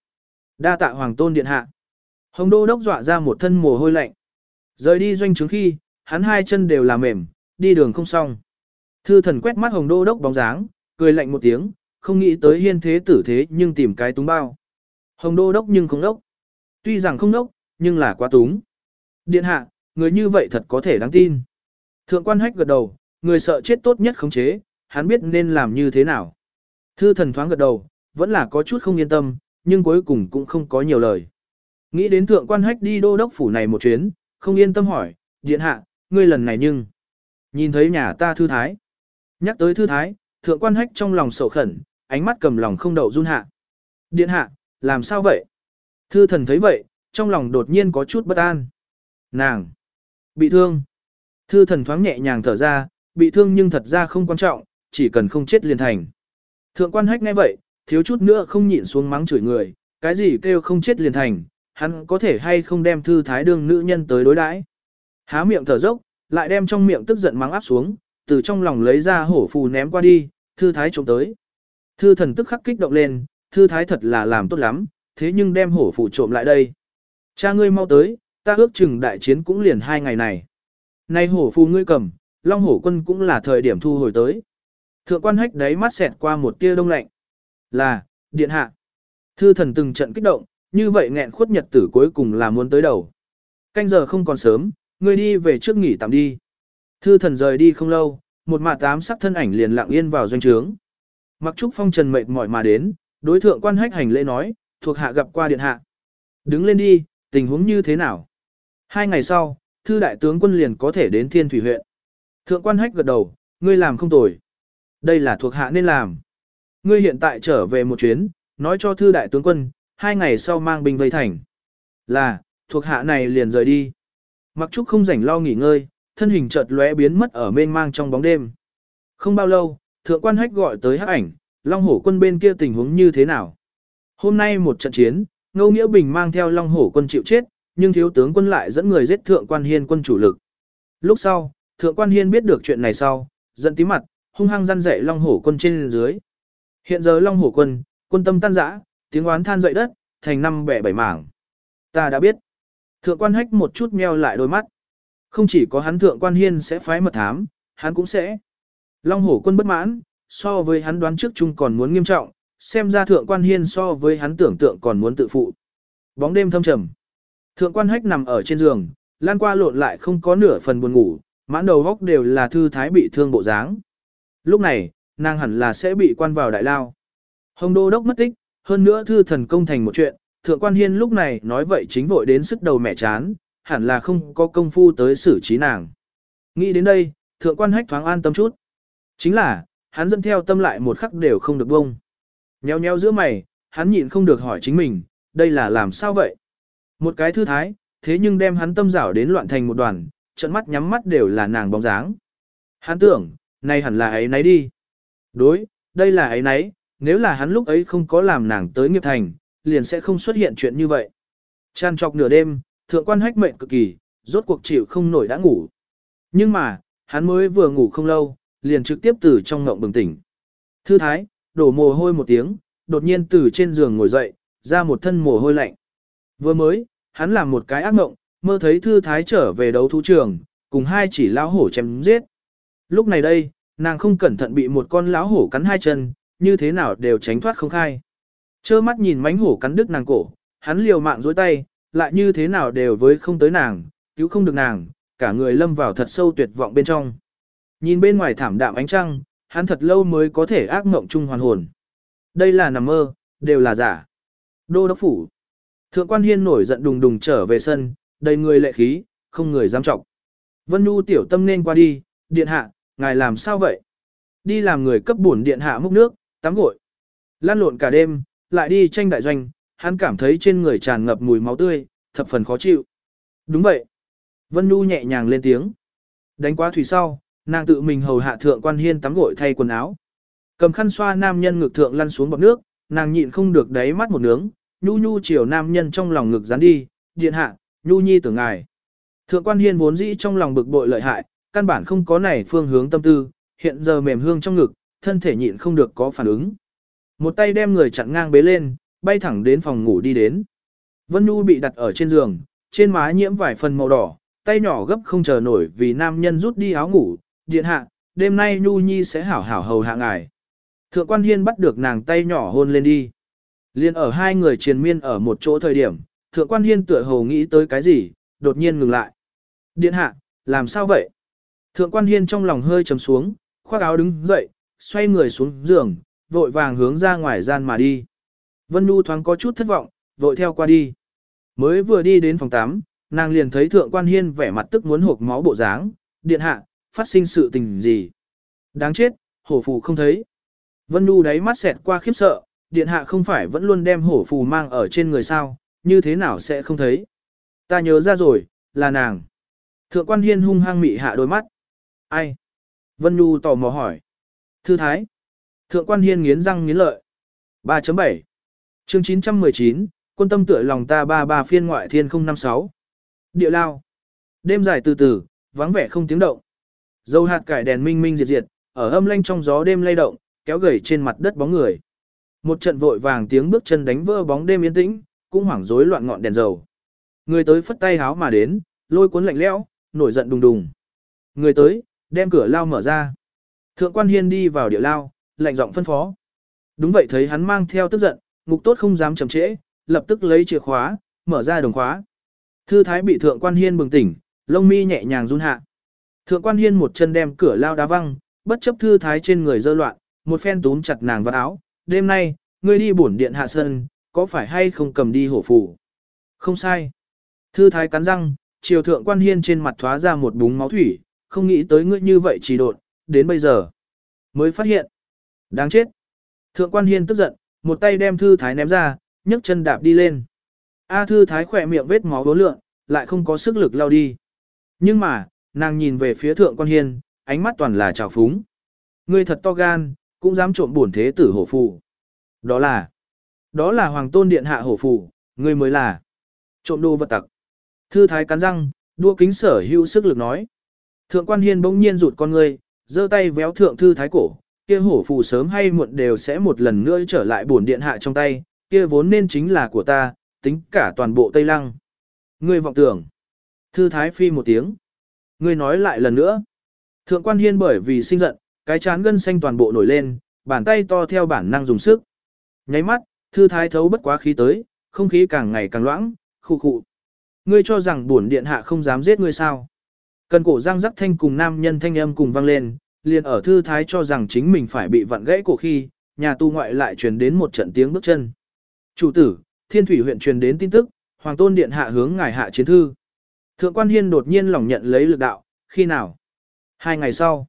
Đa tạ hoàng tôn điện hạ. Hồng đô đốc dọa ra một thân mồ hôi lạnh. Rời đi doanh trướng khi, hắn hai chân đều là mềm, đi đường không xong. Thư thần quét mắt hồng đô đốc bóng dáng, cười lạnh một tiếng, không nghĩ tới hiên thế tử thế nhưng tìm cái túng bao. Hồng đô đốc nhưng không đốc. Tuy rằng không đốc, nhưng là quá túng. Điện hạ, người như vậy thật có thể đáng tin. Thượng quan hách gật đầu, người sợ chết tốt nhất khống chế, hắn biết nên làm như thế nào. Thư thần thoáng gật đầu, vẫn là có chút không yên tâm, nhưng cuối cùng cũng không có nhiều lời. Nghĩ đến thượng quan hách đi đô đốc phủ này một chuyến, không yên tâm hỏi, điện hạ, ngươi lần này nhưng, nhìn thấy nhà ta thư thái. Nhắc tới thư thái, thượng quan hách trong lòng sầu khẩn, ánh mắt cầm lòng không đậu run hạ. Điện hạ, làm sao vậy? Thư thần thấy vậy, trong lòng đột nhiên có chút bất an. Nàng! Bị thương! Thư thần thoáng nhẹ nhàng thở ra, bị thương nhưng thật ra không quan trọng, chỉ cần không chết liền thành. Thượng quan hách nghe vậy, thiếu chút nữa không nhịn xuống mắng chửi người, cái gì kêu không chết liền thành, hắn có thể hay không đem thư thái đương nữ nhân tới đối đãi. Há miệng thở dốc, lại đem trong miệng tức giận mắng áp xuống, từ trong lòng lấy ra hổ phù ném qua đi, thư thái trộm tới. Thư thần tức khắc kích động lên, thư thái thật là làm tốt lắm, thế nhưng đem hổ phù trộm lại đây. Cha ngươi mau tới, ta ước chừng đại chiến cũng liền hai ngày này. Nay hổ phù ngươi cầm, long hổ quân cũng là thời điểm thu hồi tới. Thượng quan hách đáy mắt xẹt qua một tia đông lạnh. Là, điện hạ. Thư thần từng trận kích động, như vậy nghẹn khuất nhật tử cuối cùng là muốn tới đầu. Canh giờ không còn sớm, ngươi đi về trước nghỉ tạm đi. Thư thần rời đi không lâu, một mạ tám sắc thân ảnh liền lặng yên vào doanh trướng. Mặc trúc phong trần mệt mỏi mà đến, đối thượng quan hách hành lễ nói, thuộc hạ gặp qua điện hạ. Đứng lên đi, tình huống như thế nào? Hai ngày sau, thư đại tướng quân liền có thể đến thiên thủy huyện. Thượng quan hách gật đầu, ngươi làm không tồi. Đây là thuộc hạ nên làm. Ngươi hiện tại trở về một chuyến, nói cho thư đại tướng quân, hai ngày sau mang binh vây thành. Là, thuộc hạ này liền rời đi. Mặc trúc không rảnh lo nghỉ ngơi, thân hình chợt lóe biến mất ở mênh mang trong bóng đêm. Không bao lâu, thượng quan hách gọi tới hắc ảnh, Long Hổ quân bên kia tình huống như thế nào. Hôm nay một trận chiến, Ngô Nghĩa Bình mang theo Long Hổ quân chịu chết, nhưng thiếu tướng quân lại dẫn người giết thượng quan hiên quân chủ lực. Lúc sau, thượng quan hiên biết được chuyện này sau, giận tí mặt, hung hăng răn dạy Long Hổ quân trên dưới. Hiện giờ Long Hổ quân, quân tâm tan rã, tiếng oán than dậy đất, thành năm bẻ bảy mảng. Ta đã biết. Thượng quan hách một chút meo lại đôi mắt. Không chỉ có hắn thượng quan hiên sẽ phái mật thám, hắn cũng sẽ. Long hổ quân bất mãn, so với hắn đoán trước chung còn muốn nghiêm trọng, xem ra thượng quan hiên so với hắn tưởng tượng còn muốn tự phụ. Bóng đêm thâm trầm. Thượng quan hách nằm ở trên giường, lan qua lộn lại không có nửa phần buồn ngủ, mãn đầu góc đều là thư thái bị thương bộ dáng. Lúc này, nàng hẳn là sẽ bị quan vào đại lao. Hồng đô đốc mất tích, hơn nữa thư thần công thành một chuyện, thượng quan hiên lúc này nói vậy chính vội đến sức đầu mẹ chán, hẳn là không có công phu tới xử trí nàng. Nghĩ đến đây, thượng quan hách thoáng an tâm chút. Chính là, hắn dẫn theo tâm lại một khắc đều không được bông. Nheo nheo giữa mày, hắn nhịn không được hỏi chính mình, đây là làm sao vậy? Một cái thư thái, thế nhưng đem hắn tâm rảo đến loạn thành một đoàn, trận mắt nhắm mắt đều là nàng bóng dáng. Hắn tưởng, nay hẳn là ấy nấy đi. Đối, đây là ấy nấy, nếu là hắn lúc ấy không có làm nàng tới nghiệp thành, liền sẽ không xuất hiện chuyện như vậy. Chăn trọc nửa đêm, thượng quan hách mệnh cực kỳ, rốt cuộc chịu không nổi đã ngủ. Nhưng mà, hắn mới vừa ngủ không lâu, liền trực tiếp từ trong ngộng bừng tỉnh. Thư thái, đổ mồ hôi một tiếng, đột nhiên từ trên giường ngồi dậy, ra một thân mồ hôi lạnh. Vừa mới, hắn làm một cái ác mộng, mơ thấy thư thái trở về đấu thú trường, cùng hai chỉ lão hổ chém giết. Lúc này đây, nàng không cẩn thận bị một con lão hổ cắn hai chân, như thế nào đều tránh thoát không khai. Chơ mắt nhìn mánh hổ cắn đứt nàng cổ, hắn liều mạng dối tay, lại như thế nào đều với không tới nàng, cứu không được nàng, cả người lâm vào thật sâu tuyệt vọng bên trong. Nhìn bên ngoài thảm đạm ánh trăng, hắn thật lâu mới có thể ác mộng chung hoàn hồn. Đây là nằm mơ, đều là giả. Đô đốc phủ. Thượng quan hiên nổi giận đùng đùng trở về sân, đầy người lệ khí, không người dám trọng. Vân Nhu tiểu tâm nên qua đi, điện hạ, ngài làm sao vậy? Đi làm người cấp bổn điện hạ múc nước, tắm gội. Lan lộn cả đêm, lại đi tranh đại doanh, hắn cảm thấy trên người tràn ngập mùi máu tươi, thập phần khó chịu. Đúng vậy. Vân Nhu nhẹ nhàng lên tiếng. Đánh quá thủy sau, nàng tự mình hầu hạ thượng quan hiên tắm gội thay quần áo. Cầm khăn xoa nam nhân ngực thượng lăn xuống bọc nước, nàng nhịn không được đáy mắt một nướng, nhu nhu chiều nam nhân trong lòng ngực dán đi, điện hạ, nhu nhi tưởng ngài. Thượng quan hiên vốn dĩ trong lòng bực bội lợi hại, căn bản không có này phương hướng tâm tư, hiện giờ mềm hương trong ngực, thân thể nhịn không được có phản ứng. Một tay đem người chặn ngang bế lên, bay thẳng đến phòng ngủ đi đến. Vân Nhu bị đặt ở trên giường, trên má nhiễm vài phần màu đỏ, tay nhỏ gấp không chờ nổi vì nam nhân rút đi áo ngủ, điện hạ, đêm nay Nhu Nhi sẽ hảo hảo hầu hạ ngài. Thượng quan hiên bắt được nàng tay nhỏ hôn lên đi. Liên ở hai người triền miên ở một chỗ thời điểm, thượng quan hiên tựa hồ nghĩ tới cái gì, đột nhiên ngừng lại. Điện hạ, làm sao vậy? Thượng quan hiên trong lòng hơi trầm xuống, khoác áo đứng dậy, xoay người xuống giường, vội vàng hướng ra ngoài gian mà đi. Vân Nhu thoáng có chút thất vọng, vội theo qua đi. Mới vừa đi đến phòng 8, nàng liền thấy thượng quan hiên vẻ mặt tức muốn hộp máu bộ dáng, điện hạ, phát sinh sự tình gì. Đáng chết, hổ phù không thấy. Vân Nhu đáy mắt xẹt qua khiếp sợ, điện hạ không phải vẫn luôn đem hổ phù mang ở trên người sao, như thế nào sẽ không thấy. Ta nhớ ra rồi, là nàng. Thượng quan hiên hung hăng mị hạ đôi mắt. Ai? Vân Nhu tò mò hỏi. Thư thái. Thượng quan hiên nghiến răng nghiến lợi. 3.7 chương 919, quân tâm tựa lòng ta ba ba phiên ngoại thiên 056. Địa lao. Đêm dài từ từ, vắng vẻ không tiếng động. Dầu hạt cải đèn minh minh diệt diệt, ở âm lanh trong gió đêm lay động, kéo gầy trên mặt đất bóng người. Một trận vội vàng tiếng bước chân đánh vỡ bóng đêm yên tĩnh, cũng hoảng rối loạn ngọn đèn dầu. Người tới phất tay háo mà đến, lôi cuốn lạnh lẽo, nổi giận đùng đùng. Người tới, đem cửa lao mở ra. Thượng quan hiên đi vào địa lao, lạnh giọng phân phó. Đúng vậy thấy hắn mang theo tức giận, ngục tốt không dám chậm trễ, lập tức lấy chìa khóa, mở ra đồng khóa. Thư thái bị thượng quan hiên bừng tỉnh, lông mi nhẹ nhàng run hạ. Thượng quan hiên một chân đem cửa lao đá văng, bất chấp thư thái trên người dơ loạn, một phen túm chặt nàng vào áo. Đêm nay, ngươi đi bổn điện hạ sơn, có phải hay không cầm đi hổ phủ? Không sai. Thư thái cắn răng, chiều thượng quan hiên trên mặt thoá ra một búng máu thủy, không nghĩ tới ngươi như vậy chỉ đột, đến bây giờ. Mới phát hiện. Đáng chết. Thượng quan hiên tức giận, một tay đem thư thái ném ra, nhấc chân đạp đi lên. A thư thái khỏe miệng vết máu bốn lượng, lại không có sức lực lao đi. Nhưng mà, nàng nhìn về phía thượng quan hiên, ánh mắt toàn là trào phúng. Ngươi thật to gan, cũng dám trộm bổn thế tử hổ phù. Đó là, đó là hoàng tôn điện hạ hổ phù, ngươi mới là trộm đồ vật tặc. Thư thái cắn răng, đua kính sở hữu sức lực nói. Thượng quan hiên bỗng nhiên rụt con ngươi, giơ tay véo thượng thư thái cổ, kia hổ phù sớm hay muộn đều sẽ một lần nữa trở lại bổn điện hạ trong tay, kia vốn nên chính là của ta, tính cả toàn bộ Tây Lăng. Ngươi vọng tưởng. Thư thái phi một tiếng. Ngươi nói lại lần nữa. Thượng quan hiên bởi vì sinh giận, cái chán gân xanh toàn bộ nổi lên, bàn tay to theo bản năng dùng sức. Nháy mắt, thư thái thấu bất quá khí tới, không khí càng ngày càng loãng, khu khụ. Ngươi cho rằng bổn điện hạ không dám giết ngươi sao? Cần cổ răng rắc thanh cùng nam nhân thanh âm cùng vang lên, liền ở thư thái cho rằng chính mình phải bị vặn gãy cổ khi, nhà tu ngoại lại truyền đến một trận tiếng bước chân. Chủ tử, thiên thủy huyện truyền đến tin tức, hoàng tôn điện hạ hướng ngài hạ chiến thư. Thượng quan hiên đột nhiên lòng nhận lấy lực đạo, khi nào? Hai ngày sau.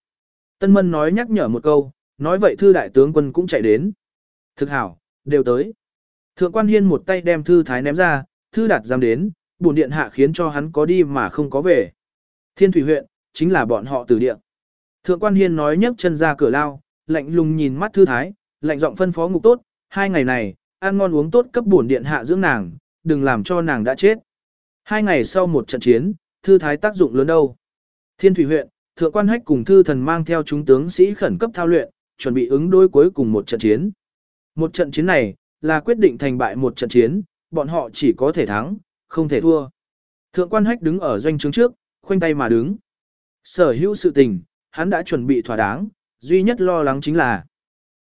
Tân mân nói nhắc nhở một câu, nói vậy thư đại tướng quân cũng chạy đến. Thực hảo, đều tới. Thượng quan hiên một tay đem thư thái ném ra, thư đạt dám đến, buồn điện hạ khiến cho hắn có đi mà không có về. Thiên thủy huyện, chính là bọn họ từ điện. Thượng quan hiên nói nhấc chân ra cửa lao, lạnh lùng nhìn mắt thư thái, lạnh giọng phân phó ngục tốt, hai ngày này, ăn ngon uống tốt cấp bổn điện hạ dưỡng nàng, đừng làm cho nàng đã chết. Hai ngày sau một trận chiến, thư thái tác dụng lớn đâu. Thiên thủy huyện, thượng quan hách cùng thư thần mang theo chúng tướng sĩ khẩn cấp thao luyện, chuẩn bị ứng đối cuối cùng một trận chiến. Một trận chiến này, là quyết định thành bại một trận chiến, bọn họ chỉ có thể thắng, không thể thua. Thượng quan hách đứng ở doanh trướng trước, khoanh tay mà đứng. Sở hữu sự tình, hắn đã chuẩn bị thỏa đáng, duy nhất lo lắng chính là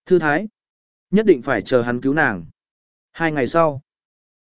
Thư Thái. Nhất định phải chờ hắn cứu nàng. Hai ngày sau,